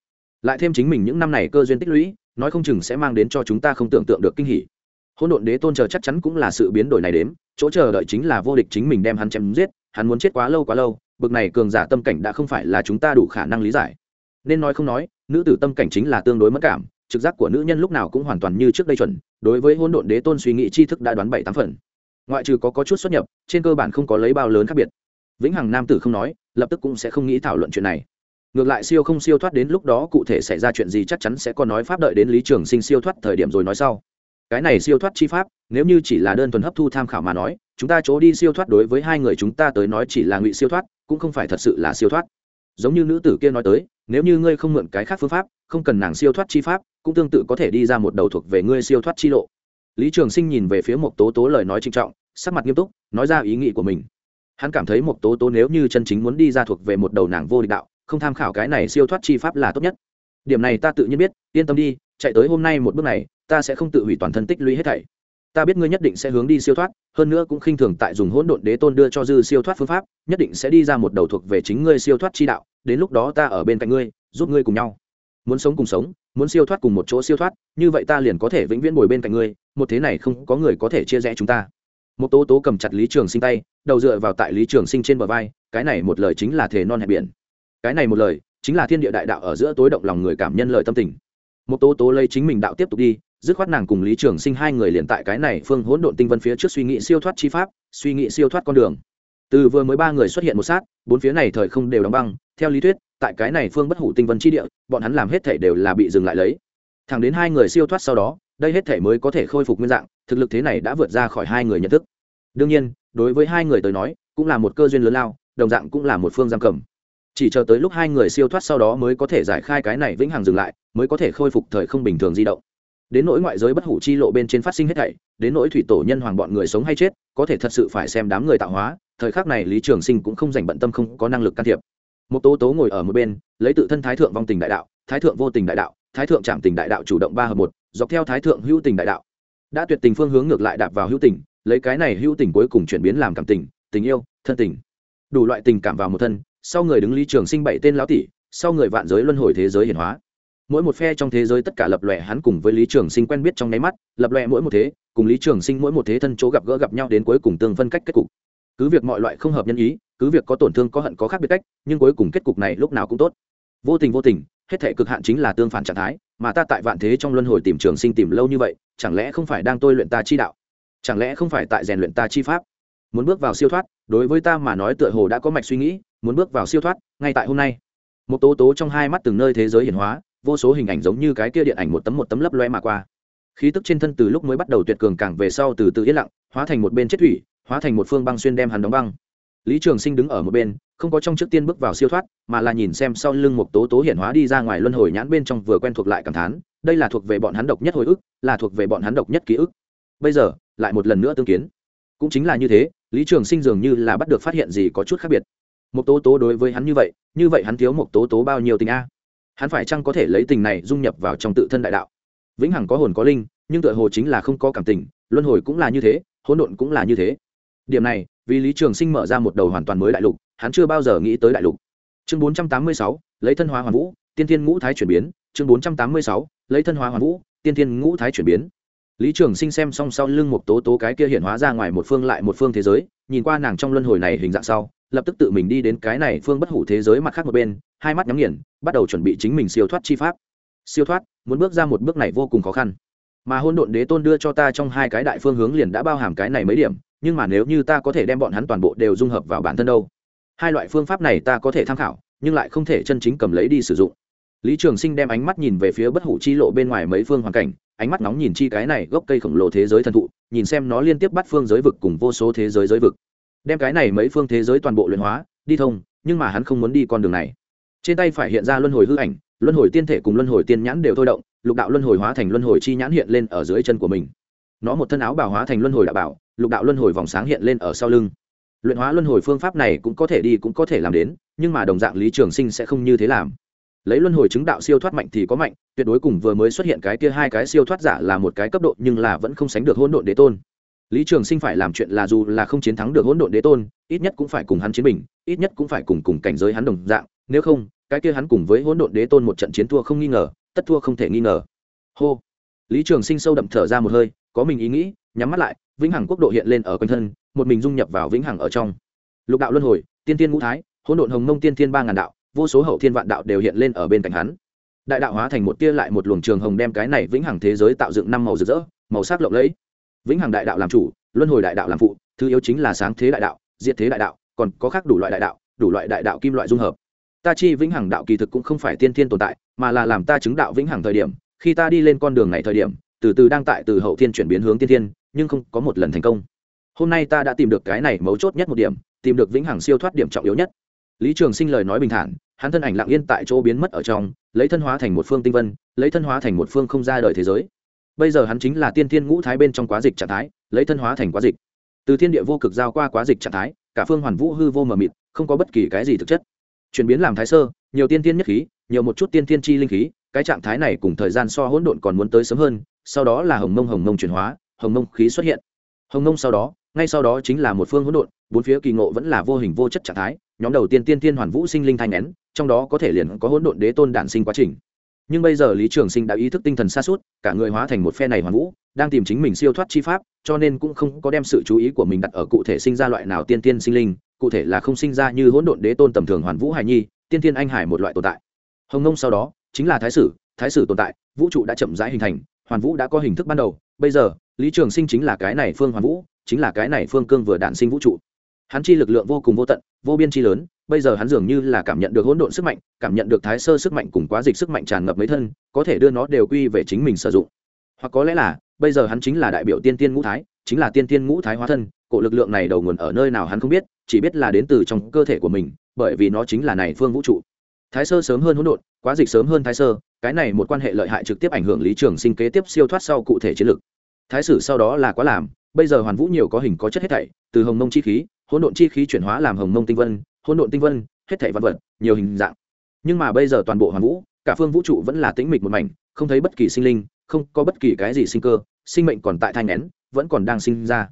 Lại thêm chính mình những năm này cơ duyên tích lũy, nói không chừng sẽ mang đến cho chúng ta không tưởng tượng được kinh hỉ. Hỗn độn đế tôn chờ chắc chắn cũng là sự biến đổi này đến chỗ chờ đợi chính là vô địch chính mình đem hắn chém giết hắn muốn chết quá lâu quá lâu bực này cường giả tâm cảnh đã không phải là chúng ta đủ khả năng lý giải. Nên nói không nói nữ tử tâm cảnh chính là tương đối mất cảm trực giác của nữ nhân lúc nào cũng hoàn toàn như trước đây chuẩn đối với hôn độn đế tôn suy nghĩ tri thức đã đoán bảy tám phần. Ngoại trừ có, có chút xuất nhập trên cơ bản không có lấy bao lớn khác biệt. Vĩnh hằng nam tử không nói lập tức cũng sẽ không nghĩ thảo luận chuyện này. Ngược lại siêu không siêu thoát đến lúc đó cụ thể xảy ra chuyện gì chắc chắn sẽ còn nói pháp đợi đến lý trường sinh siêu thoát thời điểm rồi nói sau cái này siêu thoát chi pháp, nếu như chỉ là đơn thuần hấp thu tham khảo mà nói, chúng ta chỗ đi siêu thoát đối với hai người chúng ta tới nói chỉ là ngụy siêu thoát, cũng không phải thật sự là siêu thoát. Giống như nữ tử kia nói tới, nếu như ngươi không mượn cái khác phương pháp, không cần nàng siêu thoát chi pháp, cũng tương tự có thể đi ra một đầu thuộc về ngươi siêu thoát chi lộ. Lý trường sinh nhìn về phía một tố tố lời nói trinh trọng, sắc mặt nghiêm túc, nói ra ý nghĩ của mình. Hắn cảm thấy một tố tố nếu như chân chính muốn đi ra thuộc về một đầu nàng vô địch đạo, không tham khảo cái này siêu thoát chi pháp là tốt nhất. Điểm này ta tự nhiên biết, yên tâm đi, chạy tới hôm nay một bước này ta sẽ không tự hủy toàn thân tích lũy hết thảy. Ta biết ngươi nhất định sẽ hướng đi siêu thoát, hơn nữa cũng khinh thường tại dùng hỗn độn đế tôn đưa cho dư siêu thoát phương pháp, nhất định sẽ đi ra một đầu thuộc về chính ngươi siêu thoát chi đạo, đến lúc đó ta ở bên cạnh ngươi, giúp ngươi cùng nhau. Muốn sống cùng sống, muốn siêu thoát cùng một chỗ siêu thoát, như vậy ta liền có thể vĩnh viễn ngồi bên cạnh ngươi, một thế này không có người có thể chia rẽ chúng ta. Một tố tố cầm chặt lý trường sinh tay, đầu dựa vào tại lý trường sinh trên bờ vai, cái này một lời chính là thể non hẹp biển. Cái này một lời, chính là thiên địa đại đạo ở giữa tối động lòng người cảm nhân lời tâm tình. Một tố tố lấy chính mình đạo tiếp tục đi dứt khoát nàng cùng lý trường sinh hai người liền tại cái này phương hỗn độn tinh vân phía trước suy nghĩ siêu thoát chi pháp, suy nghĩ siêu thoát con đường. Từ vừa mới ba người xuất hiện một sát, bốn phía này thời không đều đóng băng, theo lý thuyết, tại cái này phương bất hủ tinh vân chi địa, bọn hắn làm hết thể đều là bị dừng lại lấy. Thẳng đến hai người siêu thoát sau đó, đây hết thể mới có thể khôi phục nguyên dạng, thực lực thế này đã vượt ra khỏi hai người nhận thức. Đương nhiên, đối với hai người tới nói, cũng là một cơ duyên lớn lao, đồng dạng cũng là một phương giam cầm. Chỉ chờ tới lúc hai người siêu thoát sau đó mới có thể giải khai cái này vĩnh hằng dừng lại, mới có thể khôi phục thời không bình thường di động đến nỗi ngoại giới bất hủ chi lộ bên trên phát sinh hết thảy, đến nỗi thủy tổ nhân hoàng bọn người sống hay chết, có thể thật sự phải xem đám người tạo hóa, thời khắc này lý trường sinh cũng không dành bận tâm không có năng lực can thiệp. Một tố tố ngồi ở một bên, lấy tự thân thái thượng vong tình đại đạo, thái thượng vô tình đại đạo, thái thượng trạm tình đại đạo chủ động ba hợp một, dọc theo thái thượng hữu tình đại đạo. Đã tuyệt tình phương hướng ngược lại đạp vào hữu tình, lấy cái này hữu tình cuối cùng chuyển biến làm cảm tình tình yêu, thân tình. Đủ loại tình cảm vào một thân, sau người đứng lý trường sinh bảy tên lão tỷ, sau người vạn giới luân hồi thế giới hiển hóa mỗi một phe trong thế giới tất cả lập lòe hắn cùng với lý trường sinh quen biết trong nháy mắt, lập lòe mỗi một thế, cùng lý trường sinh mỗi một thế thân chỗ gặp gỡ gặp nhau đến cuối cùng tương phân cách kết cục. Cứ việc mọi loại không hợp nhân ý, cứ việc có tổn thương có hận có khác biệt cách, nhưng cuối cùng kết cục này lúc nào cũng tốt. Vô tình vô tình, hết thể cực hạn chính là tương phản trạng thái, mà ta tại vạn thế trong luân hồi tìm trường sinh tìm lâu như vậy, chẳng lẽ không phải đang tôi luyện ta chi đạo? Chẳng lẽ không phải tại rèn luyện ta chi pháp? Muốn bước vào siêu thoát, đối với ta mà nói tựa hồ đã có mạch suy nghĩ, muốn bước vào siêu thoát, ngay tại hôm nay. Một tố tố trong hai mắt từng nơi thế giới hiển hóa vô số hình ảnh giống như cái kia điện ảnh một tấm một tấm lấp loe mà qua. Khí tức trên thân từ lúc mới bắt đầu tuyệt cường càng về sau từ từ yên lặng, hóa thành một bên chết thủy, hóa thành một phương băng xuyên đem hắn đóng băng. Lý trường sinh đứng ở một bên, không có trong trước tiên bước vào siêu thoát, mà là nhìn xem sau lưng một tố tố hiển hóa đi ra ngoài luân hồi nhãn bên trong vừa quen thuộc lại cảm thán, đây là thuộc về bọn hắn độc nhất hồi ức, là thuộc về bọn hắn độc nhất ký ức. Bây giờ, lại một lần nữa tương kiến. Cũng chính là như thế, lý trường sinh dường như là bắt được phát hiện gì có chút khác biệt. Một tố tố đối với hắn như vậy như vậy hắn thiếu một tố tố bao nhiêu tình a? Hắn phải chăng có thể lấy tình này dung nhập vào trong tự thân đại đạo? Vĩnh hằng có hồn có linh, nhưng tựa hồ chính là không có cảm tình, luân hồi cũng là như thế, hỗn độn cũng là như thế. Điểm này, vì lý trường sinh mở ra một đầu hoàn toàn mới đại lục, hắn chưa bao giờ nghĩ tới đại lục. Chương bốn trăm tám mươi sáu, lấy thân hóa hoàn vũ, tiên tiên ngũ thái chuyển biến. Chương bốn trăm tám mươi sáu, lấy thân hóa hoàn vũ, tiên tiên ngũ thái chuyển biến. Lý trường sinh xem xong sau lưng một tố tố cái kia hiện hóa ra ngoài một phương lại một phương thế giới, nhìn qua nàng trong luân hồi này hình dạng sau, lập tức tự mình đi đến cái này phương bất hủ thế giới mặt khác một bên, hai mắt nhắm nghiền bắt đầu chuẩn bị chính mình siêu thoát chi pháp. Siêu thoát, muốn bước ra một bước này vô cùng khó khăn. Mà hôn độn đế tôn đưa cho ta trong hai cái đại phương hướng liền đã bao hàm cái này mấy điểm, nhưng mà nếu như ta có thể đem bọn hắn toàn bộ đều dung hợp vào bản thân đâu? Hai loại phương pháp này ta có thể tham khảo, nhưng lại không thể chân chính cầm lấy đi sử dụng. Lý trường sinh đem ánh mắt nhìn về phía bất hủ chi lộ bên ngoài mấy phương hoàn cảnh, ánh mắt nóng nhìn chi cái này gốc cây khổng lồ thế giới thần thụ, nhìn xem nó liên tiếp bắt phương giới vực cùng vô số thế giới giới vực. Đem cái này mấy phương thế giới toàn bộ luyện hóa, đi thông, nhưng mà hắn không muốn đi con đường này trên tay phải hiện ra luân hồi hư ảnh, luân hồi tiên thể cùng luân hồi tiên nhãn đều thôi động, lục đạo luân hồi hóa thành luân hồi chi nhãn hiện lên ở dưới chân của mình. Nó một thân áo bảo hóa thành luân hồi đạo bảo, lục đạo luân hồi vòng sáng hiện lên ở sau lưng. Luyện hóa luân hồi phương pháp này cũng có thể đi cũng có thể làm đến, nhưng mà đồng dạng lý trường sinh sẽ không như thế làm. Lấy luân hồi chứng đạo siêu thoát mạnh thì có mạnh, tuyệt đối cùng vừa mới xuất hiện cái kia hai cái siêu thoát giả là một cái cấp độ nhưng là vẫn không sánh được hỗn độn đế tôn. Lý trường sinh phải làm chuyện là dù là không chiến thắng được hỗn độn đế tôn, ít nhất cũng phải cùng hắn chiến bình, ít nhất cũng phải cùng cùng cảnh giới hắn đồng dạng, nếu không cái kia hắn cùng với hỗn độn đế tôn một trận chiến thua không nghi ngờ, tất thua không thể nghi ngờ. Hô. Lý trường sinh sâu đậm thở ra một hơi, có mình ý nghĩ, nhắm mắt lại, vĩnh hằng quốc độ hiện lên ở quanh thân, một mình dung nhập vào vĩnh hằng ở trong. Lục đạo luân hồi, tiên tiên ngũ thái, hỗn độn hồng mông tiên tiên ba ngàn đạo, vô số hậu thiên vạn đạo đều hiện lên ở bên cạnh hắn. Đại đạo hóa thành một tia lại một luồng trường hồng đem cái này vĩnh hằng thế giới tạo dựng năm màu rực rỡ, màu sắc lộng lẫy. Vĩnh hằng đại đạo làm chủ, luân hồi đại đạo làm phụ, thứ yếu chính là sáng thế đại đạo, diệt thế đại đạo, còn có khác đủ loại đại đạo, đủ loại đại đạo kim loại dung hợp ta chi vĩnh hằng đạo kỳ thực cũng không phải tiên thiên tồn tại, mà là làm ta chứng đạo vĩnh hằng thời điểm, khi ta đi lên con đường này thời điểm, từ từ đang tại từ hậu thiên chuyển biến hướng tiên thiên, nhưng không có một lần thành công. Hôm nay ta đã tìm được cái này mấu chốt nhất một điểm, tìm được vĩnh hằng siêu thoát điểm trọng yếu nhất. Lý trường sinh lời nói bình thản, hắn thân ảnh lặng yên tại chỗ biến mất ở trong, lấy thân hóa thành một phương tinh vân, lấy thân hóa thành một phương không ra đời thế giới. Bây giờ hắn chính là tiên thiên ngũ thái bên trong quá dịch trạng thái, lấy thân hóa thành quá dịch. Từ thiên địa vô cực giao qua quá dịch trạng thái, cả phương hoàn vũ hư vô mờ mịt, không có bất kỳ cái gì thực chất chuyển biến làm thái sơ, nhiều tiên tiên nhất khí, nhiều một chút tiên tiên chi linh khí, cái trạng thái này cùng thời gian so hỗn độn còn muốn tới sớm hơn, sau đó là hồng mông hồng mông chuyển hóa, hồng mông khí xuất hiện. Hồng mông sau đó, ngay sau đó chính là một phương hỗn độn, bốn phía kỳ ngộ vẫn là vô hình vô chất trạng thái, nhóm đầu tiên tiên tiên hoàn vũ sinh linh thanh nén, trong đó có thể liền có hỗn độn đế tôn đản sinh quá trình. Nhưng bây giờ lý trường sinh đã ý thức tinh thần xa suốt cả người hóa thành một phe này hoàn vũ, đang tìm chính mình siêu thoát chi pháp, cho nên cũng không có đem sự chú ý của mình đặt ở cụ thể sinh ra loại nào tiên tiên sinh linh cụ thể là không sinh ra như hỗn độn đế tôn tầm thường hoàn vũ hải nhi, tiên thiên anh hải một loại tồn tại. Hồng nông sau đó, chính là thái sử thái sử tồn tại, vũ trụ đã chậm rãi hình thành, hoàn vũ đã có hình thức ban đầu, bây giờ, lý trường sinh chính là cái này phương hoàn vũ, chính là cái này phương cương vừa đản sinh vũ trụ. Hắn chi lực lượng vô cùng vô tận, vô biên chi lớn, bây giờ hắn dường như là cảm nhận được hỗn độn sức mạnh, cảm nhận được thái sơ sức mạnh cùng quá dịch sức mạnh tràn ngập mấy thân, có thể đưa nó đều quy về chính mình sử dụng. Hoặc có lẽ là, bây giờ hắn chính là đại biểu tiên tiên ngũ thái, chính là tiên tiên ngũ thái hóa thân, cổ lực lượng này đầu nguồn ở nơi nào hắn không biết chỉ biết là đến từ trong cơ thể của mình, bởi vì nó chính là này phương vũ trụ. Thái sơ sớm hơn hỗn độn, quá dịch sớm hơn thái sơ, cái này một quan hệ lợi hại trực tiếp ảnh hưởng lý trường sinh kế tiếp siêu thoát sau cụ thể chiến lược. Thái sử sau đó là quá làm, bây giờ hoàn vũ nhiều có hình có chất hết thảy, từ hồng mông chi khí, hỗn độn chi khí chuyển hóa làm hồng mông tinh vân, hỗn độn tinh vân, hết thảy văn vật, nhiều hình dạng. Nhưng mà bây giờ toàn bộ hoàn vũ, cả phương vũ trụ vẫn là tĩnh mịch một mảnh, không thấy bất kỳ sinh linh, không có bất kỳ cái gì sinh cơ, sinh mệnh còn tại thai nén, vẫn còn đang sinh ra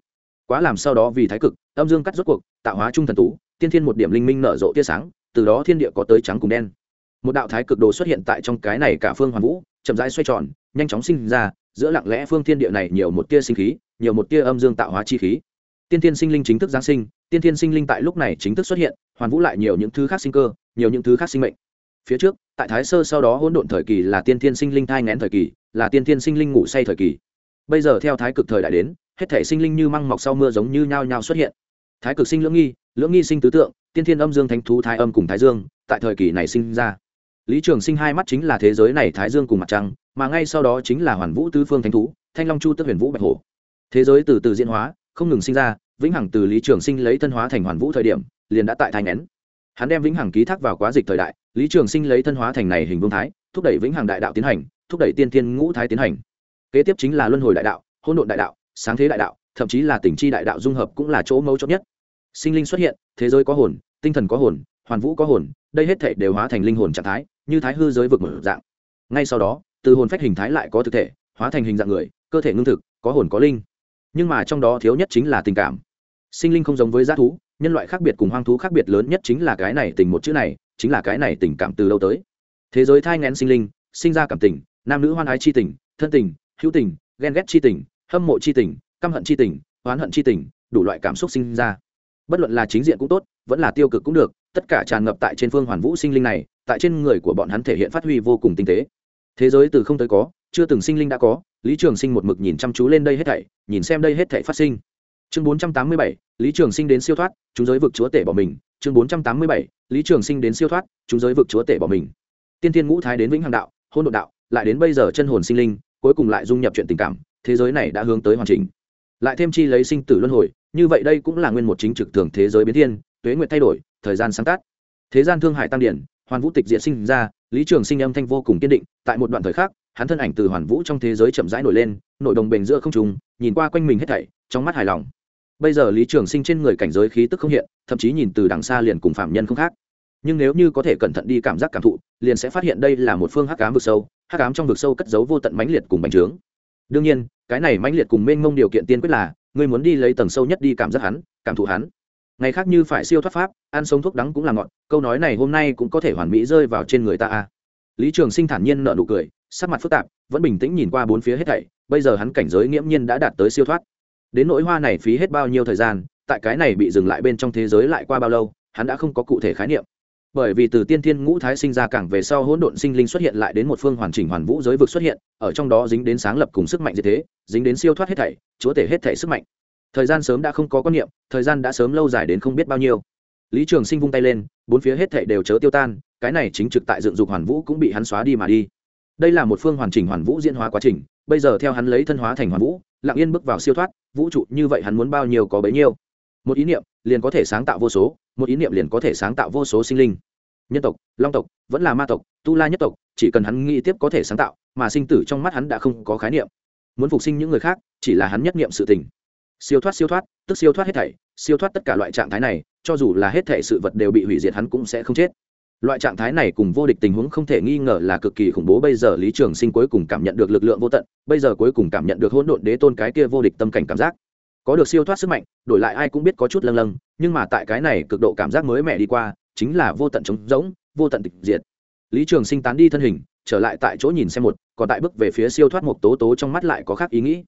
quá làm sau đó vì thái cực, âm dương cắt rốt cuộc, tạo hóa trung thần tú, tiên thiên một điểm linh minh nở rộ tia sáng, từ đó thiên địa có tới trắng cùng đen. Một đạo thái cực đồ xuất hiện tại trong cái này cả phương hoàn vũ, chậm rãi xoay tròn, nhanh chóng sinh ra, giữa lặng lẽ phương thiên địa này nhiều một tia sinh khí, nhiều một tia âm dương tạo hóa chi khí. Tiên thiên sinh linh chính thức giáng sinh, tiên thiên sinh linh tại lúc này chính thức xuất hiện, hoàn vũ lại nhiều những thứ khác sinh cơ, nhiều những thứ khác sinh mệnh. Phía trước, tại thái sơ sau đó hỗn độn thời kỳ là tiên thiên sinh linh thai ngén thời kỳ, là tiên thiên sinh linh ngủ say thời kỳ. Bây giờ theo thái cực thời đại đến hết thể sinh linh như măng mọc sau mưa giống như nhao nhao xuất hiện. Thái cực sinh lưỡng nghi lưỡng nghi sinh tứ tượng, tiên thiên âm dương thánh thú thái âm cùng thái dương, tại thời kỳ này sinh ra. Lý trường sinh hai mắt chính là thế giới này thái dương cùng mặt trăng, mà ngay sau đó chính là hoàn vũ tứ phương thánh thú, thanh long chu tức huyền vũ bạch hổ. Thế giới từ từ diễn hóa, không ngừng sinh ra, vĩnh hằng từ lý trường sinh lấy thân hóa thành hoàn vũ thời điểm, liền đã tại thai nén hắn đem vĩnh hằng ký thác vào quá dịch thời đại, lý trường sinh lấy thân hóa thành này hình vương thái, thúc đẩy vĩnh hằng đại đạo tiến hành, thúc đẩy tiên thiên ngũ thái tiến hành. Kế tiếp chính là luân hồi đại đạo, hỗn độn đại đạo sáng thế đại đạo, thậm chí là tỉnh chi đại đạo dung hợp cũng là chỗ mấu chốt nhất. Sinh linh xuất hiện, thế giới có hồn, tinh thần có hồn, hoàn vũ có hồn, đây hết thể đều hóa thành linh hồn trạng thái, như thái hư giới vực mở dạng. Ngay sau đó, từ hồn phách hình thái lại có thực thể, hóa thành hình dạng người, cơ thể ngưng thực, có hồn có linh. Nhưng mà trong đó thiếu nhất chính là tình cảm. Sinh linh không giống với g thú, nhân loại khác biệt cùng hoang thú khác biệt lớn nhất chính là cái này tình một chữ này, chính là cái này tình cảm từ đâu tới. Thế giới thai ngén sinh linh, sinh ra cảm tình, nam nữ hoan ái c h i tình, thân tình, hữu tình, ghen ghét c h i tình hâm mộ c h i tình, căm hận c h i tình, oán hận c h i tình, đủ loại cảm xúc sinh ra. Bất luận là chính diện cũng tốt, vẫn là tiêu cực cũng được, tất cả tràn ngập tại trên phương hoàn vũ sinh linh này, tại trên người của bọn hắn thể hiện phát huy vô cùng tinh tế. Thế giới từ không tới có, chưa từng sinh linh đã có, lý trường sinh một mực nhìn chăm chú lên đây hết thảy, nhìn xem đây hết thảy phát sinh. Chương bốn trăm tám mươi bảy, lý trường sinh đến siêu thoát, chúng giới vực chúa tể bỏ mình. Chương bốn trăm tám mươi bảy, lý trường sinh đến siêu thoát, chúng giới vực chúa tể bỏ mình. Tiên tiên ngũ thái đến vĩnh hằng đạo hôn đ ộ đạo, lại đến bây giờ chân hồn sinh linh, cuối cùng lại dung nhập chuyện tình cảm thế giới này đã hướng tới hoàn chỉnh. Lại thêm chi lấy sinh tử luân hồi, như vậy đây cũng là nguyên một chính trực thường thế giới biến thiên, tuế nguyện thay đổi, thời gian sáng tác. Thế gian thương hải tăng điển, hoàn vũ tịch diện sinh ra, lý trường sinh âm thanh vô cùng kiên định, tại một đoạn thời khắc, hắn thân ảnh từ hoàn vũ trong thế giới chậm rãi nổi lên, nội đồng bền giữa không trùng nhìn qua quanh mình hết thảy, trong mắt hài lòng. Bây giờ lý trường sinh trên người cảnh giới khí tức không hiện, thậm chí nhìn từ đằng xa liền cùng phạm nhân không khác. Nhưng nếu như có thể cẩn thận đi cảm giác cảm thụ, liền sẽ phát hiện đây là một phương hắc cám vực sâu, hắc cám trong vực sâu cất giấu vô tận mãnh liệt cùng bành trướng. Đương nhiên cái này mãnh liệt cùng mênh mông điều kiện tiên quyết là, ngươi muốn đi lấy tầng sâu nhất đi cảm giác hắn, cảm thụ hắn. Ngày khác như phải siêu thoát pháp, ăn sống thuốc đắng cũng là ngọn, câu nói này hôm nay cũng có thể hoàn mỹ rơi vào trên người ta a. Lý trường sinh thản nhiên nợ nụ cười, sắc mặt phức tạp, vẫn bình tĩnh nhìn qua bốn phía hết thảy, bây giờ hắn cảnh giới nghiễm nhiên đã đạt tới siêu thoát. Đến nỗi hoa này phí hết bao nhiêu thời gian, tại cái này bị dừng lại bên trong thế giới lại qua bao lâu, hắn đã không có cụ thể khái niệm bởi vì từ tiên thiên ngũ thái sinh ra cảng về sau hỗn độn sinh linh xuất hiện lại đến một phương hoàn chỉnh hoàn vũ giới vực xuất hiện, ở trong đó dính đến sáng lập cùng sức mạnh như thế, dính đến siêu thoát hết thảy, chúa tể hết thảy sức mạnh. Thời gian sớm đã không có quan niệm, thời gian đã sớm lâu dài đến không biết bao nhiêu. Lý trường sinh vung tay lên, bốn phía hết thảy đều chớ tiêu tan, cái này chính trực tại dựng dục hoàn vũ cũng bị hắn xóa đi mà đi. Đây là một phương hoàn chỉnh hoàn vũ diễn hóa quá trình, bây giờ theo hắn lấy thân hóa thành hoàn vũ, lặng yên bước vào siêu thoát, vũ trụ như vậy hắn muốn bao nhiêu có bấy nhiêu. Một ý niệm, liền có thể sáng tạo vô số một ý niệm liền có thể sáng tạo vô số sinh linh. Nhân tộc, long tộc, vẫn là ma tộc, tu la nhất tộc, chỉ cần hắn nghĩ tiếp có thể sáng tạo, mà sinh tử trong mắt hắn đã không có khái niệm. Muốn phục sinh những người khác, chỉ là hắn nhất niệm sự tình. Siêu thoát siêu thoát, tức siêu thoát hết thảy, siêu thoát tất cả loại trạng thái này, cho dù là hết thảy sự vật đều bị hủy diệt hắn cũng sẽ không chết. Loại trạng thái này cùng vô địch tình huống không thể nghi ngờ là cực kỳ khủng bố. Bây giờ lý trường sinh cuối cùng cảm nhận được lực lượng vô tận, bây giờ cuối cùng cảm nhận được hỗn độn đế tôn cái kia vô địch tâm cảnh cảm giác có được siêu thoát sức mạnh, đổi lại ai cũng biết có chút lâng lâng, nhưng mà tại cái này cực độ cảm giác mới mẻ đi qua, chính là vô tận trống rỗng, vô tận tịch diệt. Lý trường sinh tán đi thân hình, trở lại tại chỗ nhìn xem một, còn tại bước về phía siêu thoát một tố tố trong mắt lại có khác ý nghĩ.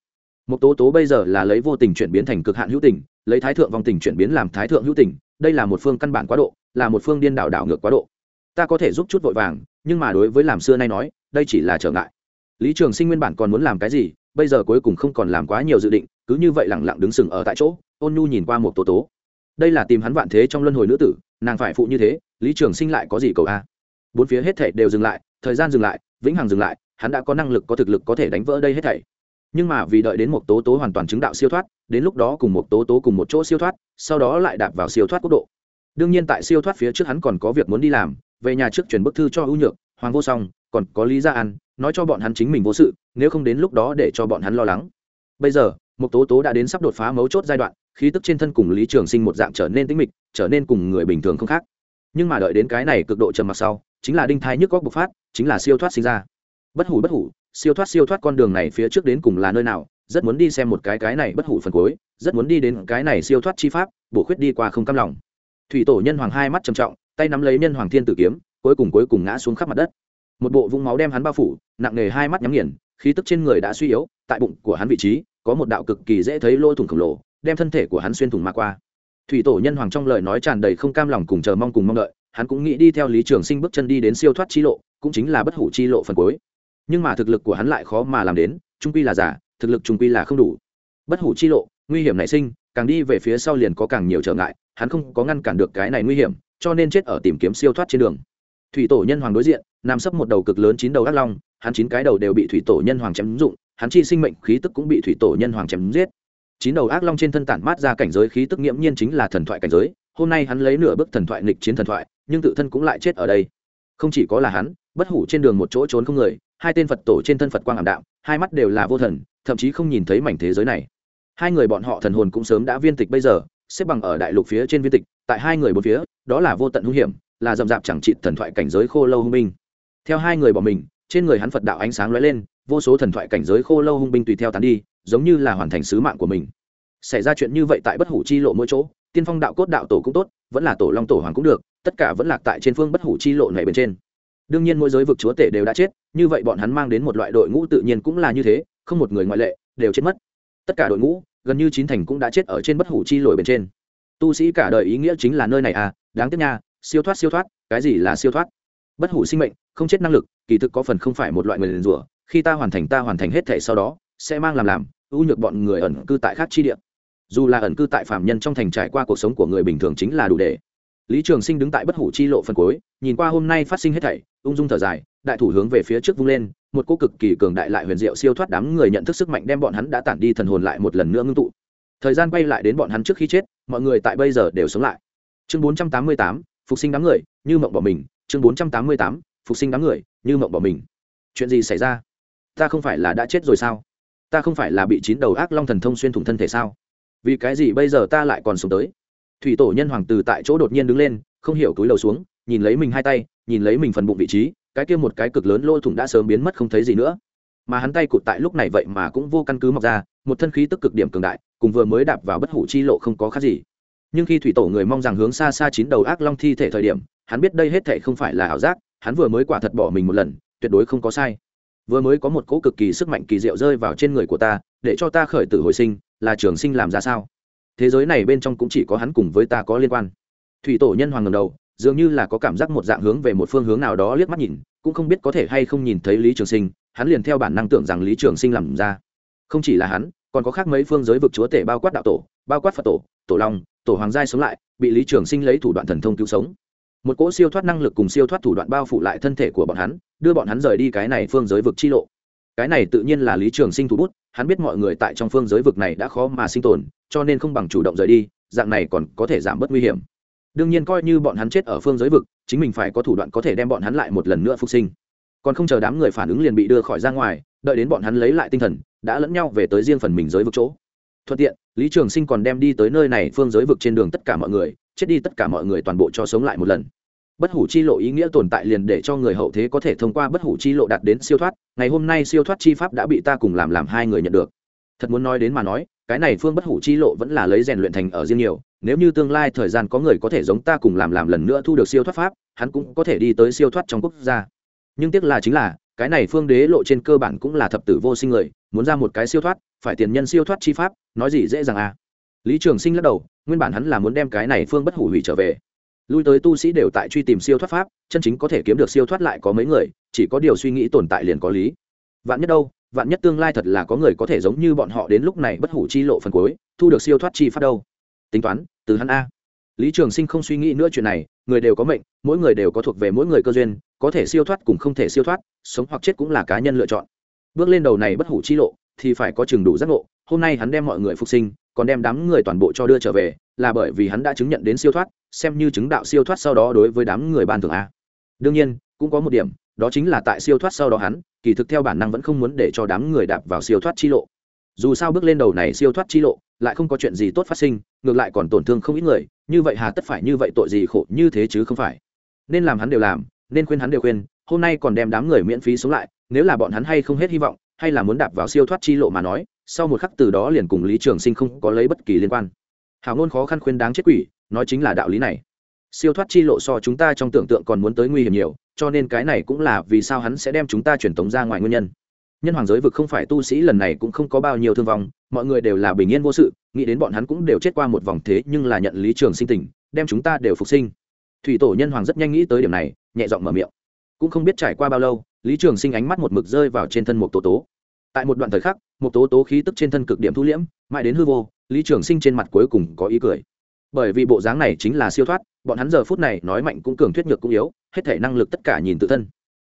Một tố tố bây giờ là lấy vô tình chuyển biến thành cực hạn hữu tình, lấy thái thượng vòng tình chuyển biến làm thái thượng hữu tình, đây là một phương căn bản quá độ, là một phương điên đảo đảo ngược quá độ. Ta có thể giúp chút vội vàng, nhưng mà đối với làm xưa nay nói, đây chỉ là trở ngại. Lý trường sinh nguyên bản còn muốn làm cái gì bây giờ cuối cùng không còn làm quá nhiều dự định, cứ như vậy lẳng lặng đứng sừng ở tại chỗ, ôn nhu nhìn qua một tố tố. Đây là tìm hắn vạn thế trong luân hồi nữ tử, nàng phải phụ như thế, lý trường sinh lại có gì cầu a? Bốn phía hết thảy đều dừng lại, thời gian dừng lại, vĩnh hằng dừng lại, hắn đã có năng lực có thực lực có thể đánh vỡ đây hết thảy. Nhưng mà vì đợi đến một tố tố hoàn toàn chứng đạo siêu thoát, đến lúc đó cùng một tố tố cùng một chỗ siêu thoát, sau đó lại đạp vào siêu thoát quốc độ. Đương nhiên tại siêu thoát phía trước hắn còn có việc muốn đi làm, về nhà trước chuyển bức thư cho ưu nhược, hoàng vô song, còn có lý gia an nói cho bọn hắn chính mình vô sự, nếu không đến lúc đó để cho bọn hắn lo lắng. Bây giờ một tố tố đã đến sắp đột phá mấu chốt giai đoạn, khí tức trên thân cùng lý trường sinh một dạng trở nên tĩnh mịch, trở nên cùng người bình thường không khác. Nhưng mà đợi đến cái này cực độ trầm mặc sau, chính là đinh thai nhức góc bộc phát, chính là siêu thoát sinh ra. Bất hủ bất hủ, siêu thoát siêu thoát con đường này phía trước đến cùng là nơi nào, rất muốn đi xem một cái cái này bất hủ phần cuối, rất muốn đi đến cái này siêu thoát chi pháp, bổ khuyết đi qua không cam lòng. Thủy tổ nhân hoàng hai mắt trầm trọng, tay nắm lấy nhân hoàng thiên tử kiếm, cuối cùng cuối cùng ngã xuống khắp mặt đất một bộ vũng máu đem hắn bao phủ, nặng nề hai mắt nhắm nghiền, khí tức trên người đã suy yếu, tại bụng của hắn vị trí, có một đạo cực kỳ dễ thấy lỗ thủng khổng lồ, đem thân thể của hắn xuyên thủng mà qua. Thủy tổ nhân hoàng trong lời nói tràn đầy không cam lòng cùng chờ mong cùng mong đợi, hắn cũng nghĩ đi theo lý trường sinh bước chân đi đến siêu thoát chi lộ, cũng chính là bất hủ chi lộ phần cuối. Nhưng mà thực lực của hắn lại khó mà làm đến, trung quy là giả, thực lực trung quy là không đủ. Bất hủ chi lộ, nguy hiểm nảy sinh, càng đi về phía sau liền có càng nhiều trở ngại, hắn không có ngăn cản được cái này nguy hiểm, cho nên chết ở tìm kiếm siêu thoát trên đường thủy tổ nhân hoàng đối diện, nằm sấp một đầu cực lớn chín đầu ác long, hắn chín cái đầu đều bị thủy tổ nhân hoàng chém dụng, hắn chi sinh mệnh khí tức cũng bị thủy tổ nhân hoàng chém giết. Chín đầu ác long trên thân tản mát ra cảnh giới khí tức nghiễm nhiên chính là thần thoại cảnh giới, hôm nay hắn lấy nửa bước thần thoại nghịch chiến thần thoại, nhưng tự thân cũng lại chết ở đây. Không chỉ có là hắn, bất hủ trên đường một chỗ trốn không người, hai tên phật tổ trên thân phật quang ảm đạm, hai mắt đều là vô thần, thậm chí không nhìn thấy mảnh thế giới này. Hai người bọn họ thần hồn cũng sớm đã viên tịch bây giờ, xếp bằng ở đại lục phía trên viên tịch, tại hai người bốn phía, đó là vô tận hung hiểm là rậm rạp chẳng trị thần thoại cảnh giới khô lâu hung binh. Theo hai người bỏ mình, trên người hắn phật đạo ánh sáng lóe lên, vô số thần thoại cảnh giới khô lâu hung binh tùy theo tán đi, giống như là hoàn thành sứ mạng của mình. Xảy ra chuyện như vậy tại bất hủ chi lộ mỗi chỗ, tiên phong đạo cốt đạo tổ cũng tốt, vẫn là tổ long tổ hoàng cũng được, tất cả vẫn lạc tại trên phương bất hủ chi lộ này bên trên. Đương nhiên mỗi giới vực chúa tể đều đã chết, như vậy bọn hắn mang đến một loại đội ngũ tự nhiên cũng là như thế, không một người ngoại lệ, đều chết mất. Tất cả đội ngũ, gần như chín thành cũng đã chết ở trên bất hủ chi lội bên trên. Tu sĩ cả đời ý nghĩa chính là nơi này à đáng tiếc nha siêu thoát siêu thoát, cái gì là siêu thoát? Bất hủ sinh mệnh, không chết năng lực, kỳ thực có phần không phải một loại người liền rủa, khi ta hoàn thành, ta hoàn thành hết thể sau đó, sẽ mang làm làm, ưu nhược bọn người ẩn cư tại khác chi địa. Dù là ẩn cư tại phạm nhân trong thành trải qua cuộc sống của người bình thường chính là đủ để. Lý trường sinh đứng tại bất hủ chi lộ phần cuối, nhìn qua hôm nay phát sinh hết thảy, ung dung thở dài, đại thủ hướng về phía trước vung lên, một cô cực kỳ cường đại lại huyền diệu siêu thoát đám người nhận thức sức mạnh đem bọn hắn đã tản đi thần hồn lại một lần nữa ngưng tụ. Thời gian quay lại đến bọn hắn trước khi chết, mọi người tại bây giờ đều sống lại. Chương bốn trăm tám mươi tám phục sinh đám người, như mộng bỏ mình, chương bốn trăm tám mươi tám, phục sinh đám người, như mộng bỏ mình. Chuyện gì xảy ra? Ta không phải là đã chết rồi sao? Ta không phải là bị chín đầu ác long thần thông xuyên thủng thân thể sao? Vì cái gì bây giờ ta lại còn sống tới? Thủy tổ nhân hoàng từ tại chỗ đột nhiên đứng lên, không hiểu túi đầu xuống, nhìn lấy mình hai tay, nhìn lấy mình phần bụng vị trí, cái kia một cái cực lớn lôi thủng đã sớm biến mất không thấy gì nữa. Mà hắn tay cụt tại lúc này vậy mà cũng vô căn cứ mọc ra, một thân khí tức cực điểm cường đại, cùng vừa mới đạp vào bất hủ chi lộ không có khác gì nhưng khi thủy tổ người mong rằng hướng xa xa chín đầu ác long thi thể thời điểm, hắn biết đây hết thể không phải là ảo giác, hắn vừa mới quả thật bỏ mình một lần, tuyệt đối không có sai. Vừa mới có một cỗ cực kỳ sức mạnh kỳ diệu rơi vào trên người của ta, để cho ta khởi tử hồi sinh, là trường sinh làm ra sao? Thế giới này bên trong cũng chỉ có hắn cùng với ta có liên quan. Thủy tổ nhân hoàng ngầm đầu, dường như là có cảm giác một dạng hướng về một phương hướng nào đó liếc mắt nhìn, cũng không biết có thể hay không nhìn thấy lý trường sinh, hắn liền theo bản năng tưởng rằng lý trường sinh làm ra. Không chỉ là hắn, còn có khác mấy phương giới vực chúa tể bao quát đạo tổ, bao quát phật tổ tổ long tổ hoàng giai sống lại, bị lý trường sinh lấy thủ đoạn thần thông cứu sống. Một cỗ siêu thoát năng lực cùng siêu thoát thủ đoạn bao phủ lại thân thể của bọn hắn, đưa bọn hắn rời đi cái này phương giới vực chi lộ. Cái này tự nhiên là lý trường sinh thủ bút, hắn biết mọi người tại trong phương giới vực này đã khó mà sinh tồn, cho nên không bằng chủ động rời đi, dạng này còn có thể giảm bớt nguy hiểm. Đương nhiên coi như bọn hắn chết ở phương giới vực, chính mình phải có thủ đoạn có thể đem bọn hắn lại một lần nữa phục sinh. Còn không chờ đám người phản ứng liền bị đưa khỏi ra ngoài, đợi đến bọn hắn lấy lại tinh thần, đã lẫn nhau về tới riêng phần mình giới vực chỗ thuận tiện, lý trường sinh còn đem đi tới nơi này phương giới vực trên đường tất cả mọi người, chết đi tất cả mọi người toàn bộ cho sống lại một lần. Bất hủ chi lộ ý nghĩa tồn tại liền để cho người hậu thế có thể thông qua bất hủ chi lộ đạt đến siêu thoát, ngày hôm nay siêu thoát chi pháp đã bị ta cùng làm làm hai người nhận được. Thật muốn nói đến mà nói, cái này phương bất hủ chi lộ vẫn là lấy rèn luyện thành ở riêng nhiều, nếu như tương lai thời gian có người có thể giống ta cùng làm làm lần nữa thu được siêu thoát pháp, hắn cũng có thể đi tới siêu thoát trong quốc gia. Nhưng tiếc là chính là, cái này phương đế lộ trên cơ bản cũng là thập tử vô sinh người muốn ra một cái siêu thoát, phải tiền nhân siêu thoát chi pháp, nói gì dễ dàng à? Lý trường sinh lắc đầu, nguyên bản hắn là muốn đem cái này phương bất hủ hủy trở về. Lui tới tu sĩ đều tại truy tìm siêu thoát pháp, chân chính có thể kiếm được siêu thoát lại có mấy người, chỉ có điều suy nghĩ tồn tại liền có lý. Vạn nhất đâu, vạn nhất tương lai thật là có người có thể giống như bọn họ đến lúc này bất hủ chi lộ phần cuối, thu được siêu thoát chi pháp đâu? Tính toán, từ hắn a. Lý trường sinh không suy nghĩ nữa chuyện này, người đều có mệnh, mỗi người đều có thuộc về mỗi người cơ duyên, có thể siêu thoát cùng không thể siêu thoát, sống hoặc chết cũng là cá nhân lựa chọn bước lên đầu này bất hủ chi lộ, thì phải có chừng đủ giác ngộ, hôm nay hắn đem mọi người phục sinh, còn đem đám người toàn bộ cho đưa trở về, là bởi vì hắn đã chứng nhận đến siêu thoát, xem như chứng đạo siêu thoát sau đó đối với đám người ban thường a. Đương nhiên, cũng có một điểm, đó chính là tại siêu thoát sau đó hắn, kỳ thực theo bản năng vẫn không muốn để cho đám người đạp vào siêu thoát chi lộ. Dù sao bước lên đầu này siêu thoát chi lộ, lại không có chuyện gì tốt phát sinh, ngược lại còn tổn thương không ít người, như vậy hà tất phải như vậy tội gì khổ như thế chứ không phải. Nên làm hắn đều làm, nên khuyên hắn đều khuyên, hôm nay còn đem đám người miễn phí sống lại nếu là bọn hắn hay không hết hy vọng, hay là muốn đạp vào siêu thoát chi lộ mà nói, sau một khắc từ đó liền cùng lý trường sinh không có lấy bất kỳ liên quan. Hào ngôn khó khăn khuyên đáng chết quỷ, nói chính là đạo lý này. Siêu thoát chi lộ so chúng ta trong tưởng tượng còn muốn tới nguy hiểm nhiều, cho nên cái này cũng là vì sao hắn sẽ đem chúng ta truyền tống ra ngoài nguyên nhân. Nhân hoàng giới vực không phải tu sĩ lần này cũng không có bao nhiêu thương vong, mọi người đều là bình yên vô sự, nghĩ đến bọn hắn cũng đều chết qua một vòng thế nhưng là nhận lý trường sinh tình đem chúng ta đều phục sinh. Thủy tổ nhân hoàng rất nhanh nghĩ tới điểm này, nhẹ giọng mở miệng cũng không biết trải qua bao lâu, lý trường sinh ánh mắt một mực rơi vào trên thân một tố tố. Tại một đoạn thời khắc một tố tố khí tức trên thân cực điểm thu liễm, mãi đến hư vô, lý trường sinh trên mặt cuối cùng có ý cười. Bởi vì bộ dáng này chính là siêu thoát, bọn hắn giờ phút này nói mạnh cũng cường thuyết nhược cũng yếu, hết thể năng lực tất cả nhìn tự thân.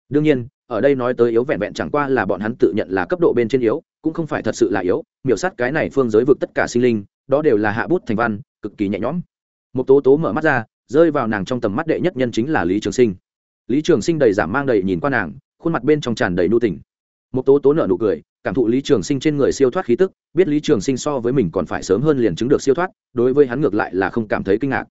Đương nhiên, ở đây nói tới yếu vẹn vẹn chẳng qua là bọn hắn tự nhận là cấp độ bên trên yếu, cũng không phải thật sự là yếu, miểu sát cái này phương giới vực tất cả sinh linh, đó đều là hạ bút thành văn, cực kỳ nhẹ nhõm. Một tố tố mở mắt ra, rơi vào nàng trong tầm mắt đệ nhất nhân chính là lý trường sinh lý trường sinh đầy giảm mang đầy nhìn qua nàng, khuôn mặt bên trong tràn đầy nu tình. Một tố tố nợ nụ cười, cảm thụ lý trường sinh trên người siêu thoát khí tức, biết lý trường sinh so với mình còn phải sớm hơn liền chứng được siêu thoát, đối với hắn ngược lại là không cảm thấy kinh ngạc.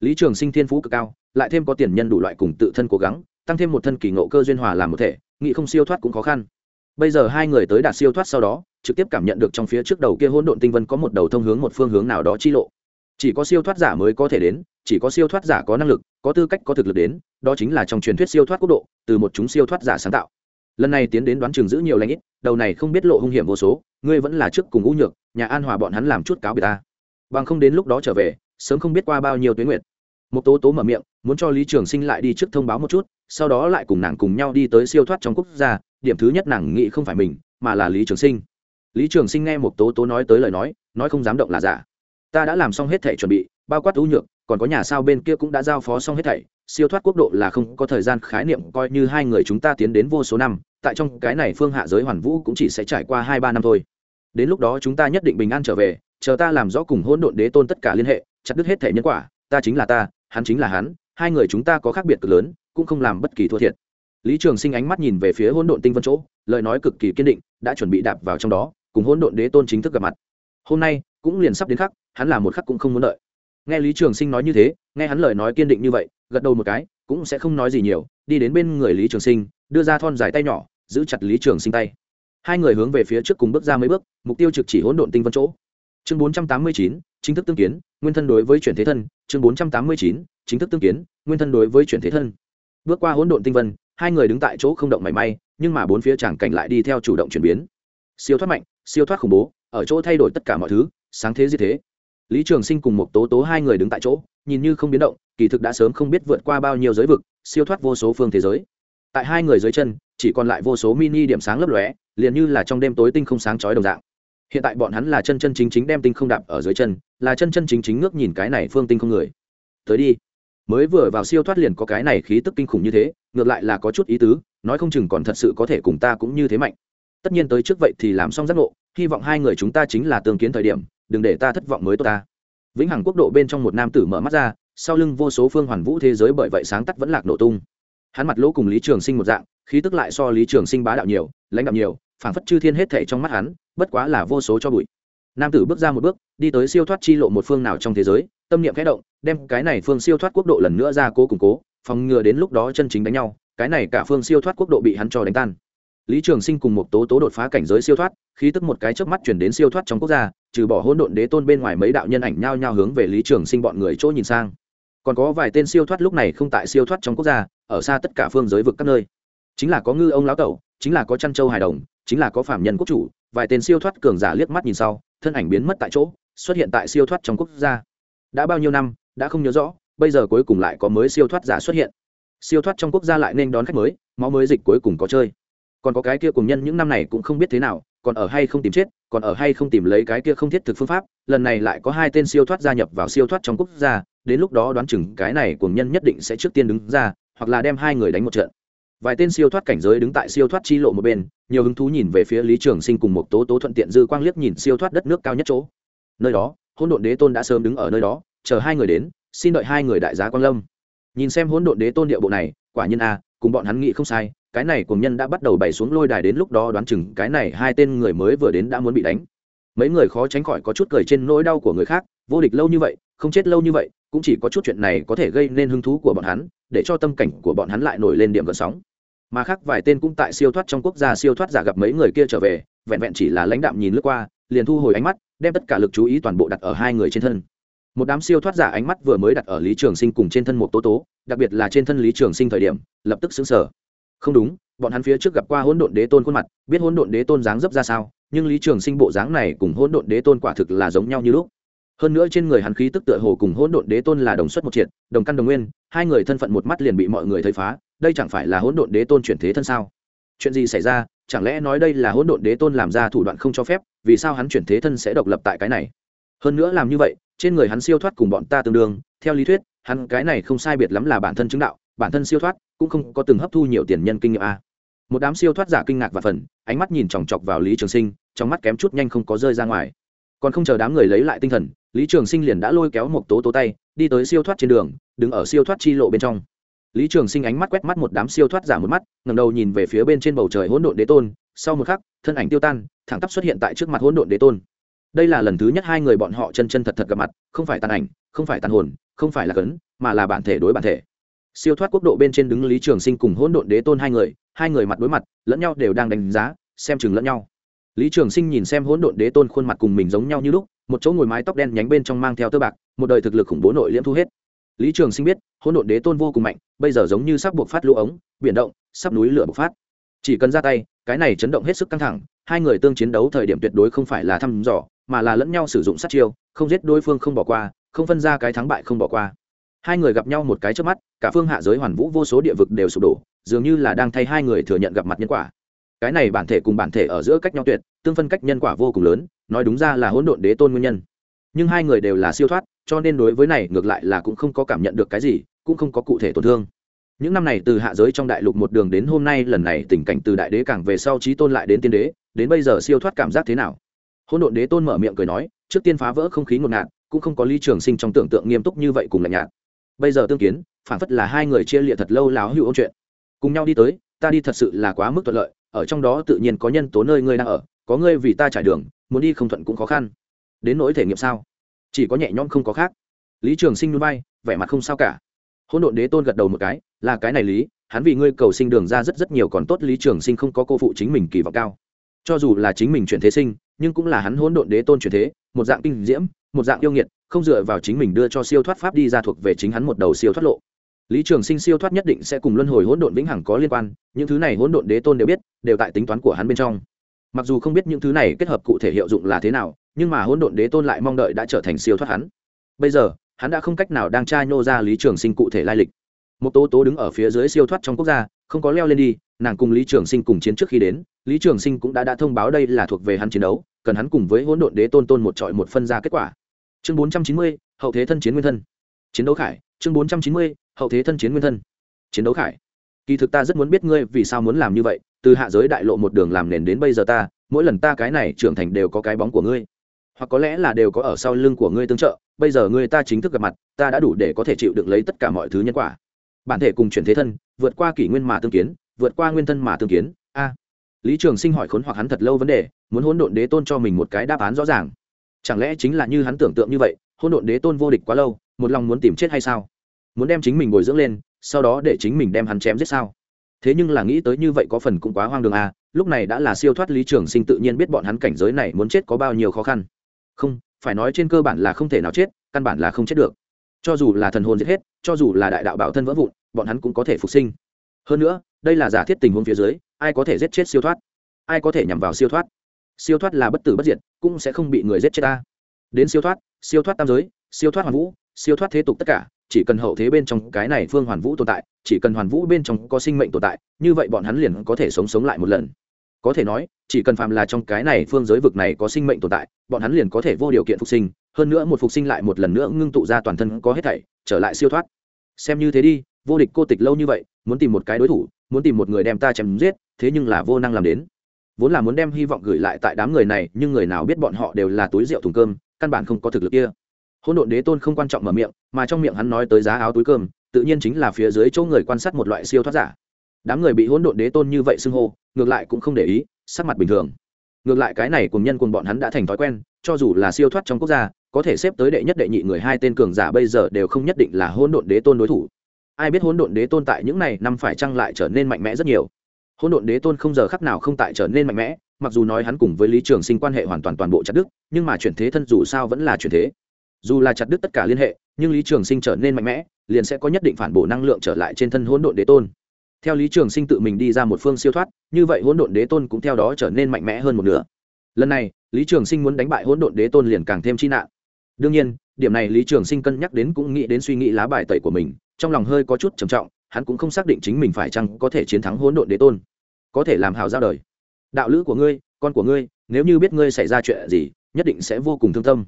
Lý trường sinh thiên phú cực cao, lại thêm có tiền nhân đủ loại cùng tự thân cố gắng, tăng thêm một thân kỳ ngộ cơ duyên hòa làm một thể, nghĩ không siêu thoát cũng khó khăn. Bây giờ hai người tới đạt siêu thoát sau đó, trực tiếp cảm nhận được trong phía trước đầu kia hỗn độn tinh vân có một đầu thông hướng một phương hướng nào đó chi lộ chỉ có siêu thoát giả mới có thể đến, chỉ có siêu thoát giả có năng lực, có tư cách, có thực lực đến, đó chính là trong truyền thuyết siêu thoát quốc độ, từ một chúng siêu thoát giả sáng tạo. Lần này tiến đến đoán trường giữ nhiều lãnh ít, đầu này không biết lộ hung hiểm vô số, ngươi vẫn là trước cùng u nhược, nhà an hòa bọn hắn làm chút cáo biệt ta. Bằng không đến lúc đó trở về, sớm không biết qua bao nhiêu tuyến nguyện một tố tố mở miệng, muốn cho lý trường sinh lại đi trước thông báo một chút, sau đó lại cùng nàng cùng nhau đi tới siêu thoát trong quốc gia, điểm thứ nhất nàng nghĩ không phải mình, mà là lý trường sinh. Lý trường sinh nghe một tố tố nói tới lời nói nói không dám động là giả ta đã làm xong hết thể chuẩn bị, bao quát ưu nhược, còn có nhà sao bên kia cũng đã giao phó xong hết thảy, siêu thoát quốc độ là không có thời gian khái niệm, coi như hai người chúng ta tiến đến vô số năm, tại trong cái này phương hạ giới hoàn vũ cũng chỉ sẽ trải qua hai ba năm thôi. Đến lúc đó chúng ta nhất định bình an trở về, chờ ta làm rõ cùng hỗn độn đế tôn tất cả liên hệ, chặt đứt hết thể nhân quả, ta chính là ta, hắn chính là hắn, hai người chúng ta có khác biệt cực lớn, cũng không làm bất kỳ thua thiệt. Lý trường sinh ánh mắt nhìn về phía hỗn độn tinh vân chỗ, lời nói cực kỳ kiên định, đã chuẩn bị đạp vào trong đó, cùng hỗn độn đế tôn chính thức gặp mặt. Hôm nay cũng liền sắp đến khắc, hắn là một khắc cũng không muốn đợi. Nghe lý trường sinh nói như thế, nghe hắn lời nói kiên định như vậy, gật đầu một cái, cũng sẽ không nói gì nhiều, đi đến bên người lý trường sinh, đưa ra thon dài tay nhỏ, giữ chặt lý trường sinh tay. Hai người hướng về phía trước cùng bước ra mấy bước, mục tiêu trực chỉ hỗn độn tinh vân chỗ. Chương bốn trăm tám mươi chín, chính thức tương kiến, nguyên thân đối với chuyển thế thân. Chương bốn trăm tám mươi chín, chính thức tương kiến, nguyên thân đối với chuyển thế thân. Bước qua hỗn độn tinh vân, hai người đứng tại chỗ không động mảy may, nhưng mà bốn phía tràng cảnh lại đi theo chủ động chuyển biến. Siêu thoát mạnh, siêu thoát khủng bố, ở chỗ thay đổi tất cả mọi thứ sáng thế gì thế. Lý trường sinh cùng một tố tố hai người đứng tại chỗ, nhìn như không biến động, kỳ thực đã sớm không biết vượt qua bao nhiêu giới vực, siêu thoát vô số phương thế giới. Tại hai người dưới chân, chỉ còn lại vô số mini điểm sáng lấp lóe, liền như là trong đêm tối tinh không sáng chói đồng dạng. Hiện tại bọn hắn là chân chân chính chính đem tinh không đạp ở dưới chân, là chân chân chính chính ngước nhìn cái này phương tinh không người. Tới đi. Mới vừa vào siêu thoát liền có cái này khí tức kinh khủng như thế, ngược lại là có chút ý tứ, nói không chừng còn thật sự có thể cùng ta cũng như thế mạnh. Tất nhiên tới trước vậy thì làm xong giác ngộ, hy vọng hai người chúng ta chính là tương kiến thời điểm đừng để ta thất vọng mới tốt ta. Vĩnh hằng quốc độ bên trong một nam tử mở mắt ra, sau lưng vô số phương hoàn vũ thế giới bởi vậy sáng tắt vẫn lạc nổ tung. Hắn mặt lỗ cùng lý trường sinh một dạng, khí tức lại so lý trường sinh bá đạo nhiều, lãnh đạo nhiều, phảng phất chư thiên hết thể trong mắt hắn, bất quá là vô số cho bụi. Nam tử bước ra một bước, đi tới siêu thoát chi lộ một phương nào trong thế giới, tâm niệm khẽ động, đem cái này phương siêu thoát quốc độ lần nữa ra cố củng cố, phòng ngừa đến lúc đó chân chính đánh nhau, cái này cả phương siêu thoát quốc độ bị hắn cho đánh tan lý trường sinh cùng một tố tố đột phá cảnh giới siêu thoát, khí tức một cái chớp mắt chuyển đến siêu thoát trong quốc gia, trừ bỏ hỗn độn đế tôn bên ngoài mấy đạo nhân ảnh nhao nhao hướng về lý trường sinh bọn người chỗ nhìn sang. Còn có vài tên siêu thoát lúc này không tại siêu thoát trong quốc gia, ở xa tất cả phương giới vực các nơi. Chính là có ngư ông lão tẩu, chính là có chăn châu hài đồng, chính là có phạm nhân quốc chủ, vài tên siêu thoát cường giả liếc mắt nhìn sau, thân ảnh biến mất tại chỗ, xuất hiện tại siêu thoát trong quốc gia. Đã bao nhiêu năm, đã không nhớ rõ, bây giờ cuối cùng lại có mới siêu thoát giả xuất hiện. Siêu thoát trong quốc gia lại nên đón khách mới, máu mới dịch cuối cùng có chơi còn có cái kia cùng nhân những năm này cũng không biết thế nào, còn ở hay không tìm chết, còn ở hay không tìm lấy cái kia không thiết thực phương pháp, lần này lại có hai tên siêu thoát gia nhập vào siêu thoát trong quốc gia, đến lúc đó đoán chừng cái này cùng nhân nhất định sẽ trước tiên đứng ra, hoặc là đem hai người đánh một trận. Vài tên siêu thoát cảnh giới đứng tại siêu thoát chi lộ một bên, nhiều hứng thú nhìn về phía lý trường sinh cùng một tố tố thuận tiện dư quang liếc nhìn siêu thoát đất nước cao nhất chỗ. Nơi đó, hỗn độn đế tôn đã sớm đứng ở nơi đó, chờ hai người đến, xin đợi hai người đại giá quang lâm. Nhìn xem hỗn độn đế tôn địa bộ này, quả nhiên a cùng bọn hắn nghĩ không sai cái này cùng nhân đã bắt đầu bày xuống lôi đài đến lúc đó đoán chừng cái này hai tên người mới vừa đến đã muốn bị đánh. Mấy người khó tránh khỏi có chút cười trên nỗi đau của người khác, vô địch lâu như vậy, không chết lâu như vậy, cũng chỉ có chút chuyện này có thể gây nên hứng thú của bọn hắn, để cho tâm cảnh của bọn hắn lại nổi lên điểm gần sóng. Mà khác vài tên cũng tại siêu thoát trong quốc gia siêu thoát giả gặp mấy người kia trở về, vẹn vẹn chỉ là lãnh đạm nhìn lướt qua, liền thu hồi ánh mắt, đem tất cả lực chú ý toàn bộ đặt ở hai người trên thân. Một đám siêu thoát giả ánh mắt vừa mới đặt ở lý trường sinh cùng trên thân một tố tố, đặc biệt là trên thân lý trường sinh thời điểm, lập tức xứng sở không đúng, bọn hắn phía trước gặp qua hỗn độn đế tôn khuôn mặt, biết hỗn độn đế tôn dáng dấp ra sao, nhưng lý trường sinh bộ dáng này cùng hỗn độn đế tôn quả thực là giống nhau như lúc. Hơn nữa trên người hắn khí tức tựa hồ cùng hỗn độn đế tôn là đồng xuất một triệt, đồng căn đồng nguyên, hai người thân phận một mắt liền bị mọi người thấy phá, đây chẳng phải là hỗn độn đế tôn chuyển thế thân sao? Chuyện gì xảy ra? Chẳng lẽ nói đây là hỗn độn đế tôn làm ra thủ đoạn không cho phép, vì sao hắn chuyển thế thân sẽ độc lập tại cái này? Hơn nữa làm như vậy, trên người hắn siêu thoát cùng bọn ta tương đương, theo lý thuyết, hắn cái này không sai biệt lắm là bản thân chứng đạo, bản thân siêu thoát cũng không có từng hấp thu nhiều tiền nhân kinh nghiệm a. Một đám siêu thoát giả kinh ngạc và phần, ánh mắt nhìn chòng chọc vào lý trường sinh, trong mắt kém chút nhanh không có rơi ra ngoài. Còn không chờ đám người lấy lại tinh thần, lý trường sinh liền đã lôi kéo một tố tố tay, đi tới siêu thoát trên đường, đứng ở siêu thoát chi lộ bên trong. Lý trường sinh ánh mắt quét mắt một đám siêu thoát giả một mắt ngầm đầu nhìn về phía bên trên bầu trời hỗn độn đế tôn, sau một khắc, thân ảnh tiêu tan, thẳng tắp xuất hiện tại trước mặt hỗn độn đế tôn. Đây là lần thứ nhất hai người bọn họ chân chân thật thật gặp mặt, không phải tàn ảnh, không phải tàn hồn, không phải là cấn, mà là bản thể đối bản thể siêu thoát quốc độ bên trên đứng lý trường sinh cùng hỗn độn đế tôn hai người hai người mặt đối mặt, lẫn nhau đều đang đánh giá, xem chừng lẫn nhau. Lý trường sinh nhìn xem hỗn độn đế tôn khuôn mặt cùng mình giống nhau như lúc, một chỗ ngồi mái tóc đen nhánh bên trong mang theo tơ bạc, một đời thực lực khủng bố nội liễm thu hết. Lý trường sinh biết, hỗn độn đế tôn vô cùng mạnh, bây giờ giống như sắp buộc phát lũ ống, biển động, sắp núi lửa bộc phát. Chỉ cần ra tay, cái này chấn động hết sức căng thẳng, hai người tương chiến đấu thời điểm tuyệt đối không phải là thăm dò, mà là lẫn nhau sử dụng sát chiêu, không giết đối phương không bỏ qua, không phân ra cái thắng bại không bỏ qua hai người gặp nhau một cái trước mắt, cả phương hạ giới hoàn vũ vô số địa vực đều sụp đổ, dường như là đang thay hai người thừa nhận gặp mặt nhân quả. Cái này bản thể cùng bản thể ở giữa cách nhau tuyệt, tương phân cách nhân quả vô cùng lớn, nói đúng ra là hỗn độn đế tôn nguyên nhân. Nhưng hai người đều là siêu thoát, cho nên đối với này ngược lại là cũng không có cảm nhận được cái gì, cũng không có cụ thể tổn thương. Những năm này từ hạ giới trong đại lục một đường đến hôm nay, lần này tình cảnh từ đại đế càng về sau trí tôn lại đến tiên đế, đến bây giờ siêu thoát cảm giác thế nào? Hỗn độn đế tôn mở miệng cười nói, trước tiên phá vỡ không khí ngột ngạt, cũng không có ly trường sinh trong tưởng tượng nghiêm túc như vậy cùng lạnh nhạt bây giờ tương kiến phản phất là hai người chia liệt thật lâu láo hữu ôn chuyện. Cùng nhau đi tới, ta đi thật sự là quá mức thuận lợi, ở trong đó tự nhiên có nhân tố nơi ngươi đang ở, có ngươi vì ta trải đường, muốn đi không thuận cũng khó khăn. Đến nỗi thể nghiệm sao? Chỉ có nhẹ nhõm không có khác. Lý trường sinh núi bay, vẻ mặt không sao cả. Hỗn độn đế tôn gật đầu một cái, là cái này lý, hắn vì ngươi cầu sinh đường ra rất rất nhiều còn tốt, lý trường sinh không có cô phụ chính mình kỳ vọng cao. Cho dù là chính mình chuyển thế sinh, nhưng cũng là hắn hỗn độn đế tôn chuyển thế, một dạng kinh diễm, một dạng yêu nghiệt không dựa vào chính mình đưa cho siêu thoát pháp đi ra thuộc về chính hắn một đầu siêu thoát lộ. Lý trường sinh siêu thoát nhất định sẽ cùng luân hồi hỗn độn vĩnh hằng có liên quan, những thứ này hỗn độn đế tôn đều biết, đều tại tính toán của hắn bên trong. Mặc dù không biết những thứ này kết hợp cụ thể hiệu dụng là thế nào, nhưng mà hỗn độn đế tôn lại mong đợi đã trở thành siêu thoát hắn. Bây giờ, hắn đã không cách nào đang tra nhô ra lý trường sinh cụ thể lai lịch. Một tố tố đứng ở phía dưới siêu thoát trong quốc gia, không có leo lên đi, nàng cùng lý trường sinh cùng chiến trước khi đến, lý trường sinh cũng đã đã thông báo đây là thuộc về hắn chiến đấu, cần hắn cùng với hỗn độn đế tôn tôn một trọi một phân ra kết quả chương bốn trăm chín mươi, hậu thế thân chiến nguyên thân. Chiến đấu khải, chương bốn trăm chín mươi, hậu thế thân chiến nguyên thân. Chiến đấu khải. Kỳ thực ta rất muốn biết ngươi vì sao muốn làm như vậy, từ hạ giới đại lộ một đường làm nền đến bây giờ ta, mỗi lần ta cái này trưởng thành đều có cái bóng của ngươi. Hoặc có lẽ là đều có ở sau lưng của ngươi tương trợ, bây giờ ngươi ta chính thức gặp mặt, ta đã đủ để có thể chịu được lấy tất cả mọi thứ nhân quả. Bản thể cùng chuyển thế thân, vượt qua kỷ nguyên mà tương kiến, vượt qua nguyên thân mà tương kiến. A. Lý trường sinh hỏi khốn hoặc hắn thật lâu vấn đề, muốn hỗn độn đế tôn cho mình một cái đáp án rõ ràng chẳng lẽ chính là như hắn tưởng tượng như vậy hôn độn đế tôn vô địch quá lâu, một lòng muốn tìm chết hay sao? Muốn đem chính mình bồi dưỡng lên, sau đó để chính mình đem hắn chém giết sao? Thế nhưng là nghĩ tới như vậy có phần cũng quá hoang đường à lúc này đã là siêu thoát lý trường sinh tự nhiên biết bọn hắn cảnh giới này muốn chết có bao nhiêu khó khăn. Không, phải nói trên cơ bản là không thể nào chết, căn bản là không chết được. Cho dù là thần hồn giết hết, cho dù là đại đạo bảo thân vỡ vụn, bọn hắn cũng có thể phục sinh. Hơn nữa, đây là giả thiết tình huống phía dưới, ai có thể giết chết siêu thoát? Ai có thể nhằm vào siêu thoát? Siêu thoát là bất tử bất diệt cũng sẽ không bị người giết chết ta. Đến siêu thoát siêu thoát tam giới, siêu thoát hoàn vũ, siêu thoát thế tục tất cả, chỉ cần hậu thế bên trong cái này phương hoàn vũ tồn tại, chỉ cần hoàn vũ bên trong có sinh mệnh tồn tại, như vậy bọn hắn liền có thể sống sống lại một lần. Có thể nói, chỉ cần phạm là trong cái này phương giới vực này có sinh mệnh tồn tại, bọn hắn liền có thể vô điều kiện phục sinh, hơn nữa một phục sinh lại một lần nữa ngưng tụ ra toàn thân có hết thảy, trở lại siêu thoát. Xem như thế đi, vô địch cô tịch lâu như vậy, muốn tìm một cái đối thủ, muốn tìm một người đem ta chém giết, thế nhưng là vô năng làm đến vốn là muốn đem hy vọng gửi lại tại đám người này, nhưng người nào biết bọn họ đều là túi rượu thùng cơm, căn bản không có thực lực kia. Hỗn độn đế tôn không quan trọng mở miệng, mà trong miệng hắn nói tới giá áo túi cơm, tự nhiên chính là phía dưới chỗ người quan sát một loại siêu thoát giả. Đám người bị hỗn độn đế tôn như vậy xưng hô, ngược lại cũng không để ý, sắc mặt bình thường. Ngược lại cái này cùng nhân cùng bọn hắn đã thành thói quen, cho dù là siêu thoát trong quốc gia, có thể xếp tới đệ nhất đệ nhị người hai tên cường giả bây giờ đều không nhất định là hỗn độn đế tôn đối thủ. Ai biết hỗn độn đế tôn tại những này năm phải chăng lại trở nên mạnh mẽ rất nhiều hỗn độn đế tôn không giờ khắc nào không tại trở nên mạnh mẽ, mặc dù nói hắn cùng với lý trường sinh quan hệ hoàn toàn toàn bộ chặt đức nhưng mà chuyển thế thân dù sao vẫn là chuyển thế. Dù là chặt đứt tất cả liên hệ, nhưng lý trường sinh trở nên mạnh mẽ, liền sẽ có nhất định phản bổ năng lượng trở lại trên thân hỗn độn đế tôn. Theo lý trường sinh tự mình đi ra một phương siêu thoát, như vậy hỗn độn đế tôn cũng theo đó trở nên mạnh mẽ hơn một nửa. Lần này, lý trường sinh muốn đánh bại hỗn độn đế tôn liền càng thêm chi nạn. Đương nhiên, điểm này lý trường sinh cân nhắc đến cũng nghĩ đến suy nghĩ lá bài tẩy của mình, trong lòng hơi có chút trầm trọng, hắn cũng không xác định chính mình phải chăng có thể chiến thắng hỗn độn đế tôn có thể làm hào giao đời. Đạo lữ của ngươi, con của ngươi, nếu như biết ngươi xảy ra chuyện gì, nhất định sẽ vô cùng thương tâm.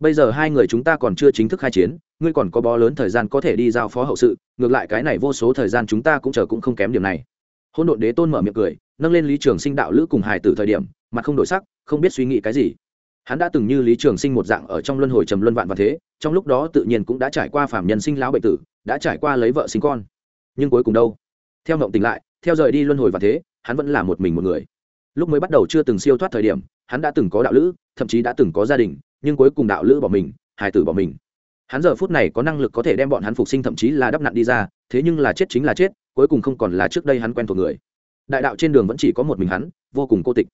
Bây giờ hai người chúng ta còn chưa chính thức khai chiến, ngươi còn có bó lớn thời gian có thể đi giao phó hậu sự, ngược lại cái này vô số thời gian chúng ta cũng chờ cũng không kém điểm này. Hôn đội đế tôn mở miệng cười, nâng lên lý trường sinh đạo lữ cùng hài tử thời điểm mà không đổi sắc, không biết suy nghĩ cái gì. Hắn đã từng như lý trường sinh một dạng ở trong luân hồi trầm luân vạn và thế, trong lúc đó tự nhiên cũng đã trải qua phạm nhân sinh lão bệnh tử, đã trải qua lấy vợ sinh con. Nhưng cuối cùng đâu? Theo ngộng tỉnh lại, theo rời đi luân hồi và thế hắn vẫn là một mình một người. Lúc mới bắt đầu chưa từng siêu thoát thời điểm, hắn đã từng có đạo lữ, thậm chí đã từng có gia đình, nhưng cuối cùng đạo lữ bỏ mình, hài tử bỏ mình. Hắn giờ phút này có năng lực có thể đem bọn hắn phục sinh thậm chí là đắp nặn đi ra, thế nhưng là chết chính là chết, cuối cùng không còn là trước đây hắn quen thuộc người. Đại đạo trên đường vẫn chỉ có một mình hắn, vô cùng cô tịch.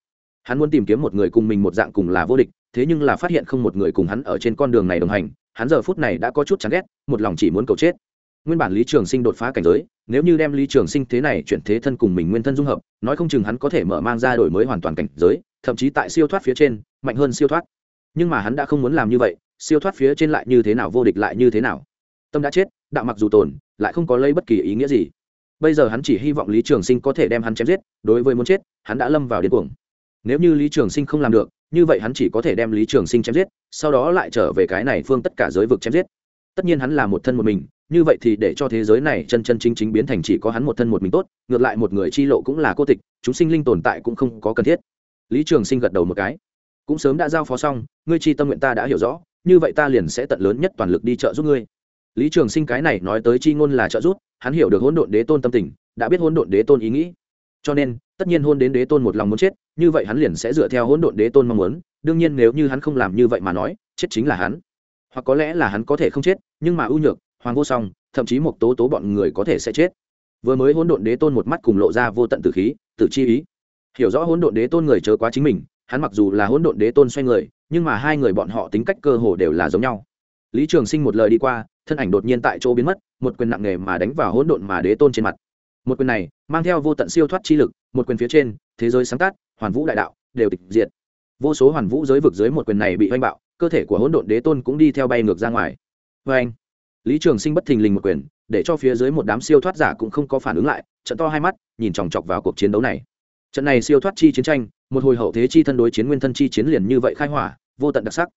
Hắn muốn tìm kiếm một người cùng mình một dạng cùng là vô địch, thế nhưng là phát hiện không một người cùng hắn ở trên con đường này đồng hành, hắn giờ phút này đã có chút chán ghét, một lòng chỉ muốn cầu chết nguyên bản lý trường sinh đột phá cảnh giới, nếu như đem lý trường sinh thế này chuyển thế thân cùng mình nguyên thân dung hợp, nói không chừng hắn có thể mở mang ra đổi mới hoàn toàn cảnh giới, thậm chí tại siêu thoát phía trên, mạnh hơn siêu thoát. Nhưng mà hắn đã không muốn làm như vậy, siêu thoát phía trên lại như thế nào, vô địch lại như thế nào? Tâm đã chết, đạo mặc dù tồn, lại không có lấy bất kỳ ý nghĩa gì. Bây giờ hắn chỉ hy vọng lý trường sinh có thể đem hắn chém giết, đối với muốn chết, hắn đã lâm vào điên cuồng. Nếu như lý trường sinh không làm được, như vậy hắn chỉ có thể đem lý trường sinh chém giết, sau đó lại trở về cái này phương tất cả giới vực chém giết. Tất nhiên hắn là một thân một mình như vậy thì để cho thế giới này chân chân chính chính biến thành chỉ có hắn một thân một mình tốt, ngược lại một người chi lộ cũng là cô tịch, chúng sinh linh tồn tại cũng không có cần thiết. Lý trường sinh gật đầu một cái. Cũng sớm đã giao phó xong, ngươi chi tâm nguyện ta đã hiểu rõ, như vậy ta liền sẽ tận lớn nhất toàn lực đi trợ giúp ngươi. Lý trường sinh cái này nói tới chi ngôn là trợ giúp, hắn hiểu được hỗn độn đế tôn tâm tình, đã biết hỗn độn đế tôn ý nghĩ. Cho nên, tất nhiên hôn đến đế tôn một lòng muốn chết, như vậy hắn liền sẽ dựa theo hỗn độn đế tôn mong muốn. Đương nhiên nếu như hắn không làm như vậy mà nói, chết chính là hắn. Hoặc có lẽ là hắn có thể không chết, nhưng mà ưu nhược hoàng vô song, thậm chí một tố tố bọn người có thể sẽ chết. Vừa mới hỗn độn đế tôn một mắt cùng lộ ra vô tận tử khí, tử chi ý. Hiểu rõ hỗn độn đế tôn người chớ quá chính mình, hắn mặc dù là hỗn độn đế tôn xoay người, nhưng mà hai người bọn họ tính cách cơ hồ đều là giống nhau. Lý trường sinh một lời đi qua, thân ảnh đột nhiên tại chỗ biến mất, một quyền nặng nề mà đánh vào hỗn độn mà đế tôn trên mặt. Một quyền này, mang theo vô tận siêu thoát chi lực, một quyền phía trên, thế giới sáng tác hoàn vũ đại đạo, đều tịch diệt. Vô số hoàn vũ giới vực dưới một quyền này bị oanh bạo, cơ thể của hỗn độn đế tôn cũng đi theo bay ngược ra ngoài. Vê anh lý trường sinh bất thình lình một quyền, để cho phía dưới một đám siêu thoát giả cũng không có phản ứng lại, trận to hai mắt, nhìn chòng chọc vào cuộc chiến đấu này. Trận này siêu thoát chi chiến tranh, một hồi hậu thế chi thân đối chiến nguyên thân chi chiến liền như vậy khai hỏa, vô tận đặc sắc.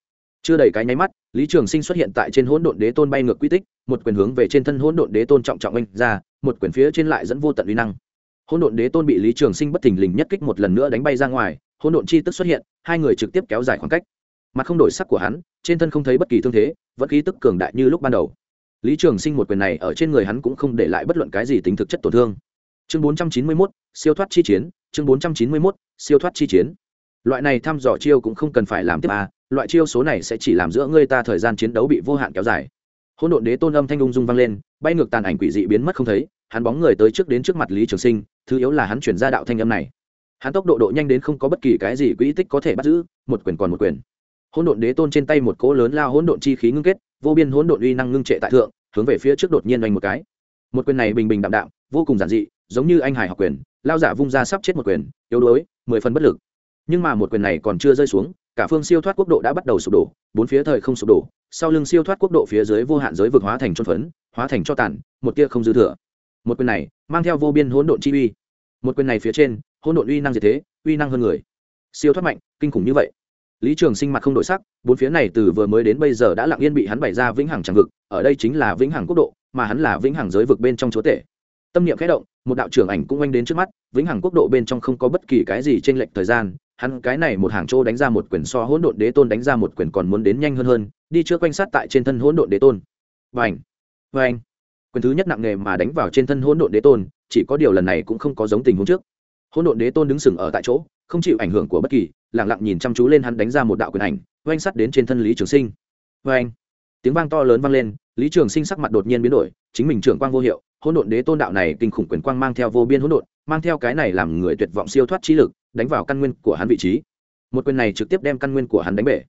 Chưa đầy cái nháy mắt, lý trường sinh xuất hiện tại trên hỗn độn đế tôn bay ngược quy tích, một quyền hướng về trên thân hỗn độn đế tôn trọng trọng anh ra, một quyền phía trên lại dẫn vô tận uy năng. Hỗn độn đế tôn bị lý trường sinh bất thình lình nhất kích một lần nữa đánh bay ra ngoài, hỗn độn chi tức xuất hiện, hai người trực tiếp kéo dài khoảng cách. Mặt không đổi sắc của hắn, trên thân không thấy bất kỳ thương thế vẫn khí tức cường đại như lúc ban đầu lý trường sinh một quyền này ở trên người hắn cũng không để lại bất luận cái gì tính thực chất tổn thương. Chương bốn trăm chín mươi mốt, siêu thoát chi chiến, chương bốn trăm chín mươi mốt, siêu thoát chi chiến. Loại này thăm dò chiêu cũng không cần phải làm tiếp à loại chiêu số này sẽ chỉ làm giữa ngươi ta thời gian chiến đấu bị vô hạn kéo dài. Hỗn độn đế tôn âm thanh ung dung vang lên, bay ngược tàn ảnh quỷ dị biến mất không thấy, hắn bóng người tới trước đến trước mặt lý trường sinh, thứ yếu là hắn chuyển ra đạo thanh âm này. Hắn tốc độ độ nhanh đến không có bất kỳ cái gì quỹ tích có thể bắt giữ, một quyền còn một quyền. Hỗn độn đế tôn trên tay một cỗ lớn lao hỗn độn chi khí ngưng kết vô biên hỗn độn uy năng ngưng trệ tại thượng, hướng về phía trước đột nhiên oanh một cái. Một quyền này bình bình đạm đạm, vô cùng giản dị, giống như anh hải học quyền, lao giả vung ra sắp chết một quyền, yếu đuối, mười phần bất lực. Nhưng mà một quyền này còn chưa rơi xuống, cả phương siêu thoát quốc độ đã bắt đầu sụp đổ, bốn phía thời không sụp đổ, sau lưng siêu thoát quốc độ phía dưới vô hạn giới vực hóa thành trôn phấn, hóa thành cho tàn, một tia không dư thừa. Một quyền này mang theo vô biên hỗn độn chi uy. Một quyền này phía trên, hỗn độn uy năng diệt thế, uy năng hơn người. Siêu thoát mạnh, kinh khủng như vậy lý trường sinh mặt không đổi sắc, bốn phía này từ vừa mới đến bây giờ đã lặng yên bị hắn bày ra vĩnh hằng tràng vực, ở đây chính là vĩnh hằng quốc độ, mà hắn là vĩnh hằng giới vực bên trong chúa tể. Tâm niệm khẽ động, một đạo trưởng ảnh cũng oanh đến trước mắt, vĩnh hằng quốc độ bên trong không có bất kỳ cái gì trên lệnh thời gian, hắn cái này một hàng chỗ đánh ra một quyền so hỗn độn đế tôn đánh ra một quyền còn muốn đến nhanh hơn hơn, đi trước quanh sát tại trên thân hỗn độn đế tôn. Vành vành. Quyền thứ nhất nặng nề mà đánh vào trên thân hỗn độn đế tôn, chỉ có điều lần này cũng không có giống tình huống trước. Hỗn độn đế tôn đứng sừng ở tại chỗ, không chịu ảnh hưởng của bất kỳ lẳng lặng nhìn chăm chú lên hắn đánh ra một đạo quyền ảnh, oanh sắt đến trên thân lý trường sinh. Vê tiếng vang to lớn vang lên, lý trường sinh sắc mặt đột nhiên biến đổi, chính mình trưởng quang vô hiệu, hỗn độn đế tôn đạo này kinh khủng quyền quang mang theo vô biên hỗn độn, mang theo cái này làm người tuyệt vọng siêu thoát trí lực, đánh vào căn nguyên của hắn vị trí. Một quyền này trực tiếp đem căn nguyên của hắn đánh bể.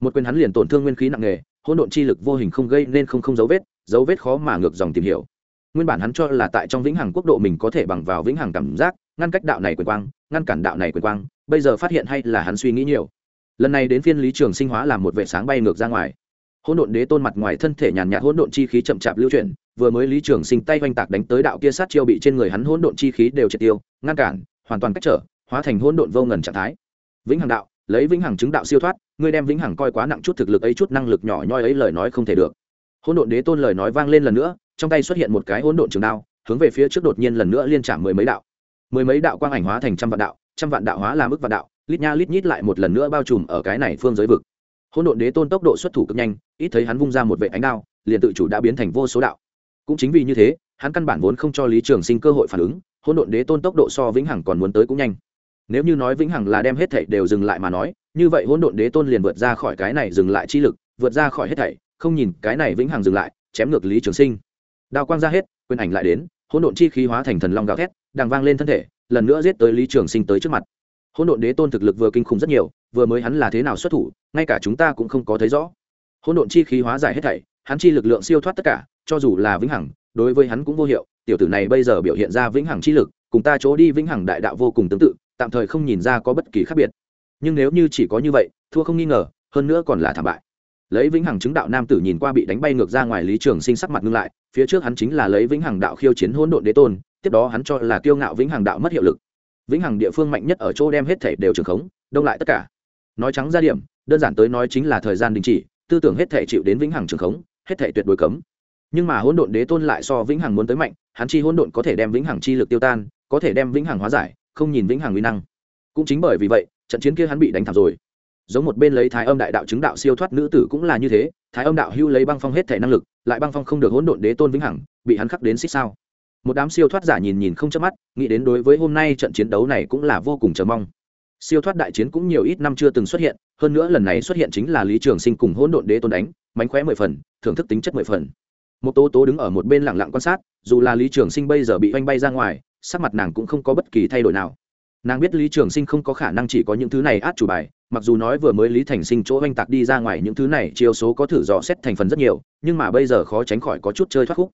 Một quyền hắn liền tổn thương nguyên khí nặng nề, hỗn độn chi lực vô hình không gây nên không không dấu vết dấu vết khó mà ngược dòng tìm hiểu. Nguyên bản hắn cho là tại trong vĩnh hằng quốc độ mình có thể bằng vào vĩnh hằng cảm giác, ngăn cách đạo này quyền quang ngăn cản đạo này quyền quang, bây giờ phát hiện hay là hắn suy nghĩ nhiều. Lần này đến phiên lý trường sinh hóa làm một vệ sáng bay ngược ra ngoài. Hỗn độn đế tôn mặt ngoài thân thể nhàn nhạt hỗn độn chi khí chậm chạp lưu chuyển, vừa mới lý trường sinh tay oanh tạc đánh tới đạo kia sát chiêu bị trên người hắn hỗn độn chi khí đều triệt tiêu, ngăn cản, hoàn toàn cách trở, hóa thành hỗn độn vô ngần trạng thái. Vĩnh hằng đạo, lấy vĩnh hằng chứng đạo siêu thoát, ngươi đem vĩnh hằng coi quá nặng chút thực lực ấy chút năng lực nhỏ nhoi ấy lời nói không thể được. Hỗn độn đế tôn lời nói vang lên lần nữa, trong tay xuất hiện một cái hỗn độn trường đao, hướng về phía trước đột nhiên lần nữa liên trả mười mấy đạo mười mấy đạo quang ảnh hóa thành trăm vạn đạo, trăm vạn đạo hóa làm ức vạn đạo, lít nha lít nhít lại một lần nữa bao trùm ở cái này phương giới vực. Hỗn độn đế tôn tốc độ xuất thủ cực nhanh, ít thấy hắn vung ra một vệ ánh đao, liền tự chủ đã biến thành vô số đạo. Cũng chính vì như thế, hắn căn bản vốn không cho lý trường sinh cơ hội phản ứng, hỗn độn đế tôn tốc độ so vĩnh hằng còn muốn tới cũng nhanh. Nếu như nói vĩnh hằng là đem hết thảy đều dừng lại mà nói, như vậy hỗn độn đế tôn liền vượt ra khỏi cái này dừng lại chi lực, vượt ra khỏi hết thảy, không nhìn cái này vĩnh hằng dừng lại, chém ngược lý trường sinh. Đao quang ra hết, quyền ảnh lại đến, hỗn độn chi khí hóa thành thần long gào thét đang vang lên thân thể, lần nữa giết tới lý trường sinh tới trước mặt. Hỗn độn đế tôn thực lực vừa kinh khủng rất nhiều, vừa mới hắn là thế nào xuất thủ, ngay cả chúng ta cũng không có thấy rõ. Hỗn độn chi khí hóa giải hết thảy, hắn chi lực lượng siêu thoát tất cả, cho dù là vĩnh hằng, đối với hắn cũng vô hiệu. Tiểu tử này bây giờ biểu hiện ra vĩnh hằng chi lực, cùng ta chỗ đi vĩnh hằng đại đạo vô cùng tương tự, tạm thời không nhìn ra có bất kỳ khác biệt. Nhưng nếu như chỉ có như vậy, thua không nghi ngờ, hơn nữa còn là thảm bại. Lấy vĩnh hằng chứng đạo nam tử nhìn qua bị đánh bay ngược ra ngoài lý trường sinh sắc mặt ngưng lại, phía trước hắn chính là lấy vĩnh hằng đạo khiêu chiến hỗn độn đế tôn tiếp đó hắn cho là kiêu ngạo vĩnh hằng đạo mất hiệu lực. Vĩnh hằng địa phương mạnh nhất ở chỗ đem hết thể đều trường khống, đông lại tất cả. Nói trắng ra điểm, đơn giản tới nói chính là thời gian đình chỉ, tư tưởng hết thể chịu đến vĩnh hằng trường khống, hết thể tuyệt đối cấm. Nhưng mà hỗn độn đế tôn lại so vĩnh hằng muốn tới mạnh, hắn chi hỗn độn có thể đem vĩnh hằng chi lực tiêu tan, có thể đem vĩnh hằng hóa giải, không nhìn vĩnh hằng uy năng. Cũng chính bởi vì vậy, trận chiến kia hắn bị đánh thảm rồi. Giống một bên lấy thái âm đại đạo chứng đạo siêu thoát nữ tử cũng là như thế, thái âm đạo hưu lấy băng phong hết thể năng lực, lại băng phong không được hỗn độn đế tôn vĩnh hằng, bị hắn khắc đến xích sao một đám siêu thoát giả nhìn nhìn không chớp mắt, nghĩ đến đối với hôm nay trận chiến đấu này cũng là vô cùng chờ mong. Siêu thoát đại chiến cũng nhiều ít năm chưa từng xuất hiện, hơn nữa lần này xuất hiện chính là lý trường sinh cùng hỗn độn đế tôn đánh, mánh khóe mười phần, thưởng thức tính chất mười phần. Một tố tố đứng ở một bên lặng lặng quan sát, dù là lý trường sinh bây giờ bị oanh bay ra ngoài, sắc mặt nàng cũng không có bất kỳ thay đổi nào. Nàng biết lý trường sinh không có khả năng chỉ có những thứ này át chủ bài, mặc dù nói vừa mới lý thành sinh chỗ oanh tạc đi ra ngoài những thứ này, chiêu số có thử dò xét thành phần rất nhiều, nhưng mà bây giờ khó tránh khỏi có chút chơi thoát khúc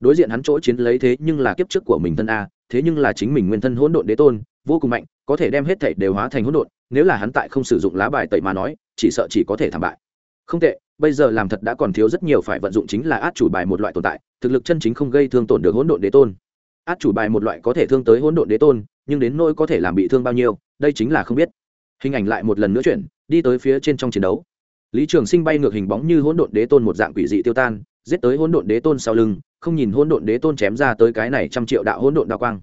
đối diện hắn chỗ chiến lấy thế nhưng là kiếp trước của mình thân a, thế nhưng là chính mình nguyên thân hỗn độn đế tôn, vô cùng mạnh, có thể đem hết thảy đều hóa thành hỗn độn, nếu là hắn tại không sử dụng lá bài tẩy mà nói, chỉ sợ chỉ có thể thảm bại. Không tệ, bây giờ làm thật đã còn thiếu rất nhiều phải vận dụng chính là át chủ bài một loại tồn tại, thực lực chân chính không gây thương tổn được hỗn độn đế tôn. Át chủ bài một loại có thể thương tới hỗn độn đế tôn, nhưng đến nỗi có thể làm bị thương bao nhiêu, đây chính là không biết. Hình ảnh lại một lần nữa chuyển, đi tới phía trên trong chiến đấu. Lý trường sinh bay ngược hình bóng như hỗn độn đế tôn một dạng quỷ dị tiêu tan, giết tới hỗn độn đế tôn sau lưng không nhìn hỗn độn đế tôn chém ra tới cái này trăm triệu đạo hỗn độn đao quang.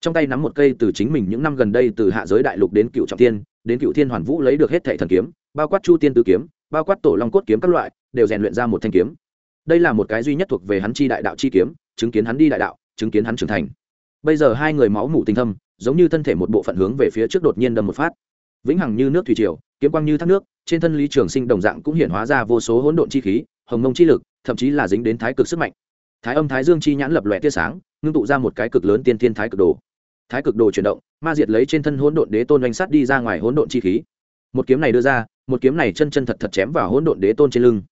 Trong tay nắm một cây từ chính mình những năm gần đây từ hạ giới đại lục đến cựu trọng thiên, đến cựu thiên hoàn vũ lấy được hết thệ thần kiếm, bao quát chu tiên tứ kiếm, bao quát tổ long cốt kiếm các loại, đều rèn luyện ra một thanh kiếm. Đây là một cái duy nhất thuộc về hắn chi đại đạo chi kiếm, chứng kiến hắn đi đại đạo, chứng kiến hắn trưởng thành. Bây giờ hai người máu mủ tinh thâm, giống như thân thể một bộ phận hướng về phía trước đột nhiên đâm một phát. Vĩnh hằng như nước thủy triều, kiếm quang như thác nước, trên thân lý trường sinh đồng dạng cũng hiện hóa ra vô số hỗn độn chi khí, hồng mông chi lực, thậm chí là dính đến thái cực sức mạnh thái âm thái dương chi nhãn lập lòe tia sáng, ngưng tụ ra một cái cực lớn tiên thiên thái cực đồ. Thái cực đồ chuyển động, ma diệt lấy trên thân hỗn độn đế tôn oanh sắt đi ra ngoài hỗn độn chi khí. Một kiếm này đưa ra, một kiếm này chân chân thật thật chém vào hỗn độn đế tôn trên lưng.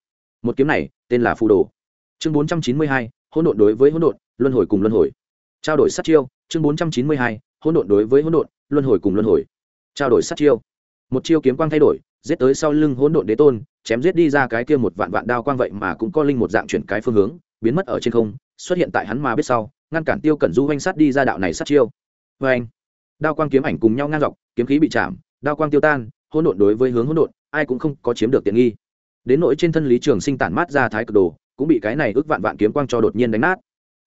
Một kiếm này, tên là phù đồ. Chương bốn trăm chín mươi hai, hỗn độn đối với hỗn độn, luân hồi cùng luân hồi. Trao đổi sát chiêu, chương bốn trăm chín mươi hai, hỗn độn đối với hỗn độn, luân hồi cùng luân hồi. Trao đổi sát chiêu. Một chiêu kiếm quang thay đổi, giết tới sau lưng hỗn độn đế tôn, chém giết đi ra cái kia một vạn vạn đao quang vậy mà cũng có linh một dạng chuyển cái phương hướng biến mất ở trên không, xuất hiện tại hắn mà biết sau, ngăn cản tiêu cẩn du oanh sát đi ra đạo này sát chiêu. Vê anh, đao quang kiếm ảnh cùng nhau ngang dọc, kiếm khí bị chạm, đao quang tiêu tan, hỗn độn đối với hướng hỗn độn, ai cũng không có chiếm được tiện nghi. Đến nỗi trên thân lý trường sinh tản mát ra thái cực đồ, cũng bị cái này ước vạn vạn kiếm quang cho đột nhiên đánh nát.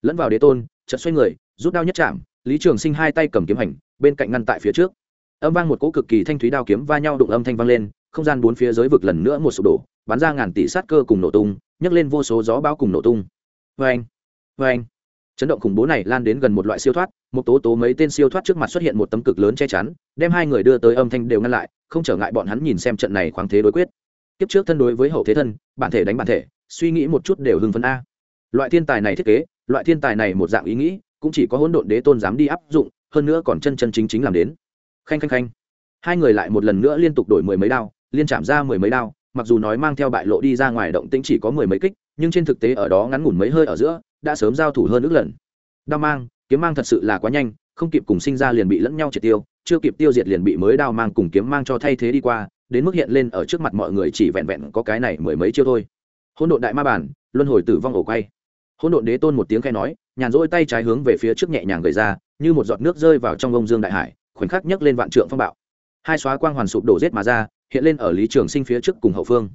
Lẫn vào đế tôn, chợt xoay người, rút đao nhất chạm, lý trường sinh hai tay cầm kiếm hành bên cạnh ngăn tại phía trước. Âm vang một cỗ cực kỳ thanh thúy đao kiếm va nhau đụng âm thanh vang lên, không gian bốn phía giới vực lần nữa một sụp đổ, bắn ra ngàn tỷ sát cơ cùng nổ tung, nhấc lên vô số gió bão cùng nổ tung vê anh. Vê anh. Chấn động khủng bố này lan đến gần một loại siêu thoát, một tố tố mấy tên siêu thoát trước mặt xuất hiện một tấm cực lớn che chắn, đem hai người đưa tới âm thanh đều ngăn lại, không trở ngại bọn hắn nhìn xem trận này khoáng thế đối quyết. Kiếp trước thân đối với hậu thế thân, bản thể đánh bản thể, suy nghĩ một chút đều hưng phấn a. Loại thiên tài này thiết kế, loại thiên tài này một dạng ý nghĩ, cũng chỉ có hỗn độn đế tôn dám đi áp dụng, hơn nữa còn chân chân chính chính làm đến. Khanh khanh khanh. Hai người lại một lần nữa liên tục đổi mười mấy đao, liên chạm ra mười mấy đao, mặc dù nói mang theo bại lộ đi ra ngoài động tĩnh chỉ có mười mấy kích nhưng trên thực tế ở đó ngắn ngủn mấy hơi ở giữa, đã sớm giao thủ hơn ước lần. Đao mang, kiếm mang thật sự là quá nhanh, không kịp cùng sinh ra liền bị lẫn nhau triệt tiêu, chưa kịp tiêu diệt liền bị mới đao mang cùng kiếm mang cho thay thế đi qua, đến mức hiện lên ở trước mặt mọi người chỉ vẹn vẹn có cái này mười mấy chiêu thôi. Hỗn độn đại ma bản, luân hồi tử vong ổ quay. Hỗn độn đế tôn một tiếng khai nói, nhàn rỗi tay trái hướng về phía trước nhẹ nhàng gầy ra, như một giọt nước rơi vào trong ông dương đại hải, khoảnh khắc nhấc lên vạn trượng phong bạo. Hai xóa quang hoàn sụp đổ rết mà ra, hiện lên ở lý trường sinh phía trước cùng hậu phương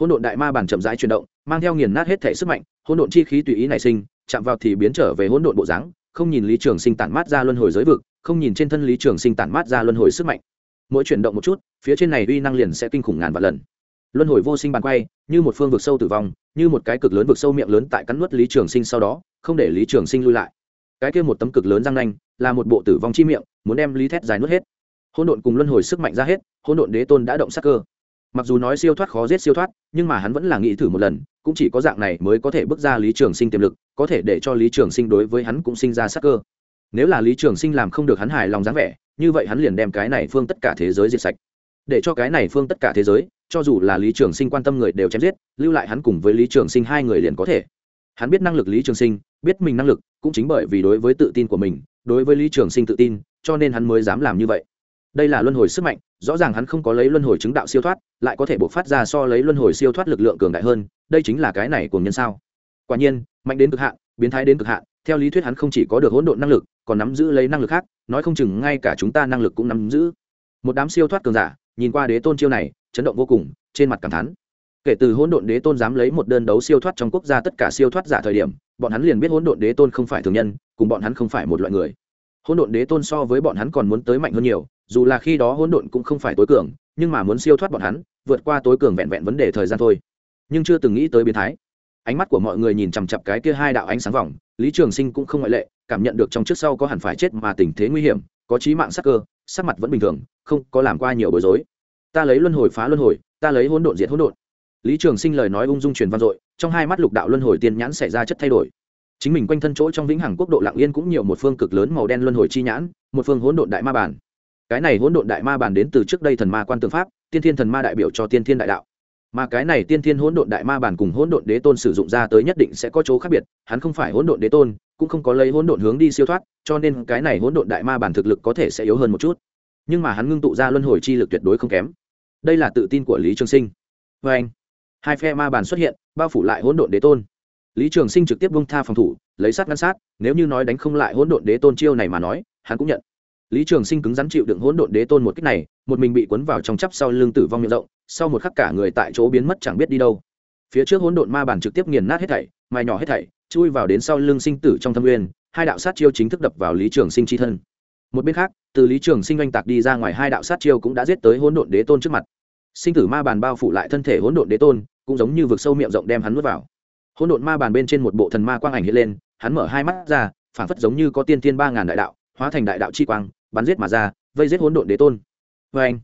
hỗn độn đại ma bản chậm rãi chuyển động, mang theo nghiền nát hết thể sức mạnh, hỗn độn chi khí tùy ý nảy sinh, chạm vào thì biến trở về hỗn độn bộ dáng, không nhìn lý trường sinh tản mát ra luân hồi giới vực, không nhìn trên thân lý trường sinh tản mát ra luân hồi sức mạnh. Mỗi chuyển động một chút, phía trên này uy năng liền sẽ kinh khủng ngàn vạn lần. Luân hồi vô sinh bàn quay, như một phương vực sâu tử vong, như một cái cực lớn vực sâu miệng lớn tại cắn nuốt lý trường sinh sau đó, không để lý trường sinh lui lại. Cái kia một tấm cực lớn răng nanh, là một bộ tử vong chi miệng, muốn đem lý thét dài nuốt hết. Hỗn độn cùng luân hồi sức mạnh ra hết, hỗn độn đế tôn đã động sắc cơ mặc dù nói siêu thoát khó giết siêu thoát, nhưng mà hắn vẫn là nghĩ thử một lần, cũng chỉ có dạng này mới có thể bước ra lý trường sinh tiềm lực, có thể để cho lý trường sinh đối với hắn cũng sinh ra sắc cơ. Nếu là lý trường sinh làm không được hắn hài lòng dáng vẻ, như vậy hắn liền đem cái này phương tất cả thế giới diệt sạch. Để cho cái này phương tất cả thế giới, cho dù là lý trường sinh quan tâm người đều chém giết, lưu lại hắn cùng với lý trường sinh hai người liền có thể. Hắn biết năng lực lý trường sinh, biết mình năng lực, cũng chính bởi vì đối với tự tin của mình, đối với lý trường sinh tự tin, cho nên hắn mới dám làm như vậy đây là luân hồi sức mạnh, rõ ràng hắn không có lấy luân hồi chứng đạo siêu thoát, lại có thể buộc phát ra so lấy luân hồi siêu thoát lực lượng cường đại hơn, đây chính là cái này của nhân sao. Quả nhiên, mạnh đến cực hạn, biến thái đến cực hạn, theo lý thuyết hắn không chỉ có được hỗn độn năng lực, còn nắm giữ lấy năng lực khác, nói không chừng ngay cả chúng ta năng lực cũng nắm giữ. Một đám siêu thoát cường giả, nhìn qua đế tôn chiêu này, chấn động vô cùng, trên mặt cảm thán. Kể từ hỗn độn đế tôn dám lấy một đơn đấu siêu thoát trong quốc gia tất cả siêu thoát giả thời điểm, bọn hắn liền biết hỗn độn đế tôn không phải thường nhân, cùng bọn hắn không phải một loại người hỗn độn đế tôn so với bọn hắn còn muốn tới mạnh hơn nhiều, dù là khi đó hỗn độn cũng không phải tối cường, nhưng mà muốn siêu thoát bọn hắn, vượt qua tối cường vẹn vẹn vấn đề thời gian thôi. Nhưng chưa từng nghĩ tới biến thái. Ánh mắt của mọi người nhìn chằm chặp cái kia hai đạo ánh sáng vòng, lý trường sinh cũng không ngoại lệ, cảm nhận được trong trước sau có hẳn phải chết mà tình thế nguy hiểm, có trí mạng sắc cơ, sắc mặt vẫn bình thường, không có làm qua nhiều bối rối. Ta lấy luân hồi phá luân hồi, ta lấy hỗn độn diệt hỗn độn. Lý trường sinh lời nói ung dung truyền vang dội, trong hai mắt lục đạo luân hồi tiên nhãn xảy ra chất thay đổi chính mình quanh thân chỗ trong vĩnh hằng quốc độ lạng yên cũng nhiều một phương cực lớn màu đen luân hồi chi nhãn, một phương hỗn độn đại ma bản cái này hỗn độn đại ma bản đến từ trước đây thần ma quan tượng pháp, tiên thiên thần ma đại biểu cho tiên thiên đại đạo. Mà cái này tiên thiên hỗn độn đại ma bản cùng hỗn độn đế tôn sử dụng ra tới nhất định sẽ có chỗ khác biệt, hắn không phải hỗn độn đế tôn, cũng không có lấy hỗn độn hướng đi siêu thoát, cho nên cái này hỗn độn đại ma bản thực lực có thể sẽ yếu hơn một chút. Nhưng mà hắn ngưng tụ ra luân hồi chi lực tuyệt đối không kém. Đây là tự tin của lý trường sinh. Vê anh. Hai phe ma bản xuất hiện, bao phủ lại hỗn độn đế tôn lý trường sinh trực tiếp bông tha phòng thủ, lấy sát ngăn sát, nếu như nói đánh không lại hỗn độn đế tôn chiêu này mà nói, hắn cũng nhận. Lý trường sinh cứng rắn chịu đựng hỗn độn đế tôn một cách này, một mình bị cuốn vào trong chắp sau lưng tử vong miệng rộng, sau một khắc cả người tại chỗ biến mất chẳng biết đi đâu. Phía trước hỗn độn ma bản trực tiếp nghiền nát hết thảy, mài nhỏ hết thảy, chui vào đến sau lưng sinh tử trong thâm nguyên hai đạo sát chiêu chính thức đập vào lý trường sinh chi thân. Một bên khác, từ lý trường sinh oanh tạc đi ra ngoài, hai đạo sát chiêu cũng đã giết tới hỗn độn đế tôn trước mặt. Sinh tử ma bàn bao phủ lại thân thể hỗn độn đế tôn, cũng giống như vực sâu miệng rộng đem hắn nuốt vào hỗn độn ma bàn bên trên một bộ thần ma quang ảnh hiện lên, hắn mở hai mắt ra, phảng phất giống như có tiên tiên ba ngàn đại đạo, hóa thành đại đạo chi quang, bắn giết mà ra, vây giết hỗn độn đế tôn. Vê anh,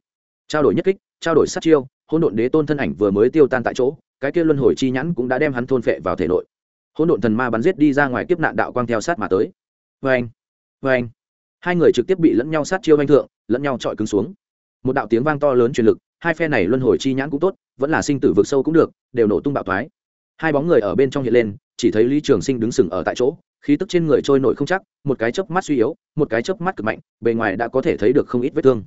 trao đổi nhất kích, trao đổi sát chiêu, hỗn độn đế tôn thân ảnh vừa mới tiêu tan tại chỗ, cái kia luân hồi chi nhãn cũng đã đem hắn thôn phệ vào thể nội. Hỗn độn thần ma bắn giết đi ra ngoài kiếp nạn đạo quang theo sát mà tới. Vê anh vê anh, hai người trực tiếp bị lẫn nhau sát chiêu anh thượng, lẫn nhau trọi cứng xuống. Một đạo tiếng vang to lớn truyền lực, hai phe này luân hồi chi nhãn cũng tốt, vẫn là sinh tử vực sâu cũng được, đều nổ tung bạo thoái hai bóng người ở bên trong hiện lên chỉ thấy lý trường sinh đứng sừng ở tại chỗ khí tức trên người trôi nổi không chắc một cái chớp mắt suy yếu một cái chớp mắt cực mạnh bề ngoài đã có thể thấy được không ít vết thương.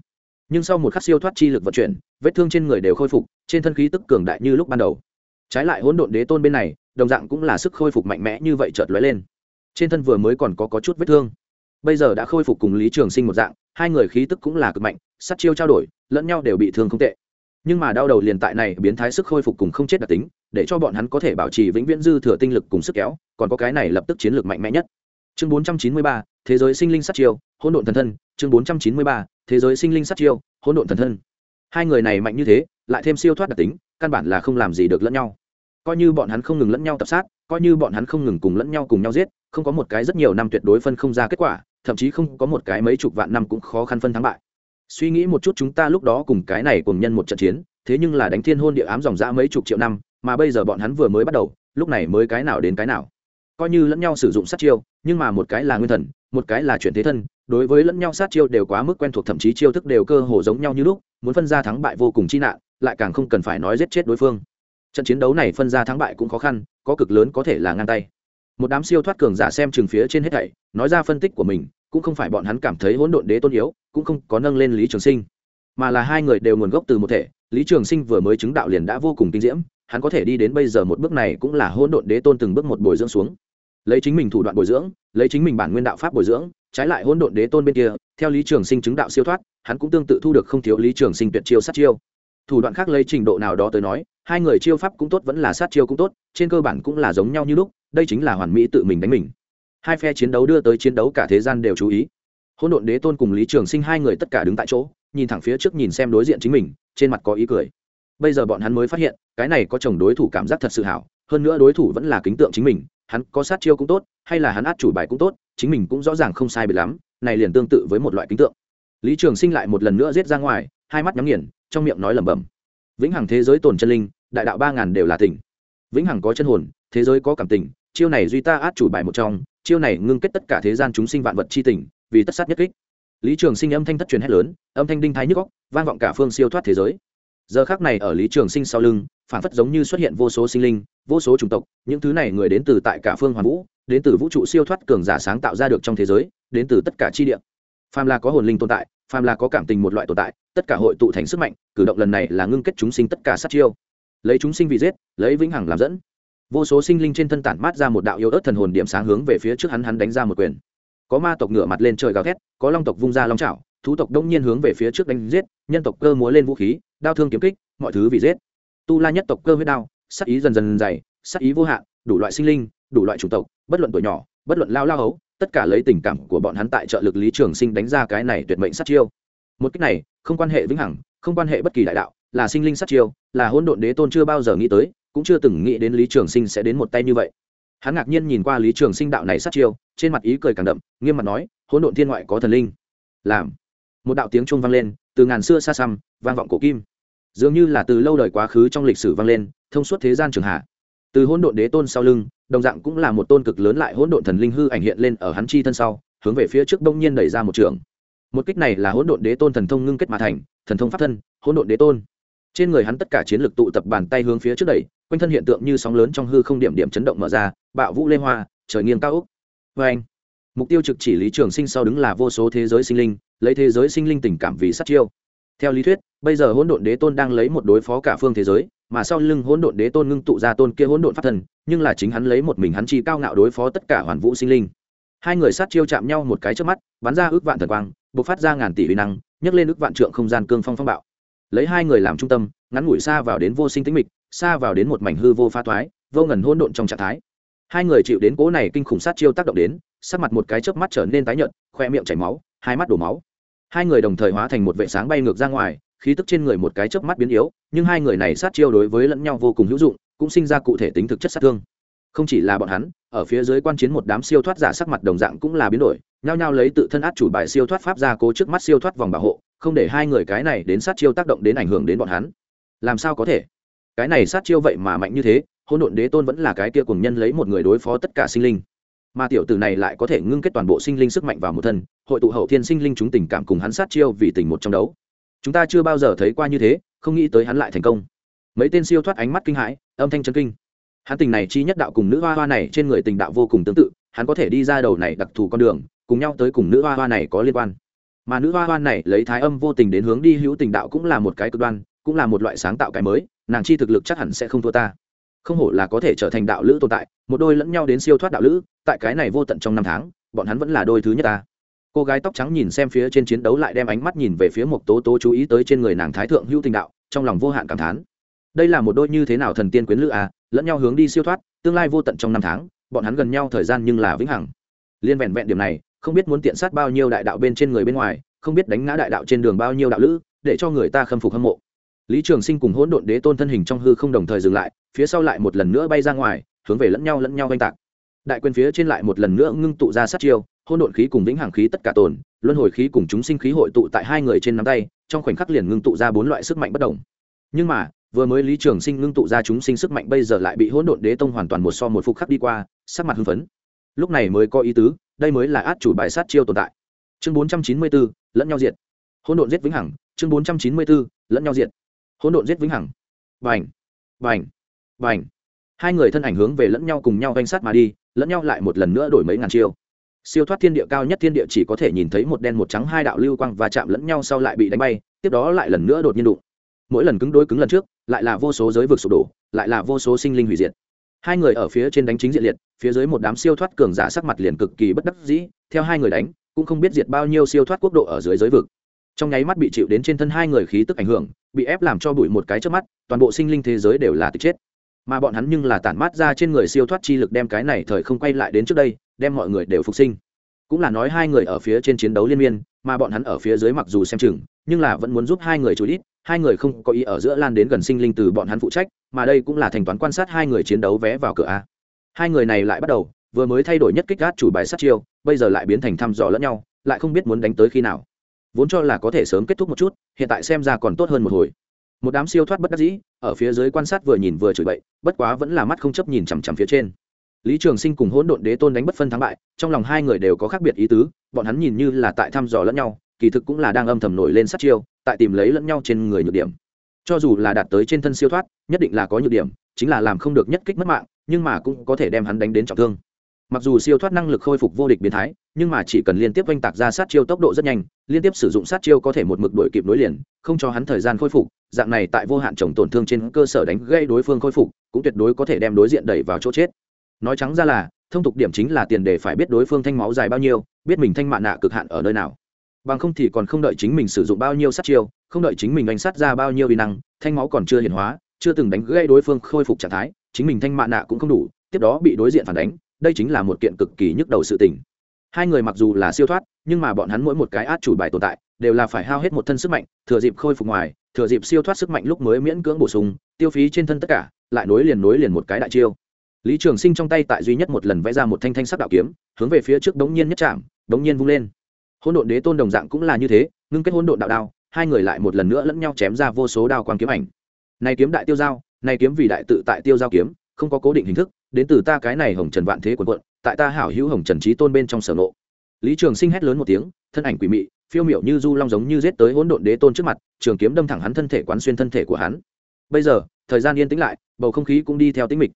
Nhưng sau một khắc siêu thoát chi lực vận chuyển vết thương trên người đều khôi phục trên thân khí tức cường đại như lúc ban đầu. Trái lại hỗn độn đế tôn bên này đồng dạng cũng là sức khôi phục mạnh mẽ như vậy chợt lóe lên. Trên thân vừa mới còn có, có chút vết thương. Bây giờ đã khôi phục cùng lý trường sinh một dạng hai người khí tức cũng là cực mạnh sắt chiêu trao đổi lẫn nhau đều bị thương không tệ nhưng mà đau đầu liền tại này biến thái sức khôi phục cùng không chết đặc tính để cho bọn hắn có thể bảo trì vĩnh viễn dư thừa tinh lực cùng sức kéo còn có cái này lập tức chiến lược mạnh mẽ nhất. Chương 493, thế giới sinh linh sát chiêu hỗn độn thần thân. Chương 493, thế giới sinh linh sát chiêu hỗn độn thần thân. Hai người này mạnh như thế lại thêm siêu thoát đặc tính căn bản là không làm gì được lẫn nhau. Coi như bọn hắn không ngừng lẫn nhau tập sát coi như bọn hắn không ngừng cùng lẫn nhau cùng nhau giết không có một cái rất nhiều năm tuyệt đối phân không ra kết quả thậm chí không có một cái mấy chục vạn năm cũng khó khăn phân thắng bại suy nghĩ một chút chúng ta lúc đó cùng cái này cùng nhân một trận chiến, thế nhưng là đánh thiên hôn địa ám dòng dã mấy chục triệu năm, mà bây giờ bọn hắn vừa mới bắt đầu, lúc này mới cái nào đến cái nào. Coi như lẫn nhau sử dụng sát chiêu, nhưng mà một cái là nguyên thần, một cái là chuyển thế thân, đối với lẫn nhau sát chiêu đều quá mức quen thuộc, thậm chí chiêu thức đều cơ hồ giống nhau như lúc, muốn phân ra thắng bại vô cùng chi nạn, lại càng không cần phải nói giết chết đối phương. Trận chiến đấu này phân ra thắng bại cũng khó khăn, có cực lớn có thể là ngang tay. Một đám siêu thoát cường giả xem chừng phía trên hết thảy, nói ra phân tích của mình, cũng không phải bọn hắn cảm thấy hỗn độn đế tôn yếu cũng không có nâng lên lý trường sinh, mà là hai người đều nguồn gốc từ một thể. Lý trường sinh vừa mới chứng đạo liền đã vô cùng kinh diễm, hắn có thể đi đến bây giờ một bước này cũng là hỗn độn đế tôn từng bước một bồi dưỡng xuống. Lấy chính mình thủ đoạn bồi dưỡng, lấy chính mình bản nguyên đạo pháp bồi dưỡng, trái lại hỗn độn đế tôn bên kia, theo lý trường sinh chứng đạo siêu thoát, hắn cũng tương tự thu được không thiếu lý trường sinh tuyệt chiêu sát chiêu. Thủ đoạn khác lấy trình độ nào đó tới nói, hai người chiêu pháp cũng tốt vẫn là sát chiêu cũng tốt, trên cơ bản cũng là giống nhau như lúc, đây chính là hoàn mỹ tự mình đánh mình. Hai phe chiến đấu đưa tới chiến đấu cả thế gian đều chú ý hỗn độn đế tôn cùng lý trường sinh hai người tất cả đứng tại chỗ, nhìn thẳng phía trước nhìn xem đối diện chính mình, trên mặt có ý cười. Bây giờ bọn hắn mới phát hiện, cái này có chồng đối thủ cảm giác thật sự hảo, hơn nữa đối thủ vẫn là kính tượng chính mình, hắn có sát chiêu cũng tốt, hay là hắn át chủ bài cũng tốt, chính mình cũng rõ ràng không sai biệt lắm, này liền tương tự với một loại kính tượng. Lý trường sinh lại một lần nữa giết ra ngoài, hai mắt nhắm nghiền, trong miệng nói lẩm bẩm. Vĩnh hằng thế giới tồn chân linh, đại đạo ba ngàn đều là tỉnh vĩnh hằng có chân hồn, thế giới có cảm tình, chiêu này duy ta át chủ bài một trong, chiêu này ngưng kết tất cả thế gian chúng sinh vạn vật chi tình vì tất sát nhất kích. Lý trường sinh âm thanh thất truyền hét lớn, âm thanh đinh thái nhức góc vang vọng cả phương siêu thoát thế giới. Giờ khác này ở lý trường sinh sau lưng, phản phất giống như xuất hiện vô số sinh linh, vô số chủng tộc, những thứ này người đến từ tại cả phương hoàn vũ, đến từ vũ trụ siêu thoát cường giả sáng tạo ra được trong thế giới, đến từ tất cả chi địa. Phàm là có hồn linh tồn tại, phàm là có cảm tình một loại tồn tại, tất cả hội tụ thành sức mạnh, cử động lần này là ngưng kết chúng sinh tất cả sát chiêu. Lấy chúng sinh vì giết, lấy vĩnh hằng làm dẫn. Vô số sinh linh trên thân tản mát ra một đạo yếu ớt thần hồn điểm sáng hướng về phía trước hắn hắn đánh ra một quyền có ma tộc ngửa mặt lên trời gào thét, có long tộc vung ra long trào thú tộc đông nhiên hướng về phía trước đánh giết, nhân tộc cơ múa lên vũ khí, đao thương kiếm kích, mọi thứ vì giết. Tu la nhất tộc cơ huyết đao sắc ý dần dần dày sắc ý vô hạn, đủ loại sinh linh, đủ loại chủng tộc, bất luận tuổi nhỏ, bất luận lao lao hấu, tất cả lấy tình cảm của bọn hắn tại trợ lực lý trường sinh đánh ra cái này tuyệt mệnh sát chiêu. Một cách này, không quan hệ vĩnh hằng, không quan hệ bất kỳ đại đạo, là sinh linh sát chiêu, là hỗn độn đế tôn chưa bao giờ nghĩ tới, cũng chưa từng nghĩ đến lý trường sinh sẽ đến một tay như vậy hắn ngạc nhiên nhìn qua lý trường sinh đạo này sát chiêu, trên mặt ý cười càng đậm, nghiêm mặt nói, hỗn độn thiên ngoại có thần linh. Làm. Một đạo tiếng chuông vang lên, từ ngàn xưa xa xăm, vang vọng cổ kim. Dường như là từ lâu đời quá khứ trong lịch sử vang lên, thông suốt thế gian trường hạ. Từ hỗn độn đế tôn sau lưng, đồng dạng cũng là một tôn cực lớn lại hỗn độn thần linh hư ảnh hiện lên ở hắn chi thân sau, hướng về phía trước đông nhiên đẩy ra một trường. Một kích này là hỗn độn đế tôn thần thông ngưng kết mà thành, thần thông pháp thân, hỗn độn đế tôn. Trên người hắn tất cả chiến lực tụ tập bàn tay hướng phía trước đẩy quanh thân hiện tượng như sóng lớn trong hư không điểm điểm chấn động mở ra, bạo vũ lê hoa, trời nghiêng cao úc vê anh, mục tiêu trực chỉ lý trường sinh sau đứng là vô số thế giới sinh linh, lấy thế giới sinh linh tình cảm vì sát chiêu. Theo lý thuyết, bây giờ hỗn độn đế tôn đang lấy một đối phó cả phương thế giới, mà sau lưng hỗn độn đế tôn ngưng tụ ra tôn kia hỗn độn pháp thần, nhưng là chính hắn lấy một mình hắn chi cao ngạo đối phó tất cả hoàn vũ sinh linh. Hai người sát chiêu chạm nhau một cái trước mắt, bắn ra ước vạn thần quang, bộc phát ra ngàn tỷ uy năng, nhấc lên ước vạn trượng không gian cương phong phong bạo. Lấy hai người làm trung tâm, ngắn ngủi xa vào đến vô sinh tĩnh mịch xa vào đến một mảnh hư vô pha thoái, vô ngần hỗn độn trong trạng thái. Hai người chịu đến cố này kinh khủng sát chiêu tác động đến, sắc mặt một cái chớp mắt trở nên tái nhợt, khoe miệng chảy máu, hai mắt đổ máu. Hai người đồng thời hóa thành một vệ sáng bay ngược ra ngoài, khí tức trên người một cái chớp mắt biến yếu, nhưng hai người này sát chiêu đối với lẫn nhau vô cùng hữu dụng, cũng sinh ra cụ thể tính thực chất sát thương. Không chỉ là bọn hắn, ở phía dưới quan chiến một đám siêu thoát giả sắc mặt đồng dạng cũng là biến đổi, nhao nhao lấy tự thân át chủ bài siêu thoát pháp ra cố trước mắt siêu thoát vòng bảo hộ, không để hai người cái này đến sát chiêu tác động đến ảnh hưởng đến bọn hắn. Làm sao có thể? Cái này sát chiêu vậy mà mạnh như thế, hỗn độn đế tôn vẫn là cái kia cùng nhân lấy một người đối phó tất cả sinh linh. Mà tiểu tử này lại có thể ngưng kết toàn bộ sinh linh sức mạnh vào một thân, hội tụ hậu thiên sinh linh chúng tình cảm cùng hắn sát chiêu vì tình một trong đấu. Chúng ta chưa bao giờ thấy qua như thế, không nghĩ tới hắn lại thành công. Mấy tên siêu thoát ánh mắt kinh hãi, âm thanh chân kinh. Hắn tình này chi nhất đạo cùng nữ hoa hoa này trên người tình đạo vô cùng tương tự, hắn có thể đi ra đầu này đặc thù con đường, cùng nhau tới cùng nữ hoa hoa này có liên quan. Mà nữ hoa hoa này lấy thái âm vô tình đến hướng đi hữu tình đạo cũng là một cái cực đoan, cũng là một loại sáng tạo cái mới nàng chi thực lực chắc hẳn sẽ không thua ta. Không hổ là có thể trở thành đạo lữ tồn tại, một đôi lẫn nhau đến siêu thoát đạo lữ, tại cái này vô tận trong năm tháng, bọn hắn vẫn là đôi thứ nhất ta. Cô gái tóc trắng nhìn xem phía trên chiến đấu lại đem ánh mắt nhìn về phía một tố tố chú ý tới trên người nàng thái thượng hữu tình đạo, trong lòng vô hạn cảm thán. Đây là một đôi như thế nào thần tiên quyến lữ à lẫn nhau hướng đi siêu thoát, tương lai vô tận trong năm tháng, bọn hắn gần nhau thời gian nhưng là vĩnh hằng. Liên vẹn vẹn điểm này, không biết muốn tiện sát bao nhiêu đại đạo bên trên người bên ngoài, không biết đánh ngã đại đạo trên đường bao nhiêu đạo lữ, để cho người ta khâm phục hâm mộ lý trường sinh cùng hỗn độn đế tôn thân hình trong hư không đồng thời dừng lại, phía sau lại một lần nữa bay ra ngoài, hướng về lẫn nhau lẫn nhau oanh tạc. Đại quyền phía trên lại một lần nữa ngưng tụ ra sát chiêu, hỗn độn khí cùng vĩnh hằng khí tất cả tồn, luân hồi khí cùng chúng sinh khí hội tụ tại hai người trên nắm tay, trong khoảnh khắc liền ngưng tụ ra bốn loại sức mạnh bất đồng nhưng mà, vừa mới lý trường sinh ngưng tụ ra chúng sinh sức mạnh bây giờ lại bị hỗn độn đế tông hoàn toàn một so một phục khắc đi qua, sắc mặt hưng phấn. Lúc này mới có ý tứ, đây mới là át chủ bài sát chiêu tồn tại. Chương bốn trăm chín mươi bốn, lẫn nhau diệt. Hỗn độn giết vĩnh hằng, chương bốn trăm chín mươi bốn, lẫn nhau diệt hỗn độn giết vĩnh hằng. Vành vành vành hai người thân ảnh hướng về lẫn nhau cùng nhau danh sát mà đi, lẫn nhau lại một lần nữa đổi mấy ngàn chiêu. Siêu thoát thiên địa cao nhất thiên địa chỉ có thể nhìn thấy một đen một trắng hai đạo lưu quang và chạm lẫn nhau sau lại bị đánh bay, tiếp đó lại lần nữa đột nhiên đụng. Mỗi lần cứng đối cứng lần trước, lại là vô số giới vực sụp đổ, lại là vô số sinh linh hủy diệt. Hai người ở phía trên đánh chính diện liệt, phía dưới một đám siêu thoát cường giả sắc mặt liền cực kỳ bất đắc dĩ, theo hai người đánh, cũng không biết diệt bao nhiêu siêu thoát quốc độ ở dưới giới vực trong nháy mắt bị chịu đến trên thân hai người khí tức ảnh hưởng, bị ép làm cho bụi một cái trước mắt, toàn bộ sinh linh thế giới đều là tự chết. Mà bọn hắn nhưng là tản mát ra trên người siêu thoát chi lực đem cái này thời không quay lại đến trước đây, đem mọi người đều phục sinh. Cũng là nói hai người ở phía trên chiến đấu liên miên, mà bọn hắn ở phía dưới mặc dù xem chừng, nhưng là vẫn muốn giúp hai người chú ít hai người không có ý ở giữa lan đến gần sinh linh từ bọn hắn phụ trách, mà đây cũng là thành toán quan sát hai người chiến đấu vé vào cửa a. Hai người này lại bắt đầu, vừa mới thay đổi nhất kích gát chủ bài sát chiêu, bây giờ lại biến thành thăm dò lẫn nhau, lại không biết muốn đánh tới khi nào vốn cho là có thể sớm kết thúc một chút, hiện tại xem ra còn tốt hơn một hồi. Một đám siêu thoát bất đắc dĩ, ở phía dưới quan sát vừa nhìn vừa chửi bậy, bất quá vẫn là mắt không chấp nhìn chằm chằm phía trên. Lý trường sinh cùng hỗn độn đế tôn đánh bất phân thắng bại, trong lòng hai người đều có khác biệt ý tứ, bọn hắn nhìn như là tại thăm dò lẫn nhau, kỳ thực cũng là đang âm thầm nổi lên sát chiêu, tại tìm lấy lẫn nhau trên người nhược điểm. Cho dù là đạt tới trên thân siêu thoát, nhất định là có nhược điểm, chính là làm không được nhất kích mất mạng, nhưng mà cũng có thể đem hắn đánh đến trọng thương mặc dù siêu thoát năng lực khôi phục vô địch biến thái, nhưng mà chỉ cần liên tiếp oanh tạc ra sát chiêu tốc độ rất nhanh, liên tiếp sử dụng sát chiêu có thể một mực đổi kịp nối liền, không cho hắn thời gian khôi phục, dạng này tại vô hạn chồng tổn thương trên cơ sở đánh gây đối phương khôi phục, cũng tuyệt đối có thể đem đối diện đẩy vào chỗ chết. Nói trắng ra là, thông tục điểm chính là tiền đề phải biết đối phương thanh máu dài bao nhiêu, biết mình thanh mạ nạ cực hạn ở nơi nào. Bằng không thì còn không đợi chính mình sử dụng bao nhiêu sát chiêu, không đợi chính mình đánh sát ra bao nhiêu vi năng, thanh máu còn chưa hiển hóa, chưa từng đánh gây đối phương khôi phục trạng thái, chính mình thanh mạ nạ cũng không đủ, tiếp đó bị đối diện phản đánh đây chính là một kiện cực kỳ nhức đầu sự tình. Hai người mặc dù là siêu thoát, nhưng mà bọn hắn mỗi một cái át chủ bài tồn tại, đều là phải hao hết một thân sức mạnh, thừa dịp khôi phục ngoài, thừa dịp siêu thoát sức mạnh lúc mới miễn cưỡng bổ sung, tiêu phí trên thân tất cả, lại nối liền nối liền một cái đại chiêu. Lý trường sinh trong tay tại duy nhất một lần vẽ ra một thanh thanh sắc đạo kiếm, hướng về phía trước đống nhiên nhất chạm, đống nhiên vung lên. Hỗn độn đế tôn đồng dạng cũng là như thế, ngưng kết hỗn độn đạo đao, hai người lại một lần nữa lẫn nhau chém ra vô số đao quang kiếm ảnh. Này kiếm đại tiêu giao, này kiếm vì đại tự tại tiêu giao kiếm, không có cố định hình thức đến từ ta cái này hồng trần vạn thế quần quận, tại ta hảo hữu hồng trần trí tôn bên trong sở nộ lý trường sinh hét lớn một tiếng, thân ảnh quỷ mị, phiêu miểu như du long giống như giết tới hỗn độn đế tôn trước mặt, trường kiếm đâm thẳng hắn thân thể quán xuyên thân thể của hắn. Bây giờ, thời gian yên tĩnh lại, bầu không khí cũng đi theo tĩnh mịch.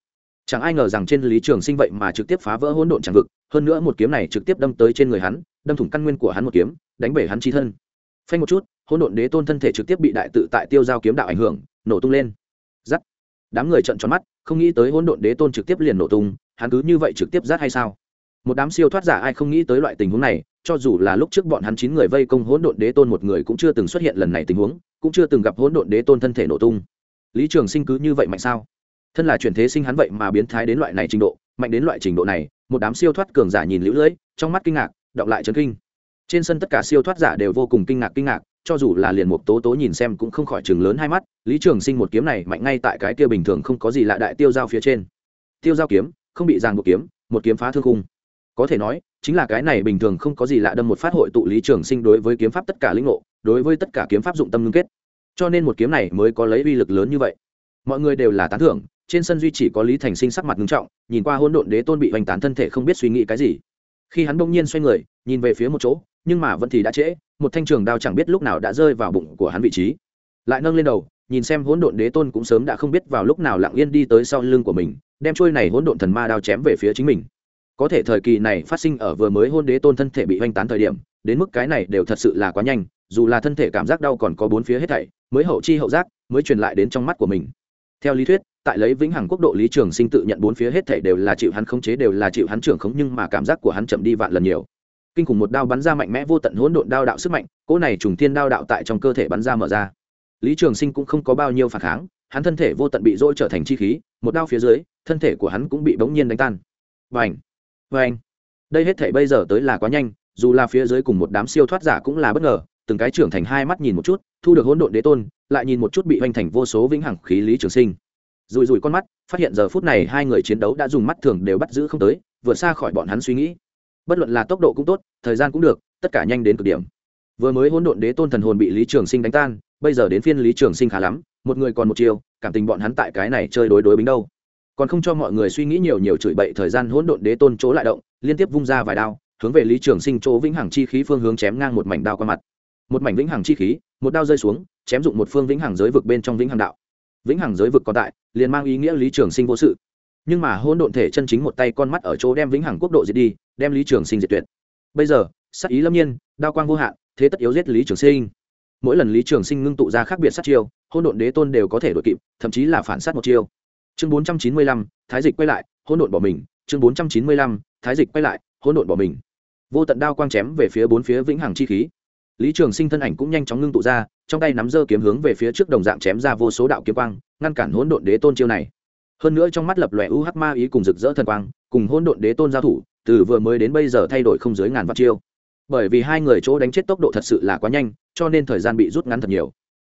Chẳng ai ngờ rằng trên lý trường sinh vậy mà trực tiếp phá vỡ hỗn độn tràng vực, hơn nữa một kiếm này trực tiếp đâm tới trên người hắn, đâm thủng căn nguyên của hắn một kiếm, đánh bể hắn chi thân. Phanh một chút, hỗn độn đế tôn thân thể trực tiếp bị đại tự tại tiêu giao kiếm đạo ảnh hưởng, nổ tung lên đám người trợn tròn mắt, không nghĩ tới hỗn độn đế tôn trực tiếp liền nổ tung, hắn cứ như vậy trực tiếp rát hay sao? Một đám siêu thoát giả ai không nghĩ tới loại tình huống này, cho dù là lúc trước bọn hắn chín người vây công hỗn độn đế tôn một người cũng chưa từng xuất hiện lần này tình huống, cũng chưa từng gặp hỗn độn đế tôn thân thể nổ tung. Lý trường sinh cứ như vậy mạnh sao? Thân là chuyển thế sinh hắn vậy mà biến thái đến loại này trình độ, mạnh đến loại trình độ này, một đám siêu thoát cường giả nhìn lũ lưỡi trong mắt kinh ngạc đọng lại chấn kinh. Trên sân tất cả siêu thoát giả đều vô cùng kinh ngạc kinh ngạc cho dù là liền một tố tố nhìn xem cũng không khỏi chừng lớn hai mắt, lý trường sinh một kiếm này mạnh ngay tại cái kia bình thường không có gì lạ đại tiêu giao phía trên. Tiêu giao kiếm, không bị ràng buộc kiếm, một kiếm phá thương khung. Có thể nói, chính là cái này bình thường không có gì lạ đâm một phát hội tụ lý trường sinh đối với kiếm pháp tất cả lĩnh ngộ, đối với tất cả kiếm pháp dụng tâm ngưng kết. Cho nên một kiếm này mới có lấy uy lực lớn như vậy. Mọi người đều là tán thưởng, trên sân duy chỉ có lý thành sinh sắc mặt nghiêm trọng, nhìn qua hỗn độn đế tôn bị hoành tán thân thể không biết suy nghĩ cái gì. Khi hắn bỗng nhiên xoay người, nhìn về phía một chỗ nhưng mà vẫn thì đã trễ, một thanh trường đao chẳng biết lúc nào đã rơi vào bụng của hắn vị trí. Lại nâng lên đầu, nhìn xem hỗn độn đế tôn cũng sớm đã không biết vào lúc nào lặng yên đi tới sau lưng của mình, đem trôi này hỗn độn thần ma đao chém về phía chính mình. Có thể thời kỳ này phát sinh ở vừa mới hôn đế tôn thân thể bị hoành tán thời điểm, đến mức cái này đều thật sự là quá nhanh, dù là thân thể cảm giác đau còn có bốn phía hết thảy, mới hậu chi hậu giác, mới truyền lại đến trong mắt của mình. Theo lý thuyết, tại lấy vĩnh hằng quốc độ lý trường sinh tự nhận bốn phía hết thảy đều là chịu hắn khống chế, đều là chịu hắn trưởng khống, nhưng mà cảm giác của hắn chậm đi vạn lần nhiều kinh khủng một đao bắn ra mạnh mẽ vô tận hỗn độn đao đạo sức mạnh cỗ này trùng thiên đao đạo tại trong cơ thể bắn ra mở ra. Lý trường sinh cũng không có bao nhiêu phản kháng hắn thân thể vô tận bị dỗi trở thành chi khí một đao phía dưới thân thể của hắn cũng bị bỗng nhiên đánh tan. Và Vành, và đây hết thể bây giờ tới là quá nhanh dù là phía dưới cùng một đám siêu thoát giả cũng là bất ngờ từng cái trưởng thành hai mắt nhìn một chút thu được hỗn độn đế tôn lại nhìn một chút bị hoành thành vô số vĩnh hằng khí lý trường sinh. Rùi rùi con mắt phát hiện giờ phút này hai người chiến đấu đã dùng mắt thường đều bắt giữ không tới vượt xa khỏi bọn hắn suy nghĩ bất luận là tốc độ cũng tốt, thời gian cũng được, tất cả nhanh đến cực điểm. Vừa mới hỗn độn đế tôn thần hồn bị lý trường sinh đánh tan, bây giờ đến phiên lý trường sinh khá lắm, một người còn một chiều cảm tình bọn hắn tại cái này chơi đối đối bính đâu. Còn không cho mọi người suy nghĩ nhiều nhiều chửi bậy, thời gian hỗn độn đế tôn chỗ lại động, liên tiếp vung ra vài đao, hướng về lý trường sinh chỗ vĩnh hằng chi khí phương hướng chém ngang một mảnh đao qua mặt. Một mảnh vĩnh hằng chi khí, một đao rơi xuống, chém dụng một phương vĩnh hằng giới vực bên trong vĩnh hằng đạo. Vĩnh hằng giới vực còn tại, liền mang ý nghĩa lý trường sinh vô sự nhưng mà hôn độn thể chân chính một tay con mắt ở chỗ đem vĩnh hằng quốc độ diệt đi, đem lý trường sinh diệt tuyệt. Bây giờ sắc ý lâm nhiên, đao quang vô hạn, thế tất yếu giết lý trường sinh. Mỗi lần lý trường sinh ngưng tụ ra khác biệt sát chiêu hôn độn đế tôn đều có thể đội kịp, thậm chí là phản sát một chiêu. Chương bốn trăm chín mươi lăm, thái dịch quay lại hôn độn bỏ mình. Chương bốn trăm chín mươi lăm, thái dịch quay lại hôn độn bỏ mình. Vô tận đao quang chém về phía bốn phía vĩnh hằng chi khí. Lý trường sinh thân ảnh cũng nhanh chóng ngưng tụ ra, trong tay nắm dơ kiếm hướng về phía trước đồng dạng chém ra vô số đạo kiếm quang, ngăn cản hỗn độn đế tôn chiêu này hơn nữa trong mắt lập lòe u hắc ma ý cùng rực rỡ thần quang, cùng Hôn độn đế tôn giao thủ, từ vừa mới đến bây giờ thay đổi không dưới ngàn vạn chiêu. Bởi vì hai người chỗ đánh chết tốc độ thật sự là quá nhanh, cho nên thời gian bị rút ngắn thật nhiều.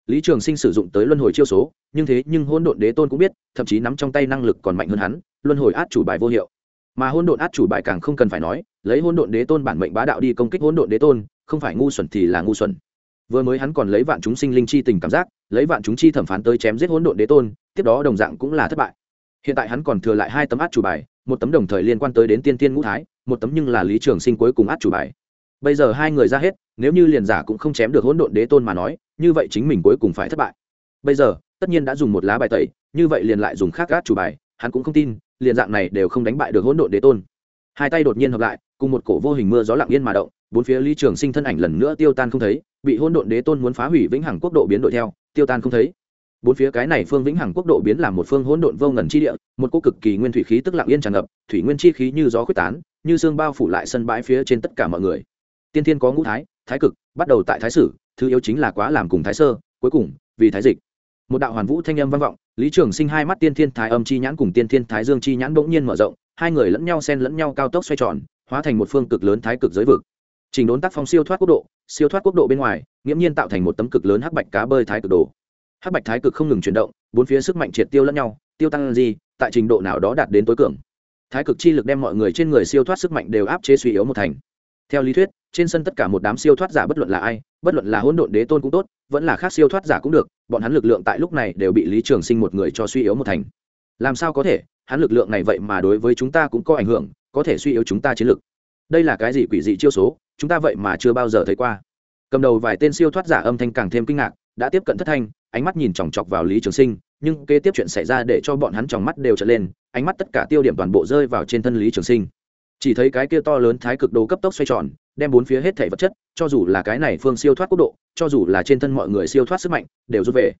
Lý trường sinh sử dụng tới luân hồi chiêu số, nhưng thế nhưng hôn độn đế tôn cũng biết, thậm chí nắm trong tay năng lực còn mạnh hơn hắn, luân hồi át chủ bài vô hiệu. Mà hôn độn át chủ bài càng không cần phải nói, lấy hôn độn đế tôn bản mệnh bá đạo đi công kích hôn độn đế tôn, không phải ngu xuẩn thì là ngu xuẩn. Vừa mới hắn còn lấy vạn chúng sinh linh chi tình cảm giác, lấy vạn chúng chi thẩm phán tới chém giết Hôn độn đế tôn, tiếp đó đồng dạng cũng là thất bại hiện tại hắn còn thừa lại hai tấm át chủ bài, một tấm đồng thời liên quan tới đến tiên tiên ngũ thái, một tấm nhưng là lý trường sinh cuối cùng át chủ bài. Bây giờ hai người ra hết, nếu như liền giả cũng không chém được hỗn độn đế tôn mà nói, như vậy chính mình cuối cùng phải thất bại. Bây giờ, tất nhiên đã dùng một lá bài tẩy, như vậy liền lại dùng khác át chủ bài, hắn cũng không tin, liền dạng này đều không đánh bại được hỗn độn đế tôn. Hai tay đột nhiên hợp lại, cùng một cổ vô hình mưa gió lặng yên mà động, bốn phía lý trường sinh thân ảnh lần nữa tiêu tan không thấy, bị hỗn độn đế tôn muốn phá hủy vĩnh hằng quốc độ biến đổi theo, tiêu tan không thấy bốn phía cái này phương vĩnh hằng quốc độ biến làm một phương hỗn độn vô ngần chi địa, một cô cực kỳ nguyên thủy khí tức lặng yên tràn ngập, thủy nguyên chi khí như gió quyết tán, như xương bao phủ lại sân bãi phía trên tất cả mọi người. Tiên thiên có ngũ thái thái cực, bắt đầu tại thái sử, thứ yếu chính là quá làm cùng thái sơ, cuối cùng, vì thái dịch. Một đạo hoàn vũ thanh âm vang vọng, lý trường sinh hai mắt tiên thiên thái âm chi nhãn cùng tiên thiên thái dương chi nhãn bỗng nhiên mở rộng, hai người lẫn nhau xen lẫn nhau cao tốc xoay tròn, hóa thành một phương cực lớn thái cực giới vực. Trình đốn tác phong siêu thoát quốc độ, siêu thoát quốc độ bên ngoài, nghiễm nhiên tạo thành một tấm cực lớn hắc bạch cá bơi thái cực đồ hắc bạch thái cực không ngừng chuyển động, bốn phía sức mạnh triệt tiêu lẫn nhau, tiêu tăng gì, tại trình độ nào đó đạt đến tối cường. Thái cực chi lực đem mọi người trên người siêu thoát sức mạnh đều áp chế suy yếu một thành. Theo lý thuyết, trên sân tất cả một đám siêu thoát giả bất luận là ai, bất luận là hỗn độn đế tôn cũng tốt, vẫn là khác siêu thoát giả cũng được, bọn hắn lực lượng tại lúc này đều bị lý trường sinh một người cho suy yếu một thành. Làm sao có thể, hắn lực lượng này vậy mà đối với chúng ta cũng có ảnh hưởng, có thể suy yếu chúng ta chiến lực. Đây là cái gì quỷ dị chiêu số, chúng ta vậy mà chưa bao giờ thấy qua. Cầm đầu vài tên siêu thoát giả âm thanh càng thêm kinh ngạc, đã tiếp cận thất thanh ánh mắt nhìn chòng chọc vào lý trường sinh, nhưng kế tiếp chuyện xảy ra để cho bọn hắn trong mắt đều trở lên, ánh mắt tất cả tiêu điểm toàn bộ rơi vào trên thân lý trường sinh. Chỉ thấy cái kia to lớn thái cực đồ cấp tốc xoay tròn, đem bốn phía hết thể vật chất, cho dù là cái này phương siêu thoát quốc độ, cho dù là trên thân mọi người siêu thoát sức mạnh, đều rút về.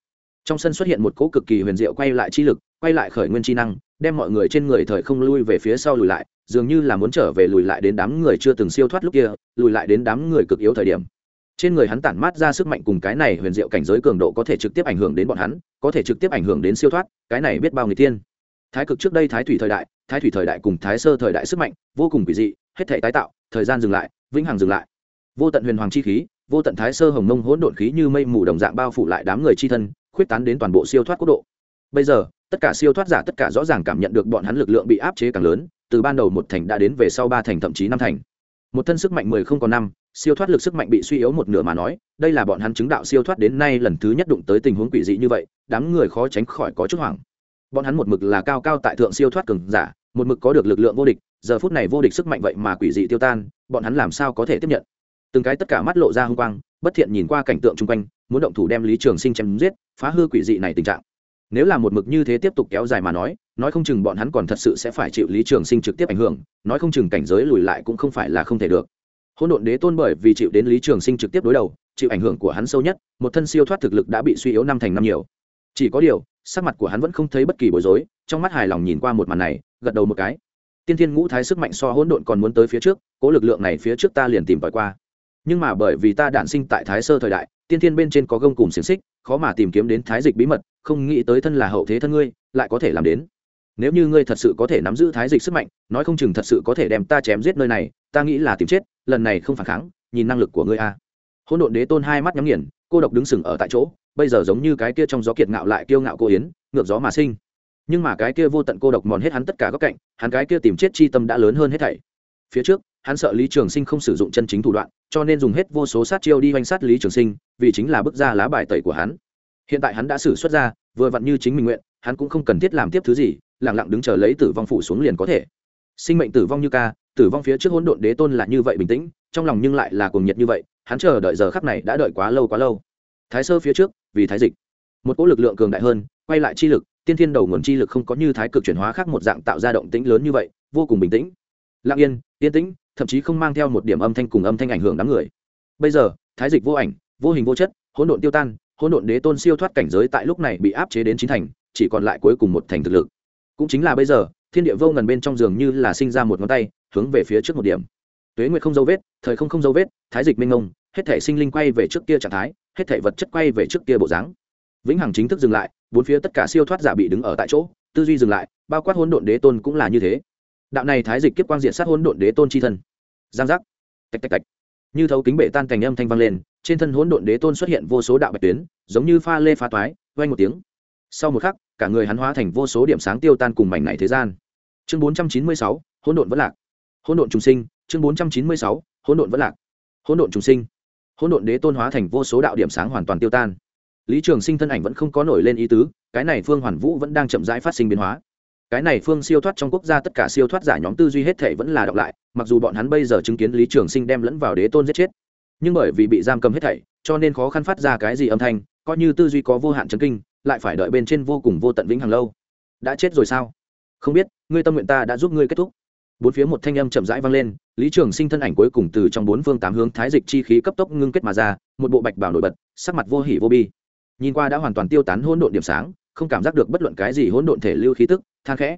Trong sân xuất hiện một cỗ cực kỳ huyền diệu quay lại chi lực, quay lại khởi nguyên chi năng, đem mọi người trên người thời không lui về phía sau lùi lại, dường như là muốn trở về lùi lại đến đám người chưa từng siêu thoát lúc kia, lùi lại đến đám người cực yếu thời điểm trên người hắn tản mát ra sức mạnh cùng cái này huyền diệu cảnh giới cường độ có thể trực tiếp ảnh hưởng đến bọn hắn, có thể trực tiếp ảnh hưởng đến siêu thoát, cái này biết bao người tiên thái cực trước đây thái thủy thời đại, thái thủy thời đại cùng thái sơ thời đại sức mạnh vô cùng kỳ dị, hết thể tái tạo, thời gian dừng lại, vĩnh hằng dừng lại. Vô tận huyền hoàng chi khí, vô tận thái sơ hồng mông hỗn độn khí như mây mù đồng dạng bao phủ lại đám người chi thân, khuyết tán đến toàn bộ siêu thoát quốc độ. Bây giờ, tất cả siêu thoát giả tất cả rõ ràng cảm nhận được bọn hắn lực lượng bị áp chế càng lớn, từ ban đầu một thành đã đến về sau ba thành thậm chí năm thành. Một thân sức mạnh mười không còn năm siêu thoát lực sức mạnh bị suy yếu một nửa mà nói, đây là bọn hắn chứng đạo siêu thoát đến nay lần thứ nhất đụng tới tình huống quỷ dị như vậy, đám người khó tránh khỏi có chút hoảng. Bọn hắn một mực là cao cao tại thượng siêu thoát cường giả, một mực có được lực lượng vô địch, giờ phút này vô địch sức mạnh vậy mà quỷ dị tiêu tan, bọn hắn làm sao có thể tiếp nhận? Từng cái tất cả mắt lộ ra h ư n g quang, bất thiện nhìn qua cảnh tượng chung quanh, muốn động thủ đem lý trường sinh chém giết, phá hư quỷ dị này tình trạng. Nếu là một mực như thế tiếp tục kéo dài mà nói nói không chừng bọn hắn còn thật sự sẽ phải chịu lý trường sinh trực tiếp ảnh hưởng, nói không chừng cảnh giới lùi lại cũng không phải là không thể được hỗn độn đế tôn bởi vì chịu đến lý trường sinh trực tiếp đối đầu, chịu ảnh hưởng của hắn sâu nhất, một thân siêu thoát thực lực đã bị suy yếu năm thành năm nhiều. Chỉ có điều, sắc mặt của hắn vẫn không thấy bất kỳ bối rối, trong mắt hài lòng nhìn qua một màn này, gật đầu một cái. Tiên thiên ngũ thái sức mạnh so hỗn độn còn muốn tới phía trước, cố lực lượng này phía trước ta liền tìm tòi qua. Nhưng mà bởi vì ta đản sinh tại thái sơ thời đại, tiên thiên bên trên có gông cùng xiềng xích, khó mà tìm kiếm đến thái dịch bí mật, không nghĩ tới thân là hậu thế thân ngươi, lại có thể làm đến nếu như ngươi thật sự có thể nắm giữ thái dịch sức mạnh, nói không chừng thật sự có thể đem ta chém giết nơi này, ta nghĩ là tìm chết, lần này không phản kháng, nhìn năng lực của ngươi a. Hỗn độn đế tôn hai mắt nhắm nghiền, cô độc đứng sừng ở tại chỗ, bây giờ giống như cái kia trong gió kiệt ngạo lại kiêu ngạo cô yến, ngược gió mà sinh. Nhưng mà cái kia vô tận cô độc mòn hết hắn tất cả góc cạnh, hắn cái kia tìm chết chi tâm đã lớn hơn hết thảy. Phía trước, hắn sợ lý trường sinh không sử dụng chân chính thủ đoạn, cho nên dùng hết vô số sát chiêu đi oanh sát lý trường sinh, vì chính là bước ra lá bài tẩy của hắn. Hiện tại hắn đã xử xuất ra, vừa vặn như chính mình nguyện, hắn cũng không cần thiết làm tiếp thứ gì lẳng lặng đứng chờ lấy tử vong phủ xuống liền có thể. Sinh mệnh tử vong như ca, tử vong phía trước hỗn độn đế tôn là như vậy bình tĩnh, trong lòng nhưng lại là cuồng nhiệt như vậy, hắn chờ đợi giờ khắc này đã đợi quá lâu quá lâu. Thái sơ phía trước, vì thái dịch. Một cỗ lực lượng cường đại hơn, quay lại chi lực, tiên thiên đầu nguồn chi lực không có như thái cực chuyển hóa khác một dạng tạo ra động tĩnh lớn như vậy, vô cùng bình tĩnh. Lặng yên yên tĩnh, thậm chí không mang theo một điểm âm thanh cùng âm thanh ảnh hưởng đám người. Bây giờ, thái dịch vô ảnh, vô hình vô chất, hỗn độn tiêu tan, hỗn độn đế tôn siêu thoát cảnh giới tại lúc này bị áp chế đến chín thành, chỉ còn lại cuối cùng một thành thực lực cũng chính là bây giờ, thiên địa vô ngần bên trong giường như là sinh ra một ngón tay, hướng về phía trước một điểm. Tuế nguyệt không dấu vết, thời không không dấu vết, thái dịch minh ngông hết thể sinh linh quay về trước kia trạng thái, hết thể vật chất quay về trước kia bộ dáng. Vĩnh hằng chính thức dừng lại, bốn phía tất cả siêu thoát giả bị đứng ở tại chỗ, tư duy dừng lại, bao quát hỗn độn đế tôn cũng là như thế. Đạo này thái dịch kiếp quang diện sát hỗn độn đế tôn chi thân. Giang giác. Tạch tạch tạch. Như thấu kính bể tan cành âm thanh vang lên, trên thân hỗn độn đế tôn xuất hiện vô số đạo bạch tuyến, giống như pha lê phá toái, vang một tiếng sau một khắc, cả người hắn hóa thành vô số điểm sáng tiêu tan cùng mảnh này thế gian. Chương bốn trăm chín mươi sáu, hỗn độn vẫn lạc. Hỗn độn trùng sinh, chương bốn trăm chín mươi sáu, hỗn độn vẫn lạc. Hỗn độn trùng sinh. Hỗn độn đế tôn hóa thành vô số đạo điểm sáng hoàn toàn tiêu tan. Lý trường sinh thân ảnh vẫn không có nổi lên ý tứ, cái này phương hoàn vũ vẫn đang chậm rãi phát sinh biến hóa. Cái này phương siêu thoát trong quốc gia tất cả siêu thoát giả nhóm tư duy hết thể vẫn là đọc lại, mặc dù bọn hắn bây giờ chứng kiến lý trường sinh đem lẫn vào đế tôn giết chết. Nhưng bởi vì bị giam cầm hết thảy, cho nên khó khăn phát ra cái gì âm thanh, coi như tư duy có vô hạn chấn kinh lại phải đợi bên trên vô cùng vô tận vĩnh hằng lâu. Đã chết rồi sao? Không biết, ngươi tâm nguyện ta đã giúp ngươi kết thúc. Bốn phía một thanh âm chậm rãi vang lên, lý trường sinh thân ảnh cuối cùng từ trong bốn phương tám hướng thái dịch chi khí cấp tốc ngưng kết mà ra, một bộ bạch bảo nổi bật, sắc mặt vô hỉ vô bi. Nhìn qua đã hoàn toàn tiêu tán hỗn độn điểm sáng, không cảm giác được bất luận cái gì hỗn độn thể lưu khí tức, than khẽ.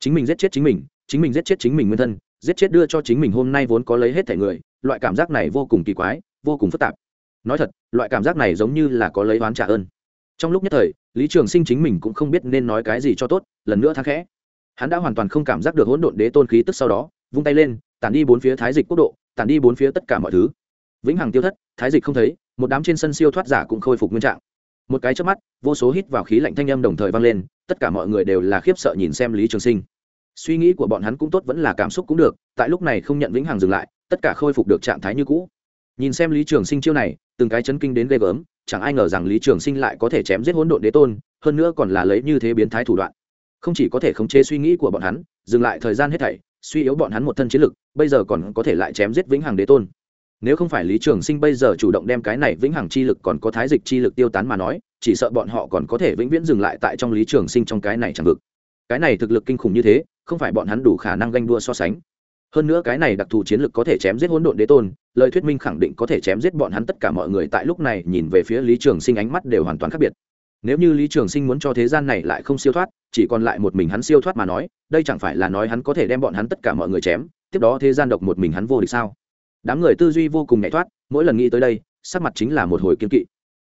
Chính mình giết chết chính mình chính mình giết chết chính mình nguyên thân, giết chết đưa cho chính mình hôm nay vốn có lấy hết thể người, loại cảm giác này vô cùng kỳ quái, vô cùng phức tạp. Nói thật, loại cảm giác này giống như là có lấy oán trả ơn trong lúc nhất thời, lý trường sinh chính mình cũng không biết nên nói cái gì cho tốt, lần nữa thang khẽ. Hắn đã hoàn toàn không cảm giác được hỗn độn đế tôn khí tức sau đó, vung tay lên, tản đi bốn phía thái dịch quốc độ, tản đi bốn phía tất cả mọi thứ. Vĩnh hằng tiêu thất, thái dịch không thấy, một đám trên sân siêu thoát giả cũng khôi phục nguyên trạng. Một cái trước mắt, vô số hít vào khí lạnh thanh âm đồng thời vang lên, tất cả mọi người đều là khiếp sợ nhìn xem lý trường sinh. Suy nghĩ của bọn hắn cũng tốt vẫn là cảm xúc cũng được, tại lúc này không nhận vĩnh hằng dừng lại, tất cả khôi phục được trạng thái như cũ. Nhìn xem lý trường sinh chiêu này, từng cái chấn kinh đến ghê gớm chẳng ai ngờ rằng lý trường sinh lại có thể chém giết hỗn độn đế tôn, hơn nữa còn là lấy như thế biến thái thủ đoạn. Không chỉ có thể khống chế suy nghĩ của bọn hắn, dừng lại thời gian hết thảy, suy yếu bọn hắn một thân chiến lực, bây giờ còn có thể lại chém giết vĩnh hằng đế tôn. Nếu không phải lý trường sinh bây giờ chủ động đem cái này vĩnh hằng chi lực còn có thái dịch chi lực tiêu tán mà nói, chỉ sợ bọn họ còn có thể vĩnh viễn dừng lại tại trong lý trường sinh trong cái này chẳng vực. Cái này thực lực kinh khủng như thế, không phải bọn hắn đủ khả năng ganh đua so sánh hơn nữa cái này đặc thù chiến lược có thể chém giết hỗn độn đế tôn, lời thuyết minh khẳng định có thể chém giết bọn hắn tất cả mọi người tại lúc này nhìn về phía lý trường sinh ánh mắt đều hoàn toàn khác biệt. Nếu như lý trường sinh muốn cho thế gian này lại không siêu thoát, chỉ còn lại một mình hắn siêu thoát mà nói, đây chẳng phải là nói hắn có thể đem bọn hắn tất cả mọi người chém, tiếp đó thế gian độc một mình hắn vô địch sao? Đám người tư duy vô cùng nhạy thoát, mỗi lần nghĩ tới đây, sắc mặt chính là một hồi kiên kỵ.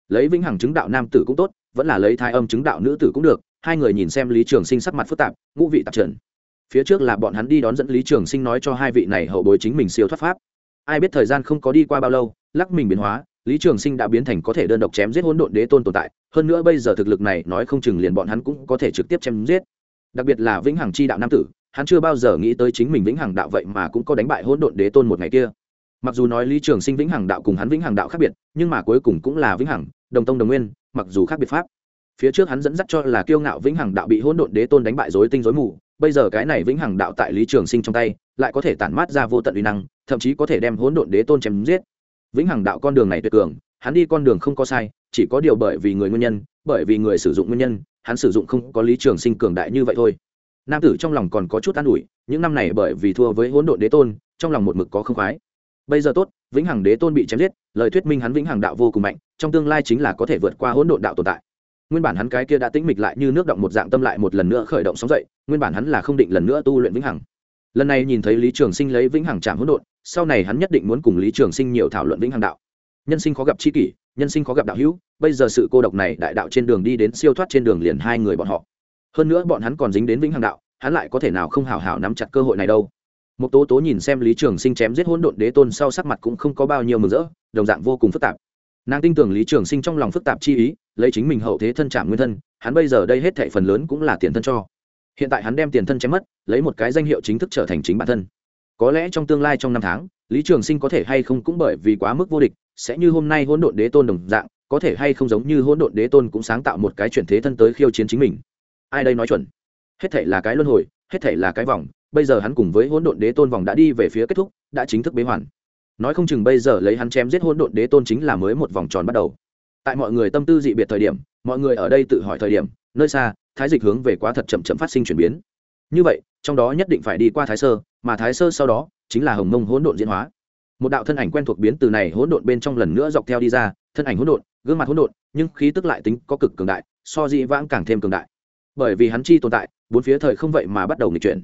Lấy vĩnh hằng chứng đạo nam tử cũng tốt, vẫn là lấy thai âm chứng đạo nữ tử cũng được, hai người nhìn xem lý trường sinh sắc mặt phức tạp, ngũ vị tạp trần phía trước là bọn hắn đi đón dẫn lý trường sinh nói cho hai vị này hậu bối chính mình siêu thoát pháp. Ai biết thời gian không có đi qua bao lâu, lắc mình biến hóa, lý trường sinh đã biến thành có thể đơn độc chém giết hỗn độn đế tôn tồn tại. Hơn nữa bây giờ thực lực này nói không chừng liền bọn hắn cũng có thể trực tiếp chém giết. Đặc biệt là vĩnh hằng chi đạo nam tử, hắn chưa bao giờ nghĩ tới chính mình vĩnh hằng đạo vậy mà cũng có đánh bại hỗn độn đế tôn một ngày kia. Mặc dù nói lý trường sinh vĩnh hằng đạo cùng hắn vĩnh hằng đạo khác biệt, nhưng mà cuối cùng cũng là vĩnh hằng, đồng tông đồng nguyên, mặc dù khác biệt pháp. Phía trước hắn dẫn dắt cho là kiêu ngạo vĩnh hằng đạo bị hỗn độn đế tôn đánh bại dối tinh dối mù bây giờ cái này vĩnh hằng đạo tại lý trường sinh trong tay, lại có thể tản mát ra vô tận uy năng, thậm chí có thể đem hỗn độn đế tôn chém giết. Vĩnh hằng đạo con đường này tuyệt cường, hắn đi con đường không có sai, chỉ có điều bởi vì người nguyên nhân, bởi vì người sử dụng nguyên nhân, hắn sử dụng không có lý trường sinh cường đại như vậy thôi. Nam tử trong lòng còn có chút an ủi, những năm này bởi vì thua với hỗn độn đế tôn, trong lòng một mực có không khoái. Bây giờ tốt, vĩnh hằng đế tôn bị chém giết, lời thuyết minh hắn vĩnh hằng đạo vô cùng mạnh, trong tương lai chính là có thể vượt qua hỗn độn đạo tồn tại nguyên bản hắn cái kia đã tĩnh mịch lại như nước động một dạng tâm lại một lần nữa khởi động sóng dậy, nguyên bản hắn là không định lần nữa tu luyện vĩnh hằng. Lần này nhìn thấy lý trường sinh lấy vĩnh hằng chạm hỗn độn, sau này hắn nhất định muốn cùng lý trường sinh nhiều thảo luận vĩnh hằng đạo. Nhân sinh khó gặp chi kỷ, nhân sinh khó gặp đạo hữu, bây giờ sự cô độc này đại đạo trên đường đi đến siêu thoát trên đường liền hai người bọn họ. Hơn nữa bọn hắn còn dính đến vĩnh hằng đạo, hắn lại có thể nào không hào hào nắm chặt cơ hội này đâu. Một tố tố nhìn xem lý trường sinh chém giết hỗn độn đế tôn sau sắc mặt cũng không có bao nhiêu mừng rỡ, đồng dạng vô cùng phức tạp nàng tin tưởng lý trường sinh trong lòng phức tạp chi ý, lấy chính mình hậu thế thân trạm nguyên thân, hắn bây giờ đây hết thệ phần lớn cũng là tiền thân cho. Hiện tại hắn đem tiền thân chém mất, lấy một cái danh hiệu chính thức trở thành chính bản thân. Có lẽ trong tương lai trong năm tháng, lý trường sinh có thể hay không cũng bởi vì quá mức vô địch, sẽ như hôm nay hỗn độn đế tôn đồng dạng, có thể hay không giống như hỗn độn đế tôn cũng sáng tạo một cái chuyển thế thân tới khiêu chiến chính mình. Ai đây nói chuẩn? Hết thể là cái luân hồi, hết thể là cái vòng, bây giờ hắn cùng với hỗn độn đế tôn vòng đã đi về phía kết thúc, đã chính thức bế hoàn nói không chừng bây giờ lấy hắn chém giết hỗn độn đế tôn chính là mới một vòng tròn bắt đầu. Tại mọi người tâm tư dị biệt thời điểm, mọi người ở đây tự hỏi thời điểm, nơi xa, thái dịch hướng về quá thật chậm chậm phát sinh chuyển biến. Như vậy, trong đó nhất định phải đi qua thái sơ, mà thái sơ sau đó chính là hồng mông hỗn độn diễn hóa. Một đạo thân ảnh quen thuộc biến từ này hỗn độn bên trong lần nữa dọc theo đi ra, thân ảnh hỗn độn, gương mặt hỗn độn, nhưng khí tức lại tính có cực cường đại, so dị vãng càng thêm cường đại. Bởi vì hắn chi tồn tại, bốn phía thời không vậy mà bắt đầu nghịch chuyển.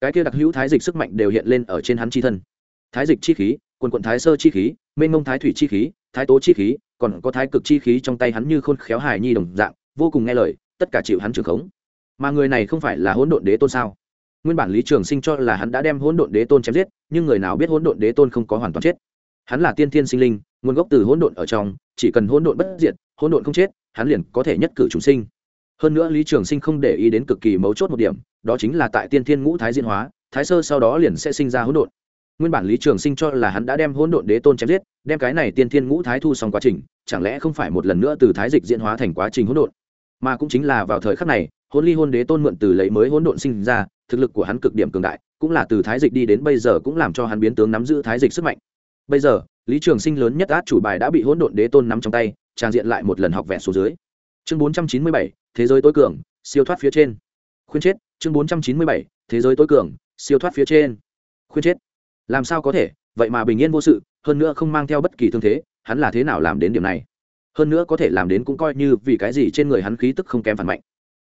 Cái kia đặc hữu thái dịch sức mạnh đều hiện lên ở trên hắn chi thân. Thái dịch chi khí quần quận thái sơ chi khí, mênh mông thái thủy chi khí, thái tố chi khí, còn có thái cực chi khí trong tay hắn như khôn khéo hài nhi đồng dạng, vô cùng nghe lời, tất cả chịu hắn trưởng khống. Mà người này không phải là hỗn độn đế tôn sao? Nguyên bản lý trường sinh cho là hắn đã đem hỗn độn đế tôn chém giết, nhưng người nào biết hỗn độn đế tôn không có hoàn toàn chết? Hắn là tiên thiên sinh linh, nguồn gốc từ hỗn độn ở trong, chỉ cần hỗn độn bất diệt, hỗn độn không chết, hắn liền có thể nhất cử chúng sinh. Hơn nữa lý trường sinh không để ý đến cực kỳ mấu chốt một điểm, đó chính là tại tiên thiên ngũ thái diễn hóa, thái sơ sau đó liền sẽ sinh ra hỗn độn nguyên bản lý trường sinh cho là hắn đã đem hỗn độn đế tôn chém giết, đem cái này tiên thiên ngũ thái thu xong quá trình, chẳng lẽ không phải một lần nữa từ thái dịch diễn hóa thành quá trình hỗn độn? Mà cũng chính là vào thời khắc này, hôn ly hôn đế tôn mượn từ lấy mới hỗn độn sinh ra, thực lực của hắn cực điểm cường đại, cũng là từ thái dịch đi đến bây giờ cũng làm cho hắn biến tướng nắm giữ thái dịch sức mạnh. Bây giờ, lý trường sinh lớn nhất át chủ bài đã bị hỗn độn đế tôn nắm trong tay, trang diện lại một lần học vẽ số dưới. Chương bốn trăm chín mươi bảy, thế giới tối cường, siêu thoát phía trên. Khuyên chết, chương bốn trăm chín mươi bảy, thế giới tối cường, siêu thoát phía trên. Khuyên chết làm sao có thể? Vậy mà bình yên vô sự, hơn nữa không mang theo bất kỳ thương thế, hắn là thế nào làm đến điểm này? Hơn nữa có thể làm đến cũng coi như vì cái gì trên người hắn khí tức không kém phản mạnh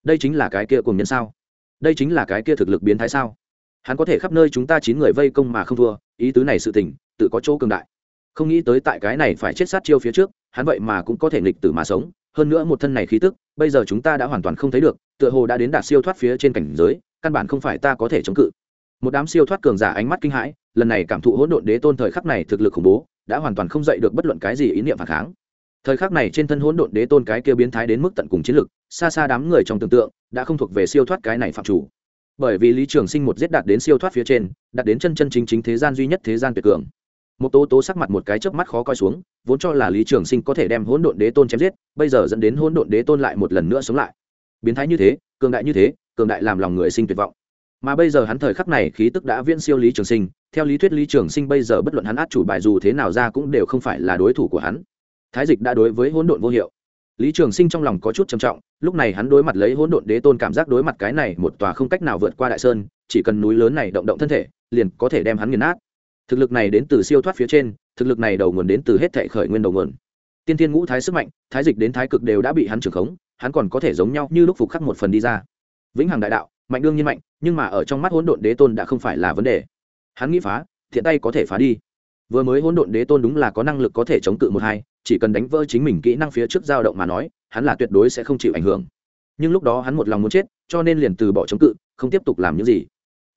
đây chính là cái kia cùng nhân sao? Đây chính là cái kia thực lực biến thái sao? Hắn có thể khắp nơi chúng ta chín người vây công mà không thua, ý tứ này sự tình, tự có chỗ cường đại. Không nghĩ tới tại cái này phải chết sát chiêu phía trước, hắn vậy mà cũng có thể nghịch tử mà sống, hơn nữa một thân này khí tức, bây giờ chúng ta đã hoàn toàn không thấy được, tựa hồ đã đến đạt siêu thoát phía trên cảnh giới, căn bản không phải ta có thể chống cự. Một đám siêu thoát cường giả ánh mắt kinh hãi lần này cảm thụ hỗn độn đế tôn thời khắc này thực lực khủng bố, đã hoàn toàn không dậy được bất luận cái gì ý niệm phản kháng. Thời khắc này trên thân hỗn độn đế tôn cái kia biến thái đến mức tận cùng chiến lực, xa xa đám người trong tưởng tượng, đã không thuộc về siêu thoát cái này phạm chủ. Bởi vì lý trường sinh một giết đạt đến siêu thoát phía trên, đạt đến chân chân chính chính thế gian duy nhất thế gian tuyệt cường. Một tố tố sắc mặt một cái chớp mắt khó coi xuống, vốn cho là lý trường sinh có thể đem hỗn độn đế tôn chém giết, bây giờ dẫn đến hỗn độn đế tôn lại một lần nữa sống lại. Biến thái như thế, cường đại như thế, cường đại làm lòng người sinh tuyệt vọng mà bây giờ hắn thời khắc này khí tức đã viễn siêu lý trường sinh, theo lý thuyết lý trường sinh bây giờ bất luận hắn át chủ bài dù thế nào ra cũng đều không phải là đối thủ của hắn. Thái dịch đã đối với hỗn độn vô hiệu. Lý trường sinh trong lòng có chút trầm trọng, lúc này hắn đối mặt lấy hỗn độn đế tôn cảm giác đối mặt cái này một tòa không cách nào vượt qua đại sơn, chỉ cần núi lớn này động động thân thể, liền có thể đem hắn nghiền nát. Thực lực này đến từ siêu thoát phía trên, thực lực này đầu nguồn đến từ hết thệ khởi nguyên đầu nguồn. Tiên thiên ngũ thái sức mạnh, thái dịch đến thái cực đều đã bị hắn trưởng khống, hắn còn có thể giống nhau như lúc phục khắc một phần đi ra. Vĩnh hằng đại đạo mạnh đương nhiên mạnh, nhưng mà ở trong mắt hỗn độn đế tôn đã không phải là vấn đề. Hắn nghĩ phá, thiện tay có thể phá đi. Vừa mới hỗn độn đế tôn đúng là có năng lực có thể chống cự một hai, chỉ cần đánh vỡ chính mình kỹ năng phía trước dao động mà nói, hắn là tuyệt đối sẽ không chịu ảnh hưởng. Nhưng lúc đó hắn một lòng muốn chết, cho nên liền từ bỏ chống cự, không tiếp tục làm những gì.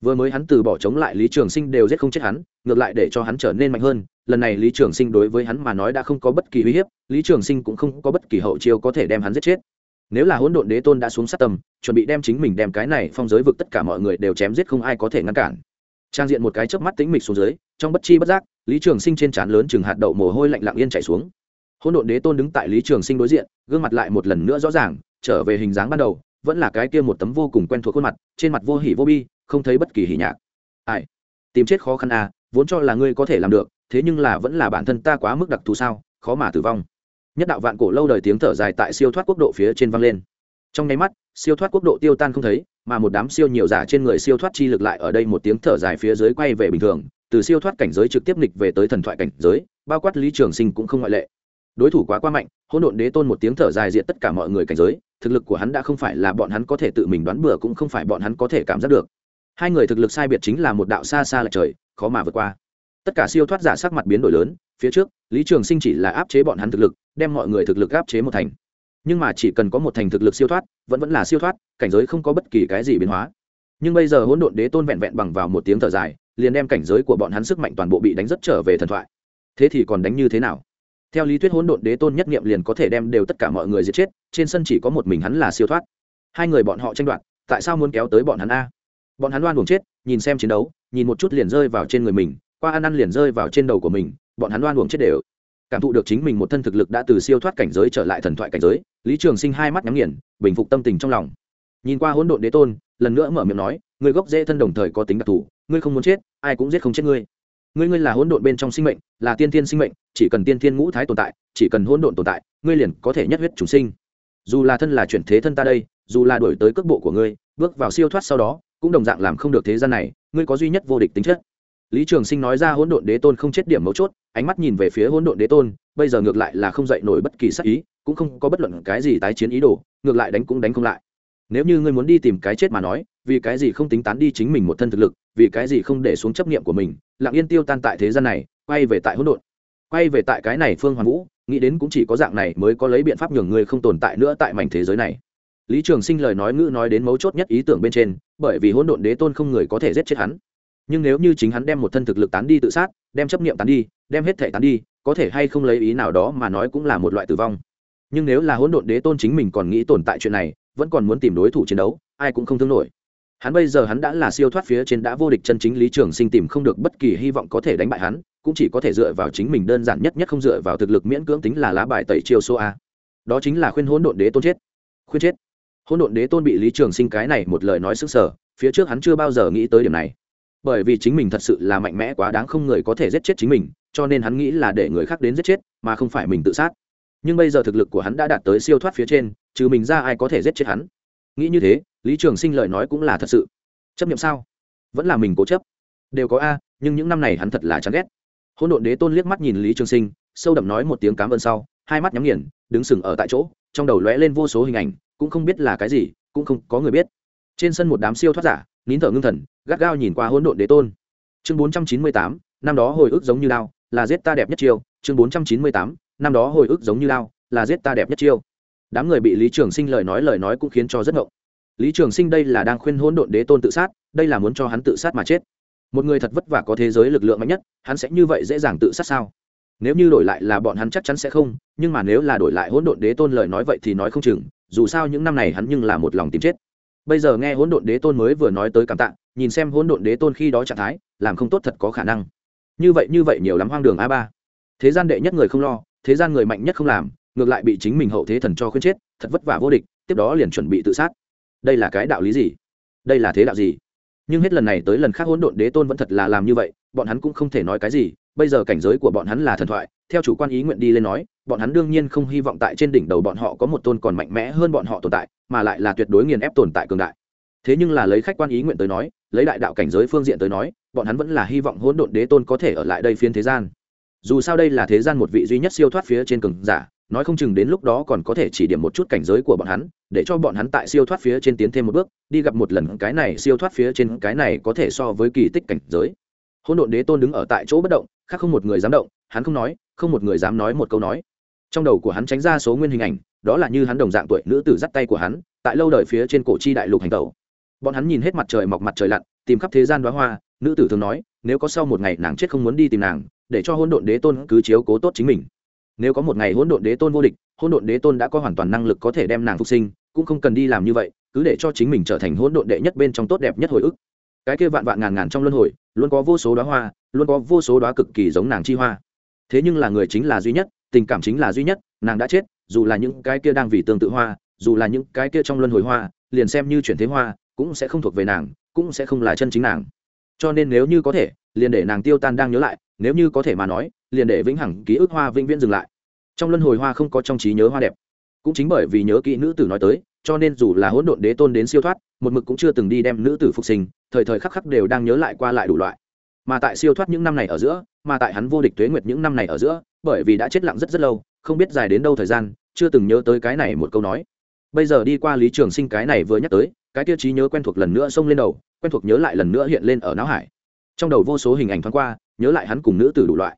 Vừa mới hắn từ bỏ chống lại lý trường sinh đều giết không chết hắn, ngược lại để cho hắn trở nên mạnh hơn. Lần này lý trường sinh đối với hắn mà nói đã không có bất kỳ uy hiếp, lý trường sinh cũng không có bất kỳ hậu chiêu có thể đem hắn giết chết nếu là hỗn độn đế tôn đã xuống sát tâm, chuẩn bị đem chính mình đem cái này phong giới vực tất cả mọi người đều chém giết không ai có thể ngăn cản. Trang diện một cái chớp mắt tính mịch xuống dưới trong bất chi bất giác lý trường sinh trên trán lớn chừng hạt đậu mồ hôi lạnh lặng yên chảy xuống. Hỗn độn đế tôn đứng tại lý trường sinh đối diện gương mặt lại một lần nữa rõ ràng trở về hình dáng ban đầu vẫn là cái kia một tấm vô cùng quen thuộc khuôn mặt trên mặt vô hỉ vô bi không thấy bất kỳ hỉ nhạc. Ai? Tìm chết khó khăn à vốn cho là ngươi có thể làm được thế nhưng là vẫn là bản thân ta quá mức đặc thù sao khó mà tử vong nhất đạo vạn cổ lâu đời tiếng thở dài tại siêu thoát quốc độ phía trên vang lên. Trong nháy mắt, siêu thoát quốc độ tiêu tan không thấy, mà một đám siêu nhiều giả trên người siêu thoát chi lực lại ở đây một tiếng thở dài phía dưới quay về bình thường, từ siêu thoát cảnh giới trực tiếp nghịch về tới thần thoại cảnh giới, bao quát lý trường sinh cũng không ngoại lệ. Đối thủ quá quá mạnh, hỗn độn đế tôn một tiếng thở dài diện tất cả mọi người cảnh giới, thực lực của hắn đã không phải là bọn hắn có thể tự mình đoán bừa cũng không phải bọn hắn có thể cảm giác được. Hai người thực lực sai biệt chính là một đạo xa xa lệch trời, khó mà vượt qua. Tất cả siêu thoát giả sắc mặt biến đổi lớn phía trước, lý trường sinh chỉ là áp chế bọn hắn thực lực, đem mọi người thực lực áp chế một thành. Nhưng mà chỉ cần có một thành thực lực siêu thoát, vẫn vẫn là siêu thoát, cảnh giới không có bất kỳ cái gì biến hóa. Nhưng bây giờ hỗn độn đế tôn vẹn vẹn bằng vào một tiếng thở dài, liền đem cảnh giới của bọn hắn sức mạnh toàn bộ bị đánh rất trở về thần thoại. Thế thì còn đánh như thế nào? Theo lý thuyết hỗn độn đế tôn nhất nghiệm liền có thể đem đều tất cả mọi người giết chết, trên sân chỉ có một mình hắn là siêu thoát. Hai người bọn họ tranh đoạt, tại sao muốn kéo tới bọn hắn a? Bọn hắn loan buồn chết, nhìn xem chiến đấu, nhìn một chút liền rơi vào trên người mình, qua ăn ăn liền rơi vào trên đầu của mình bọn hắn đoan uổng chết đều. Cảm thụ được chính mình một thân thực lực đã từ siêu thoát cảnh giới trở lại thần thoại cảnh giới, lý trường sinh hai mắt nhắm nghiền, bình phục tâm tình trong lòng. Nhìn qua hỗn độn đế tôn, lần nữa mở miệng nói người gốc dễ thân đồng thời có tính đặc thù, ngươi không muốn chết, ai cũng giết không chết ngươi. Ngươi ngươi là hỗn độn bên trong sinh mệnh, là tiên thiên sinh mệnh, chỉ cần tiên thiên ngũ thái tồn tại, chỉ cần hỗn độn tồn tại, ngươi liền có thể nhất huyết chúng sinh. Dù là thân là chuyển thế thân ta đây, dù là đổi tới cước bộ của ngươi, bước vào siêu thoát sau đó, cũng đồng dạng làm không được thế gian này, ngươi có duy nhất vô địch tính chất lý trường sinh nói ra hỗn độn đế tôn không chết điểm mấu chốt, ánh mắt nhìn về phía hỗn độn đế tôn, bây giờ ngược lại là không dậy nổi bất kỳ sắc ý, cũng không có bất luận cái gì tái chiến ý đồ, ngược lại đánh cũng đánh không lại. Nếu như ngươi muốn đi tìm cái chết mà nói, vì cái gì không tính tán đi chính mình một thân thực lực, vì cái gì không để xuống chấp niệm của mình, lặng yên tiêu tan tại thế gian này, quay về tại hỗn độn. Quay về tại cái này phương hoàn vũ, nghĩ đến cũng chỉ có dạng này mới có lấy biện pháp nhường ngươi không tồn tại nữa tại mảnh thế giới này. Lý trường sinh lời nói ngữ nói đến mấu chốt nhất ý tưởng bên trên, bởi vì hỗn độn đế tôn không người có thể giết chết hắn nhưng nếu như chính hắn đem một thân thực lực tán đi tự sát, đem chấp niệm tán đi, đem hết thể tán đi, có thể hay không lấy ý nào đó mà nói cũng là một loại tử vong. Nhưng nếu là hỗn độn đế tôn chính mình còn nghĩ tồn tại chuyện này, vẫn còn muốn tìm đối thủ chiến đấu, ai cũng không thương nổi. Hắn bây giờ hắn đã là siêu thoát phía trên đã vô địch chân chính lý trường sinh tìm không được bất kỳ hy vọng có thể đánh bại hắn, cũng chỉ có thể dựa vào chính mình đơn giản nhất nhất không dựa vào thực lực miễn cưỡng tính là lá bài tẩy chiêu số a. Đó chính là khuyên hỗn độn đế tôn chết. Khuyên chết. Hỗn độn đế tôn bị lý trường sinh cái này một lời nói sức sở phía trước hắn chưa bao giờ nghĩ tới điểm này bởi vì chính mình thật sự là mạnh mẽ quá đáng không người có thể giết chết chính mình, cho nên hắn nghĩ là để người khác đến giết chết, mà không phải mình tự sát. Nhưng bây giờ thực lực của hắn đã đạt tới siêu thoát phía trên, trừ mình ra ai có thể giết chết hắn? Nghĩ như thế, lý trường sinh lời nói cũng là thật sự. Chấp nhận sao? Vẫn là mình cố chấp. Đều có a, nhưng những năm này hắn thật là chán ghét. Hôn độn đế tôn liếc mắt nhìn lý trường sinh, sâu đậm nói một tiếng cám ơn sau, hai mắt nhắm nghiền, đứng sừng ở tại chỗ, trong đầu lóe lên vô số hình ảnh, cũng không biết là cái gì, cũng không có người biết. Trên sân một đám siêu thoát giả nín thở ngưng thần, gắt gao nhìn qua hỗn độn đế tôn. Chương bốn trăm chín mươi tám, năm đó hồi ức giống như lao là giết ta đẹp nhất chiêu. Chương bốn trăm chín mươi tám, năm đó hồi ức giống như lao là giết ta đẹp nhất chiêu. Đám người bị lý trường sinh lời nói lời nói cũng khiến cho rất ngộng. Lý trường sinh đây là đang khuyên hỗn độn đế tôn tự sát, đây là muốn cho hắn tự sát mà chết. Một người thật vất vả có thế giới lực lượng mạnh nhất, hắn sẽ như vậy dễ dàng tự sát sao? Nếu như đổi lại là bọn hắn chắc chắn sẽ không, nhưng mà nếu là đổi lại hỗn độn đế tôn lời nói vậy thì nói không chừng, dù sao những năm này hắn nhưng là một lòng tìm chết bây giờ nghe hỗn độn đế tôn mới vừa nói tới cảm tạ, nhìn xem hỗn độn đế tôn khi đó trạng thái, làm không tốt thật có khả năng. Như vậy như vậy nhiều lắm hoang đường a ba. Thế gian đệ nhất người không lo, thế gian người mạnh nhất không làm, ngược lại bị chính mình hậu thế thần cho khuyên chết, thật vất vả vô địch, tiếp đó liền chuẩn bị tự sát. Đây là cái đạo lý gì? Đây là thế đạo gì? Nhưng hết lần này tới lần khác hỗn độn đế tôn vẫn thật là làm như vậy, bọn hắn cũng không thể nói cái gì bây giờ cảnh giới của bọn hắn là thần thoại, theo chủ quan ý nguyện đi lên nói, bọn hắn đương nhiên không hy vọng tại trên đỉnh đầu bọn họ có một tôn còn mạnh mẽ hơn bọn họ tồn tại, mà lại là tuyệt đối nghiền ép tồn tại cường đại. Thế nhưng là lấy khách quan ý nguyện tới nói, lấy đại đạo cảnh giới phương diện tới nói, bọn hắn vẫn là hy vọng hỗn độn đế tôn có thể ở lại đây phiên thế gian. Dù sao đây là thế gian một vị duy nhất siêu thoát phía trên cường giả, nói không chừng đến lúc đó còn có thể chỉ điểm một chút cảnh giới của bọn hắn, để cho bọn hắn tại siêu thoát phía trên tiến thêm một bước, đi gặp một lần cái này siêu thoát phía trên cái này có thể so với kỳ tích cảnh giới hỗn độn đế tôn đứng ở tại chỗ bất động, khác không một người dám động, hắn không nói, không một người dám nói một câu nói. Trong đầu của hắn tránh ra số nguyên hình ảnh, đó là như hắn đồng dạng tuổi nữ tử dắt tay của hắn, tại lâu đời phía trên cổ chi đại lục hành tẩu. Bọn hắn nhìn hết mặt trời mọc mặt trời lặn, tìm khắp thế gian đoá hoa, nữ tử thường nói, nếu có sau một ngày nàng chết không muốn đi tìm nàng, để cho hôn độn đế tôn cứ chiếu cố tốt chính mình. Nếu có một ngày hỗn độn đế tôn vô địch, hỗn độn đế tôn đã có hoàn toàn năng lực có thể đem nàng phục sinh, cũng không cần đi làm như vậy, cứ để cho chính mình trở thành hỗn độn đệ nhất bên trong tốt đẹp nhất hồi ức cái kia vạn vạn ngàn ngàn trong luân hồi, luôn có vô số đoá hoa, luôn có vô số đoá cực kỳ giống nàng chi hoa. Thế nhưng là người chính là duy nhất, tình cảm chính là duy nhất, nàng đã chết, dù là những cái kia đang vì tương tự hoa, dù là những cái kia trong luân hồi hoa, liền xem như chuyển thế hoa, cũng sẽ không thuộc về nàng, cũng sẽ không là chân chính nàng. Cho nên nếu như có thể, liền để nàng tiêu tan đang nhớ lại, nếu như có thể mà nói, liền để vĩnh hằng ký ức hoa vĩnh viễn dừng lại. Trong luân hồi hoa không có trong trí nhớ hoa đẹp cũng chính bởi vì nhớ kỹ nữ tử nói tới, cho nên dù là hỗn độn đế tôn đến siêu thoát, một mực cũng chưa từng đi đem nữ tử phục sinh, thời thời khắc khắc đều đang nhớ lại qua lại đủ loại. Mà tại siêu thoát những năm này ở giữa, mà tại hắn vô địch tuế nguyệt những năm này ở giữa, bởi vì đã chết lặng rất rất lâu, không biết dài đến đâu thời gian, chưa từng nhớ tới cái này một câu nói. Bây giờ đi qua lý trường sinh cái này vừa nhắc tới, cái tiêu chí nhớ quen thuộc lần nữa xông lên đầu, quen thuộc nhớ lại lần nữa hiện lên ở não hải. Trong đầu vô số hình ảnh thoáng qua, nhớ lại hắn cùng nữ tử đủ loại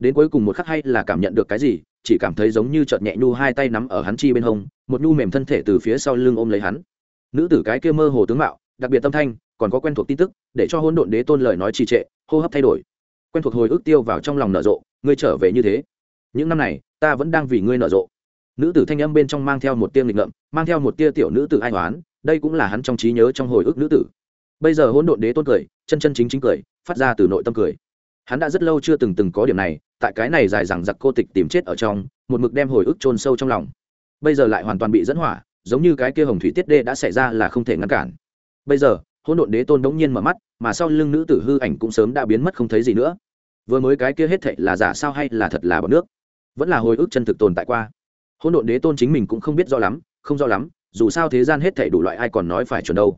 đến cuối cùng một khắc hay là cảm nhận được cái gì, chỉ cảm thấy giống như chợt nhẹ nhu hai tay nắm ở hắn chi bên hông, một nhu mềm thân thể từ phía sau lưng ôm lấy hắn. Nữ tử cái kia mơ hồ tướng mạo, đặc biệt tâm thanh, còn có quen thuộc tin tức, để cho hôn độn đế tôn lời nói trì trệ, hô hấp thay đổi. Quen thuộc hồi ức tiêu vào trong lòng nở rộ, ngươi trở về như thế. Những năm này, ta vẫn đang vì ngươi nở rộ. Nữ tử thanh âm bên trong mang theo một tiêm lịch ngậm mang theo một tia tiểu nữ tử ai hoán đây cũng là hắn trong trí nhớ trong hồi ức nữ tử. Bây giờ hôn độn đế tôn cười, chân chân chính chính cười, phát ra từ nội tâm cười hắn đã rất lâu chưa từng từng có điểm này, tại cái này dài dằng giặc cô tịch tìm chết ở trong, một mực đem hồi ức chôn sâu trong lòng. Bây giờ lại hoàn toàn bị dẫn hỏa, giống như cái kia hồng thủy tiết đê đã xảy ra là không thể ngăn cản. Bây giờ, hỗn độn đế tôn đống nhiên mở mắt, mà sau lưng nữ tử hư ảnh cũng sớm đã biến mất không thấy gì nữa. Vừa mới cái kia hết thệ là giả sao hay là thật là bọn nước? Vẫn là hồi ức chân thực tồn tại qua. Hỗn độn đế tôn chính mình cũng không biết rõ lắm, không rõ lắm, dù sao thế gian hết thảy đủ loại ai còn nói phải chuẩn đâu.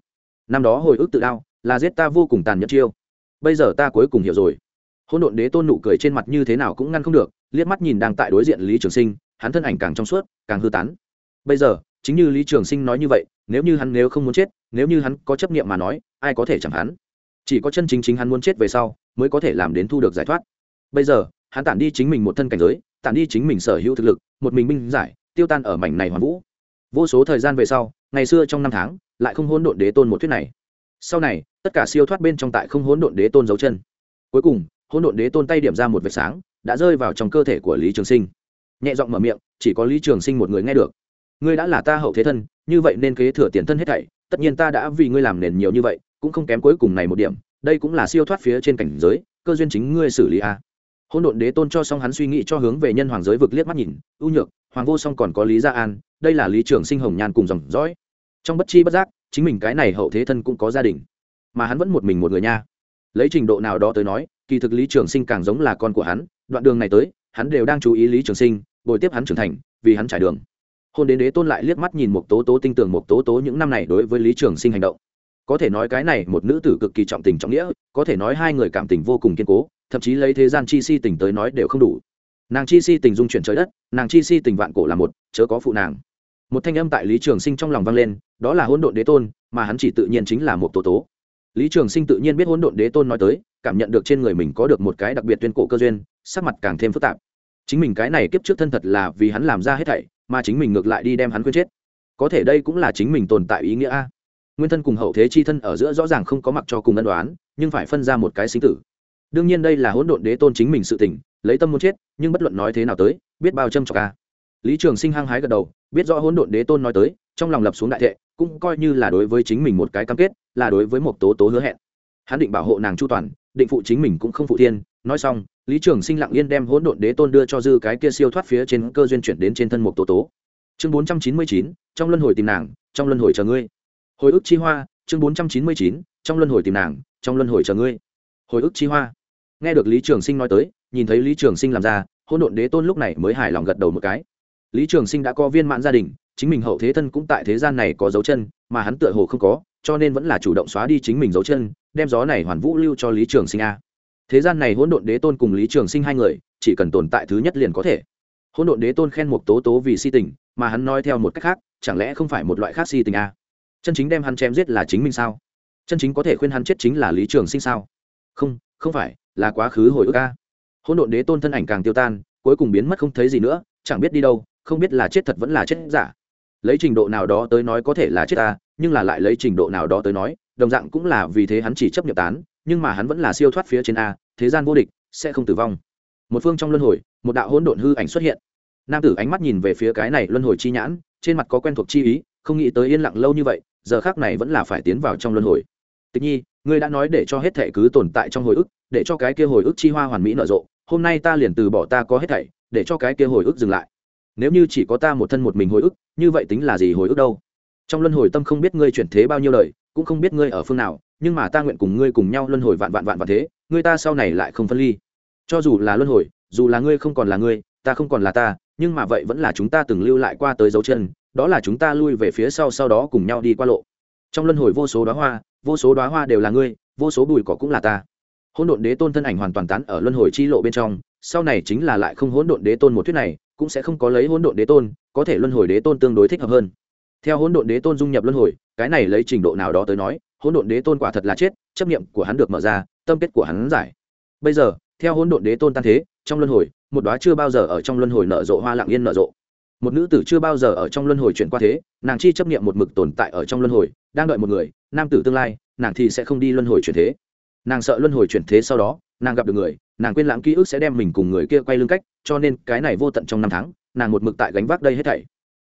Năm đó hồi ức tự đau, là giết ta vô cùng tàn nhẫn chiêu. Bây giờ ta cuối cùng hiểu rồi hỗn độn đế tôn nụ cười trên mặt như thế nào cũng ngăn không được, liếc mắt nhìn đang tại đối diện lý trường sinh, hắn thân ảnh càng trong suốt, càng hư tán. Bây giờ, chính như lý trường sinh nói như vậy, nếu như hắn nếu không muốn chết, nếu như hắn có chấp nghiệm mà nói, ai có thể chẳng hắn? Chỉ có chân chính chính hắn muốn chết về sau, mới có thể làm đến thu được giải thoát. Bây giờ, hắn tản đi chính mình một thân cảnh giới, tản đi chính mình sở hữu thực lực, một mình minh giải, tiêu tan ở mảnh này hoàn vũ. Vô số thời gian về sau, ngày xưa trong năm tháng, lại không hỗn độn đế tôn một thuyết này. Sau này, tất cả siêu thoát bên trong tại không hỗn độn đế tôn dấu chân. Cuối cùng hỗn độn đế tôn tay điểm ra một vệt sáng, đã rơi vào trong cơ thể của lý trường sinh. Nhẹ giọng mở miệng, chỉ có lý trường sinh một người nghe được. Ngươi đã là ta hậu thế thân, như vậy nên kế thừa tiền thân hết thảy, tất nhiên ta đã vì ngươi làm nền nhiều như vậy, cũng không kém cuối cùng này một điểm, đây cũng là siêu thoát phía trên cảnh giới, cơ duyên chính ngươi xử lý a. Hôn độn đế tôn cho xong hắn suy nghĩ cho hướng về nhân hoàng giới vực liếc mắt nhìn, ưu nhược, hoàng vô song còn có lý gia an, đây là lý trường sinh hồng nhan cùng dòng dõi. Trong bất chi bất giác, chính mình cái này hậu thế thân cũng có gia đình, mà hắn vẫn một mình một người nha. Lấy trình độ nào đó tới nói kỳ thực lý trường sinh càng giống là con của hắn, đoạn đường này tới, hắn đều đang chú ý lý trường sinh bồi tiếp hắn trưởng thành, vì hắn trải đường. Hôn đến đế tôn lại liếc mắt nhìn một tố tố tinh tường một tố tố những năm này đối với lý trường sinh hành động. Có thể nói cái này một nữ tử cực kỳ trọng tình trọng nghĩa, có thể nói hai người cảm tình vô cùng kiên cố, thậm chí lấy thế gian chi si tình tới nói đều không đủ. Nàng chi si tình dung chuyển trời đất, nàng chi si tình vạn cổ là một, chớ có phụ nàng. Một thanh âm tại lý trường sinh trong lòng vang lên, đó là hỗn độn đế tôn, mà hắn chỉ tự nhiên chính là một tố tố. Lý trường sinh tự nhiên biết hỗn độn đế tôn nói tới cảm nhận được trên người mình có được một cái đặc biệt tuyên cổ cơ duyên, sắc mặt càng thêm phức tạp. Chính mình cái này kiếp trước thân thật là vì hắn làm ra hết thảy, mà chính mình ngược lại đi đem hắn quên chết. Có thể đây cũng là chính mình tồn tại ý nghĩa a. Nguyên thân cùng hậu thế chi thân ở giữa rõ ràng không có mặc cho cùng ân đoán, nhưng phải phân ra một cái sinh tử. Đương nhiên đây là hỗn độn đế tôn chính mình sự tỉnh lấy tâm muốn chết, nhưng bất luận nói thế nào tới, biết bao châm cho ca lý trường sinh hăng hái gật đầu, biết rõ hỗn độn đế tôn nói tới, trong lòng lập xuống đại thệ, cũng coi như là đối với chính mình một cái cam kết, là đối với một tố tố hứa hẹn. Hắn định bảo hộ nàng chu toàn định phụ chính mình cũng không phụ thiên. Nói xong, lý trường sinh lặng yên đem hỗn độn đế tôn đưa cho dư cái kia siêu thoát phía trên cơ duyên chuyển đến trên thân một tố tố. Chương bốn trăm chín mươi chín, trong luân hồi tìm nàng, trong luân hồi chờ ngươi. Hồi ức chi hoa, chương bốn trăm chín mươi chín, trong luân hồi tìm nàng, trong luân hồi chờ ngươi. Hồi ức chi hoa. Nghe được lý trường sinh nói tới, nhìn thấy lý trường sinh làm ra, hỗn độn đế tôn lúc này mới hài lòng gật đầu một cái. Lý trường sinh đã có viên mãn gia đình, chính mình hậu thế thân cũng tại thế gian này có dấu chân, mà hắn tựa hồ không có, cho nên vẫn là chủ động xóa đi chính mình dấu chân đem gió này hoàn vũ lưu cho lý trường sinh a. Thế gian này hỗn độn đế tôn cùng lý trường sinh hai người, chỉ cần tồn tại thứ nhất liền có thể. Hỗn độn đế tôn khen một tố tố vì si tình, mà hắn nói theo một cách khác, chẳng lẽ không phải một loại khác si tình a? Chân chính đem hắn chém giết là chính mình sao? Chân chính có thể khuyên hắn chết chính là lý trường sinh sao? Không không phải, là quá khứ hồi ức a. Hỗn độn đế tôn thân ảnh càng tiêu tan, cuối cùng biến mất không thấy gì nữa, chẳng biết đi đâu, không biết là chết thật vẫn là chết giả. Lấy trình độ nào đó tới nói có thể là chết ta, nhưng là lại lấy trình độ nào đó tới nói đồng dạng cũng là vì thế hắn chỉ chấp nhận tán, nhưng mà hắn vẫn là siêu thoát phía trên a, thế gian vô địch, sẽ không tử vong. Một phương trong luân hồi, một đạo hỗn độn hư ảnh xuất hiện. Nam tử ánh mắt nhìn về phía cái này luân hồi chi nhãn, trên mặt có quen thuộc chi ý, không nghĩ tới yên lặng lâu như vậy, giờ khác này vẫn là phải tiến vào trong luân hồi. Tịch nhi, ngươi đã nói để cho hết thảy cứ tồn tại trong hồi ức, để cho cái kia hồi ức chi hoa hoàn mỹ nở rộ, hôm nay ta liền từ bỏ ta có hết thảy, để cho cái kia hồi ức dừng lại. Nếu như chỉ có ta một thân một mình hồi ức, như vậy tính là gì hồi ức đâu? Trong luân hồi tâm không biết ngươi chuyển thế bao nhiêu lời cũng không biết ngươi ở phương nào, nhưng mà ta nguyện cùng ngươi cùng nhau luân hồi vạn vạn vạn vạn thế, ngươi ta sau này lại không phân ly. Cho dù là luân hồi, dù là ngươi không còn là ngươi, ta không còn là ta, nhưng mà vậy vẫn là chúng ta từng lưu lại qua tới dấu chân, đó là chúng ta lui về phía sau sau đó cùng nhau đi qua lộ. Trong luân hồi vô số đoá hoa, vô số đoá hoa đều là ngươi, vô số bụi cỏ cũng là ta. Hỗn độn đế tôn thân ảnh hoàn toàn tán ở luân hồi chi lộ bên trong, sau này chính là lại không hỗn độn đế tôn một thuyết này, cũng sẽ không có lấy hỗn độn đế tôn, có thể luân hồi đế tôn tương đối thích hợp hơn theo hỗn độn đế tôn dung nhập luân hồi, cái này lấy trình độ nào đó tới nói, hỗn độn đế tôn quả thật là chết, chấp niệm của hắn được mở ra, tâm kết của hắn giải. Bây giờ, theo hỗn độn đế tôn tan thế, trong luân hồi, một đóa chưa bao giờ ở trong luân hồi nở rộ hoa lặng yên nở rộ. Một nữ tử chưa bao giờ ở trong luân hồi chuyển qua thế, nàng chi chấp niệm một mực tồn tại ở trong luân hồi, đang đợi một người, nam tử tương lai, nàng thì sẽ không đi luân hồi chuyển thế. Nàng sợ luân hồi chuyển thế sau đó, nàng gặp được người, nàng quên lãng ký ức sẽ đem mình cùng người kia quay lưng cách, cho nên cái này vô tận trong năm tháng, nàng một mực tại gánh vác đây hết thảy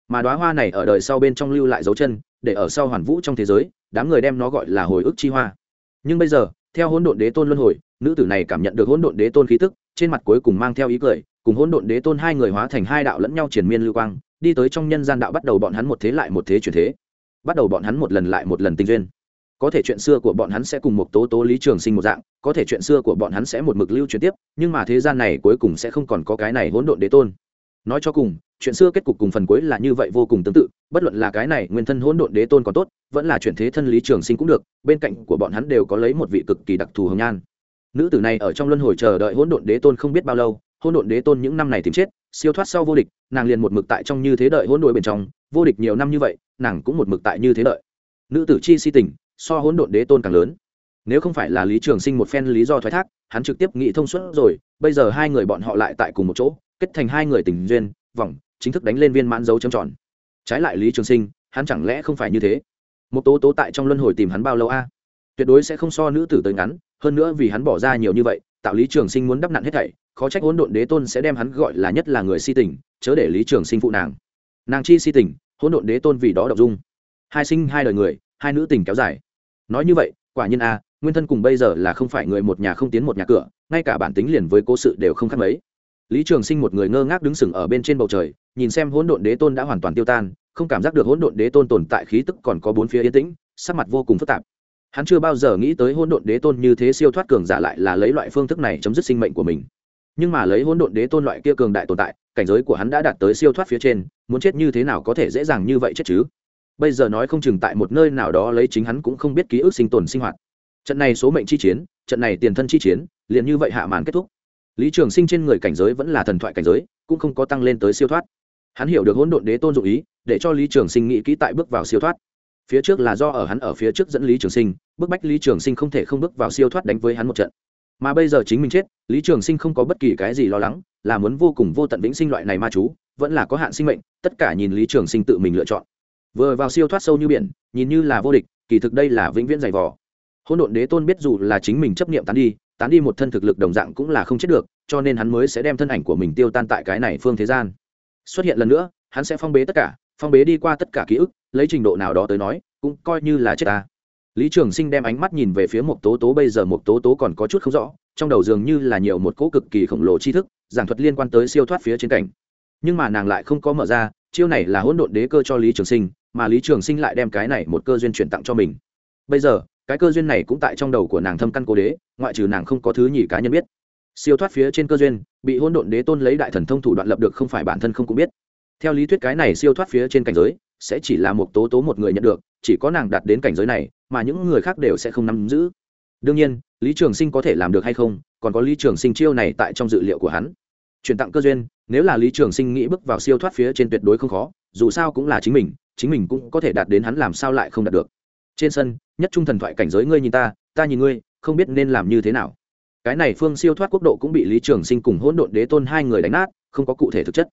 mà đoá hoa này ở đời sau bên trong lưu lại dấu chân, để ở sau hoàn vũ trong thế giới, đám người đem nó gọi là hồi ức chi hoa. Nhưng bây giờ, theo hỗn độn đế tôn luân hồi, nữ tử này cảm nhận được hỗn độn đế tôn khí tức, trên mặt cuối cùng mang theo ý cười, cùng hỗn độn đế tôn hai người hóa thành hai đạo lẫn nhau triển miên lưu quang, đi tới trong nhân gian đạo bắt đầu bọn hắn một thế lại một thế chuyển thế. Bắt đầu bọn hắn một lần lại một lần tinh duyên. Có thể chuyện xưa của bọn hắn sẽ cùng một tố tố lý trường sinh một dạng, có thể chuyện xưa của bọn hắn sẽ một mực lưu truyền tiếp, nhưng mà thế gian này cuối cùng sẽ không còn có cái này hỗn độn đế tôn nói cho cùng, chuyện xưa kết cục cùng phần cuối là như vậy vô cùng tương tự, bất luận là cái này nguyên thân hỗn độn đế tôn còn tốt, vẫn là chuyển thế thân lý trường sinh cũng được, bên cạnh của bọn hắn đều có lấy một vị cực kỳ đặc thù hồng nhan. Nữ tử này ở trong luân hồi chờ đợi hỗn độn đế tôn không biết bao lâu, hỗn độn đế tôn những năm này tìm chết, siêu thoát sau vô địch, nàng liền một mực tại trong như thế đợi hỗn độn bên trong, vô địch nhiều năm như vậy, nàng cũng một mực tại như thế đợi. Nữ tử chi si tình, so hỗn độn đế tôn càng lớn. Nếu không phải là lý trường sinh một phen lý do thoái thác, hắn trực tiếp nghĩ thông suốt rồi, bây giờ hai người bọn họ lại tại cùng một chỗ kết thành hai người tình duyên, vòng, chính thức đánh lên viên mãn dấu trầm tròn. Trái lại lý trường sinh, hắn chẳng lẽ không phải như thế? Một tố tố tại trong luân hồi tìm hắn bao lâu a? Tuyệt đối sẽ không so nữ tử tới ngắn, hơn nữa vì hắn bỏ ra nhiều như vậy, tạo lý trường sinh muốn đắp nặn hết thảy, khó trách hỗn độn đế tôn sẽ đem hắn gọi là nhất là người si tình, chớ để lý trường sinh phụ nàng. Nàng chi si tình hỗn độn đế tôn vì đó đọc dung. Hai sinh, hai đời người, hai nữ tình kéo dài. Nói như vậy, quả nhiên a, nguyên thân cùng bây giờ là không phải người một nhà không tiến một nhà cửa, ngay cả bản tính liền với cố sự đều không khác mấy lý trường sinh một người ngơ ngác đứng sừng ở bên trên bầu trời, nhìn xem hỗn độn đế tôn đã hoàn toàn tiêu tan, không cảm giác được hỗn độn đế tôn tồn tại khí tức còn có bốn phía yên tĩnh, sắc mặt vô cùng phức tạp. Hắn chưa bao giờ nghĩ tới hỗn độn đế tôn như thế siêu thoát cường giả lại là lấy loại phương thức này chấm dứt sinh mệnh của mình. Nhưng mà lấy hỗn độn đế tôn loại kia cường đại tồn tại, cảnh giới của hắn đã đạt tới siêu thoát phía trên, muốn chết như thế nào có thể dễ dàng như vậy chết chứ? Bây giờ nói không chừng tại một nơi nào đó lấy chính hắn cũng không biết ký ức sinh tồn sinh hoạt. Trận này số mệnh chi chiến, trận này tiền thân chi chiến, liền như vậy hạ màn kết thúc lý trường sinh trên người cảnh giới vẫn là thần thoại cảnh giới, cũng không có tăng lên tới siêu thoát. Hắn hiểu được hỗn độn đế tôn dụ ý, để cho lý trường sinh nghĩ kỹ tại bước vào siêu thoát. Phía trước là do ở hắn ở phía trước dẫn lý trường sinh, bức bách lý trường sinh không thể không bước vào siêu thoát đánh với hắn một trận. Mà bây giờ chính mình chết, lý trường sinh không có bất kỳ cái gì lo lắng, là muốn vô cùng vô tận vĩnh sinh loại này ma chú, vẫn là có hạn sinh mệnh, tất cả nhìn lý trường sinh tự mình lựa chọn. Vừa vào siêu thoát sâu như biển, nhìn như là vô địch, kỳ thực đây là vĩnh viễn dày vò. Hỗn độn đế tôn biết dù là chính mình chấp niệm tán đi tán đi một thân thực lực đồng dạng cũng là không chết được, cho nên hắn mới sẽ đem thân ảnh của mình tiêu tan tại cái này phương thế gian. Xuất hiện lần nữa, hắn sẽ phong bế tất cả, phong bế đi qua tất cả ký ức, lấy trình độ nào đó tới nói, cũng coi như là chết ta. Lý trường sinh đem ánh mắt nhìn về phía một tố tố, bây giờ một tố tố còn có chút không rõ, trong đầu dường như là nhiều một cỗ cực kỳ khổng lồ tri thức, giảng thuật liên quan tới siêu thoát phía trên cảnh. Nhưng mà nàng lại không có mở ra, chiêu này là hỗn độn đế cơ cho lý trường sinh, mà lý trường sinh lại đem cái này một cơ duyên chuyển tặng cho mình. Bây giờ cái cơ duyên này cũng tại trong đầu của nàng thâm căn cố đế, ngoại trừ nàng không có thứ nhì cá nhân biết. Siêu thoát phía trên cơ duyên, bị hôn độn đế tôn lấy đại thần thông thủ đoạn lập được không phải bản thân không cũng biết. Theo lý thuyết cái này siêu thoát phía trên cảnh giới, sẽ chỉ là một tố tố một người nhận được, chỉ có nàng đạt đến cảnh giới này mà những người khác đều sẽ không nắm giữ. Đương nhiên, lý trường sinh có thể làm được hay không, còn có lý trường sinh chiêu này tại trong dự liệu của hắn. Chuyển tặng cơ duyên, nếu là lý trường sinh nghĩ bước vào siêu thoát phía trên tuyệt đối không khó, dù sao cũng là chính mình chính mình cũng có thể đạt đến hắn làm sao lại không đạt được trên sân, nhất trung thần thoại cảnh giới ngươi nhìn ta ta nhìn ngươi, không biết nên làm như thế nào. Cái này phương siêu thoát quốc độ cũng bị lý trường sinh cùng hỗn độn đế tôn hai người đánh nát, không có cụ thể thực chất.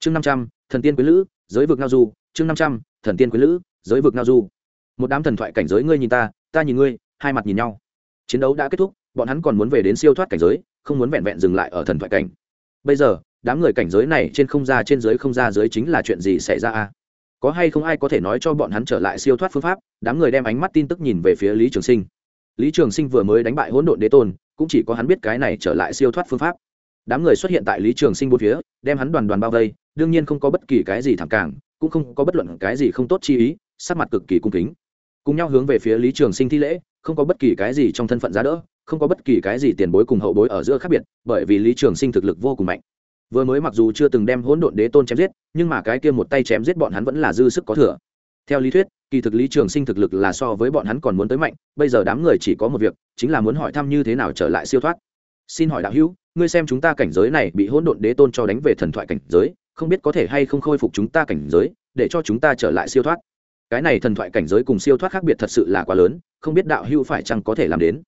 Chương năm trăm, thần tiên quý lữ, giới vực ngao du, chương năm trăm, thần tiên quý lữ, giới vực ngao du. Một đám thần thoại cảnh giới ngươi nhìn ta ta nhìn ngươi, hai mặt nhìn nhau. Chiến đấu đã kết thúc, bọn hắn còn muốn về đến siêu thoát cảnh giới, không muốn vẹn vẹn dừng lại ở thần thoại cảnh. Bây giờ, đám người cảnh giới này trên không ra trên giới không ra giới chính là chuyện gì xảy ra a? Có hay không ai có thể nói cho bọn hắn trở lại siêu thoát phương pháp, đám người đem ánh mắt tin tức nhìn về phía lý trường sinh. Lý trường sinh vừa mới đánh bại hỗn độn đế tôn, cũng chỉ có hắn biết cái này trở lại siêu thoát phương pháp. Đám người xuất hiện tại lý trường sinh bốn phía, đem hắn đoàn đoàn bao vây, đương nhiên không có bất kỳ cái gì thẳng cảng cũng không có bất luận cái gì không tốt chi ý, sắc mặt cực kỳ cung kính. Cùng nhau hướng về phía lý trường sinh thi lễ, không có bất kỳ cái gì trong thân phận giá đỡ, không có bất kỳ cái gì tiền bối cùng hậu bối ở giữa khác biệt, bởi vì lý trường sinh thực lực vô cùng mạnh vừa mới mặc dù chưa từng đem hỗn độn đế tôn chém giết, nhưng mà cái kia một tay chém giết bọn hắn vẫn là dư sức có thừa. Theo lý thuyết, kỳ thực lý trường sinh thực lực là so với bọn hắn còn muốn tới mạnh, bây giờ đám người chỉ có một việc, chính là muốn hỏi thăm như thế nào trở lại siêu thoát. Xin hỏi đạo hữu, ngươi xem chúng ta cảnh giới này bị hỗn độn đế tôn cho đánh về thần thoại cảnh giới, không biết có thể hay không khôi phục chúng ta cảnh giới, để cho chúng ta trở lại siêu thoát. Cái này thần thoại cảnh giới cùng siêu thoát khác biệt thật sự là quá lớn, không biết đạo hữu phải chăng có thể làm đến.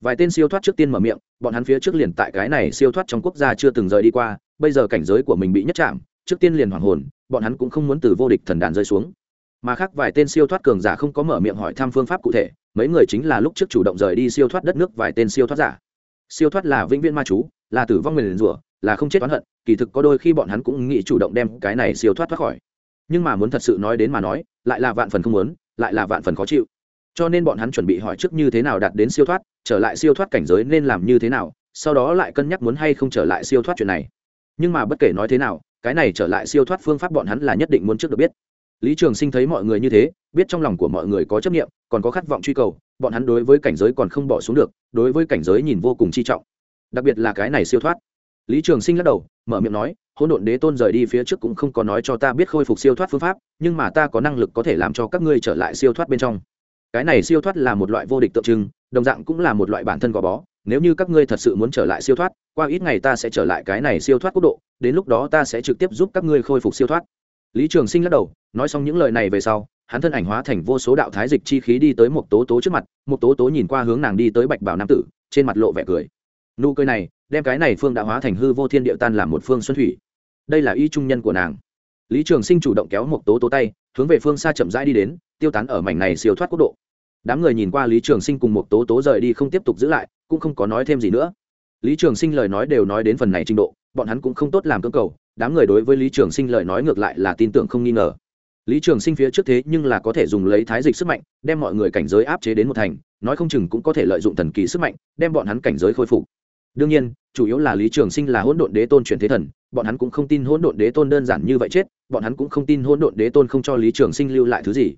Vài tên siêu thoát trước tiên mở miệng, bọn hắn phía trước liền tại cái này siêu thoát trong quốc gia chưa từng rời đi qua bây giờ cảnh giới của mình bị nhất chạm, trước tiên liền hoàng hồn, bọn hắn cũng không muốn từ vô địch thần đàn rơi xuống. Mà khác vài tên siêu thoát cường giả không có mở miệng hỏi thăm phương pháp cụ thể, mấy người chính là lúc trước chủ động rời đi siêu thoát đất nước vài tên siêu thoát giả. Siêu thoát là vĩnh viễn ma chú, là tử vong nguyền rủa, là không chết oán hận, kỳ thực có đôi khi bọn hắn cũng nghĩ chủ động đem cái này siêu thoát thoát khỏi. Nhưng mà muốn thật sự nói đến mà nói, lại là vạn phần không muốn, lại là vạn phần khó chịu. Cho nên bọn hắn chuẩn bị hỏi trước như thế nào đạt đến siêu thoát, trở lại siêu thoát cảnh giới nên làm như thế nào, sau đó lại cân nhắc muốn hay không trở lại siêu thoát chuyện này nhưng mà bất kể nói thế nào, cái này trở lại siêu thoát phương pháp bọn hắn là nhất định muốn trước được biết. Lý trường sinh thấy mọi người như thế, biết trong lòng của mọi người có chấp nghiệm còn có khát vọng truy cầu, bọn hắn đối với cảnh giới còn không bỏ xuống được, đối với cảnh giới nhìn vô cùng chi trọng. Đặc biệt là cái này siêu thoát. Lý trường sinh lắc đầu, mở miệng nói, hỗn độn đế tôn rời đi phía trước cũng không có nói cho ta biết khôi phục siêu thoát phương pháp, nhưng mà ta có năng lực có thể làm cho các ngươi trở lại siêu thoát bên trong. Cái này siêu thoát là một loại vô địch tượng trưng, đồng dạng cũng là một loại bản thân gò bó nếu như các ngươi thật sự muốn trở lại siêu thoát, qua ít ngày ta sẽ trở lại cái này siêu thoát quốc độ, đến lúc đó ta sẽ trực tiếp giúp các ngươi khôi phục siêu thoát. Lý trường sinh lắc đầu, nói xong những lời này về sau, hắn thân ảnh hóa thành vô số đạo thái dịch chi khí đi tới một tố tố trước mặt, một tố tố nhìn qua hướng nàng đi tới bạch bảo nam tử, trên mặt lộ vẻ cười. Nụ cười này, đem cái này phương đã hóa thành hư vô thiên địa tan làm một phương xuân thủy. Đây là y trung nhân của nàng. Lý trường sinh chủ động kéo một tố tố tay, hướng về phương xa chậm rãi đi đến, tiêu tán ở mảnh này siêu thoát quốc độ đám người nhìn qua lý trường sinh cùng một tố tố rời đi không tiếp tục giữ lại, cũng không có nói thêm gì nữa. Lý trường sinh lời nói đều nói đến phần này trình độ, bọn hắn cũng không tốt làm cơ cầu, đám người đối với lý trường sinh lời nói ngược lại là tin tưởng không nghi ngờ. Lý trường sinh phía trước thế nhưng là có thể dùng lấy thái dịch sức mạnh, đem mọi người cảnh giới áp chế đến một thành, nói không chừng cũng có thể lợi dụng thần kỳ sức mạnh, đem bọn hắn cảnh giới khôi phục. Đương nhiên, chủ yếu là lý trường sinh là hỗn độn đế tôn chuyển thế thần, bọn hắn cũng không tin hỗn độn đế tôn đơn giản như vậy chết, bọn hắn cũng không tin hỗn độn đế tôn không cho lý trường sinh lưu lại thứ gì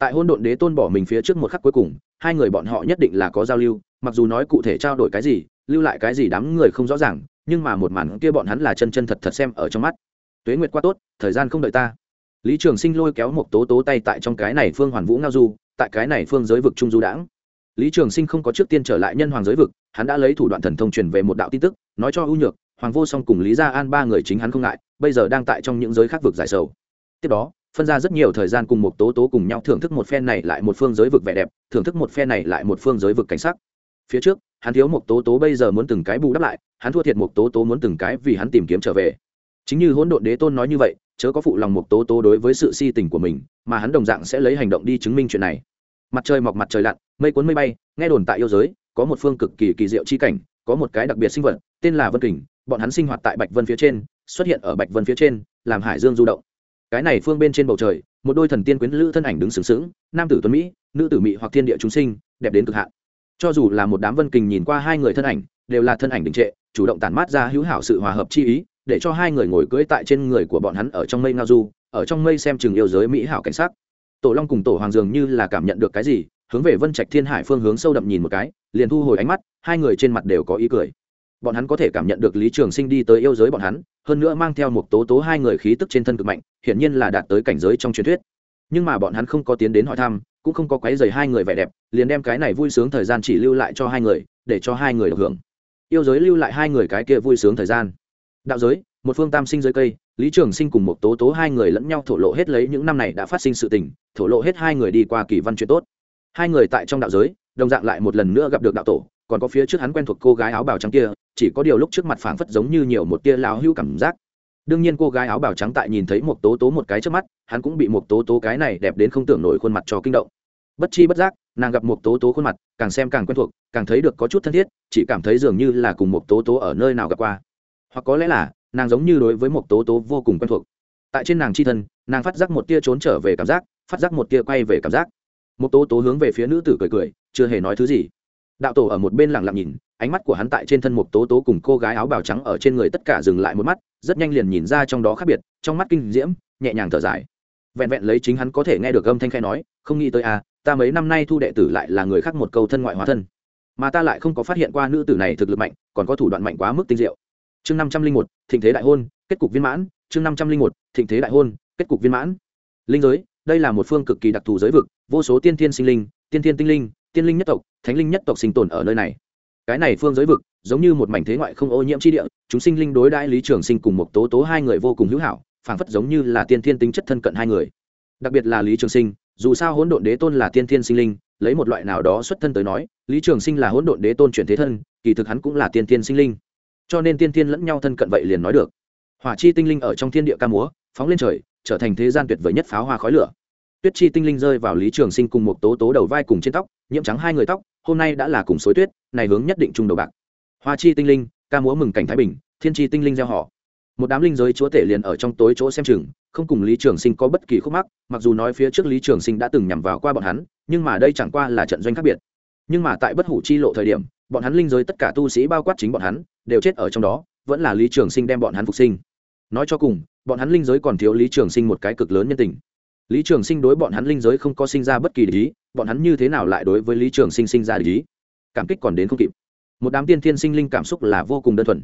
tại hôn độn đế tôn bỏ mình phía trước một khắc cuối cùng, hai người bọn họ nhất định là có giao lưu, mặc dù nói cụ thể trao đổi cái gì, lưu lại cái gì đám người không rõ ràng, nhưng mà một màn kia bọn hắn là chân chân thật thật xem ở trong mắt. Tuế nguyệt qua tốt, thời gian không đợi ta. Lý trường sinh lôi kéo một tố tố tay tại trong cái này phương hoàn vũ ngao du, tại cái này phương giới vực trung du đãng. Lý trường sinh không có trước tiên trở lại nhân hoàng giới vực, hắn đã lấy thủ đoạn thần thông truyền về một đạo tin tức, nói cho ưu nhược, hoàng vô song cùng lý gia an ba người chính hắn không ngại, bây giờ đang tại trong những giới khác vực giải sầu. Tiếp đó phân ra rất nhiều thời gian cùng một tố tố cùng nhau thưởng thức một phen này lại một phương giới vực vẻ đẹp, thưởng thức một phen này lại một phương giới vực cảnh sắc. Phía trước, hắn thiếu một tố tố bây giờ muốn từng cái bù đắp lại, hắn thua thiệt một tố tố muốn từng cái vì hắn tìm kiếm trở về. Chính như hỗn độn đế tôn nói như vậy, chớ có phụ lòng một tố tố đối với sự si tình của mình, mà hắn đồng dạng sẽ lấy hành động đi chứng minh chuyện này. Mặt trời mọc mặt trời lặn, mây cuốn mây bay, nghe đồn tại yêu giới, có một phương cực kỳ kỳ diệu chi cảnh, có một cái đặc biệt sinh vật, tên là vân kình, bọn hắn sinh hoạt tại bạch vân phía trên, xuất hiện ở bạch vân phía trên, làm hải dương du động cái này phương bên trên bầu trời, một đôi thần tiên quyến lữ thân ảnh đứng sừng sững, nam tử tuấn mỹ, nữ tử mỹ hoặc thiên địa chúng sinh, đẹp đến cực hạn. Cho dù là một đám vân kình nhìn qua hai người thân ảnh, đều là thân ảnh đình trệ, chủ động tản mát ra hữu hảo sự hòa hợp chi ý, để cho hai người ngồi cưỡi tại trên người của bọn hắn ở trong mây ngao du, ở trong mây xem chừng yêu giới mỹ hảo cảnh sắc. Tổ long cùng tổ hoàng dường như là cảm nhận được cái gì, hướng về vân trạch thiên hải phương hướng sâu đậm nhìn một cái, liền thu hồi ánh mắt, hai người trên mặt đều có ý cười bọn hắn có thể cảm nhận được lý trường sinh đi tới yêu giới bọn hắn, hơn nữa mang theo một tố tố hai người khí tức trên thân cực mạnh, hiển nhiên là đạt tới cảnh giới trong truyền thuyết. Nhưng mà bọn hắn không có tiến đến hỏi thăm, cũng không có quấy dày hai người vẻ đẹp, liền đem cái này vui sướng thời gian chỉ lưu lại cho hai người, để cho hai người được hưởng. Yêu giới lưu lại hai người cái kia vui sướng thời gian. Đạo giới, một phương tam sinh dưới cây, lý trường sinh cùng một tố tố hai người lẫn nhau thổ lộ hết lấy những năm này đã phát sinh sự tình, thổ lộ hết hai người đi qua kỳ văn chuyện tốt. Hai người tại trong đạo giới, đồng dạng lại một lần nữa gặp được đạo tổ còn có phía trước hắn quen thuộc cô gái áo bào trắng kia, chỉ có điều lúc trước mặt phảng phất giống như nhiều một tia lao hưu cảm giác. Đương nhiên cô gái áo bào trắng tại nhìn thấy một tố tố một cái trước mắt, hắn cũng bị một tố tố cái này đẹp đến không tưởng nổi khuôn mặt cho kinh động. Bất chi bất giác, nàng gặp một tố tố khuôn mặt, càng xem càng quen thuộc, càng thấy được có chút thân thiết, chỉ cảm thấy dường như là cùng một tố tố ở nơi nào gặp qua. Hoặc có lẽ là, nàng giống như đối với một tố tố vô cùng quen thuộc. Tại trên nàng c h i thân, nàng phát giác một tia trốn trở về cảm giác, phát giác một tia quay về cảm giác. Một tố tố hướng về phía nữ tử cười cười, chưa hề nói thứ gì đạo tổ ở một bên lặng lặng nhìn, ánh mắt của hắn tại trên thân mục tố tố cùng cô gái áo bào trắng ở trên người tất cả dừng lại một mắt, rất nhanh liền nhìn ra trong đó khác biệt, trong mắt kinh diễm, nhẹ nhàng thở dài. Vẹn vẹn lấy chính hắn có thể nghe được âm thanh khai nói, không nghĩ tới à ta mấy năm nay thu đệ tử lại là người khác một câu thân ngoại hóa thân. Mà ta lại không có phát hiện qua nữ tử này thực lực mạnh, còn có thủ đoạn mạnh quá mức tinh diệu. Chương năm trăm linh một, thịnh thế đại hôn, kết cục viên mãn. Chương năm trăm linh một, thịnh thế đại hôn, kết cục viên mãn. Linh giới, đây là một phương cực kỳ đặc thù giới vực, vô số tiên thiên sinh linh, tiên thiên tinh linh tiên linh nhất tộc, thánh linh nhất tộc sinh tồn ở nơi này. Cái này phương giới vực, giống như một mảnh thế ngoại không ô nhiễm chi địa, chúng sinh linh đối đãi lý trường sinh cùng một tố tố hai người vô cùng hữu hảo, phảng phất giống như là tiên thiên tính chất thân cận hai người. Đặc biệt là lý trường sinh, dù sao hỗn độn đế tôn là tiên thiên sinh linh, lấy một loại nào đó xuất thân tới nói, lý trường sinh là hỗn độn đế tôn chuyển thế thân, kỳ thực hắn cũng là tiên thiên sinh linh. Cho nên tiên thiên lẫn nhau thân cận vậy liền nói được. Hỏa chi tinh linh ở trong thiên địa ca múa, phóng lên trời, trở thành thế gian tuyệt vời nhất pháo hoa khói lửa tuyết chi tinh linh rơi vào lý trường sinh cùng một tố tố đầu vai cùng trên tóc, nhiễm trắng hai người tóc, hôm nay đã là cùng suối tuyết, này hướng nhất định chung đầu bạc. Hoa chi tinh linh, ca múa mừng cảnh thái bình, thiên chi tinh linh gieo họ. Một đám linh giới chúa tể liền ở trong tối chỗ xem chừng, không cùng lý trường sinh có bất kỳ khúc mắc, mặc dù nói phía trước lý trường sinh đã từng nhằm vào qua bọn hắn, nhưng mà đây chẳng qua là trận doanh khác biệt. Nhưng mà tại bất hủ chi lộ thời điểm, bọn hắn linh giới tất cả tu sĩ bao quát chính bọn hắn, đều chết ở trong đó, vẫn là lý trường sinh đem bọn hắn phục sinh. Nói cho cùng, bọn hắn linh giới còn thiếu lý trường sinh một cái cực lớn nhân tình lý trường sinh đối bọn hắn linh giới không có sinh ra bất kỳ lý bọn hắn như thế nào lại đối với lý trường sinh sinh ra lý cảm kích còn đến không kịp. Một đám tiên thiên sinh linh cảm xúc là vô cùng đơn thuần.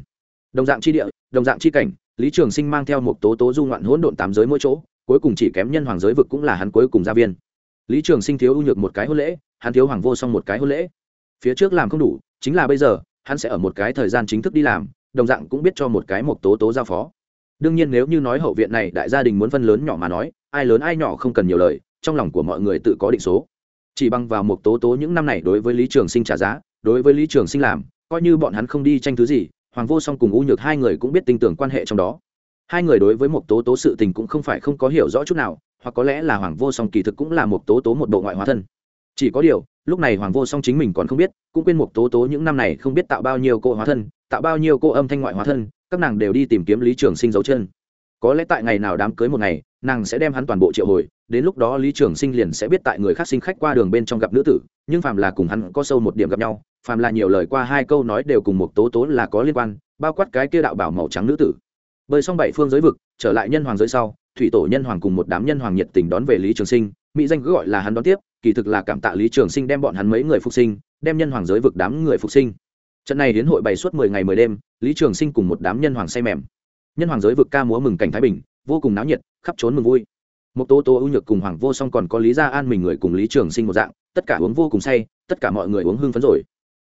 Đồng dạng chi địa, đồng dạng chi cảnh, lý trường sinh mang theo một tố tố du ngoạn hỗn độn tám giới mỗi chỗ, cuối cùng chỉ kém nhân hoàng giới vực cũng là hắn cuối cùng gia viên. Lý trường sinh thiếu ưu nhược một cái hôn lễ, hắn thiếu hoàng vô song một cái hôn lễ. Phía trước làm không đủ, chính là bây giờ, hắn sẽ ở một cái thời gian chính thức đi làm, đồng dạng cũng biết cho một cái một tố tố giao phó. Đương nhiên nếu như nói hậu viện này đại gia đình muốn phân lớn nhỏ mà nói ai lớn ai nhỏ không cần nhiều lời, trong lòng của mọi người tự có định số. Chỉ bằng vào một tố tố những năm này đối với lý trường sinh trả giá, đối với lý trường sinh làm, coi như bọn hắn không đi tranh thứ gì, hoàng vô song cùng u nhược hai người cũng biết tin tưởng quan hệ trong đó. Hai người đối với một tố tố sự tình cũng không phải không có hiểu rõ chút nào, hoặc có lẽ là hoàng vô song kỳ thực cũng là một tố tố một bộ ngoại hóa thân. Chỉ có điều, lúc này hoàng vô song chính mình còn không biết, cũng quên một tố tố những năm này không biết tạo bao nhiêu cô hóa thân, tạo bao nhiêu cô âm thanh ngoại hóa thân, các nàng đều đi tìm kiếm lý trường sinh dấu chân. Có lẽ tại ngày nào đám cưới một ngày nàng sẽ đem hắn toàn bộ triệu hồi, đến lúc đó lý trường sinh liền sẽ biết tại người khác sinh khách qua đường bên trong gặp nữ tử, nhưng phàm là cùng hắn có sâu một điểm gặp nhau, phàm là nhiều lời qua hai câu nói đều cùng một tố tố là có liên quan, bao quát cái kia đạo bảo màu trắng nữ tử. Bơi xong bảy phương giới vực, trở lại nhân hoàng giới sau, thủy tổ nhân hoàng cùng một đám nhân hoàng nhiệt tình đón về lý trường sinh, mỹ danh cứ gọi là hắn đón tiếp, kỳ thực là cảm tạ lý trường sinh đem bọn hắn mấy người phục sinh, đem nhân hoàng giới vực đám người phục sinh. Trận này đến hội bày suốt mười ngày mười đêm, lý trường sinh cùng một đám nhân hoàng say mềm. Nhân hoàng giới vực ca múa mừng cảnh thái bình vô cùng náo nhiệt, khắp trốn mừng vui. Một tố tố, ưu nhược cùng hoàng vô song còn có lý gia an mình người cùng lý trường sinh một dạng, tất cả uống vô cùng say, tất cả mọi người uống hưng phấn rồi.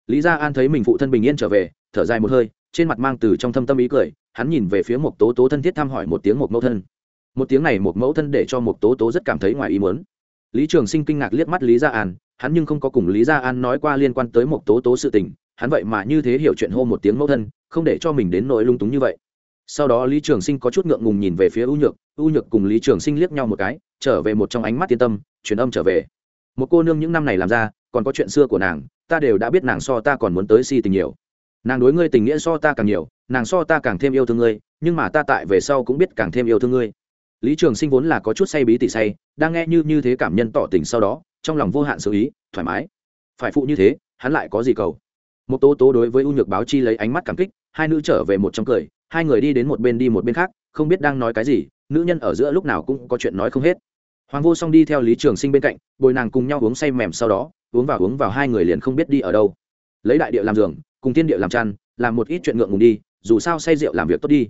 Lý gia an thấy mình phụ thân bình yên trở về, thở dài một hơi, trên mặt mang từ trong thâm tâm ý cười, hắn nhìn về phía một tố tố thân thiết thăm hỏi một tiếng một mẫu thân. Một tiếng này một mẫu thân để cho một tố tố rất cảm thấy ngoài ý muốn. Lý trường sinh kinh ngạc liếc mắt lý gia an, hắn nhưng không có cùng lý gia an nói qua liên quan tới một tố tố sự tình, hắn vậy mà như thế hiểu chuyện hô một tiếng mẫu thân, không để cho mình đến nỗi lung túng như vậy sau đó lý trường sinh có chút ngượng ngùng nhìn về phía ưu nhược ưu nhược cùng lý trường sinh liếc nhau một cái, trở về một trong ánh mắt yên tâm, truyền âm trở về. Một cô nương những năm này làm ra, còn có chuyện xưa của nàng, ta đều đã biết nàng so ta còn muốn tới si tình nhiều. Nàng đối ngươi tình nghĩa so ta càng nhiều, nàng so ta càng thêm yêu thương ngươi, nhưng mà ta tại về sau cũng biết càng thêm yêu thương ngươi. Lý trường sinh vốn là có chút say bí tị say, đang nghe như như thế cảm nhân tỏ tình sau đó, trong lòng vô hạn sự ý, thoải mái. Phải phụ như thế, hắn lại có gì cầu? Một tố tố đối với u nhược báo chi lấy ánh mắt cảm kích, hai nữ trở về một trong cười hai người đi đến một bên đi một bên khác, không biết đang nói cái gì, nữ nhân ở giữa lúc nào cũng có chuyện nói không hết. Hoàng vô song đi theo lý trường sinh bên cạnh, bồi nàng cùng nhau uống say mềm sau đó, uống vào uống vào hai người liền không biết đi ở đâu. Lấy đại địa làm giường, cùng tiên địa làm chăn, làm một ít chuyện ngượng ngùng đi, dù sao say rượu làm việc tốt đi.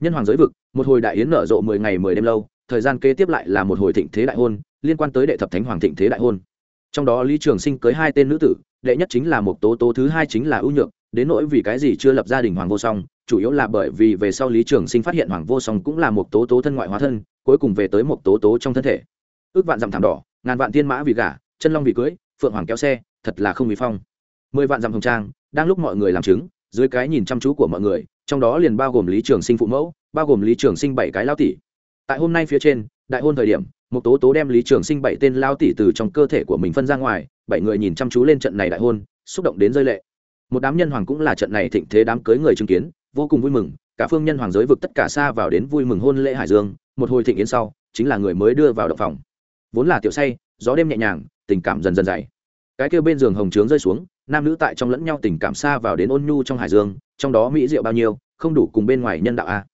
Nhân hoàng giới vực, một hồi đại yến nở rộ mười ngày mười đêm lâu, thời gian kế tiếp lại là một hồi thịnh thế đại hôn, liên quan tới đệ thập thánh hoàng thịnh thế đại hôn. Trong đó lý trường sinh cưới hai tên nữ tử, đệ nhất chính là một tố tố, thứ hai chính là ưu nhược đến nỗi vì cái gì chưa lập gia đình hoàng vô song, chủ yếu là bởi vì về sau lý trường sinh phát hiện hoàng vô song cũng là một tố tố thân ngoại hóa thân, cuối cùng về tới một tố tố trong thân thể. Ước vạn dặm thảm đỏ, ngàn vạn tiên mã vì gả chân long vì cưới, phượng hoàng kéo xe, thật là không vì phong. Mười vạn dặm hồng trang, đang lúc mọi người làm chứng, dưới cái nhìn chăm chú của mọi người, trong đó liền bao gồm lý trường sinh phụ mẫu, bao gồm lý trường sinh bảy cái lao tỷ. Tại hôm nay phía trên, đại hôn thời điểm, một tố tố đem lý trường sinh bảy tên lao tỷ từ trong cơ thể của mình phân ra ngoài, bảy người nhìn chăm chú lên trận này đại hôn, xúc động đến rơi lệ một đám nhân hoàng cũng là trận này thịnh thế đám cưới người chứng kiến, vô cùng vui mừng, cả phương nhân hoàng giới vực tất cả xa vào đến vui mừng hôn lễ hải dương, một hồi thịnh yến sau, chính là người mới đưa vào động phòng. Vốn là tiểu say, gió đêm nhẹ nhàng, tình cảm dần dần dày. Cái kêu bên giường hồng trướng rơi xuống, nam nữ tại trong lẫn nhau tình cảm xa vào đến ôn nhu trong hải dương, trong đó mỹ diệu bao nhiêu, không đủ cùng bên ngoài nhân đạo a.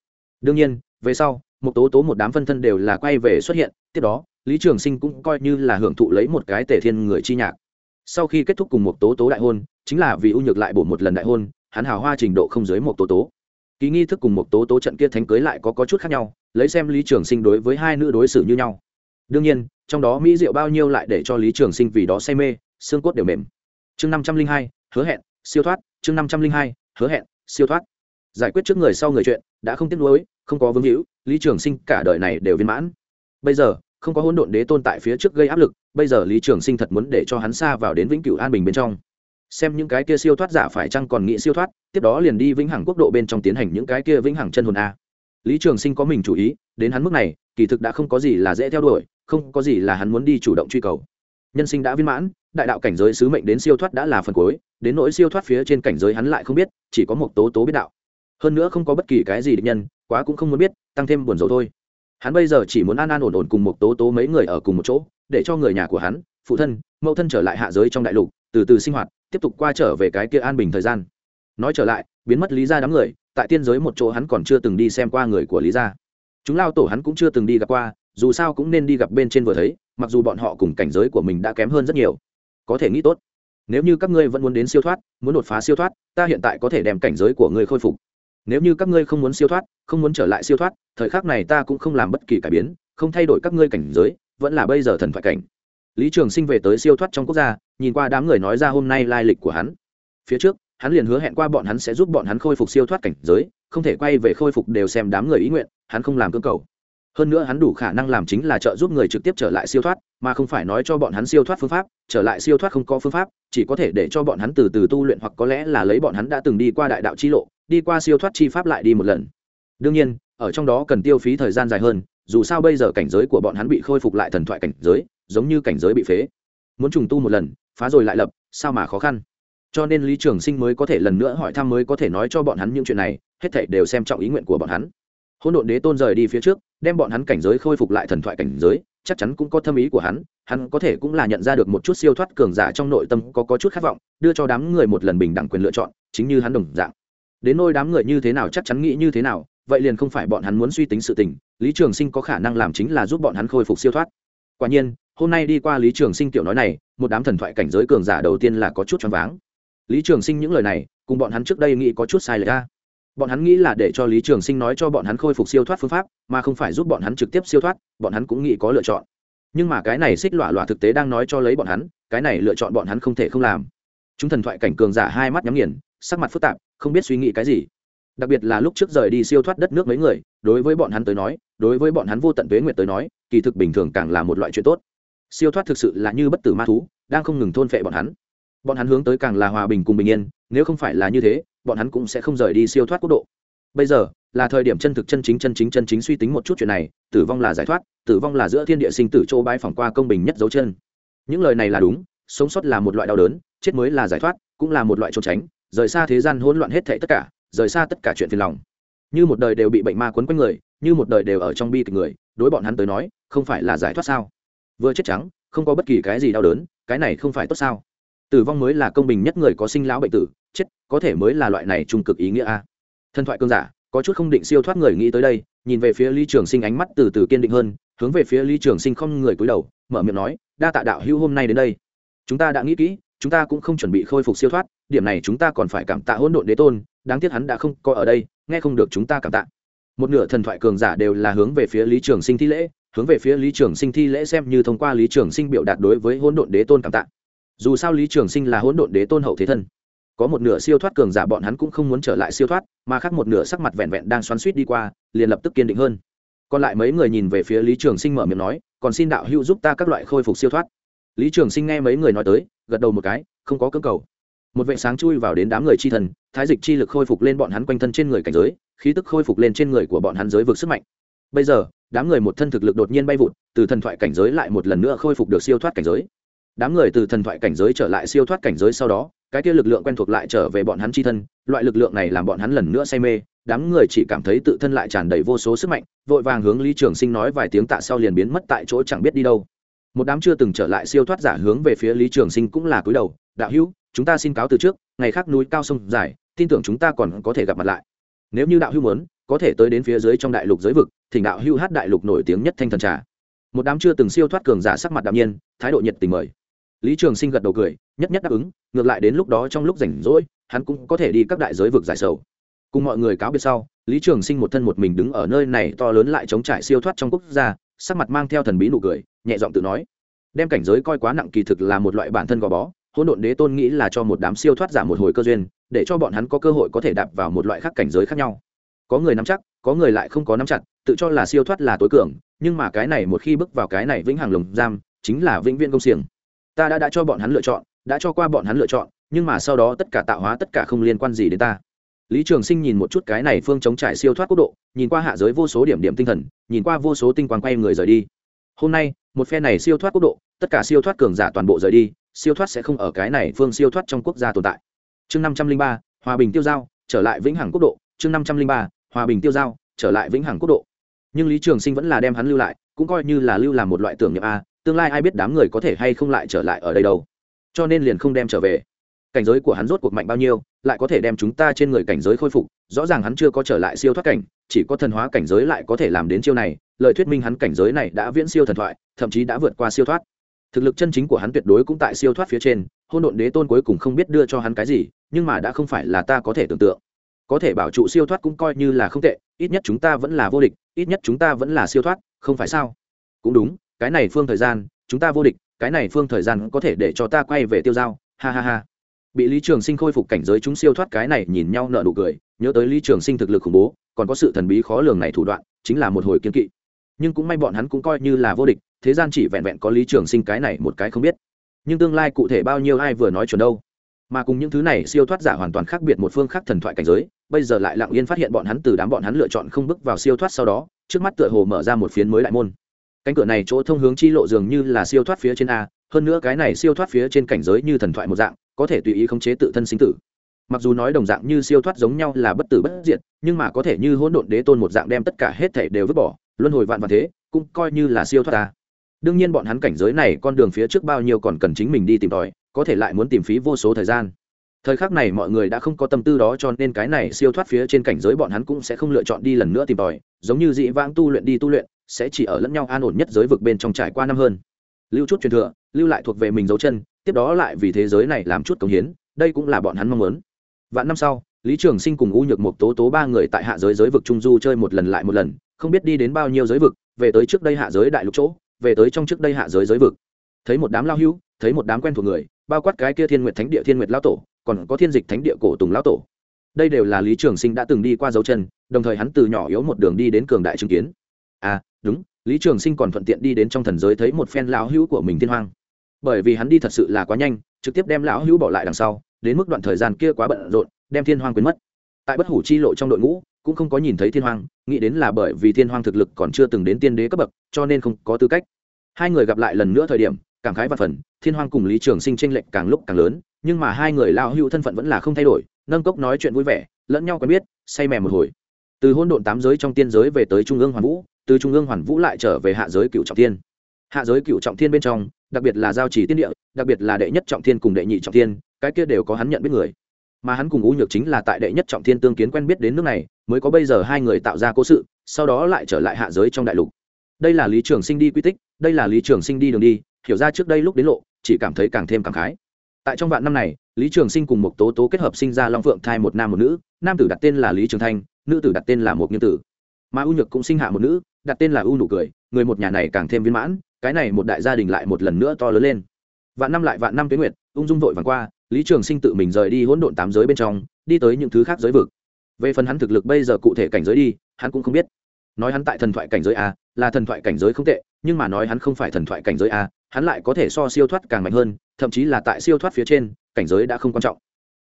Đương nhiên, về sau, một tố tố một đám phân thân đều là quay về xuất hiện, tiếp đó, lý trường sinh cũng coi như là hưởng thụ lấy một cái tề thiên người chi nhạc sau khi kết thúc cùng một tố tố đại hôn chính là vì ưu nhược lại bổ một lần đại hôn hắn hào hoa trình độ không dưới một tố tố. Ký nghi thức cùng một tố tố trận kia thánh cưới lại có, có chút khác nhau lấy xem lý trường sinh đối với hai nữ đối xử như nhau. Đương nhiên trong đó mỹ diệu bao nhiêu lại để cho lý trường sinh vì đó say mê xương cốt đều mềm. Chương năm trăm linh hai hứa hẹn siêu thoát. Chương năm trăm linh hai hứa hẹn siêu thoát. Giải quyết trước người sau người chuyện đã không tiếc nuối không có vương hữu lý trường sinh cả đời này đều viên mãn. Bây giờ không có hỗn độn đế tôn tại phía trước gây áp lực, bây giờ lý trường sinh thật muốn để cho hắn xa vào đến vĩnh cửu an bình bên trong. Xem những cái kia siêu thoát giả phải chăng còn nghĩ siêu thoát, tiếp đó liền đi vĩnh hằng quốc độ bên trong tiến hành những cái kia vĩnh hằng chân hồn a. Lý trường sinh có mình chủ ý, đến hắn mức này, kỳ thực đã không có gì là dễ theo đuổi, không có gì là hắn muốn đi chủ động truy cầu. Nhân sinh đã viên mãn, đại đạo cảnh giới sứ mệnh đến siêu thoát đã là phần cuối, đến nỗi siêu thoát phía trên cảnh giới hắn lại không biết, chỉ có một tố tố biết đạo. Hơn nữa không có bất kỳ cái gì định nhân, quá cũng không muốn biết, tăng thêm buồn rầu thôi hắn bây giờ chỉ muốn an an ổn ổn cùng một tố tố mấy người ở cùng một chỗ, để cho người nhà của hắn, phụ thân, mẫu thân trở lại hạ giới trong đại lục, từ từ sinh hoạt, tiếp tục qua trở về cái kia an bình thời gian. Nói trở lại, biến mất lý ra đám người, tại tiên giới một chỗ hắn còn chưa từng đi xem qua người của lý gia. Chúng lao tổ hắn cũng chưa từng đi gặp qua, dù sao cũng nên đi gặp bên trên vừa thấy, mặc dù bọn họ cùng cảnh giới của mình đã kém hơn rất nhiều. Có thể nghĩ tốt. Nếu như các ngươi vẫn muốn đến siêu thoát, muốn đột phá siêu thoát, ta hiện tại có thể đem cảnh giới của ngươi khôi phục nếu như các ngươi không muốn siêu thoát, không muốn trở lại siêu thoát, thời khắc này ta cũng không làm bất kỳ cải biến, không thay đổi các ngươi cảnh giới, vẫn là bây giờ thần thoại cảnh. Lý trường sinh về tới siêu thoát trong quốc gia, nhìn qua đám người nói ra hôm nay lai lịch của hắn. Phía trước, hắn liền hứa hẹn qua bọn hắn sẽ giúp bọn hắn khôi phục siêu thoát cảnh giới, không thể quay về khôi phục đều xem đám người ý nguyện, hắn không làm cơ cầu. Hơn nữa hắn đủ khả năng làm chính là trợ giúp người trực tiếp trở lại siêu thoát, mà không phải nói cho bọn hắn siêu thoát phương pháp, trở lại siêu thoát không có phương pháp, chỉ có thể để cho bọn hắn từ từ tu luyện hoặc có lẽ là lấy bọn hắn đã từng đi qua đại đạo chi lộ đi qua siêu thoát chi pháp lại đi một lần. Đương nhiên ở trong đó cần tiêu phí thời gian dài hơn dù sao bây giờ cảnh giới của bọn hắn bị khôi phục lại thần thoại cảnh giới giống như cảnh giới bị phế. Muốn trùng tu một lần phá rồi lại lập sao mà khó khăn? Cho nên lý trường sinh mới có thể lần nữa hỏi thăm mới có thể nói cho bọn hắn những chuyện này hết thảy đều xem trọng ý nguyện của bọn hắn. Hỗn độn đế tôn rời đi phía trước đem bọn hắn cảnh giới khôi phục lại thần thoại cảnh giới chắc chắn cũng có thâm ý của hắn hắn có thể cũng là nhận ra được một chút siêu thoát cường giả trong nội tâm có, có chút khát vọng đưa cho đám người một lần bình đẳng quyền lựa chọn chính như hắn đồng dạng đến nôi đám người như thế nào chắc chắn nghĩ như thế nào, vậy liền không phải bọn hắn muốn suy tính sự tình, lý trường sinh có khả năng làm chính là giúp bọn hắn khôi phục siêu thoát. Quả nhiên, hôm nay đi qua lý trường sinh tiểu nói này, một đám thần thoại cảnh giới cường giả đầu tiên là có chút choáng váng. Lý trường sinh những lời này, cùng bọn hắn trước đây nghĩ có chút sai lệch ra bọn hắn nghĩ là để cho lý trường sinh nói cho bọn hắn khôi phục siêu thoát phương pháp, mà không phải giúp bọn hắn trực tiếp siêu thoát, bọn hắn cũng nghĩ có lựa chọn. Nhưng mà cái này xích lọa lọa thực tế đang nói cho lấy bọn hắn, cái này lựa chọn bọn hắn không thể không làm. Chúng thần thoại cảnh cường giả hai mắt nhắm nghiền, sắc mặt phức tạp không biết suy nghĩ cái gì. Đặc biệt là lúc trước rời đi siêu thoát đất nước mấy người, đối với bọn hắn tới nói, đối với bọn hắn vô tận tuế nguyệt tới nói, kỳ thực bình thường càng là một loại chuyện tốt. Siêu thoát thực sự là như bất tử ma thú, đang không ngừng thôn phệ bọn hắn. Bọn hắn hướng tới càng là hòa bình cùng bình yên, nếu không phải là như thế, bọn hắn cũng sẽ không rời đi siêu thoát quốc độ. Bây giờ, là thời điểm chân thực chân chính chân chính chân chính suy tính một chút chuyện này, tử vong là giải thoát, tử vong là giữa thiên địa sinh tử châu bái phỏng qua công bình nhất dấu chân. Những lời này là đúng, sống sót là một loại đau đớn, chết mới là giải thoát, cũng là một loại trốn tránh rời xa thế gian hỗn loạn hết thảy tất cả, rời xa tất cả chuyện phiền lòng. Như một đời đều bị bệnh ma quấn quanh người, như một đời đều ở trong bi kịch người, đối bọn hắn tới nói, không phải là giải thoát sao? Vừa chết trắng, không có bất kỳ cái gì đau đớn, cái này không phải tốt sao? Tử vong mới là công bình nhất người có sinh lão bệnh tử, chết, có thể mới là loại này trung cực ý nghĩa a. Thần thoại cương giả, có chút không định siêu thoát người nghĩ tới đây, nhìn về phía lý trường sinh ánh mắt từ từ kiên định hơn, hướng về phía lý trường sinh không người cúi đầu, mở miệng nói, đa tạ đạo hữu hôm nay đến đây. Chúng ta đã nghĩ kỹ, chúng ta cũng không chuẩn bị khôi phục siêu thoát điểm này chúng ta còn phải cảm tạ hỗn độn đế tôn, đáng tiếc hắn đã không có ở đây, nghe không được chúng ta cảm tạ. Một nửa thần thoại cường giả đều là hướng về phía lý trường sinh thi lễ, hướng về phía lý trường sinh thi lễ xem như thông qua lý trường sinh biểu đạt đối với hỗn độn đế tôn cảm tạ. Dù sao lý trường sinh là hỗn độn đế tôn hậu thế thân. Có một nửa siêu thoát cường giả bọn hắn cũng không muốn trở lại siêu thoát, mà khác một nửa sắc mặt vẹn vẹn đang xoắn suýt đi qua, liền lập tức kiên định hơn. Còn lại mấy người nhìn về phía lý trường sinh mở miệng nói, còn xin đạo hữu giúp ta các loại khôi phục siêu thoát. Lý trường sinh nghe mấy người nói tới, gật đầu một cái, không có cơ cầu một vệ sáng chui vào đến đám người chi thần, thái dịch chi lực khôi phục lên bọn hắn quanh thân trên người cảnh giới, khí tức khôi phục lên trên người của bọn hắn giới vực sức mạnh. Bây giờ, đám người một thân thực lực đột nhiên bay vụt, từ thần thoại cảnh giới lại một lần nữa khôi phục được siêu thoát cảnh giới. Đám người từ thần thoại cảnh giới trở lại siêu thoát cảnh giới sau đó, cái kia lực lượng quen thuộc lại trở về bọn hắn chi thân, loại lực lượng này làm bọn hắn lần nữa say mê, đám người chỉ cảm thấy tự thân lại tràn đầy vô số sức mạnh, vội vàng hướng lý trường sinh nói vài tiếng tạ sau liền biến mất tại chỗ chẳng biết đi đâu. Một đám chưa từng trở lại siêu thoát giả hướng về phía lý trường sinh cũng là cúi đầu, đạo hữu chúng ta xin cáo từ trước, ngày khác núi cao sông dài, tin tưởng chúng ta còn có thể gặp mặt lại. Nếu như đạo hưu muốn, có thể tới đến phía dưới trong đại lục giới vực, thỉnh đạo hưu hát đại lục nổi tiếng nhất thanh thần trà. Một đám chưa từng siêu thoát cường giả sắc mặt đạm nhiên, thái độ nhiệt tình mời. Lý trường sinh gật đầu cười, nhất nhất đáp ứng, ngược lại đến lúc đó trong lúc rảnh rỗi, hắn cũng có thể đi các đại giới vực giải sầu. Cùng mọi người cáo biệt sau, lý trường sinh một thân một mình đứng ở nơi này to lớn lại chống trải siêu thoát trong quốc gia, sắc mặt mang theo thần bí nụ cười, nhẹ giọng tự nói, đem cảnh giới coi quá nặng kỳ thực là một loại bản thân gò bó hỗn độn đế tôn nghĩ là cho một đám siêu thoát giả một hồi cơ duyên, để cho bọn hắn có cơ hội có thể đạp vào một loại khác cảnh giới khác nhau. Có người nắm chắc, có người lại không có nắm chặt, tự cho là siêu thoát là tối cường, nhưng mà cái này một khi bước vào cái này vĩnh hằng lồng giam, chính là vĩnh viễn công xiềng. Ta đã đã cho bọn hắn lựa chọn, đã cho qua bọn hắn lựa chọn, nhưng mà sau đó tất cả tạo hóa tất cả không liên quan gì đến ta. Lý trường sinh nhìn một chút cái này phương chống trải siêu thoát quốc độ, nhìn qua hạ giới vô số điểm điểm tinh thần, nhìn qua vô số tinh quang quay người rời đi. Hôm nay, một phe này siêu thoát quốc độ, tất cả siêu thoát cường giả toàn bộ rời đi siêu thoát sẽ không ở cái này phương siêu thoát trong quốc gia tồn tại. Chương năm trăm linh ba, hòa bình tiêu giao, trở lại vĩnh hằng quốc độ. Chương năm trăm linh ba, hòa bình tiêu giao, trở lại vĩnh hằng quốc độ. Nhưng lý trường sinh vẫn là đem hắn lưu lại, cũng coi như là lưu làm một loại tưởng niệm a, tương lai ai biết đám người có thể hay không lại trở lại ở đây đâu. Cho nên liền không đem trở về. Cảnh giới của hắn rốt cuộc mạnh bao nhiêu, lại có thể đem chúng ta trên người cảnh giới khôi phục. Rõ ràng hắn chưa có trở lại siêu thoát cảnh, chỉ có thần hóa cảnh giới lại có thể làm đến chiêu này. Lời thuyết minh hắn cảnh giới này đã viễn siêu thần thoại, thậm chí đã vượt qua siêu thoát thực lực chân chính của hắn tuyệt đối cũng tại siêu thoát phía trên, hôn độn đế tôn cuối cùng không biết đưa cho hắn cái gì, nhưng mà đã không phải là ta có thể tưởng tượng. Có thể bảo trụ siêu thoát cũng coi như là không tệ, ít nhất chúng ta vẫn là vô địch, ít nhất chúng ta vẫn là siêu thoát, không phải sao? Cũng đúng, cái này phương thời gian, chúng ta vô địch, cái này phương thời gian có thể để cho ta quay về tiêu dao. ha ha ha. Bị lý trường sinh khôi phục cảnh giới chúng siêu thoát cái này nhìn nhau nợ nụ cười, nhớ tới lý trường sinh thực lực khủng bố, còn có sự thần bí khó lường này thủ đoạn, chính là một hồi kiên kỵ. Nhưng cũng may bọn hắn cũng coi như là vô địch thế gian chỉ vẹn vẹn có lý trường sinh cái này một cái không biết. Nhưng tương lai cụ thể bao nhiêu ai vừa nói chuẩn đâu. Mà cùng những thứ này siêu thoát giả hoàn toàn khác biệt một phương khác thần thoại cảnh giới, bây giờ lại lặng yên phát hiện bọn hắn từ đám bọn hắn lựa chọn không bước vào siêu thoát sau đó, trước mắt tựa hồ mở ra một phiến mới đại môn. Cánh cửa này chỗ thông hướng chi lộ dường như là siêu thoát phía trên a, hơn nữa cái này siêu thoát phía trên cảnh giới như thần thoại một dạng, có thể tùy ý khống chế tự thân sinh tử. Mặc dù nói đồng dạng như siêu thoát giống nhau là bất tử bất diệt, nhưng mà có thể như hỗn độn đế tôn một dạng đem tất cả hết thể đều vứt bỏ, luân hồi vạn và thế, cũng coi như là siêu thoát ta đương nhiên bọn hắn cảnh giới này con đường phía trước bao nhiêu còn cần chính mình đi tìm tòi, có thể lại muốn tìm phí vô số thời gian. Thời khắc này mọi người đã không có tâm tư đó cho nên cái này siêu thoát phía trên cảnh giới bọn hắn cũng sẽ không lựa chọn đi lần nữa tìm tòi, giống như dị vãng tu luyện đi tu luyện, sẽ chỉ ở lẫn nhau an ổn nhất giới vực bên trong trải qua năm hơn. Lưu chút truyền thừa, lưu lại thuộc về mình dấu chân, tiếp đó lại vì thế giới này làm chút công hiến, đây cũng là bọn hắn mong muốn. Vạn năm sau, lý trường sinh cùng u nhược một tố tố ba người tại hạ giới giới vực trung du chơi một lần lại một lần, không biết đi đến bao nhiêu giới vực, về tới trước đây hạ giới đại lục chỗ về tới trong trước đây hạ giới giới vực. Thấy một đám lao hữu, thấy một đám quen thuộc người, bao quát cái kia thiên nguyệt thánh địa thiên nguyệt lao tổ, còn có thiên dịch thánh địa cổ tùng lao tổ. Đây đều là lý trường sinh đã từng đi qua dấu chân, đồng thời hắn từ nhỏ yếu một đường đi đến cường đại chứng kiến. À đúng, lý trường sinh còn thuận tiện đi đến trong thần giới thấy một phen lão hữu của mình thiên hoang. Bởi vì hắn đi thật sự là quá nhanh, trực tiếp đem lão hữu bỏ lại đằng sau, đến mức đoạn thời gian kia quá bận rộn, đem thiên hoang quên mất tại bất hủ chi lộ trong đội ngũ, cũng không có nhìn thấy thiên hoàng nghĩ đến là bởi vì thiên hoàng thực lực còn chưa từng đến tiên đế cấp bậc, cho nên không có tư cách. Hai người gặp lại lần nữa thời điểm, cảm khái và phần thiên hoàng cùng lý trường sinh tranh lệch càng lúc càng lớn, nhưng mà hai người lao hưu thân phận vẫn là không thay đổi, nâng cốc nói chuyện vui vẻ, lẫn nhau quen biết, say mè một hồi. Từ hôn độn tám giới trong tiên giới về tới trung ương hoàn vũ, từ trung ương hoàn vũ lại trở về hạ giới cựu trọng thiên. Hạ giới cựu trọng thiên bên trong, đặc biệt là giao chỉ tiên địa, đặc biệt là đệ nhất trọng thiên cùng đệ nhị trọng thiên, cái kia đều có hắn nhận biết người mà hắn cùng u nhược chính là tại đệ nhất trọng thiên tương kiến quen biết đến nước này, mới có bây giờ hai người tạo ra cố sự, sau đó lại trở lại hạ giới trong đại lục. Đây là lý trường sinh đi quy tích, đây là lý trường sinh đi đường đi, hiểu ra trước đây lúc đến lộ, chỉ cảm thấy càng thêm cảm khái. Tại trong vạn năm này, lý trường sinh cùng một tố tố kết hợp sinh ra long phượng thai một nam một nữ, nam tử đặt tên là lý trường thanh, nữ tử đặt tên là một Như tử. Mà u nhược cũng sinh hạ một nữ, đặt tên là u nụ cười, người một nhà này càng thêm viên mãn, cái này một đại gia đình lại một lần nữa to lớn lên. Vạn năm lại vạn năm tuyến nguyệt, ung dung vội vàng qua lý trường sinh tự mình rời đi hỗn độn tám giới bên trong, đi tới những thứ khác giới vực. Về phần hắn thực lực bây giờ cụ thể cảnh giới đi, hắn cũng không biết. Nói hắn tại thần thoại cảnh giới a, là thần thoại cảnh giới không tệ, nhưng mà nói hắn không phải thần thoại cảnh giới a, hắn lại có thể so siêu thoát càng mạnh hơn, thậm chí là tại siêu thoát phía trên, cảnh giới đã không quan trọng.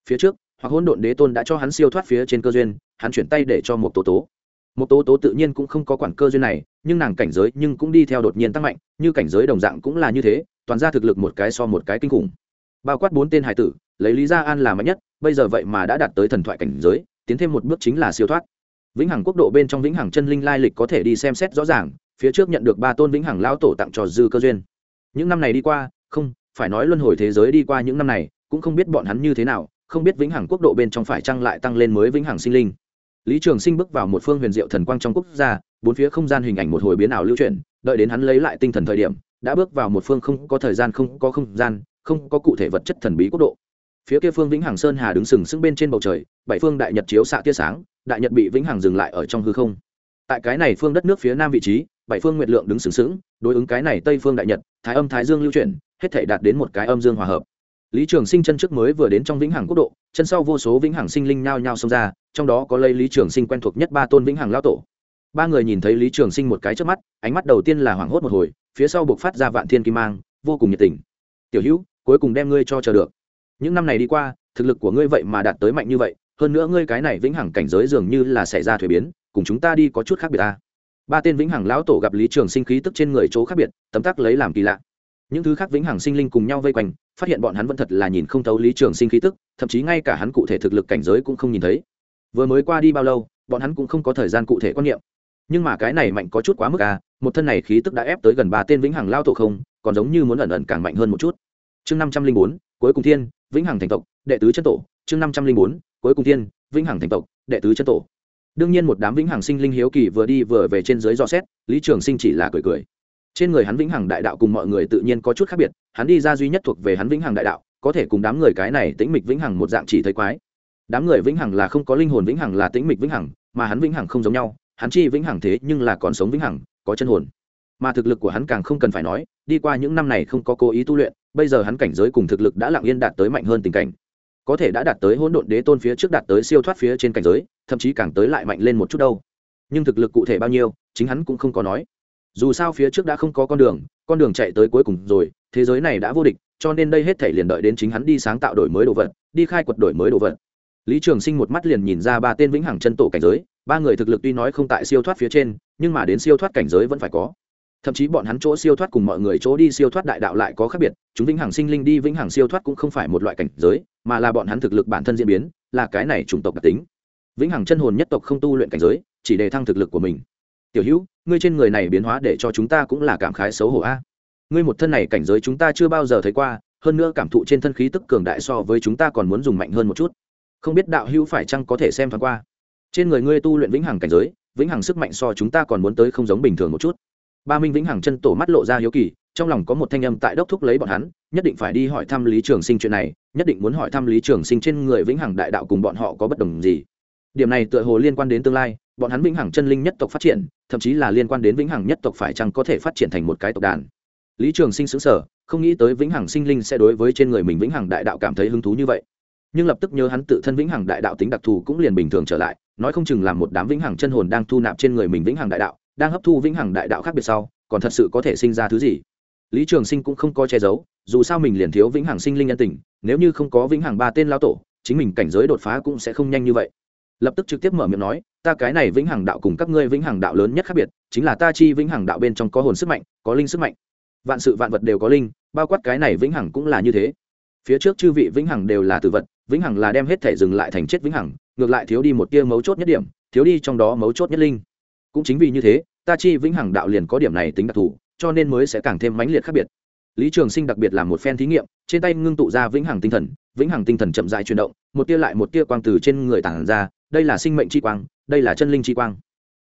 Phía trước, hoặc hỗn độn đế tôn đã cho hắn siêu thoát phía trên cơ duyên, hắn chuyển tay để cho một tố tố. Một tố tố tự nhiên cũng không có quản cơ duyên này, nhưng nàng cảnh giới nhưng cũng đi theo đột nhiên tăng mạnh, như cảnh giới đồng dạng cũng là như thế, toàn ra thực lực một cái so một cái kinh khủng bao quát bốn tên hải tử, lấy lý gia an là mạnh nhất, bây giờ vậy mà đã đạt tới thần thoại cảnh giới, tiến thêm một bước chính là siêu thoát. Vĩnh hằng quốc độ bên trong vĩnh hằng chân linh lai lịch có thể đi xem xét rõ ràng, phía trước nhận được ba tôn vĩnh hằng lão tổ tặng cho dư cơ duyên. Những năm này đi qua, không, phải nói luân hồi thế giới đi qua những năm này, cũng không biết bọn hắn như thế nào, không biết vĩnh hằng quốc độ bên trong phải chăng lại tăng lên mới vĩnh hằng sinh linh. Lý trường sinh bước vào một phương huyền diệu thần quang trong quốc gia, bốn phía không gian hình ảnh một hồi biến ảo lưu chuyển, đợi đến hắn lấy lại tinh thần thời điểm, đã bước vào một phương không có thời gian không có không gian không có cụ thể vật chất thần bí quốc độ. Phía kia phương vĩnh hằng sơn hà đứng sừng sững bên trên bầu trời, bảy phương đại nhật chiếu xạ tia sáng, đại nhật bị vĩnh hằng dừng lại ở trong hư không. Tại cái này phương đất nước phía nam vị trí, bảy phương nguyệt lượng đứng sừng sững, đối ứng cái này tây phương đại nhật, thái âm, thái dương lưu chuyển, hết thể đạt đến một cái âm dương hòa hợp. Lý trường sinh chân trước mới vừa đến trong vĩnh hằng quốc độ, chân sau vô số vĩnh hằng sinh linh nhao nhao xông ra, trong đó có lấy lý trường sinh quen thuộc nhất ba tôn vĩnh hằng lao tổ. Ba người nhìn thấy lý trường sinh một cái trước mắt, ánh mắt đầu tiên là hoảng hốt một hồi, phía sau buộc phát ra vạn thiên kim mang, vô cùng nhiệt tình. Tiểu hữu cuối cùng đem ngươi cho chờ được. Những năm này đi qua, thực lực của ngươi vậy mà đạt tới mạnh như vậy, hơn nữa ngươi cái này vĩnh hằng cảnh giới dường như là xảy ra thuế biến, cùng chúng ta đi có chút khác biệt ta. Ba tên vĩnh hằng lão tổ gặp lý trường sinh khí tức trên người chỗ khác biệt, tấm tắc lấy làm kỳ lạ. Những thứ khác vĩnh hằng sinh linh cùng nhau vây quanh, phát hiện bọn hắn vẫn thật là nhìn không thấu lý trường sinh khí tức, thậm chí ngay cả hắn cụ thể thực lực cảnh giới cũng không nhìn thấy. Vừa mới qua đi bao lâu, bọn hắn cũng không có thời gian cụ thể quan niệm. Nhưng mà cái này mạnh có chút quá mức à một thân này khí tức đã ép tới gần ba tên vĩnh hằng lao tổ không, còn giống như muốn ẩn ẩn càng mạnh hơn một chút chương năm trăm linh bốn cuối cùng thiên vĩnh hằng thành tộc đệ tứ chân tổ chương năm trăm linh bốn cuối cùng thiên vĩnh hằng thành tộc đệ tứ chân tổ đương nhiên một đám vĩnh hằng sinh linh hiếu kỳ vừa đi vừa về trên dưới dò xét lý trường sinh chỉ là cười cười trên người hắn vĩnh hằng đại đạo cùng mọi người tự nhiên có chút khác biệt hắn đi ra duy nhất thuộc về hắn vĩnh hằng đại đạo có thể cùng đám người cái này tĩnh mịch vĩnh hằng một dạng chỉ thấy quái đám người vĩnh hằng là không có linh hồn vĩnh hằng là tĩnh mịch vĩnh hằng mà hắn vĩnh hằng không giống nhau hắn chi vĩnh hằng thế nhưng là còn sống vĩnh hằng có chân hồn mà thực lực của hắn càng không cần phải nói, đi qua những năm này không có cố ý tu luyện, bây giờ hắn cảnh giới cùng thực lực đã lặng yên đạt tới mạnh hơn tình cảnh. Có thể đã đạt tới hỗn độn đế tôn phía trước đạt tới siêu thoát phía trên cảnh giới, thậm chí càng tới lại mạnh lên một chút đâu. Nhưng thực lực cụ thể bao nhiêu, chính hắn cũng không có nói. Dù sao phía trước đã không có con đường con đường chạy tới cuối cùng rồi, thế giới này đã vô địch, cho nên đây hết thể liền đợi đến chính hắn đi sáng tạo đổi mới đồ vật, đi khai quật đổi mới đồ vật. Lý trường sinh một mắt liền nhìn ra ba tên vĩnh hằng chân tổ cảnh giới, ba người thực lực tuy nói không tại siêu thoát phía trên, nhưng mà đến siêu thoát cảnh giới vẫn phải có thậm chí bọn hắn chỗ siêu thoát cùng mọi người chỗ đi siêu thoát đại đạo lại có khác biệt, chúng vĩnh hằng sinh linh đi vĩnh hằng siêu thoát cũng không phải một loại cảnh giới, mà là bọn hắn thực lực bản thân diễn biến, là cái này chủng tộc đặc tính. Vĩnh hằng chân hồn nhất tộc không tu luyện cảnh giới, chỉ đề thăng thực lực của mình. Tiểu hữu, ngươi trên người này biến hóa để cho chúng ta cũng là cảm khái xấu hổ a. Ngươi một thân này cảnh giới chúng ta chưa bao giờ thấy qua, hơn nữa cảm thụ trên thân khí tức cường đại so với chúng ta còn muốn dùng mạnh hơn một chút. Không biết đạo hữu phải chăng có thể xem thoáng qua? Trên người ngươi tu luyện vĩnh hằng cảnh giới, vĩnh hằng sức mạnh so chúng ta còn muốn tới không giống bình thường một chút ba minh vĩnh hằng chân tổ mắt lộ ra hiếu kỳ, trong lòng có một thanh âm tại đốc thúc lấy bọn hắn, nhất định phải đi hỏi thăm lý trường sinh chuyện này, nhất định muốn hỏi thăm lý trường sinh trên người vĩnh hằng đại đạo cùng bọn họ có bất đồng gì. Điểm này tựa hồ liên quan đến tương lai, bọn hắn vĩnh hằng chân linh nhất tộc phát triển, thậm chí là liên quan đến vĩnh hằng nhất tộc phải chăng có thể phát triển thành một cái tộc đàn. Lý trường sinh xứng sở không nghĩ tới vĩnh hằng sinh linh sẽ đối với trên người mình vĩnh hằng đại đạo cảm thấy hứng thú như vậy. Nhưng lập tức nhớ hắn tự thân vĩnh hằng đại đạo tính đặc thù cũng liền bình thường trở lại, nói không chừng là một đám vĩnh hằng chân hồn đang thu nạp trên người mình vĩnh hằng đại đạo đang hấp thu vĩnh hằng đại đạo khác biệt sau, còn thật sự có thể sinh ra thứ gì? Lý trường sinh cũng không có che giấu, dù sao mình liền thiếu vĩnh hằng sinh linh nhân tình, nếu như không có vĩnh hằng ba tên lao tổ, chính mình cảnh giới đột phá cũng sẽ không nhanh như vậy. Lập tức trực tiếp mở miệng nói, ta cái này vĩnh hằng đạo cùng các ngươi vĩnh hằng đạo lớn nhất khác biệt, chính là ta chi vĩnh hằng đạo bên trong có hồn sức mạnh, có linh sức mạnh. Vạn sự vạn vật đều có linh, bao quát cái này vĩnh hằng cũng là như thế. Phía trước chư vị vĩnh hằng đều là tử vật, vĩnh hằng là đem hết thể dừng lại thành chết vĩnh hằng, ngược lại thiếu đi một tia mấu chốt nhất điểm, thiếu đi trong đó mấu chốt nhất linh cũng chính vì như thế, ta chi vĩnh hằng đạo liền có điểm này tính đặc thù, cho nên mới sẽ càng thêm mãnh liệt khác biệt. Lý trường sinh đặc biệt làm một phen thí nghiệm, trên tay ngưng tụ ra vĩnh hằng tinh thần, vĩnh hằng tinh thần chậm dại chuyển động, một tia lại một tia quang từ trên người tản ra, đây là sinh mệnh chi quang, đây là chân linh chi quang.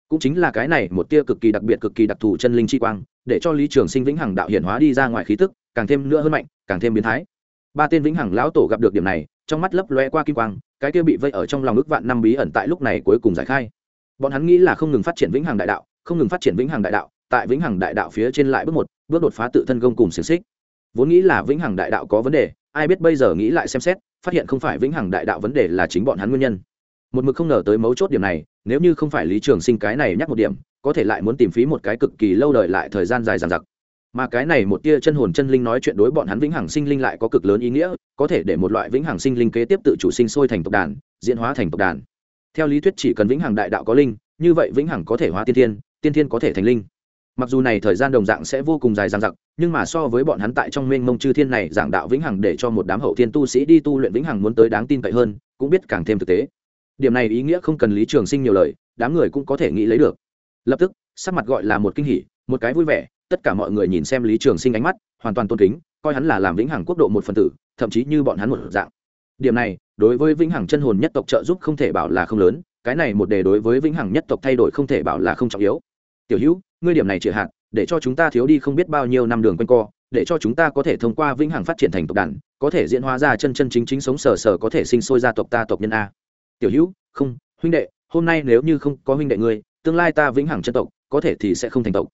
Cũng chính là cái này một tia cực kỳ đặc biệt cực kỳ đặc thù chân linh chi quang, để cho lý trường sinh vĩnh hằng đạo hiển hóa đi ra ngoài khí tức, càng thêm nữa hơn mạnh, càng thêm biến thái. Ba tên vĩnh hằng lão tổ gặp được điểm này, trong mắt lấp loe qua kim quang, cái kia bị vây ở trong lòng ước vạn năm bí ẩn tại lúc này cuối cùng giải khai bọn hắn nghĩ là không ngừng phát triển vĩnh hằng đại đạo, không ngừng phát triển vĩnh hằng đại đạo, tại vĩnh hằng đại đạo phía trên lại bước một, bước đột phá tự thân công cùng xiềng xích. Vốn nghĩ là vĩnh hằng đại đạo có vấn đề, ai biết bây giờ nghĩ lại xem xét, phát hiện không phải vĩnh hằng đại đạo vấn đề là chính bọn hắn nguyên nhân. Một mực không ngờ tới mấu chốt điểm này, nếu như không phải lý trường sinh cái này nhắc một điểm, có thể lại muốn tìm phí một cái cực kỳ lâu đời lại thời gian dài dằng dặc. Mà cái này một tia chân hồn chân linh nói chuyện đối bọn hắn vĩnh hằng sinh linh lại có cực lớn ý nghĩa, có thể để một loại vĩnh hằng sinh linh kế tiếp tự chủ sinh sôi thành tộc đàn, diễn hóa thành tộc đàn theo lý thuyết chỉ cần vĩnh hằng đại đạo có linh, như vậy vĩnh hằng có thể hóa tiên thiên tiên thiên có thể thành linh. Mặc dù này thời gian đồng dạng sẽ vô cùng dài dằng dặc, nhưng mà so với bọn hắn tại trong mênh mông chư thiên này giảng đạo vĩnh hằng để cho một đám hậu thiên tu sĩ đi tu luyện vĩnh hằng muốn tới đáng tin cậy hơn, cũng biết càng thêm thực tế. Điểm này ý nghĩa không cần lý trường sinh nhiều lời, đám người cũng có thể nghĩ lấy được. Lập tức, sắc mặt gọi là một kinh hỉ, một cái vui vẻ, tất cả mọi người nhìn xem lý trường sinh ánh mắt, hoàn toàn tôn kính, coi hắn là làm vĩnh hằng quốc độ một phần tử, thậm chí như bọn hắn một dạng điểm này, đối với vĩnh hằng chân hồn nhất tộc trợ giúp không thể bảo là không lớn, cái này một đề đối với vĩnh hằng nhất tộc thay đổi không thể bảo là không trọng yếu. Tiểu hữu, ngươi điểm này chỉ hạn, để cho chúng ta thiếu đi không biết bao nhiêu năm đường quanh co, để cho chúng ta có thể thông qua vĩnh hằng phát triển thành tộc đàn, có thể diễn hóa ra chân chân chính chính sống sờ sờ có thể sinh sôi ra tộc ta tộc nhân a. Tiểu hữu, không, huynh đệ, hôm nay nếu như không có huynh đệ ngươi, tương lai ta vĩnh hằng chân tộc, có thể thì sẽ không thành tộc.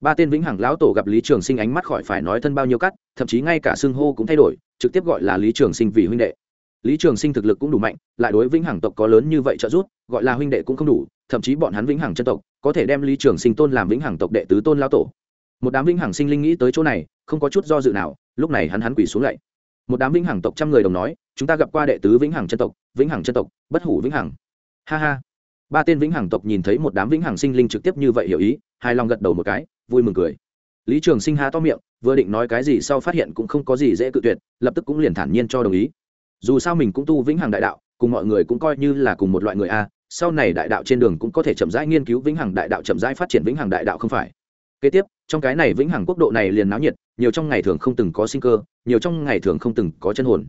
Ba tên vĩnh hằng lão tổ gặp lý trường sinh ánh mắt khỏi phải nói thân bao nhiêu cắt thậm chí ngay cả xưng hô cũng thay đổi, trực tiếp gọi là lý trường sinh vì huynh đệ lý trường sinh thực lực cũng đủ mạnh, lại đối vĩnh hằng tộc có lớn như vậy trợ giúp, gọi là huynh đệ cũng không đủ, thậm chí bọn hắn vĩnh hằng chân tộc, có thể đem lý trường sinh tôn làm vĩnh hằng tộc đệ tứ tôn lao tổ. Một đám vĩnh hằng sinh linh nghĩ tới chỗ này, không có chút do dự nào, lúc này hắn hắn quỳ xuống lạy một đám vĩnh hằng tộc trăm người đồng nói, chúng ta gặp qua đệ tứ vĩnh hằng chân tộc, vĩnh hằng chân tộc, bất hủ vĩnh hằng. Ha ha. Ba tên vĩnh hằng tộc nhìn thấy một đám vĩnh hằng sinh linh trực tiếp như vậy hiểu ý hai lòng gật đầu một cái, vui mừng cười. Lý trường sinh há to miệng, vừa định nói cái gì sau phát hiện cũng không có gì dễ cự tuyệt, lập tức cũng liền thản nhiên cho đồng ý dù sao mình cũng tu vĩnh hằng đại đạo, cùng mọi người cũng coi như là cùng một loại người a, sau này đại đạo trên đường cũng có thể chậm rãi nghiên cứu vĩnh hằng đại đạo, chậm rãi phát triển vĩnh hằng đại đạo không phải? Kế tiếp, trong cái này vĩnh hằng quốc độ này liền náo nhiệt, nhiều trong ngày thường không từng có sinh cơ, nhiều trong ngày thường không từng có chân hồn.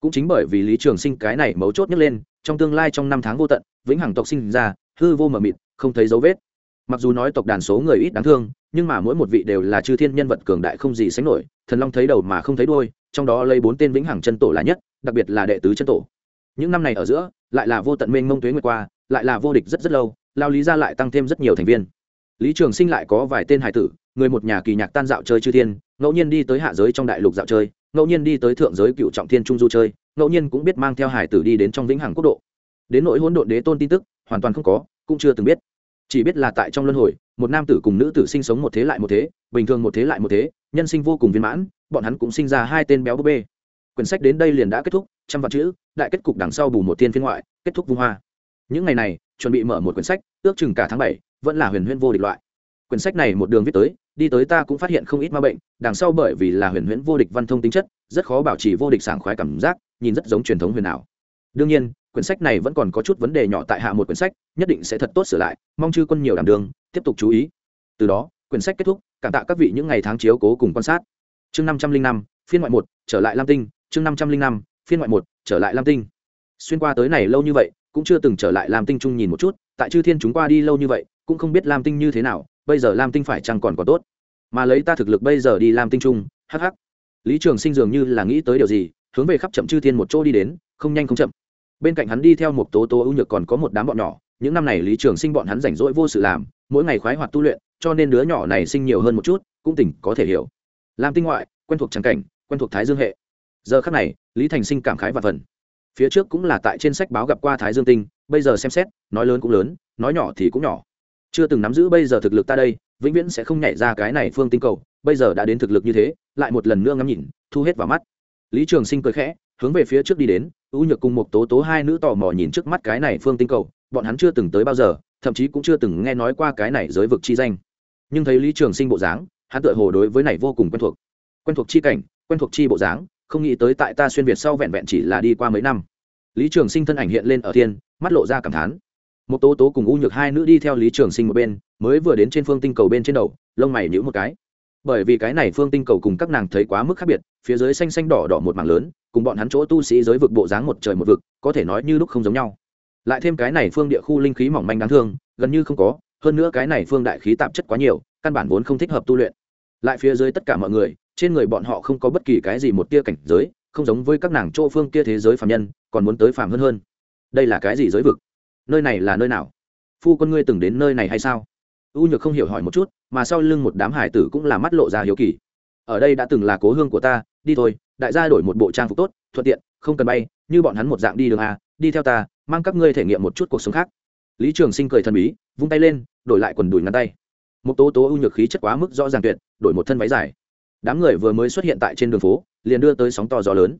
Cũng chính bởi vì lý trường sinh cái này mấu chốt nhất lên, trong tương lai trong năm tháng vô tận, vĩnh hằng tộc sinh ra, hư vô mờ mịt, không thấy dấu vết. Mặc dù nói tộc đàn số người ít đáng thương, nhưng mà mỗi một vị đều là chư thiên nhân vật cường đại không gì sánh nổi, thần long thấy đầu mà không thấy đuôi, trong đó lấy bốn tên vĩnh hằng chân tổ là nhất đặc biệt là đệ tứ chân tổ. Những năm này ở giữa, lại là vô tận mênh mông tuế nguyệt qua, lại là vô địch rất rất lâu, lao lý ra lại tăng thêm rất nhiều thành viên. Lý trường sinh lại có vài tên hải tử, người một nhà kỳ nhạc tan dạo chơi chư thiên, ngẫu nhiên đi tới hạ giới trong đại lục dạo chơi, ngẫu nhiên đi tới thượng giới cựu trọng thiên trung du chơi, ngẫu nhiên cũng biết mang theo hải tử đi đến trong vĩnh hằng quốc độ. Đến nỗi hỗn độn đế tôn tin tức, hoàn toàn không có, cũng chưa từng biết. Chỉ biết là tại trong luân hồi, một nam tử cùng nữ tử sinh sống một thế lại một thế, bình thường một thế lại một thế, nhân sinh vô cùng viên mãn, bọn hắn cũng sinh ra hai tên béo búp bê quyển sách đến đây liền đã kết thúc, trăm vạn chữ, đại kết cục đằng sau bù một tiên phiên ngoại, kết thúc vung hoa. Những ngày này, chuẩn bị mở một quyển sách, ước chừng cả tháng bảy, vẫn là huyền huyễn vô địch loại. Quyển sách này một đường viết tới, đi tới ta cũng phát hiện không ít ma bệnh, đằng sau bởi vì là huyền huyễn vô địch văn thông tính chất, rất khó bảo trì vô địch sảng khoái cảm giác, nhìn rất giống truyền thống huyền ảo. Đương nhiên, quyển sách này vẫn còn có chút vấn đề nhỏ tại hạ một quyển sách, nhất định sẽ thật tốt sửa lại, mong chư quân nhiều đảm đường tiếp tục chú ý. Từ đó, quyển sách kết thúc, cảm tạ các vị những ngày tháng chiếu cố cùng quan sát. Chương năm trăm linh năm, phiên ngoại một, trở lại lam tinh chương năm trăm linh năm, phiên ngoại một, trở lại lam tinh. Xuyên qua tới này lâu như vậy, cũng chưa từng trở lại lam tinh chung nhìn một chút, tại chư thiên chúng qua đi lâu như vậy, cũng không biết lam tinh như thế nào, bây giờ lam tinh phải chăng còn có tốt. Mà lấy ta thực lực bây giờ đi lam tinh chung hh lý trường sinh dường như là nghĩ tới điều gì, hướng về khắp chậm chư thiên một chỗ đi đến, không nhanh không chậm. Bên cạnh hắn đi theo một tố tố ưu nhược còn có một đám bọn nhỏ, những năm này lý trường sinh bọn hắn rảnh rỗi vô sự làm, mỗi ngày khoái hoạt tu luyện, cho nên đứa nhỏ này sinh nhiều hơn một chút, cũng tỉnh có thể hiểu. Lam tinh ngoại, quen thuộc trắng cảnh, quen thuộc thái dương hệ giờ khắc này, lý thành sinh cảm khái và phần. Phía trước cũng là tại trên sách báo gặp qua thái dương tinh, bây giờ xem xét, nói lớn cũng lớn, nói nhỏ thì cũng nhỏ. Chưa từng nắm giữ bây giờ thực lực ta đây, vĩnh viễn sẽ không nhảy ra cái này phương tinh cầu, bây giờ đã đến thực lực như thế, lại một lần nữa ngắm nhìn, thu hết vào mắt. Lý trường sinh cười khẽ, hướng về phía trước đi đến ưu nhược cùng một tố tố hai nữ tò mò nhìn trước mắt cái này phương tinh cầu, bọn hắn chưa từng tới bao giờ, thậm chí cũng chưa từng nghe nói qua cái này giới vực chi danh. Nhưng thấy lý trường sinh bộ dáng, hắn tựa hồ đối với này vô cùng quen thuộc. Quen thuộc chi cảnh, quen thuộc chi bộ dáng không nghĩ tới tại ta xuyên việt sau vẹn vẹn chỉ là đi qua mấy năm. Lý trường sinh thân ảnh hiện lên ở thiên, mắt lộ ra cảm thán. Một tố tố cùng u nhược hai nữ đi theo lý trường sinh một bên, mới vừa đến trên phương tinh cầu bên trên đầu, lông mày nhữ một cái. Bởi vì cái này phương tinh cầu cùng các nàng thấy quá mức khác biệt, phía dưới xanh xanh đỏ đỏ một mảng lớn, cùng bọn hắn chỗ tu sĩ giới vực bộ dáng một trời một vực, có thể nói như lúc không giống nhau. Lại thêm cái này phương địa khu linh khí mỏng manh đáng thương, gần như không có, hơn nữa cái này phương đại khí tạp chất quá nhiều, căn bản vốn không thích hợp tu luyện. Lại phía dưới tất cả mọi người trên người bọn họ không có bất kỳ cái gì một tia cảnh giới, không giống với các nàng chỗ phương kia thế giới phạm nhân, còn muốn tới phạm hơn hơn. Đây là cái gì giới vực? Nơi này là nơi nào? Phu con ngươi từng đến nơi này hay sao? U nhược không hiểu hỏi một chút, mà sau lưng một đám hải tử cũng là mắt lộ ra hiếu kỳ. Ở đây đã từng là cố hương của ta, đi thôi, đại gia đổi một bộ trang phục tốt, thuận tiện, không cần bay, như bọn hắn một dạng đi đường à đi theo ta, mang các ngươi thể nghiệm một chút cuộc sống khác. Lý trường sinh cười thần bí, vung tay lên, đổi lại quần đùi ngắn tay. Một tố tố ưu nhược khí chất quá mức rõ ràng tuyệt, đổi một thân váy dài đám người vừa mới xuất hiện tại trên đường phố, liền đưa tới sóng to gió lớn.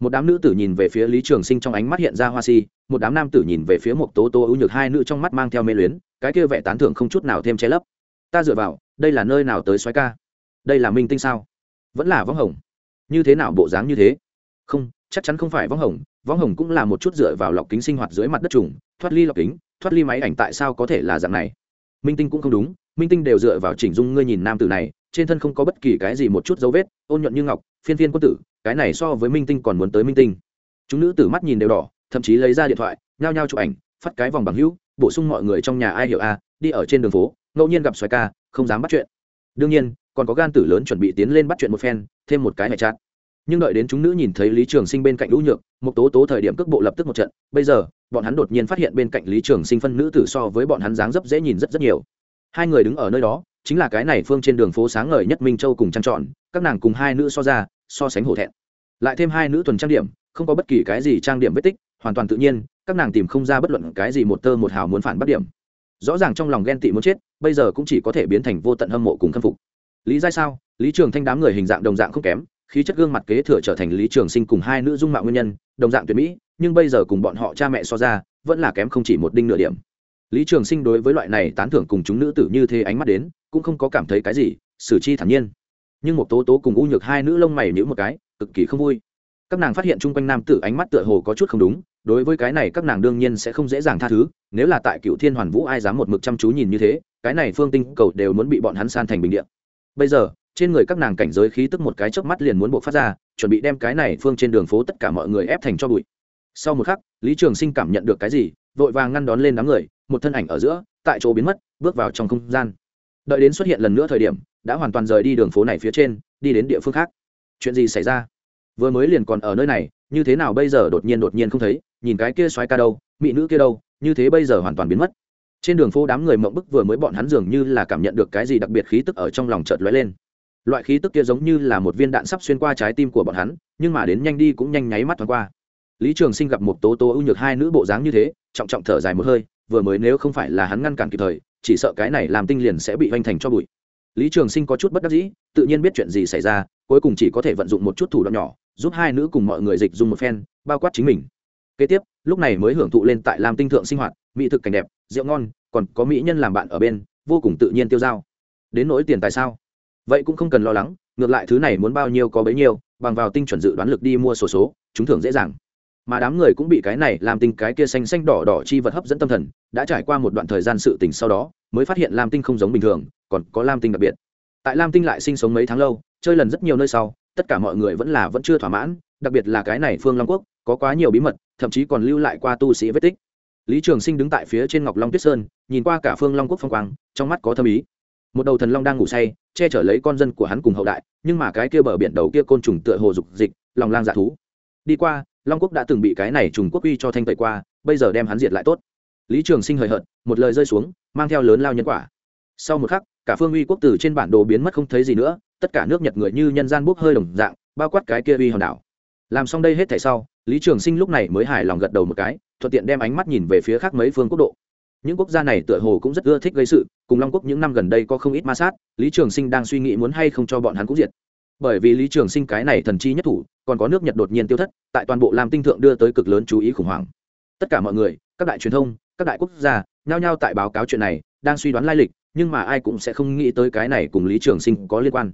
Một đám nữ tử nhìn về phía lý trường sinh trong ánh mắt hiện ra hoa si, một đám nam tử nhìn về phía một tố tố ưu nhược hai nữ trong mắt mang theo mê luyến, cái kia vẻ tán thưởng không chút nào thêm che lấp. Ta dựa vào, đây là nơi nào tới xoáy ca? Đây là minh tinh sao? Vẫn là võng hồng. Như thế nào bộ dáng như thế? Không, chắc chắn không phải võng hồng võng hồng cũng là một chút dựa vào lọc kính sinh hoạt dưới mặt đất trùng, thoát ly lọc kính, thoát ly máy ảnh tại sao có thể là dạng này? Minh tinh cũng không đúng, minh tinh đều dựa vào chỉnh dung ngươi nhìn nam tử này trên thân không có bất kỳ cái gì một chút dấu vết, ôn nhuận như ngọc, phiên phiên quân tử, cái này so với minh tinh còn muốn tới minh tinh. Chúng nữ tử mắt nhìn đều đỏ, thậm chí lấy ra điện thoại, nhao nhao chụp ảnh, phát cái vòng bằng hữu, bổ sung mọi người trong nhà ai hiểu a, đi ở trên đường phố, ngẫu nhiên gặp xoài ca, không dám bắt chuyện. Đương nhiên, còn có gan tử lớn chuẩn bị tiến lên bắt chuyện một phen, thêm một cái hệ chát. Nhưng đợi đến chúng nữ nhìn thấy lý trường sinh bên cạnh lũ nhược một tố tố thời điểm cước bộ lập tức một trận, bây giờ, bọn hắn đột nhiên phát hiện bên cạnh lý trường sinh phân nữ tử so với bọn hắn dáng dấp dễ nhìn rất rất nhiều. Hai người đứng ở nơi đó chính là cái này phương trên đường phố sáng ngời nhất minh châu cùng trang trọn, các nàng cùng hai nữ so ra, so sánh hổ thẹn. Lại thêm hai nữ tuần trang điểm, không có bất kỳ cái gì trang điểm vết tích, hoàn toàn tự nhiên, các nàng tìm không ra bất luận cái gì một tơ một hào muốn phản bắt điểm. Rõ ràng trong lòng ghen tị muốn chết, bây giờ cũng chỉ có thể biến thành vô tận hâm mộ cùng khâm phục. Lý giai sao? Lý trường thanh đám người hình dạng đồng dạng không kém, khí chất gương mặt kế thừa trở thành lý trường sinh cùng hai nữ dung mạo nguyên nhân, đồng dạng tuyệt mỹ, nhưng bây giờ cùng bọn họ cha mẹ so ra, vẫn là kém không chỉ một đinh nửa điểm. Lý trường sinh đối với loại này tán thưởng cùng chúng nữ tử như thế ánh mắt đến cũng không có cảm thấy cái gì, xử chi thản nhiên. Nhưng một tố tố cùng u nhược hai nữ lông mày nhữ một cái, cực kỳ không vui. Các nàng phát hiện chung quanh nam tử ánh mắt tựa hồ có chút không đúng, đối với cái này các nàng đương nhiên sẽ không dễ dàng tha thứ, nếu là tại cựu thiên hoàn vũ ai dám một mực chăm chú nhìn như thế, cái này phương tinh cầu đều muốn bị bọn hắn san thành bình điện bây giờ, trên người các nàng cảnh giới khí tức một cái chớp mắt liền muốn buộc phát ra, chuẩn bị đem cái này phương trên đường phố tất cả mọi người ép thành cho bụi. Sau một khắc, lý trường sinh cảm nhận được cái gì, vội vàng ngăn đón lên đám người, một thân ảnh ở giữa, tại chỗ biến mất, bước vào trong không gian đợi đến xuất hiện lần nữa thời điểm, đã hoàn toàn rời đi đường phố này phía trên, đi đến địa phương khác. Chuyện gì xảy ra? Vừa mới liền còn ở nơi này, như thế nào bây giờ đột nhiên đột nhiên không thấy, nhìn cái kia xoáy ca đâu, mỹ nữ kia đâu, như thế bây giờ hoàn toàn biến mất. Trên đường phố đám người mộng bức vừa mới bọn hắn dường như là cảm nhận được cái gì đặc biệt khí tức ở trong lòng chợt lóe lên. Loại khí tức kia giống như là một viên đạn sắp xuyên qua trái tim của bọn hắn, nhưng mà đến nhanh đi cũng nhanh nháy mắt thoáng qua. Lý trường sinh gặp một tố tố ưu nhược hai nữ bộ dáng như thế, trọng trọng thở dài một hơi vừa mới nếu không phải là hắn ngăn cản kịp thời chỉ sợ cái này làm tinh liền sẽ bị hoành thành cho bụi. Lý trường sinh có chút bất đắc dĩ tự nhiên biết chuyện gì xảy ra cuối cùng chỉ có thể vận dụng một chút thủ đoạn nhỏ giúp hai nữ cùng mọi người dịch dùng một phen bao quát chính mình. Kế tiếp lúc này mới hưởng thụ lên tại làm tinh thượng sinh hoạt mỹ thực cảnh đẹp rượu ngon còn có mỹ nhân làm bạn ở bên vô cùng tự nhiên tiêu dao. Đến nỗi tiền tại sao? Vậy cũng không cần lo lắng ngược lại thứ này muốn bao nhiêu có bấy nhiêu bằng vào tinh chuẩn dự đoán lực đi mua sổ số, số chúng thường dễ dàng mà đám người cũng bị cái này làm tinh cái kia xanh xanh đỏ đỏ chi vật hấp dẫn tâm thần, đã trải qua một đoạn thời gian sự tình sau đó, mới phát hiện lam tinh không giống bình thường, còn có lam tinh đặc biệt. Tại lam tinh lại sinh sống mấy tháng lâu, chơi lần rất nhiều nơi sau, tất cả mọi người vẫn là vẫn chưa thỏa mãn, đặc biệt là cái này phương long quốc, có quá nhiều bí mật, thậm chí còn lưu lại qua tu sĩ vết tích. Lý trường sinh đứng tại phía trên ngọc long tuyết sơn, nhìn qua cả phương long quốc phong quang, trong mắt có thâm ý. Một đầu thần long đang ngủ say, che chở lấy con dân của hắn cùng hậu đại, nhưng mà cái kia bờ biển đầu kia côn trùng tựa hồ dục dịch, lòng lang dạ thú. Đi qua long quốc đã từng bị cái này trùng quốc uy cho thanh tẩy qua, bây giờ đem hắn diệt lại tốt. Lý trường sinh hời hợt, một lời rơi xuống, mang theo lớn lao nhân quả. Sau một khắc, cả phương uy quốc tử trên bản đồ biến mất không thấy gì nữa, tất cả nước nhật người như nhân gian bốc hơi đồng dạng, bao quát cái kia uy hòn đảo. Làm xong đây hết thảy sau, lý trường sinh lúc này mới hài lòng gật đầu một cái, thuận tiện đem ánh mắt nhìn về phía khác mấy phương quốc độ. Những quốc gia này tựa hồ cũng rất ưa thích gây sự, cùng long quốc những năm gần đây có không ít ma sát, lý trường sinh đang suy nghĩ muốn hay không cho bọn hắn cũng diệt bởi vì lý trường sinh cái này thần chi nhất thủ, còn có nước nhật đột nhiên tiêu thất, tại toàn bộ làm tinh thượng đưa tới cực lớn chú ý khủng hoảng. Tất cả mọi người, các đại truyền thông, các đại quốc gia, nhao nhao tại báo cáo chuyện này, đang suy đoán lai lịch, nhưng mà ai cũng sẽ không nghĩ tới cái này cùng lý trường sinh có liên quan.